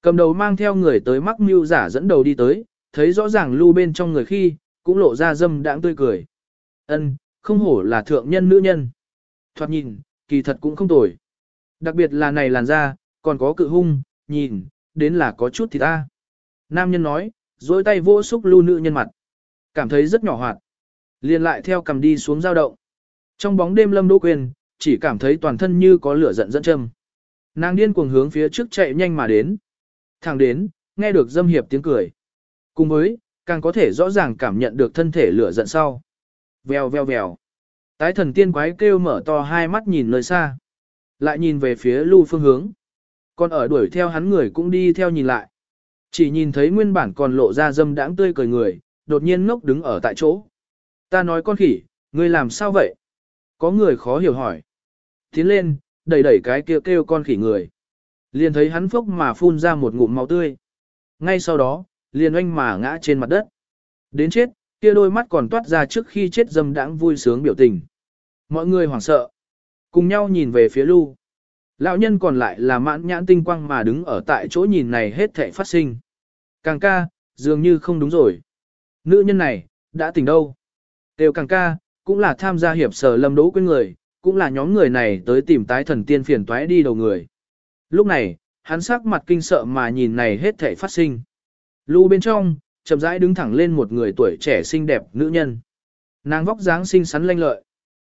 S1: Cầm đầu mang theo người tới mắc mưu giả dẫn đầu đi tới, thấy rõ ràng lưu bên trong người khi, cũng lộ ra dâm đãng tươi cười. Ân, không hổ là thượng nhân nữ nhân. Thoạt nhìn, kỳ thật cũng không tồi. Đặc biệt là này làn da, còn có cự hung, nhìn, đến là có chút thì ta. Nam nhân nói, dối tay vô xúc lưu nữ nhân mặt. Cảm thấy rất nhỏ hoạt. liền lại theo cầm đi xuống giao động. Trong bóng đêm lâm đỗ quyền, chỉ cảm thấy toàn thân như có lửa giận dẫn châm. Nàng điên cuồng hướng phía trước chạy nhanh mà đến. Thẳng đến, nghe được dâm hiệp tiếng cười. Cùng với, càng có thể rõ ràng cảm nhận được thân thể lửa giận sau. Vèo vèo vèo. Tái thần tiên quái kêu mở to hai mắt nhìn nơi xa. Lại nhìn về phía lưu phương hướng. Còn ở đuổi theo hắn người cũng đi theo nhìn lại. Chỉ nhìn thấy nguyên bản còn lộ ra dâm đãng tươi cười người, đột nhiên ngốc đứng ở tại chỗ. Ta nói con khỉ, ngươi làm sao vậy? Có người khó hiểu hỏi. Tiến lên, đẩy đẩy cái kêu kêu con khỉ người. Liền thấy hắn phốc mà phun ra một ngụm máu tươi. Ngay sau đó, liền oanh mà ngã trên mặt đất. Đến chết, kia đôi mắt còn toát ra trước khi chết dâm đãng vui sướng biểu tình. Mọi người hoảng sợ. Cùng nhau nhìn về phía lưu. Lão nhân còn lại là mãn nhãn tinh quang mà đứng ở tại chỗ nhìn này hết thảy phát sinh. Càng ca, dường như không đúng rồi. Nữ nhân này, đã tỉnh đâu? Đều càng ca, cũng là tham gia hiệp sở lâm đỗ quên người, cũng là nhóm người này tới tìm tái thần tiên phiền toái đi đầu người. Lúc này, hắn sắc mặt kinh sợ mà nhìn này hết thảy phát sinh. Lưu bên trong, chậm rãi đứng thẳng lên một người tuổi trẻ xinh đẹp nữ nhân. Nàng vóc dáng xinh xắn lanh lợi.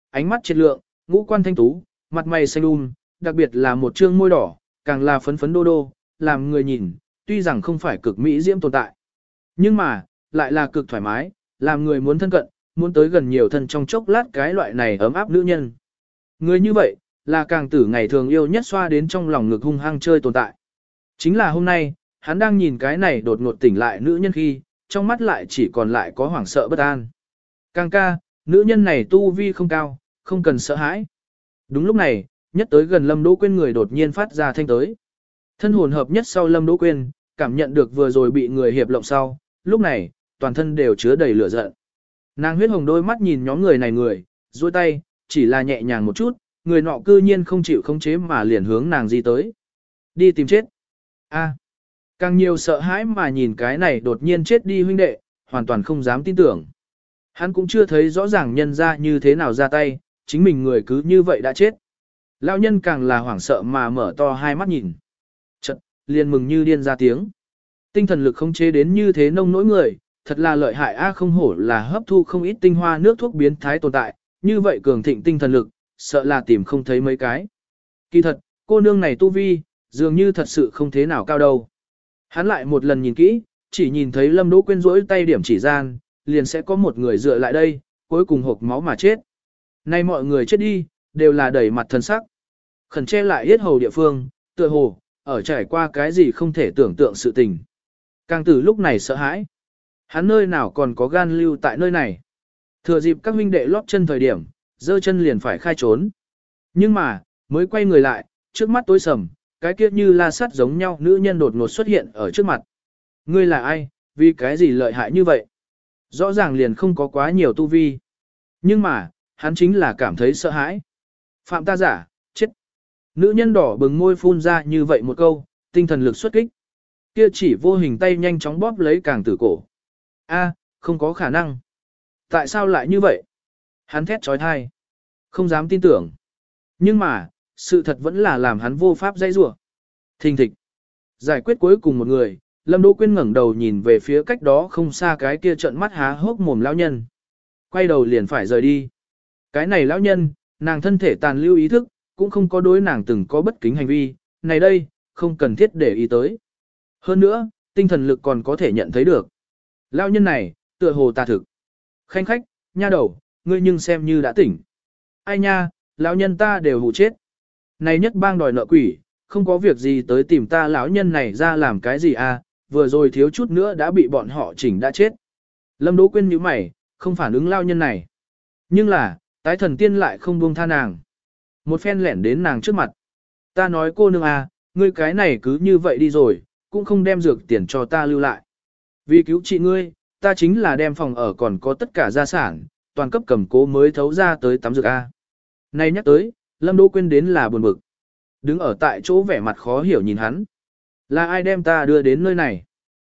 S1: Ánh mắt triệt lượng, ngũ quan thanh tú, mặt mày xanh um, đặc biệt là một trương môi đỏ, càng là phấn phấn đô đô, làm người nhìn, tuy rằng không phải cực mỹ diễm tồn tại. Nhưng mà, lại là cực thoải mái, làm người muốn thân cận, muốn tới gần nhiều thân trong chốc lát cái loại này ấm áp nữ nhân. Người như vậy, là càng tử ngày thường yêu nhất xoa đến trong lòng ngực hung hăng chơi tồn tại. Chính là hôm nay, hắn đang nhìn cái này đột ngột tỉnh lại nữ nhân khi, trong mắt lại chỉ còn lại có hoảng sợ bất an. Càng ca, nữ nhân này tu vi không cao, không cần sợ hãi. Đúng lúc này, nhất tới gần Lâm Đỗ Quyên người đột nhiên phát ra thanh tới. Thân hồn hợp nhất sau Lâm Đỗ Quyên, cảm nhận được vừa rồi bị người hiệp lộng sau, lúc này, toàn thân đều chứa đầy lửa giận. Nàng huyết hồng đôi mắt nhìn nhóm người này người, duỗi tay, chỉ là nhẹ nhàng một chút, người nọ cư nhiên không chịu khống chế mà liền hướng nàng di tới. Đi tìm chết. A. Càng nhiều sợ hãi mà nhìn cái này đột nhiên chết đi huynh đệ, hoàn toàn không dám tin tưởng. Hắn cũng chưa thấy rõ ràng nhân ra như thế nào ra tay, chính mình người cứ như vậy đã chết. Lão nhân càng là hoảng sợ mà mở to hai mắt nhìn. Chật, liền mừng như điên ra tiếng. Tinh thần lực không chế đến như thế nông nỗi người, thật là lợi hại a không hổ là hấp thu không ít tinh hoa nước thuốc biến thái tồn tại, như vậy cường thịnh tinh thần lực, sợ là tìm không thấy mấy cái. Kỳ thật, cô nương này tu vi, dường như thật sự không thế nào cao đâu. Hắn lại một lần nhìn kỹ, chỉ nhìn thấy Lâm Đỗ Quyên rỗi tay điểm chỉ gian, liền sẽ có một người dựa lại đây, cuối cùng hộp máu mà chết. Nay mọi người chết đi, đều là đẩy mặt thần sắc. Khẩn che lại hết hầu địa phương, tựa hồ, ở trải qua cái gì không thể tưởng tượng sự tình. Càng từ lúc này sợ hãi. Hắn nơi nào còn có gan lưu tại nơi này. Thừa dịp các huynh đệ lót chân thời điểm, dơ chân liền phải khai trốn. Nhưng mà, mới quay người lại, trước mắt tối sầm, cái kia như la sắt giống nhau nữ nhân đột ngột xuất hiện ở trước mặt. Ngươi là ai, vì cái gì lợi hại như vậy? Rõ ràng liền không có quá nhiều tu vi. Nhưng mà, hắn chính là cảm thấy sợ hãi. Phạm ta giả, chết. Nữ nhân đỏ bừng môi phun ra như vậy một câu, tinh thần lực xuất kích. Kia chỉ vô hình tay nhanh chóng bóp lấy càng tử cổ. A, không có khả năng. Tại sao lại như vậy? Hắn thét trói thai. Không dám tin tưởng. Nhưng mà, sự thật vẫn là làm hắn vô pháp dây rủa. Thình thịch. Giải quyết cuối cùng một người, Lâm Đỗ Quyên ngẩng đầu nhìn về phía cách đó không xa cái kia trợn mắt há hốc mồm lão nhân. Quay đầu liền phải rời đi. Cái này lão nhân, nàng thân thể tàn lưu ý thức, cũng không có đối nàng từng có bất kính hành vi, này đây, không cần thiết để ý tới. Hơn nữa, tinh thần lực còn có thể nhận thấy được. Lão nhân này, tựa hồ tà thực. Khanh khách, nha đầu, ngươi nhưng xem như đã tỉnh. Ai nha, lão nhân ta đều hù chết. Này nhất bang đòi nợ quỷ, không có việc gì tới tìm ta lão nhân này ra làm cái gì à, vừa rồi thiếu chút nữa đã bị bọn họ chỉnh đã chết. Lâm Đỗ Quyên nhíu mày, không phản ứng lao nhân này. Nhưng là, tái thần tiên lại không buông tha nàng. Một phen lẻn đến nàng trước mặt. Ta nói cô nương à, ngươi cái này cứ như vậy đi rồi, cũng không đem dược tiền cho ta lưu lại. Vì cứu chị ngươi, ta chính là đem phòng ở còn có tất cả gia sản, toàn cấp cầm cố mới thấu ra tới tắm dược A. Nay nhắc tới, Lâm Đỗ Quyên đến là buồn bực. Đứng ở tại chỗ vẻ mặt khó hiểu nhìn hắn. Là ai đem ta đưa đến nơi này?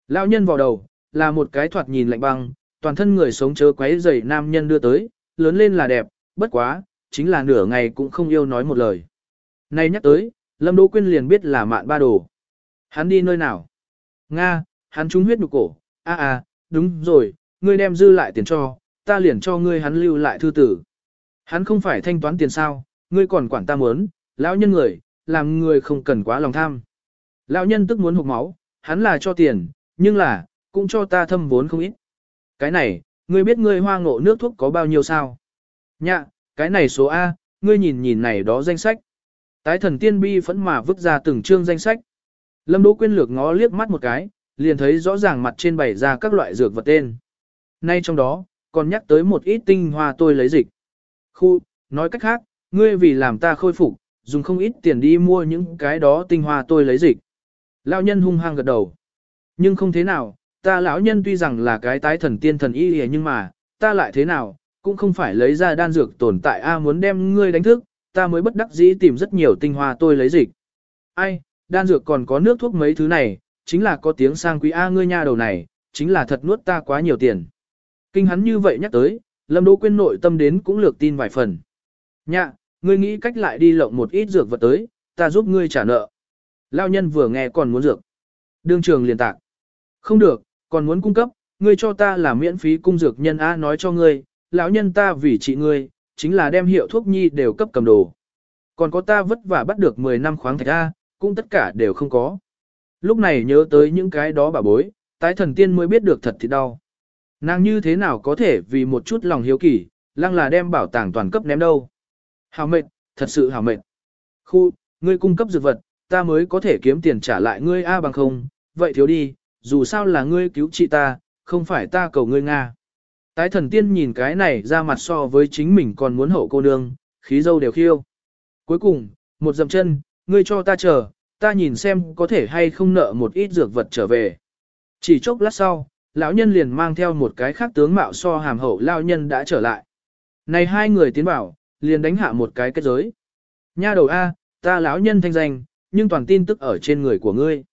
S1: Lão nhân vào đầu, là một cái thoạt nhìn lạnh băng, toàn thân người sống chớ quấy rầy nam nhân đưa tới, lớn lên là đẹp, bất quá, chính là nửa ngày cũng không yêu nói một lời. Nay nhắc tới, Lâm Đỗ Quyên liền biết là mạn ba đồ. Hắn đi nơi nào? Nga, hắn trúng huyết nhục cổ. A à, à, đúng rồi, ngươi đem dư lại tiền cho, ta liền cho ngươi hắn lưu lại thư tử. Hắn không phải thanh toán tiền sao, ngươi còn quản ta muốn, lão nhân người, làm người không cần quá lòng tham. Lão nhân tức muốn hụt máu, hắn là cho tiền, nhưng là, cũng cho ta thâm vốn không ít. Cái này, ngươi biết ngươi hoa ngộ nước thuốc có bao nhiêu sao? Nhạ, cái này số A, ngươi nhìn nhìn này đó danh sách. Tái thần tiên bi phẫn mà vứt ra từng chương danh sách. Lâm Đỗ Quyên lược ngó liếc mắt một cái, liền thấy rõ ràng mặt trên bày ra các loại dược vật tên. Nay trong đó, còn nhắc tới một ít tinh hoa tôi lấy dịch. Khu, nói cách khác, ngươi vì làm ta khôi phục, dùng không ít tiền đi mua những cái đó tinh hoa tôi lấy dịch. Lão nhân hung hăng gật đầu. Nhưng không thế nào, ta lão nhân tuy rằng là cái tái thần tiên thần y nhưng mà, ta lại thế nào, cũng không phải lấy ra đan dược tồn tại a muốn đem ngươi đánh thức, ta mới bất đắc dĩ tìm rất nhiều tinh hoa tôi lấy dịch. Ai, đan dược còn có nước thuốc mấy thứ này, chính là có tiếng sang quý a ngươi nha đầu này, chính là thật nuốt ta quá nhiều tiền. Kinh hắn như vậy nhắc tới, Lâm Đỗ Quyên nội tâm đến cũng lược tin vài phần. Nhạ, ngươi nghĩ cách lại đi lộng một ít dược vật tới, ta giúp ngươi trả nợ. Lao nhân vừa nghe còn muốn dược. Đương trường liền tạc. Không được, còn muốn cung cấp, ngươi cho ta là miễn phí cung dược nhân A nói cho ngươi, lão nhân ta vì trị ngươi, chính là đem hiệu thuốc nhi đều cấp cầm đồ. Còn có ta vất vả bắt được 10 năm khoáng thạch A, cũng tất cả đều không có. Lúc này nhớ tới những cái đó bà bối, tái thần tiên mới biết được thật thì đau. Nàng như thế nào có thể vì một chút lòng hiếu kỳ, lăng là đem bảo tàng toàn cấp ném đâu. hào mệt, thật sự hào mệt. Khu, ngươi cung cấp dược vật, ta mới có thể kiếm tiền trả lại ngươi A bằng không, vậy thiếu đi, dù sao là ngươi cứu trị ta, không phải ta cầu ngươi Nga. Tái thần tiên nhìn cái này ra mặt so với chính mình còn muốn hậu cô nương, khí dâu đều khiêu. Cuối cùng, một dầm chân, ngươi cho ta chờ, ta nhìn xem có thể hay không nợ một ít dược vật trở về. Chỉ chốc lát sau, lão nhân liền mang theo một cái khác tướng mạo so hàm hậu lão nhân đã trở lại. Này hai người tiến bảo, liền đánh hạ một cái kết giới. Nha đầu A, ta lão nhân thanh danh, nhưng toàn tin tức ở trên người của ngươi.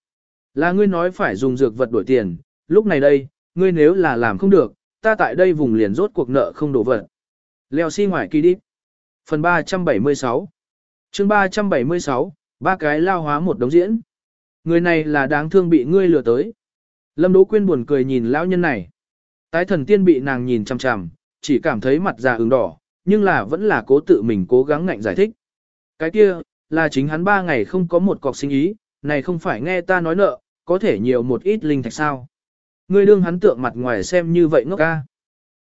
S1: Là ngươi nói phải dùng dược vật đổi tiền, lúc này đây, ngươi nếu là làm không được, ta tại đây vùng liền rốt cuộc nợ không đổ vật. Leo xi si ngoài kỳ đi. Phần 376 chương 376, ba cái lao hóa một đống diễn. Người này là đáng thương bị ngươi lừa tới. Lâm Đỗ Quyên buồn cười nhìn lão nhân này. Tái thần tiên bị nàng nhìn chằm chằm, chỉ cảm thấy mặt già ửng đỏ, nhưng là vẫn là cố tự mình cố gắng ngạnh giải thích. Cái kia, là chính hắn ba ngày không có một cọc sinh ý, này không phải nghe ta nói nợ, có thể nhiều một ít linh thạch sao. Ngươi đương hắn tượng mặt ngoài xem như vậy ngốc ca.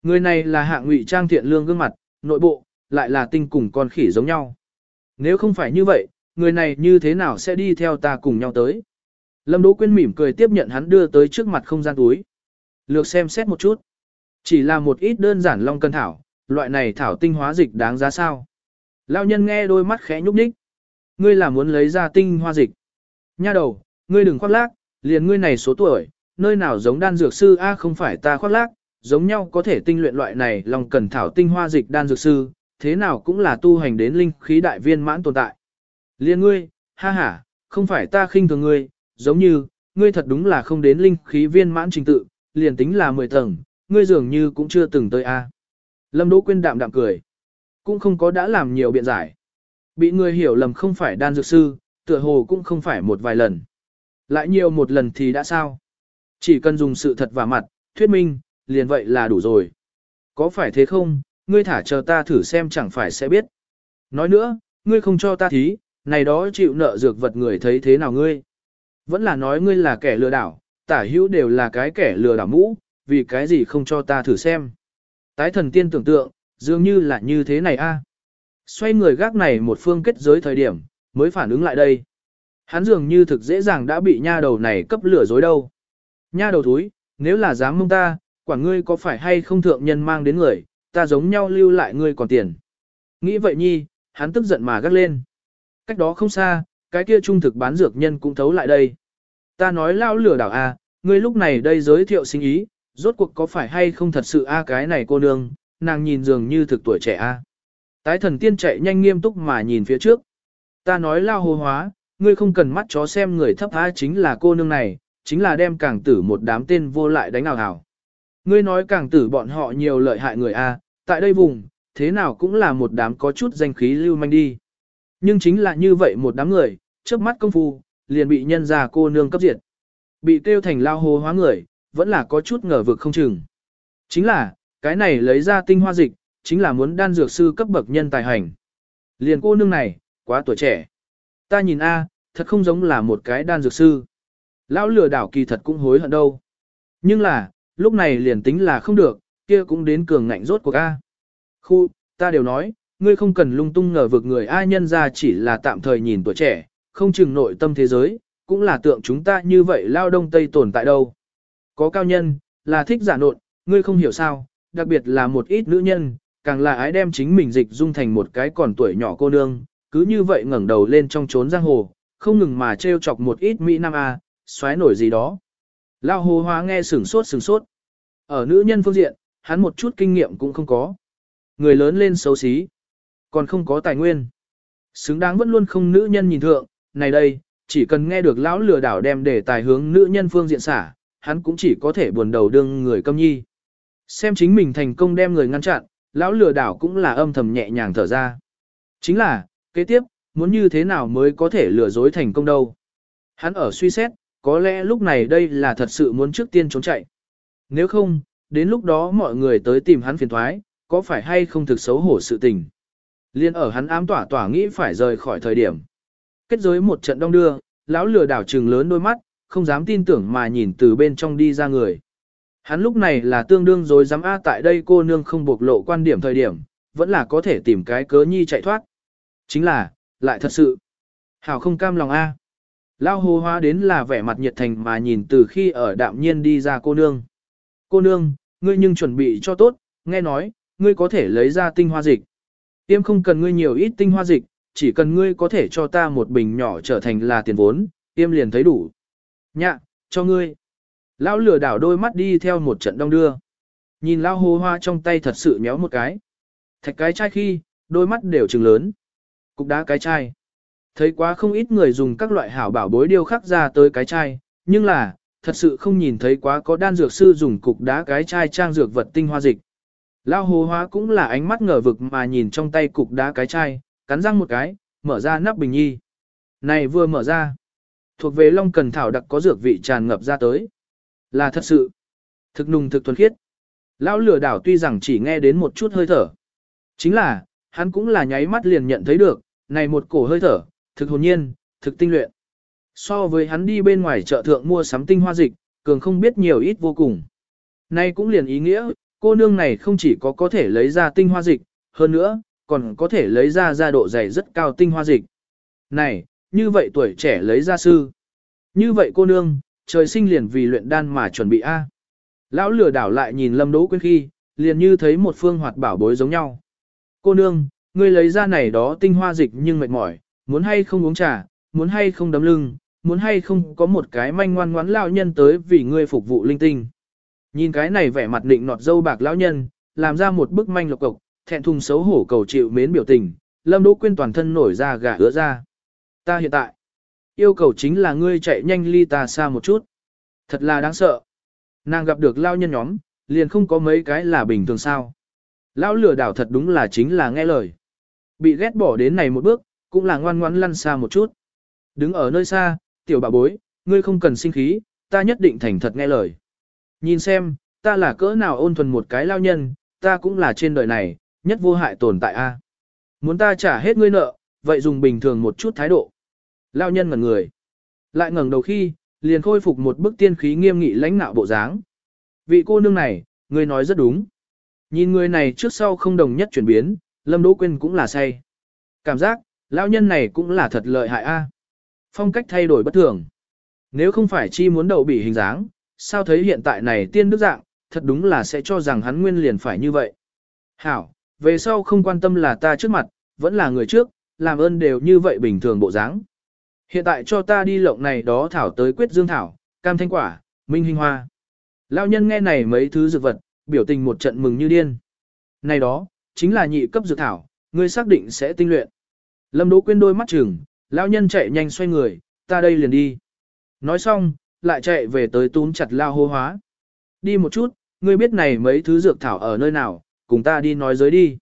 S1: Người này là hạng ngụy trang thiện lương gương mặt, nội bộ, lại là tinh cùng con khỉ giống nhau. Nếu không phải như vậy, người này như thế nào sẽ đi theo ta cùng nhau tới. Lâm Đỗ Quyên mỉm cười tiếp nhận hắn đưa tới trước mặt không gian túi. Lược xem xét một chút. Chỉ là một ít đơn giản long cân thảo, loại này thảo tinh hóa dịch đáng giá sao. Lão nhân nghe đôi mắt khẽ nhúc nhích. Ngươi là muốn lấy ra tinh hoa dịch. Nha đầu, ngươi đừng khoác lác, liền ngươi này số tuổi, nơi nào giống đan dược sư A không phải ta khoác lác, giống nhau có thể tinh luyện loại này lòng cần thảo tinh hoa dịch đan dược sư, thế nào cũng là tu hành đến linh khí đại viên mãn tồn tại. Liên ngươi, ha ha, không phải ta khinh thường ngươi, giống như, ngươi thật đúng là không đến linh khí viên mãn trình tự, liền tính là 10 tầng, ngươi dường như cũng chưa từng tới a. Lâm Đỗ Quyên đạm đạm cười, cũng không có đã làm nhiều biện giải. Bị người hiểu lầm không phải đan dược sư, tựa hồ cũng không phải một vài lần. Lại nhiều một lần thì đã sao? Chỉ cần dùng sự thật và mặt, thuyết minh, liền vậy là đủ rồi. Có phải thế không, ngươi thả chờ ta thử xem chẳng phải sẽ biết. Nói nữa, ngươi không cho ta thí, này đó chịu nợ dược vật người thấy thế nào ngươi. Vẫn là nói ngươi là kẻ lừa đảo, tả hữu đều là cái kẻ lừa đảo mũ, vì cái gì không cho ta thử xem. Tái thần tiên tưởng tượng, dường như là như thế này a. Xoay người gác này một phương kết giới thời điểm, mới phản ứng lại đây. Hắn dường như thực dễ dàng đã bị nha đầu này cấp lửa dối đâu. Nha đầu thúi, nếu là dám mông ta, quả ngươi có phải hay không thượng nhân mang đến người, ta giống nhau lưu lại ngươi còn tiền. Nghĩ vậy nhi, hắn tức giận mà gắt lên. Cách đó không xa, cái kia trung thực bán dược nhân cũng thấu lại đây. Ta nói lao lửa đảo a, à, ngươi lúc này đây giới thiệu sinh ý, rốt cuộc có phải hay không thật sự a cái này cô nương, nàng nhìn dường như thực tuổi trẻ a. Tái thần tiên chạy nhanh nghiêm túc mà nhìn phía trước. Ta nói lao hồ hóa, ngươi không cần mắt chó xem người thấp a chính là cô nương này, chính là đem càng tử một đám tên vô lại đánh ảo hảo. Ngươi nói càng tử bọn họ nhiều lợi hại người a, tại đây vùng, thế nào cũng là một đám có chút danh khí lưu manh đi. Nhưng chính là như vậy một đám người, trước mắt công phu, liền bị nhân gia cô nương cấp diệt. Bị kêu thành lao hồ hóa người, vẫn là có chút ngờ vực không chừng. Chính là, cái này lấy ra tinh hoa dịch, chính là muốn đan dược sư cấp bậc nhân tài hành. Liền cô nương này, quá tuổi trẻ. Ta nhìn a, thật không giống là một cái đan dược sư. Lão lừa đảo kỳ thật cũng hối hận đâu. Nhưng là, lúc này liền tính là không được, kia cũng đến cường ngạnh rốt của a. Khu, ta đều nói, ngươi không cần lung tung ngờ vực người ai nhân ra chỉ là tạm thời nhìn tuổi trẻ, không chừng nội tâm thế giới, cũng là tượng chúng ta như vậy lao đông tây tồn tại đâu. Có cao nhân, là thích giả nộn, ngươi không hiểu sao, đặc biệt là một ít nữ nhân, càng là ái đem chính mình dịch dung thành một cái còn tuổi nhỏ cô nương, cứ như vậy ngẩng đầu lên trong trốn giang hồ, không ngừng mà trêu chọc một ít Mỹ Nam A, xoáy nổi gì đó. Lao hồ hóa nghe sửng sốt sửng sốt. Ở nữ nhân phương diện, hắn một chút kinh nghiệm cũng không có. Người lớn lên xấu xí, còn không có tài nguyên. Xứng đáng vẫn luôn không nữ nhân nhìn thượng, này đây, chỉ cần nghe được lão lừa đảo đem để tài hướng nữ nhân phương diện xả, hắn cũng chỉ có thể buồn đầu đương người câm nhi. Xem chính mình thành công đem người ngăn chặn, lão lừa đảo cũng là âm thầm nhẹ nhàng thở ra. Chính là, kế tiếp, muốn như thế nào mới có thể lừa dối thành công đâu. Hắn ở suy xét, có lẽ lúc này đây là thật sự muốn trước tiên trốn chạy. Nếu không, đến lúc đó mọi người tới tìm hắn phiền thoái, có phải hay không thực xấu hổ sự tình. Liên ở hắn ám tỏa tỏa nghĩ phải rời khỏi thời điểm. Kết giới một trận đông đưa, lão lừa đảo trừng lớn đôi mắt, không dám tin tưởng mà nhìn từ bên trong đi ra người. Hắn lúc này là tương đương rồi dám A tại đây cô nương không bộc lộ quan điểm thời điểm, vẫn là có thể tìm cái cớ nhi chạy thoát. Chính là, lại thật sự. Hảo không cam lòng A. Lao hồ hóa đến là vẻ mặt nhiệt thành mà nhìn từ khi ở đạm nhiên đi ra cô nương. Cô nương, ngươi nhưng chuẩn bị cho tốt, nghe nói, ngươi có thể lấy ra tinh hoa dịch. Tiêm không cần ngươi nhiều ít tinh hoa dịch, chỉ cần ngươi có thể cho ta một bình nhỏ trở thành là tiền vốn, tiêm liền thấy đủ. Nhạ, cho ngươi. Lão lừa đảo đôi mắt đi theo một trận đông đưa. Nhìn lão hồ hoa trong tay thật sự méo một cái. Thạch cái chai khi, đôi mắt đều trừng lớn. Cục đá cái chai. Thấy quá không ít người dùng các loại hảo bảo bối điêu khắc ra tới cái chai, nhưng là, thật sự không nhìn thấy quá có đan dược sư dùng cục đá cái chai trang dược vật tinh hoa dịch. Lao hồ hóa cũng là ánh mắt ngờ vực mà nhìn trong tay cục đá cái chai, cắn răng một cái, mở ra nắp bình nhi. Này vừa mở ra, thuộc về long cần thảo đặc có dược vị tràn ngập ra tới. Là thật sự, thực nùng thực thuần khiết. Lão lừa đảo tuy rằng chỉ nghe đến một chút hơi thở. Chính là, hắn cũng là nháy mắt liền nhận thấy được, này một cổ hơi thở, thực hồn nhiên, thực tinh luyện. So với hắn đi bên ngoài chợ thượng mua sắm tinh hoa dịch, cường không biết nhiều ít vô cùng. Nay cũng liền ý nghĩa, cô nương này không chỉ có có thể lấy ra tinh hoa dịch, hơn nữa, còn có thể lấy ra ra độ dày rất cao tinh hoa dịch. Này, như vậy tuổi trẻ lấy ra sư. Như vậy cô nương, trời sinh liền vì luyện đan mà chuẩn bị A. Lão lừa đảo lại nhìn Lâm Đỗ Quyên khi, liền như thấy một phương hoạt bảo bối giống nhau. Cô nương, ngươi lấy ra này đó tinh hoa dịch nhưng mệt mỏi, muốn hay không uống trà, muốn hay không đấm lưng, muốn hay không có một cái manh ngoan ngoãn lão nhân tới vì ngươi phục vụ linh tinh. Nhìn cái này vẻ mặt định nọt dâu bạc lão nhân, làm ra một bức manh lộc cộc, thẹn thùng xấu hổ cầu chịu mến biểu tình, Lâm Đỗ Quyên toàn thân nổi ra gà ứa ra. Ta hiện tại, yêu cầu chính là ngươi chạy nhanh ly ta xa một chút. Thật là đáng sợ. Nàng gặp được lao nhân nhóm, liền không có mấy cái là bình thường sao. Lão lừa đảo thật đúng là chính là nghe lời. Bị ghét bỏ đến này một bước, cũng là ngoan ngoãn lăn xa một chút. Đứng ở nơi xa, tiểu bà bối, ngươi không cần sinh khí, ta nhất định thành thật nghe lời. Nhìn xem, ta là cỡ nào ôn thuần một cái lao nhân, ta cũng là trên đời này, nhất vô hại tồn tại a. Muốn ta trả hết ngươi nợ, vậy dùng bình thường một chút thái độ. Lao nhân ngẩn người. Lại ngẩng đầu khi, liền khôi phục một bức tiên khí nghiêm nghị lãnh nạo bộ dáng. Vị cô nương này, ngươi nói rất đúng. Nhìn người này trước sau không đồng nhất chuyển biến, Lâm Đỗ Quyên cũng là say. Cảm giác, lão nhân này cũng là thật lợi hại a. Phong cách thay đổi bất thường. Nếu không phải chi muốn đậu bị hình dáng, sao thấy hiện tại này tiên đức dạng, thật đúng là sẽ cho rằng hắn nguyên liền phải như vậy. Hảo, về sau không quan tâm là ta trước mặt, vẫn là người trước, làm ơn đều như vậy bình thường bộ dáng. Hiện tại cho ta đi lộng này đó thảo tới quyết dương thảo, cam thanh quả, minh hình hoa. Lão nhân nghe này mấy thứ dược vật, biểu tình một trận mừng như điên. Này đó, chính là nhị cấp dược thảo, ngươi xác định sẽ tinh luyện. Lâm Đỗ Quyên đôi mắt chừng, lão nhân chạy nhanh xoay người, ta đây liền đi. Nói xong, lại chạy về tới túm chặt lao hô hóa. Đi một chút, ngươi biết này mấy thứ dược thảo ở nơi nào, cùng ta đi nói giới đi.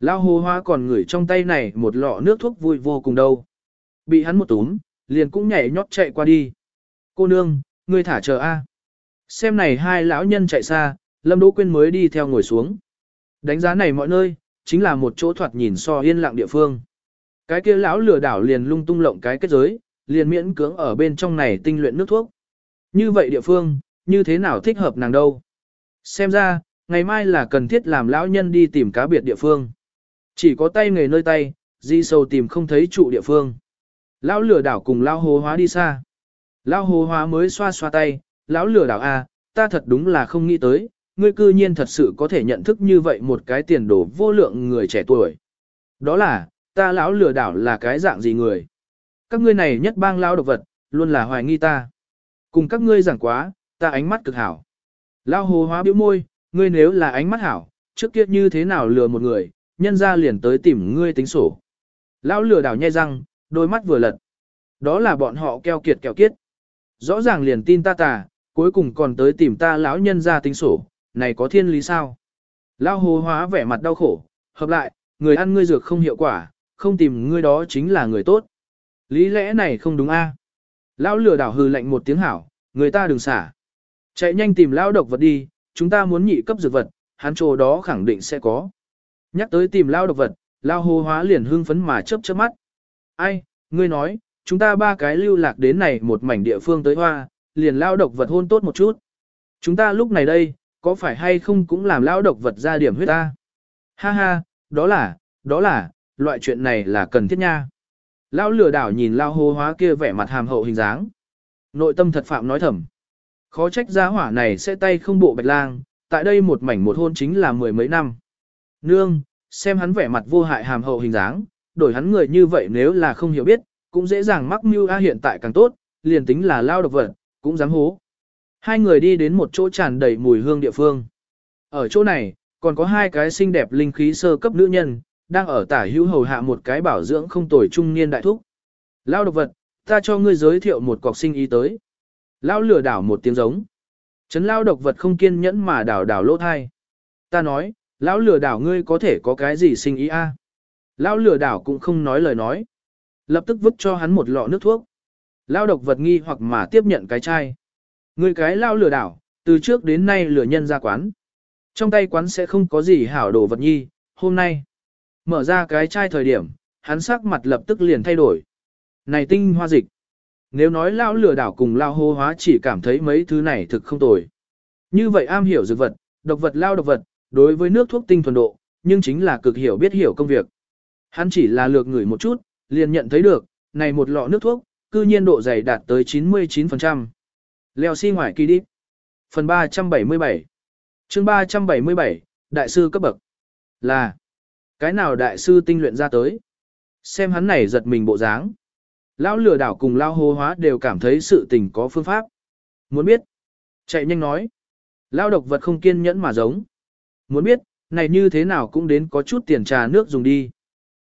S1: Lao hô hóa còn ngửi trong tay này một lọ nước thuốc vui vô cùng đâu. Bị hắn một túm, liền cũng nhảy nhót chạy qua đi. Cô nương, ngươi thả chờ a. Xem này hai lão nhân chạy xa, Lâm Đỗ Quyên mới đi theo ngồi xuống. Đánh giá này mọi nơi, chính là một chỗ thoạt nhìn so yên lặng địa phương. Cái kia lão lừa đảo liền lung tung lộng cái kết giới, liền miễn cưỡng ở bên trong này tinh luyện nước thuốc. Như vậy địa phương, như thế nào thích hợp nàng đâu? Xem ra, ngày mai là cần thiết làm lão nhân đi tìm cá biệt địa phương. Chỉ có tay nghề nơi tay, di sâu tìm không thấy trụ địa phương. Lão lừa đảo cùng lão hồ hóa đi xa. Lão hồ hóa mới xoa xoa tay, lão lừa đảo a, à, ta thật đúng là không nghĩ tới, ngươi cư nhiên thật sự có thể nhận thức như vậy một cái tiền đồ vô lượng người trẻ tuổi. Đó là, ta lão lừa đảo là cái dạng gì người? Các ngươi này nhất bang lão độc vật, luôn là hoài nghi ta. Cùng các ngươi giảng quá, ta ánh mắt cực hảo. Lão hồ hóa biểu môi, ngươi nếu là ánh mắt hảo, trước kia như thế nào lừa một người, nhân ra liền tới tìm ngươi tính sổ. Lão lừa đảo nhai răng, đôi mắt vừa lật. Đó là bọn họ keo kiệt kẹo kiết. Rõ ràng liền tin ta tà, cuối cùng còn tới tìm ta lão nhân ra tính sổ, này có thiên lý sao? Lão hồ hóa vẻ mặt đau khổ, hợp lại, người ăn ngươi dược không hiệu quả, không tìm ngươi đó chính là người tốt. Lý lẽ này không đúng a? Lão lừa đảo hừ lạnh một tiếng hảo, người ta đừng xả. Chạy nhanh tìm lão độc vật đi, chúng ta muốn nhị cấp dược vật, hắn chỗ đó khẳng định sẽ có. Nhắc tới tìm lão độc vật, lão hồ hóa liền hưng phấn mà chớp chớp mắt. Ai, ngươi nói, chúng ta ba cái lưu lạc đến này một mảnh địa phương tới hoa, liền lão độc vật hôn tốt một chút. Chúng ta lúc này đây, có phải hay không cũng làm lão độc vật ra điểm huyết ta? Ha ha, đó là, đó là, loại chuyện này là cần thiết nha. Lão lừa đảo nhìn lao hô hóa kia vẻ mặt hàm hậu hình dáng. Nội tâm thật phạm nói thầm. Khó trách gia hỏa này sẽ tay không bộ bạch lang, tại đây một mảnh một hôn chính là mười mấy năm. Nương, xem hắn vẻ mặt vô hại hàm hậu hình dáng, đổi hắn người như vậy nếu là không hiểu biết, cũng dễ dàng mắc mưu a hiện tại càng tốt, liền tính là lao độc vật, cũng dám hố. Hai người đi đến một chỗ tràn đầy mùi hương địa phương. Ở chỗ này, còn có hai cái xinh đẹp linh khí sơ cấp nữ nhân, đang ở tả hữu hầu hạ một cái bảo dưỡng không tuổi trung niên đại thúc. Lao độc vật, ta cho ngươi giới thiệu một cọc sinh ý tới. Lao lừa đảo một tiếng giống. Chấn lao độc vật không kiên nhẫn mà đảo đảo lỗ thai. Ta nói, lão lừa đảo ngươi có thể có cái gì sinh ý a? À? Lão lừa đảo cũng không nói lời nói. Lập tức vứt cho hắn một lọ nước thuốc. Lao độc vật nghi hoặc mà tiếp nhận cái chai. Ngươi cái lao lừa đảo, từ trước đến nay lừa nhân ra quán. Trong tay quán sẽ không có gì hảo đồ vật nhi, hôm nay. Mở ra cái chai thời điểm, hắn sắc mặt lập tức liền thay đổi. Này tinh hoa dịch. Nếu nói lão lừa đảo cùng lao hô hóa chỉ cảm thấy mấy thứ này thực không tồi. Như vậy am hiểu dược vật, độc vật lao độc vật, đối với nước thuốc tinh thuần độ, nhưng chính là cực hiểu biết hiểu công việc. Hắn chỉ là lược người một chút, liền nhận thấy được, này một lọ nước thuốc, cư nhiên độ dày đạt tới 99%. Leo xi si ngoài kỳ đi. Phần 377 chương 377, Đại sư cấp bậc. Là, cái nào đại sư tinh luyện ra tới? Xem hắn này giật mình bộ dáng. Lão lừa đảo cùng lao hô hóa đều cảm thấy sự tình có phương pháp. Muốn biết? Chạy nhanh nói. Lao độc vật không kiên nhẫn mà giống. Muốn biết, này như thế nào cũng đến có chút tiền trà nước dùng đi.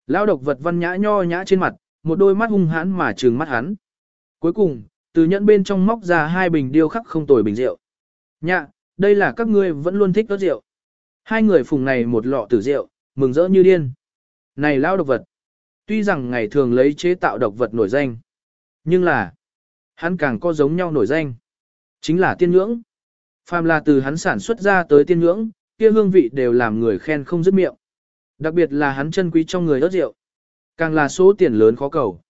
S1: Lao độc vật văn nhã nho nhã trên mặt, một đôi mắt hung hãn mà trừng mắt hắn. Cuối cùng, từ nhẫn bên trong móc ra hai bình điêu khắc không tồi bình rượu. Nhạ, đây là các ngươi vẫn luôn thích đốt rượu. Hai người phùng này một lọ tử rượu, mừng rỡ như điên. Này lao độc vật. Tuy rằng ngày thường lấy chế tạo độc vật nổi danh. Nhưng là, hắn càng có giống nhau nổi danh. Chính là tiên ngưỡng, Phàm là từ hắn sản xuất ra tới tiên ngưỡng, kia hương vị đều làm người khen không dứt miệng. Đặc biệt là hắn chân quý trong người ớt rượu. Càng là số tiền lớn khó cầu.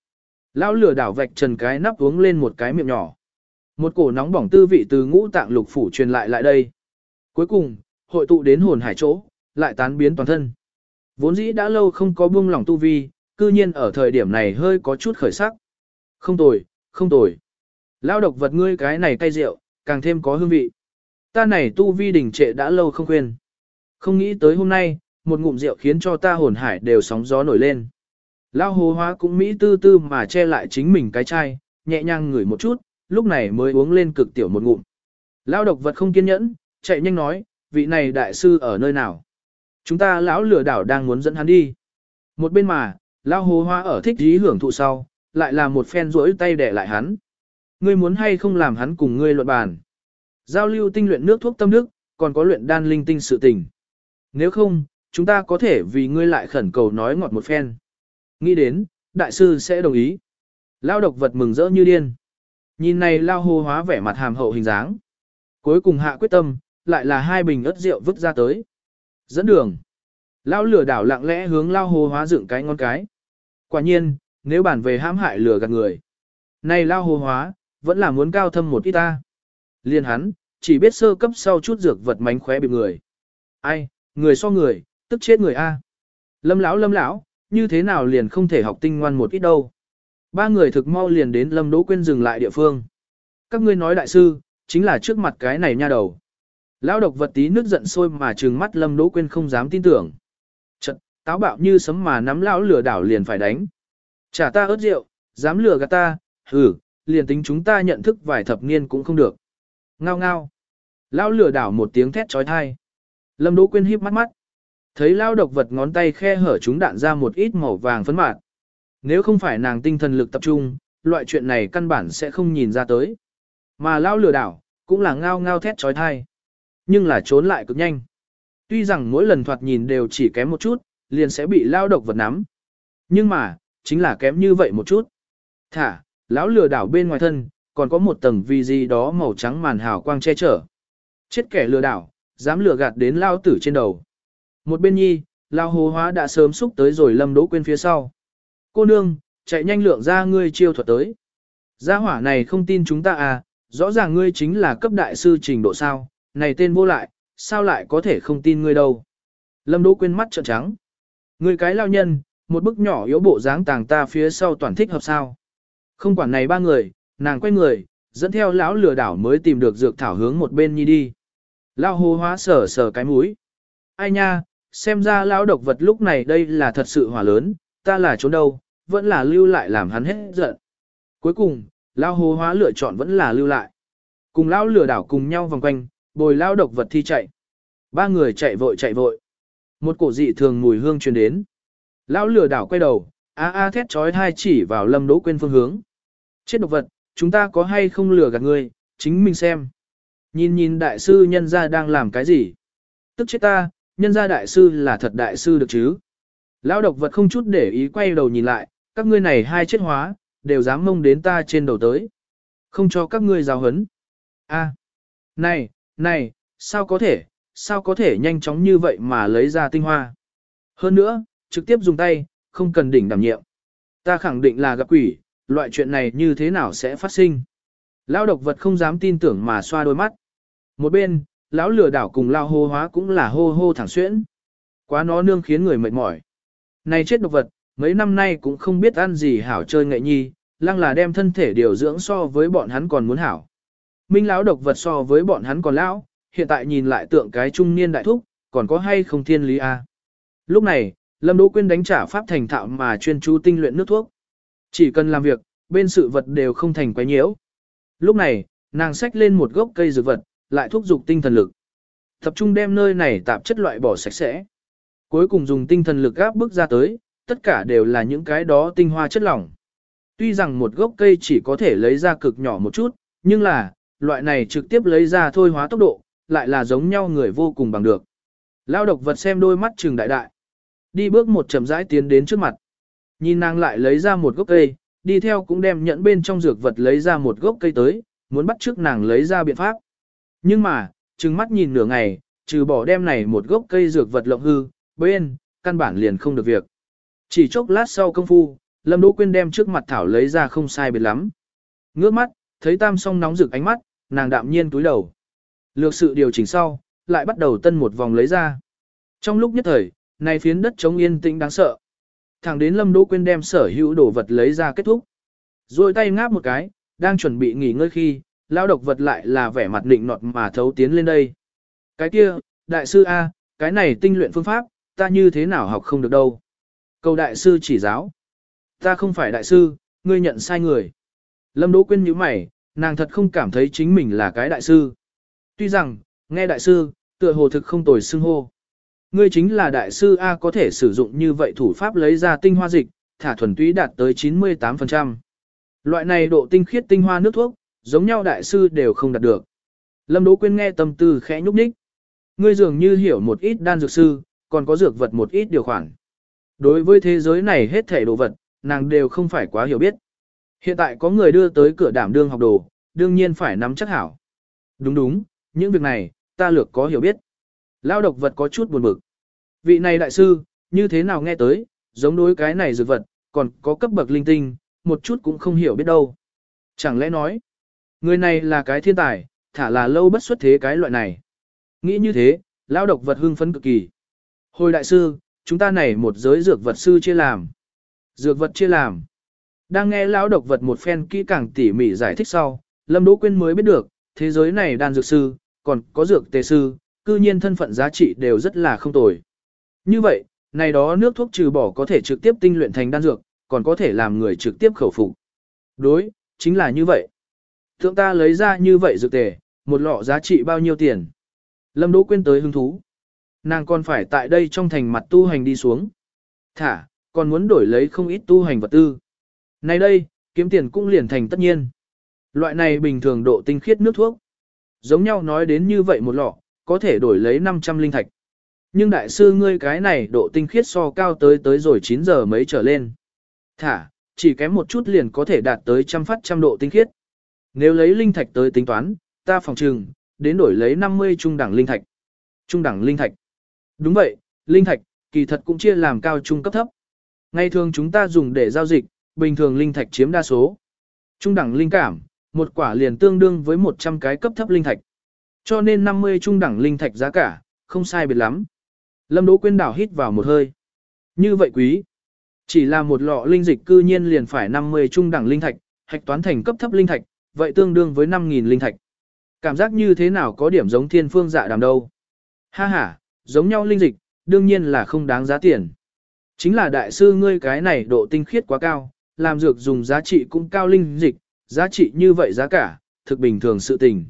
S1: Lão lửa đảo vạch trần cái nắp uống lên một cái miệng nhỏ. Một cổ nóng bỏng tư vị từ ngũ tạng lục phủ truyền lại lại đây. Cuối cùng, hội tụ đến hồn hải chỗ, lại tán biến toàn thân. Vốn dĩ đã lâu không có buông lỏng tu vi, cư nhiên ở thời điểm này hơi có chút khởi sắc. Không tồi, không tồi. Lao độc vật ngươi cái này cay rượu, càng thêm có hương vị. Ta này tu vi đỉnh trệ đã lâu không quên, Không nghĩ tới hôm nay, một ngụm rượu khiến cho ta hồn hải đều sóng gió nổi lên. Lao hồ hóa cũng Mỹ tư tư mà che lại chính mình cái chai, nhẹ nhàng ngửi một chút, lúc này mới uống lên cực tiểu một ngụm. Lao độc vật không kiên nhẫn, chạy nhanh nói, vị này đại sư ở nơi nào? Chúng ta lão lừa đảo đang muốn dẫn hắn đi. Một bên mà, lão hồ hoa ở thích dí hưởng thụ sau, lại là một phen rỗi tay để lại hắn. Ngươi muốn hay không làm hắn cùng ngươi luận bàn. Giao lưu tinh luyện nước thuốc tâm đức, còn có luyện đan linh tinh sự tình. Nếu không, chúng ta có thể vì ngươi lại khẩn cầu nói ngọt một phen. Nghĩ đến, đại sư sẽ đồng ý. Lao độc vật mừng rỡ như điên. Nhìn này lao hô hóa vẻ mặt hàm hậu hình dáng. Cuối cùng hạ quyết tâm, lại là hai bình ớt rượu vứt ra tới. Dẫn đường. Lao lửa đảo lặng lẽ hướng lao hồ hóa dựng cái ngon cái. Quả nhiên, nếu bản về hãm hại lửa gạt người. Này lao hồ hóa, vẫn là muốn cao thâm một ít ta. Liên hắn, chỉ biết sơ cấp sau chút dược vật mánh khóe bị người. Ai, người so người, tức chết người A. Lâm lão lâm lão, như thế nào liền không thể học tinh ngoan một ít đâu. Ba người thực mau liền đến Lâm Đỗ Quyên dừng lại địa phương. Các ngươi nói đại sư, chính là trước mặt cái này nha đầu. Lão độc vật tí nước giận sôi mà trừng mắt Lâm Đỗ Quyên không dám tin tưởng. Trận, táo bạo như sấm mà nắm lão lừa đảo liền phải đánh. Trả ta ớt rượu, dám lừa gạt ta, hừ, liền tính chúng ta nhận thức vài thập niên cũng không được. Ngao ngao. Lão lừa đảo một tiếng thét chói tai. Lâm Đỗ Quyên híp mắt mắt. Thấy lao độc vật ngón tay khe hở chúng đạn ra một ít màu vàng phấn mạt. Nếu không phải nàng tinh thần lực tập trung, loại chuyện này căn bản sẽ không nhìn ra tới. Mà lao lừa đảo, cũng là ngao ngao thét trói thai. Nhưng là trốn lại cực nhanh. Tuy rằng mỗi lần thoạt nhìn đều chỉ kém một chút, liền sẽ bị lao độc vật nắm. Nhưng mà, chính là kém như vậy một chút. Thả, lão lừa đảo bên ngoài thân, còn có một tầng vì gì đó màu trắng màn hào quang che chở. Chết kẻ lừa đảo, dám lừa gạt đến lao tử trên đầu. Một bên nhi, lao hồ hóa đã sớm xúc tới rồi lâm đỗ quên phía sau. Cô nương, chạy nhanh lượng ra ngươi chiêu thuật tới. Gia hỏa này không tin chúng ta à, rõ ràng ngươi chính là cấp đại sư trình độ sao, này tên vô lại, sao lại có thể không tin ngươi đâu. Lâm đỗ quên mắt trợn trắng. Ngươi cái lao nhân, một bức nhỏ yếu bộ dáng tàng ta phía sau toàn thích hợp sao. Không quản này ba người, nàng quay người, dẫn theo lão lừa đảo mới tìm được dược thảo hướng một bên nhi đi. Lao hồ hóa sờ sờ cái mũi. Ai nha, xem ra lão độc vật lúc này đây là thật sự hỏa lớn, ta là trốn đâu, vẫn là lưu lại làm hắn hết giận. Cuối cùng, lão hồ hóa lựa chọn vẫn là lưu lại. Cùng lão lừa đảo cùng nhau vòng quanh, bồi lão độc vật thi chạy. Ba người chạy vội chạy vội. Một cổ dị thường mùi hương truyền đến. Lão lừa đảo quay đầu, a a thét chói hai chỉ vào lâm đỗ quên phương hướng. Chết độc vật, chúng ta có hay không lừa gạt ngươi, chính mình xem. Nhìn nhìn đại sư nhân gia đang làm cái gì? Tức chết ta, nhân gia đại sư là thật đại sư được chứ? Lão độc vật không chút để ý quay đầu nhìn lại, các ngươi này hai chết hóa, đều dám mông đến ta trên đầu tới. Không cho các ngươi giáo hấn. A, này, này, sao có thể, sao có thể nhanh chóng như vậy mà lấy ra tinh hoa? Hơn nữa, trực tiếp dùng tay, không cần đỉnh đảm nhiệm. Ta khẳng định là gặp quỷ, loại chuyện này như thế nào sẽ phát sinh? Lão độc vật không dám tin tưởng mà xoa đôi mắt. Một bên, lão lừa đảo cùng lao hô hóa cũng là hô hô thẳng xuyễn. Quá nó nương khiến người mệt mỏi. Này chết độc vật, mấy năm nay cũng không biết ăn gì hảo chơi nghệ nhi, lăng là đem thân thể điều dưỡng so với bọn hắn còn muốn hảo. Minh lão độc vật so với bọn hắn còn lão, hiện tại nhìn lại tượng cái trung niên đại thúc, còn có hay không thiên lý a? Lúc này, Lâm Đỗ Quyên đánh trả pháp thành thạo mà chuyên chú tinh luyện nước thuốc. Chỉ cần làm việc, bên sự vật đều không thành quái nhiễu. Lúc này, nàng xách lên một gốc cây dược vật, lại thúc giục tinh thần lực. Tập trung đem nơi này tạp chất loại bỏ sạch sẽ. Cuối cùng dùng tinh thần lực gáp bức ra tới, tất cả đều là những cái đó tinh hoa chất lỏng. Tuy rằng một gốc cây chỉ có thể lấy ra cực nhỏ một chút, nhưng là, loại này trực tiếp lấy ra thôi hóa tốc độ, lại là giống nhau người vô cùng bằng được. Lao độc vật xem đôi mắt trừng đại đại. Đi bước một chậm rãi tiến đến trước mặt. Nhìn nàng lại lấy ra một gốc cây, đi theo cũng đem nhẫn bên trong dược vật lấy ra một gốc cây tới, muốn bắt trước nàng lấy ra biện pháp. Nhưng mà, trừng mắt nhìn nửa ngày, trừ bỏ đem này một gốc cây dược vật lộng hư, bên, căn bản liền không được việc. Chỉ chốc lát sau công phu, Lâm Đỗ Quyên đem trước mặt thảo lấy ra không sai biệt lắm. Ngước mắt, thấy tam song nóng rực ánh mắt, nàng đạm nhiên túi đầu. Lược sự điều chỉnh sau, lại bắt đầu tân một vòng lấy ra. Trong lúc nhất thời, này phiến đất trống yên tĩnh đáng sợ. Thẳng đến Lâm Đỗ Quyên đem sở hữu đồ vật lấy ra kết thúc. Rồi tay ngáp một cái, đang chuẩn bị nghỉ ngơi khi, lao độc vật lại là vẻ mặt định nọt mà thấu tiến lên đây. Cái kia, đại sư A, cái này tinh luyện phương pháp, ta như thế nào học không được đâu. Cầu đại sư chỉ giáo. Ta không phải đại sư, ngươi nhận sai người. Lâm Đỗ Quyên nhíu mày, nàng thật không cảm thấy chính mình là cái đại sư. Tuy rằng, nghe đại sư, tựa hồ thực không tồi xưng hô. Ngươi chính là đại sư A có thể sử dụng như vậy thủ pháp lấy ra tinh hoa dịch, thả thuần túy đạt tới 98%. Loại này độ tinh khiết tinh hoa nước thuốc, giống nhau đại sư đều không đạt được. Lâm Đỗ Quyên nghe tâm tư khẽ nhúc nhích. Ngươi dường như hiểu một ít đan dược sư, còn có dược vật một ít điều khoản. Đối với thế giới này hết thể đồ vật, nàng đều không phải quá hiểu biết. Hiện tại có người đưa tới cửa đảm đương học đồ, đương nhiên phải nắm chắc hảo. Đúng đúng, những việc này, ta lược có hiểu biết. Lao độc vật có chút buồn bực. Vị này đại sư, như thế nào nghe tới, giống đối cái này dược vật, còn có cấp bậc linh tinh, một chút cũng không hiểu biết đâu. Chẳng lẽ nói, người này là cái thiên tài, thả là lâu bất xuất thế cái loại này. Nghĩ như thế, lao độc vật hưng phấn cực kỳ. Hồi đại sư, chúng ta này một giới dược vật sư chia làm. Dược vật chia làm. Đang nghe lão độc vật một phen kỹ càng tỉ mỉ giải thích sau, Lâm Đỗ Quyên mới biết được, thế giới này đan dược sư, còn có dược tề sư, cư nhiên thân phận giá trị đều rất là không tồi. Như vậy, này đó nước thuốc trừ bỏ có thể trực tiếp tinh luyện thành đan dược, còn có thể làm người trực tiếp khẩu phục. Đối, chính là như vậy. Thượng ta lấy ra như vậy dược tề, một lọ giá trị bao nhiêu tiền? Lâm Đỗ Quyên tới hứng thú. Nàng còn phải tại đây trong thành mặt tu hành đi xuống. Thả, còn muốn đổi lấy không ít tu hành vật tư. Này đây, kiếm tiền cũng liền thành tất nhiên. Loại này bình thường độ tinh khiết nước thuốc. Giống nhau nói đến như vậy một lọ, có thể đổi lấy 500 linh thạch. Nhưng đại sư ngươi cái này độ tinh khiết so cao tới tới rồi 9 giờ mấy trở lên. Thả, chỉ kém một chút liền có thể đạt tới trăm phát trăm độ tinh khiết. Nếu lấy linh thạch tới tính toán, ta phòng trừng, đến đổi lấy 50 trung đẳng linh thạch. Trung đẳng linh thạch. Đúng vậy, linh thạch, kỳ thật cũng chia làm cao trung cấp thấp. Ngày thường chúng ta dùng để giao dịch, bình thường linh thạch chiếm đa số. Trung đẳng linh cảm, một quả liền tương đương với 100 cái cấp thấp linh thạch. Cho nên 50 trung đẳng linh thạch giá cả, không sai biệt lắm. Lâm Đỗ Quyên đảo hít vào một hơi. Như vậy quý. Chỉ là một lọ linh dịch cư nhiên liền phải 50 trung đẳng linh thạch, hạch toán thành cấp thấp linh thạch, vậy tương đương với 5.000 linh thạch. Cảm giác như thế nào có điểm giống thiên phương dạ đàm đâu. Ha ha, giống nhau linh dịch, đương nhiên là không đáng giá tiền. Chính là đại sư ngươi cái này độ tinh khiết quá cao, làm dược dùng giá trị cũng cao linh dịch, giá trị như vậy giá cả, thực bình thường sự tình.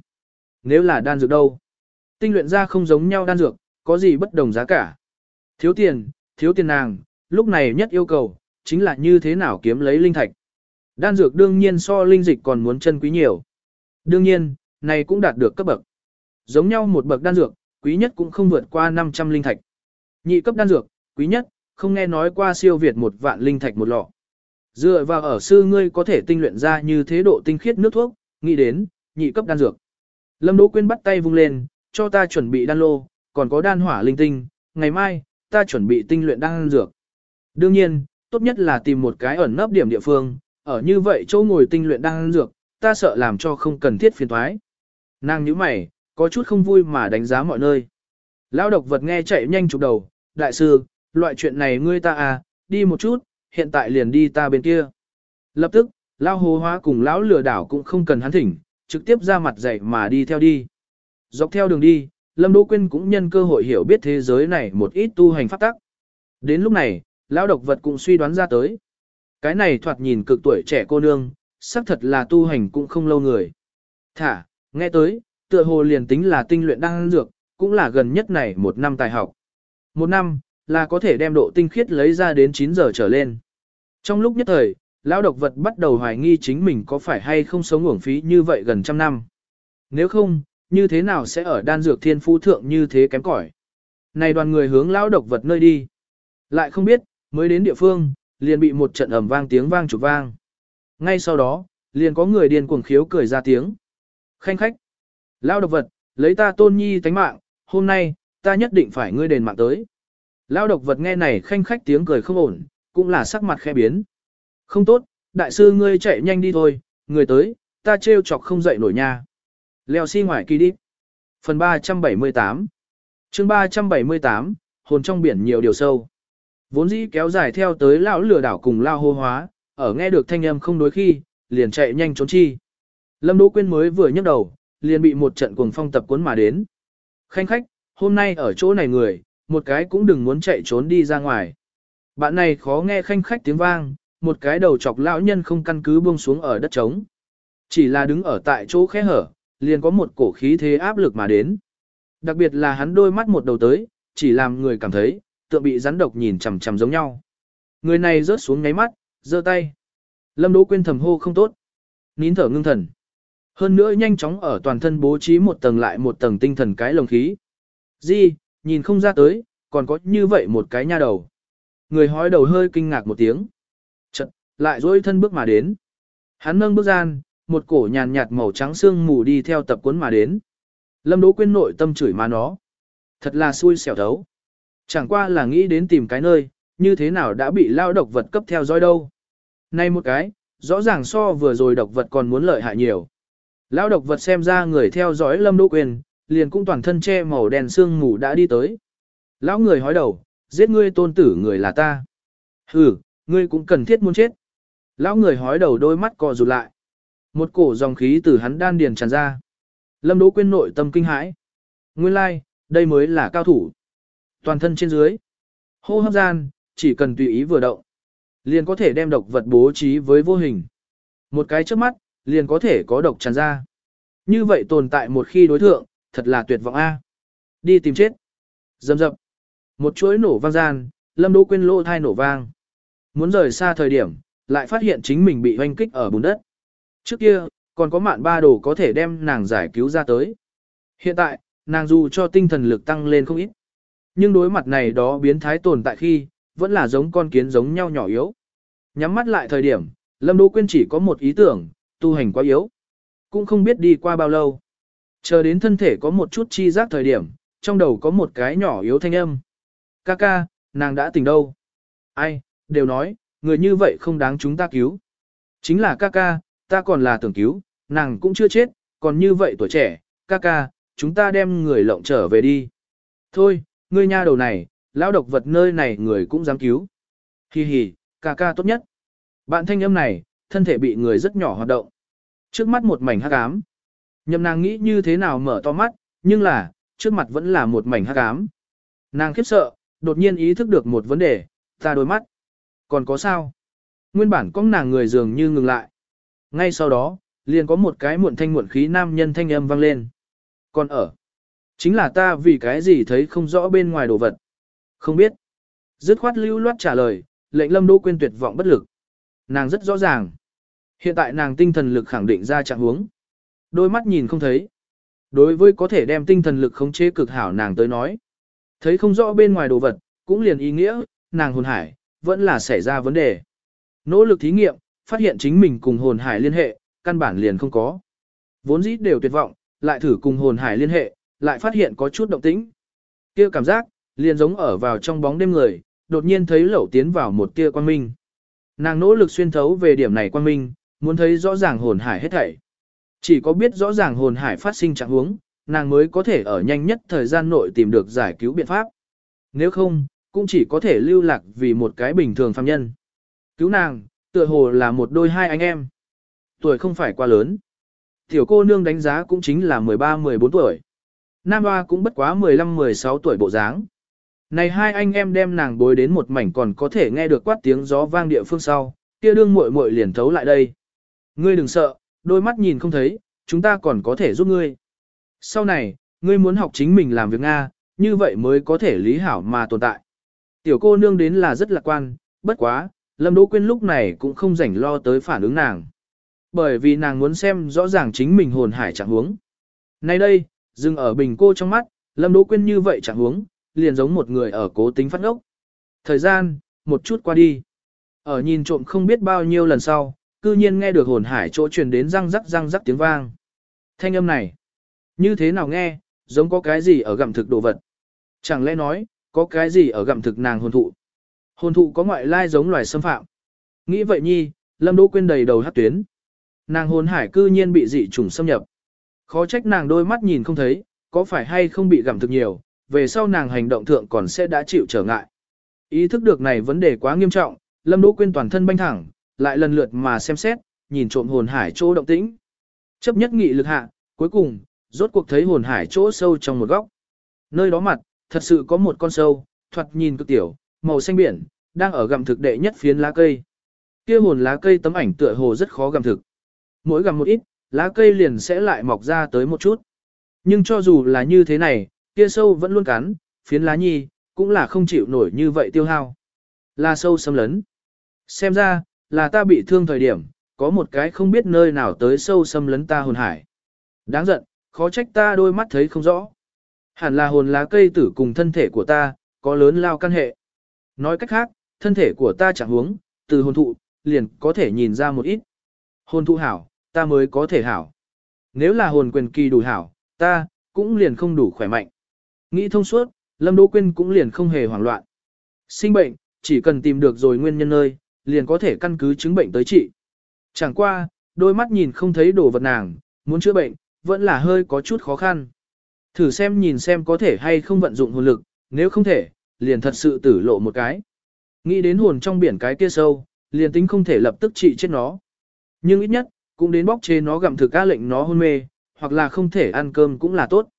S1: Nếu là đan dược đâu? Tinh luyện ra không giống nhau đan dược, có gì bất đồng giá cả? Thiếu tiền, thiếu tiền nàng, lúc này nhất yêu cầu, chính là như thế nào kiếm lấy linh thạch. Đan dược đương nhiên so linh dịch còn muốn chân quý nhiều. Đương nhiên, này cũng đạt được cấp bậc. Giống nhau một bậc đan dược, quý nhất cũng không vượt qua 500 linh thạch. Nhị cấp đan dược, quý nhất, không nghe nói qua siêu việt một vạn linh thạch một lọ. Dựa vào ở sư ngươi có thể tinh luyện ra như thế độ tinh khiết nước thuốc, nghĩ đến, nhị cấp đan dược. Lâm Đỗ Quyên bắt tay vung lên, cho ta chuẩn bị đan lô, còn có đan hỏa linh tinh, ngày mai, ta chuẩn bị tinh luyện đan dược. Đương nhiên, tốt nhất là tìm một cái ẩn nấp điểm địa phương, ở như vậy chỗ ngồi tinh luyện đan dược, ta sợ làm cho không cần thiết phiền toái. Nàng nhíu mày, có chút không vui mà đánh giá mọi nơi. Lão độc vật nghe chạy nhanh chụp đầu, đại sư, loại chuyện này ngươi ta à, đi một chút, hiện tại liền đi ta bên kia. Lập tức, lão hồ hóa cùng lão lừa đảo cũng không cần hắn thỉnh, trực tiếp ra mặt dạy mà đi theo đi. Dọc theo đường đi, Lâm Đỗ Quyên cũng nhân cơ hội hiểu biết thế giới này một ít tu hành pháp tắc. Đến lúc này, lão độc vật cũng suy đoán ra tới. Cái này thoạt nhìn cực tuổi trẻ cô nương, xác thật là tu hành cũng không lâu người. Thả, nghe tới, tựa hồ liền tính là tinh luyện đang dược, cũng là gần nhất này một năm tài học. Một năm, là có thể đem độ tinh khiết lấy ra đến 9 giờ trở lên. Trong lúc nhất thời, lão độc vật bắt đầu hoài nghi chính mình có phải hay không sống uổng phí như vậy gần trăm năm. Nếu không, như thế nào sẽ ở đan dược thiên phú thượng như thế kém cỏi? Này đoàn người hướng lão độc vật nơi đi. Lại không biết, mới đến địa phương, liền bị một trận ầm vang tiếng vang chụp vang. Ngay sau đó, liền có người điên cuồng khiếu cười ra tiếng. Khanh khách. Lão độc vật, lấy ta tôn nhi tánh mạng, hôm nay, ta nhất định phải ngươi đền mạng tới. Lão độc vật nghe này khanh khách tiếng cười không ổn, cũng là sắc mặt khe biến. Không tốt, đại sư ngươi chạy nhanh đi thôi, người tới, ta trêu chọc không dậy nổi nha. Leo xi si ngoài kỳ đi. Phần 378 chương 378, hồn trong biển nhiều điều sâu. Vốn dĩ kéo dài theo tới lão lừa đảo cùng lao hô hóa, ở nghe được thanh âm không đối khi, liền chạy nhanh trốn chi. Lâm Đỗ Quyên mới vừa nhấc đầu, liền bị một trận cuồng phong tập cuốn mà đến. Khanh khách, hôm nay ở chỗ này người, một cái cũng đừng muốn chạy trốn đi ra ngoài. Bạn này khó nghe khanh khách tiếng vang, một cái đầu chọc lão nhân không căn cứ buông xuống ở đất trống. Chỉ là đứng ở tại chỗ khẽ hở, liền có một cổ khí thế áp lực mà đến. Đặc biệt là hắn đôi mắt một đầu tới, chỉ làm người cảm thấy, tựa bị rắn độc nhìn chằm chằm giống nhau. Người này rớt xuống ngáy mắt, giơ tay. Lâm Đỗ Quyên thầm hô không tốt. Nín thở ngưng thần. Hơn nữa nhanh chóng ở toàn thân bố trí một tầng lại một tầng tinh thần cái lồng khí. Di, nhìn không ra tới, còn có như vậy một cái nha đầu. Người hói đầu hơi kinh ngạc một tiếng. Chật, lại dối thân bước mà đến. Hắn nâng bước gian, một cổ nhàn nhạt màu trắng xương mù đi theo tập cuốn mà đến. Lâm Đỗ Quyên nội tâm chửi má nó. Thật là xui xẻo thấu. Chẳng qua là nghĩ đến tìm cái nơi, như thế nào đã bị lao độc vật cấp theo dõi đâu. Nay một cái, rõ ràng so vừa rồi độc vật còn muốn lợi hại nhiều. Lao độc vật xem ra người theo dõi Lâm Đỗ Quyên, liền cũng toàn thân che màu đen xương mù đã đi tới. Lão người hói đầu, giết ngươi tôn tử người là ta. Hừ, ngươi cũng cần thiết muốn chết. Lão người hói đầu đôi mắt cò rụt lại. Một cổ dòng khí từ hắn đan điền tràn ra. Lâm Đỗ Quyên nội tâm kinh hãi. Nguyên lai, like, đây mới là cao thủ. Toàn thân trên dưới. Hô hấp gian, chỉ cần tùy ý vừa động. Liền có thể đem độc vật bố trí với vô hình. Một cái trước mắt, liền có thể có độc tràn ra. Như vậy tồn tại một khi đối thượng, thật là tuyệt vọng A. Đi tìm chết. Dầm dập. Một chuỗi nổ vang gian, Lâm Đỗ Quyên lỗ thai nổ vang. Muốn rời xa thời điểm, lại phát hiện chính mình bị hoanh kích ở bùn đất. Trước kia, còn có mạn ba đồ có thể đem nàng giải cứu ra tới. Hiện tại, nàng dù cho tinh thần lực tăng lên không ít. Nhưng đối mặt này đó biến thái tồn tại khi, vẫn là giống con kiến giống nhau nhỏ yếu. Nhắm mắt lại thời điểm, Lâm Đỗ Quyên chỉ có một ý tưởng, tu hành quá yếu. Cũng không biết đi qua bao lâu. Chờ đến thân thể có một chút chi giác thời điểm, trong đầu có một cái nhỏ yếu thanh âm. Ca ca, nàng đã tỉnh đâu? Ai, đều nói, người như vậy không đáng chúng ta cứu. Chính là ca ca, ta còn là tưởng cứu, nàng cũng chưa chết, còn như vậy tuổi trẻ, ca ca, chúng ta đem người lộng trở về đi. Thôi, ngươi nha đầu này, lão độc vật nơi này người cũng dám cứu. Hi hi, ca ca tốt nhất. Bạn thanh âm này, thân thể bị người rất nhỏ hoạt động. Trước mắt một mảnh hắc ám. Nhậm nàng nghĩ như thế nào mở to mắt, nhưng là, trước mặt vẫn là một mảnh hắc ám. Nàng khiếp sợ, đột nhiên ý thức được một vấn đề, ta đôi mắt. Còn có sao? Nguyên bản có nàng người dường như ngừng lại. Ngay sau đó, liền có một cái muộn thanh muộn khí nam nhân thanh âm vang lên. Còn ở. Chính là ta vì cái gì thấy không rõ bên ngoài đồ vật. Không biết. Dứt khoát lưu loát trả lời, lệnh lâm đỗ quên tuyệt vọng bất lực. Nàng rất rõ ràng. Hiện tại nàng tinh thần lực khẳng định ra trạng huống. Đôi mắt nhìn không thấy. Đối với có thể đem tinh thần lực khống chế cực hảo nàng tới nói. Thấy không rõ bên ngoài đồ vật, cũng liền ý nghĩa, nàng hồn hải, vẫn là xảy ra vấn đề. Nỗ lực thí nghiệm, phát hiện chính mình cùng hồn hải liên hệ, căn bản liền không có. Vốn dĩ đều tuyệt vọng, lại thử cùng hồn hải liên hệ, lại phát hiện có chút động tĩnh. Kia cảm giác, liền giống ở vào trong bóng đêm người, đột nhiên thấy lẩu tiến vào một tia quang minh. Nàng nỗ lực xuyên thấu về điểm này quang minh, muốn thấy rõ ràng hồn hải hết thảy. Chỉ có biết rõ ràng hồn hải phát sinh trạng huống, nàng mới có thể ở nhanh nhất thời gian nội tìm được giải cứu biện pháp. Nếu không, cũng chỉ có thể lưu lạc vì một cái bình thường phàm nhân. Cứu nàng, tựa hồ là một đôi hai anh em. Tuổi không phải quá lớn. Tiểu cô nương đánh giá cũng chính là 13-14 tuổi. Nam Hoa cũng bất quá 15-16 tuổi bộ dáng. Này hai anh em đem nàng bối đến một mảnh còn có thể nghe được quát tiếng gió vang địa phương sau, kia đương muội muội liền thấu lại đây. Ngươi đừng sợ, đôi mắt nhìn không thấy, chúng ta còn có thể giúp ngươi. Sau này, ngươi muốn học chính mình làm việc Nga, như vậy mới có thể lý hảo mà tồn tại. Tiểu cô nương đến là rất lạc quan, bất quá, Lâm Đỗ Quyên lúc này cũng không rảnh lo tới phản ứng nàng. Bởi vì nàng muốn xem rõ ràng chính mình hồn hải trạng huống. Nay đây, dừng ở bình cô trong mắt, Lâm Đỗ Quyên như vậy trạng huống, liền giống một người ở cố tính phát ốc. Thời gian, một chút qua đi. Ở nhìn trộm không biết bao nhiêu lần sau, cư nhiên nghe được hồn hải chỗ truyền đến răng rắc răng rắc tiếng vang. Thanh âm này, như thế nào nghe, giống có cái gì ở gặm thực đồ vật. Chẳng lẽ nói, có cái gì ở gặm thực nàng hồn thụ. Hồn thụ có ngoại lai giống loài xâm phạm. Nghĩ vậy nhi, Lâm Đỗ Quyên đầy đầu hát tuyến. Nàng hồn hải cư nhiên bị dị trùng xâm nhập. Khó trách nàng đôi mắt nhìn không thấy, có phải hay không bị gặm thực nhiều, về sau nàng hành động thượng còn sẽ đã chịu trở ngại. Ý thức được này vấn đề quá nghiêm trọng, Lâm Đỗ Quyên toàn thân banh thẳng, lại lần lượt mà xem xét, nhìn trộm hồn hải chỗ động tĩnh. Chấp nhất nghị lực hạ, cuối cùng, rốt cuộc thấy hồn hải chỗ sâu trong một góc. Nơi đó mặt, thật sự có một con sâu, thoạt nhìn cực tiểu, màu xanh biển, đang ở gặm thực đệ nhất phiến lá cây. Kia hồn lá cây tấm ảnh tựa hồ rất khó gặm thực. Mỗi gặm một ít, lá cây liền sẽ lại mọc ra tới một chút. Nhưng cho dù là như thế này, kia sâu vẫn luôn cắn, phiến lá nhi, cũng là không chịu nổi như vậy tiêu hao. Là sâu xâm lấn. Xem ra, là ta bị thương thời điểm, có một cái không biết nơi nào tới sâu xâm lấn ta hồn hải. Đáng giận, khó trách ta đôi mắt thấy không rõ. Hẳn là hồn lá cây tử cùng thân thể của ta, có lớn lao căn hệ. Nói cách khác, thân thể của ta chẳng huống, từ hồn thụ, liền có thể nhìn ra một ít. Hồn thụ hảo, ta mới có thể hảo. Nếu là hồn quyền kỳ đủ hảo, ta, cũng liền không đủ khỏe mạnh. Nghĩ thông suốt, Lâm Đỗ Quyên cũng liền không hề hoảng loạn. Sinh bệnh, chỉ cần tìm được rồi nguyên nhân nơi, liền có thể căn cứ chứng bệnh tới trị. Chẳng qua, đôi mắt nhìn không thấy đồ vật nàng, muốn chữa bệnh, vẫn là hơi có chút khó khăn. Thử xem nhìn xem có thể hay không vận dụng hồn lực, nếu không thể, liền thật sự tử lộ một cái. Nghĩ đến hồn trong biển cái kia sâu, liền tính không thể lập tức trị chết nó. Nhưng ít nhất, cũng đến bóc chế nó gặm thực ca lệnh nó hôn mê, hoặc là không thể ăn cơm cũng là tốt.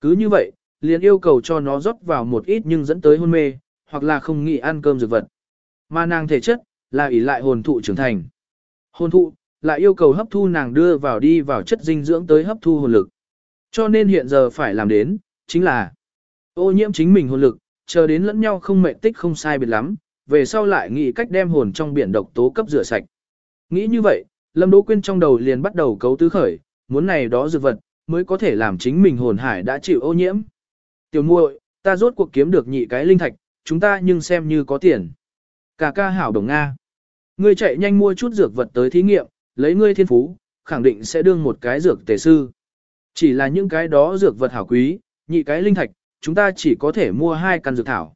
S1: Cứ như vậy, liền yêu cầu cho nó rót vào một ít nhưng dẫn tới hôn mê, hoặc là không nghĩ ăn cơm dược vật. Mà nàng thể chất, là ỷ lại hồn thụ trưởng thành. Hồn thụ, lại yêu cầu hấp thu nàng đưa vào đi vào chất dinh dưỡng tới hấp thu hồn lực. Cho nên hiện giờ phải làm đến, chính là ô nhiễm chính mình hồn lực, chờ đến lẫn nhau không mệt tích không sai biệt lắm, về sau lại nghĩ cách đem hồn trong biển độc tố cấp rửa sạch. Nghĩ như vậy, Lâm Đỗ Quyên trong đầu liền bắt đầu cấu tứ khởi, muốn này đó dược vật, mới có thể làm chính mình hồn hải đã chịu ô nhiễm. Tiểu muội, ta rốt cuộc kiếm được nhị cái linh thạch, chúng ta nhưng xem như có tiền. Cà ca hảo đồng Nga. Ngươi chạy nhanh mua chút dược vật tới thí nghiệm, lấy ngươi thiên phú, khẳng định sẽ đương một cái dược tề sư. Chỉ là những cái đó dược vật hảo quý, nhị cái linh thạch, chúng ta chỉ có thể mua hai căn dược thảo.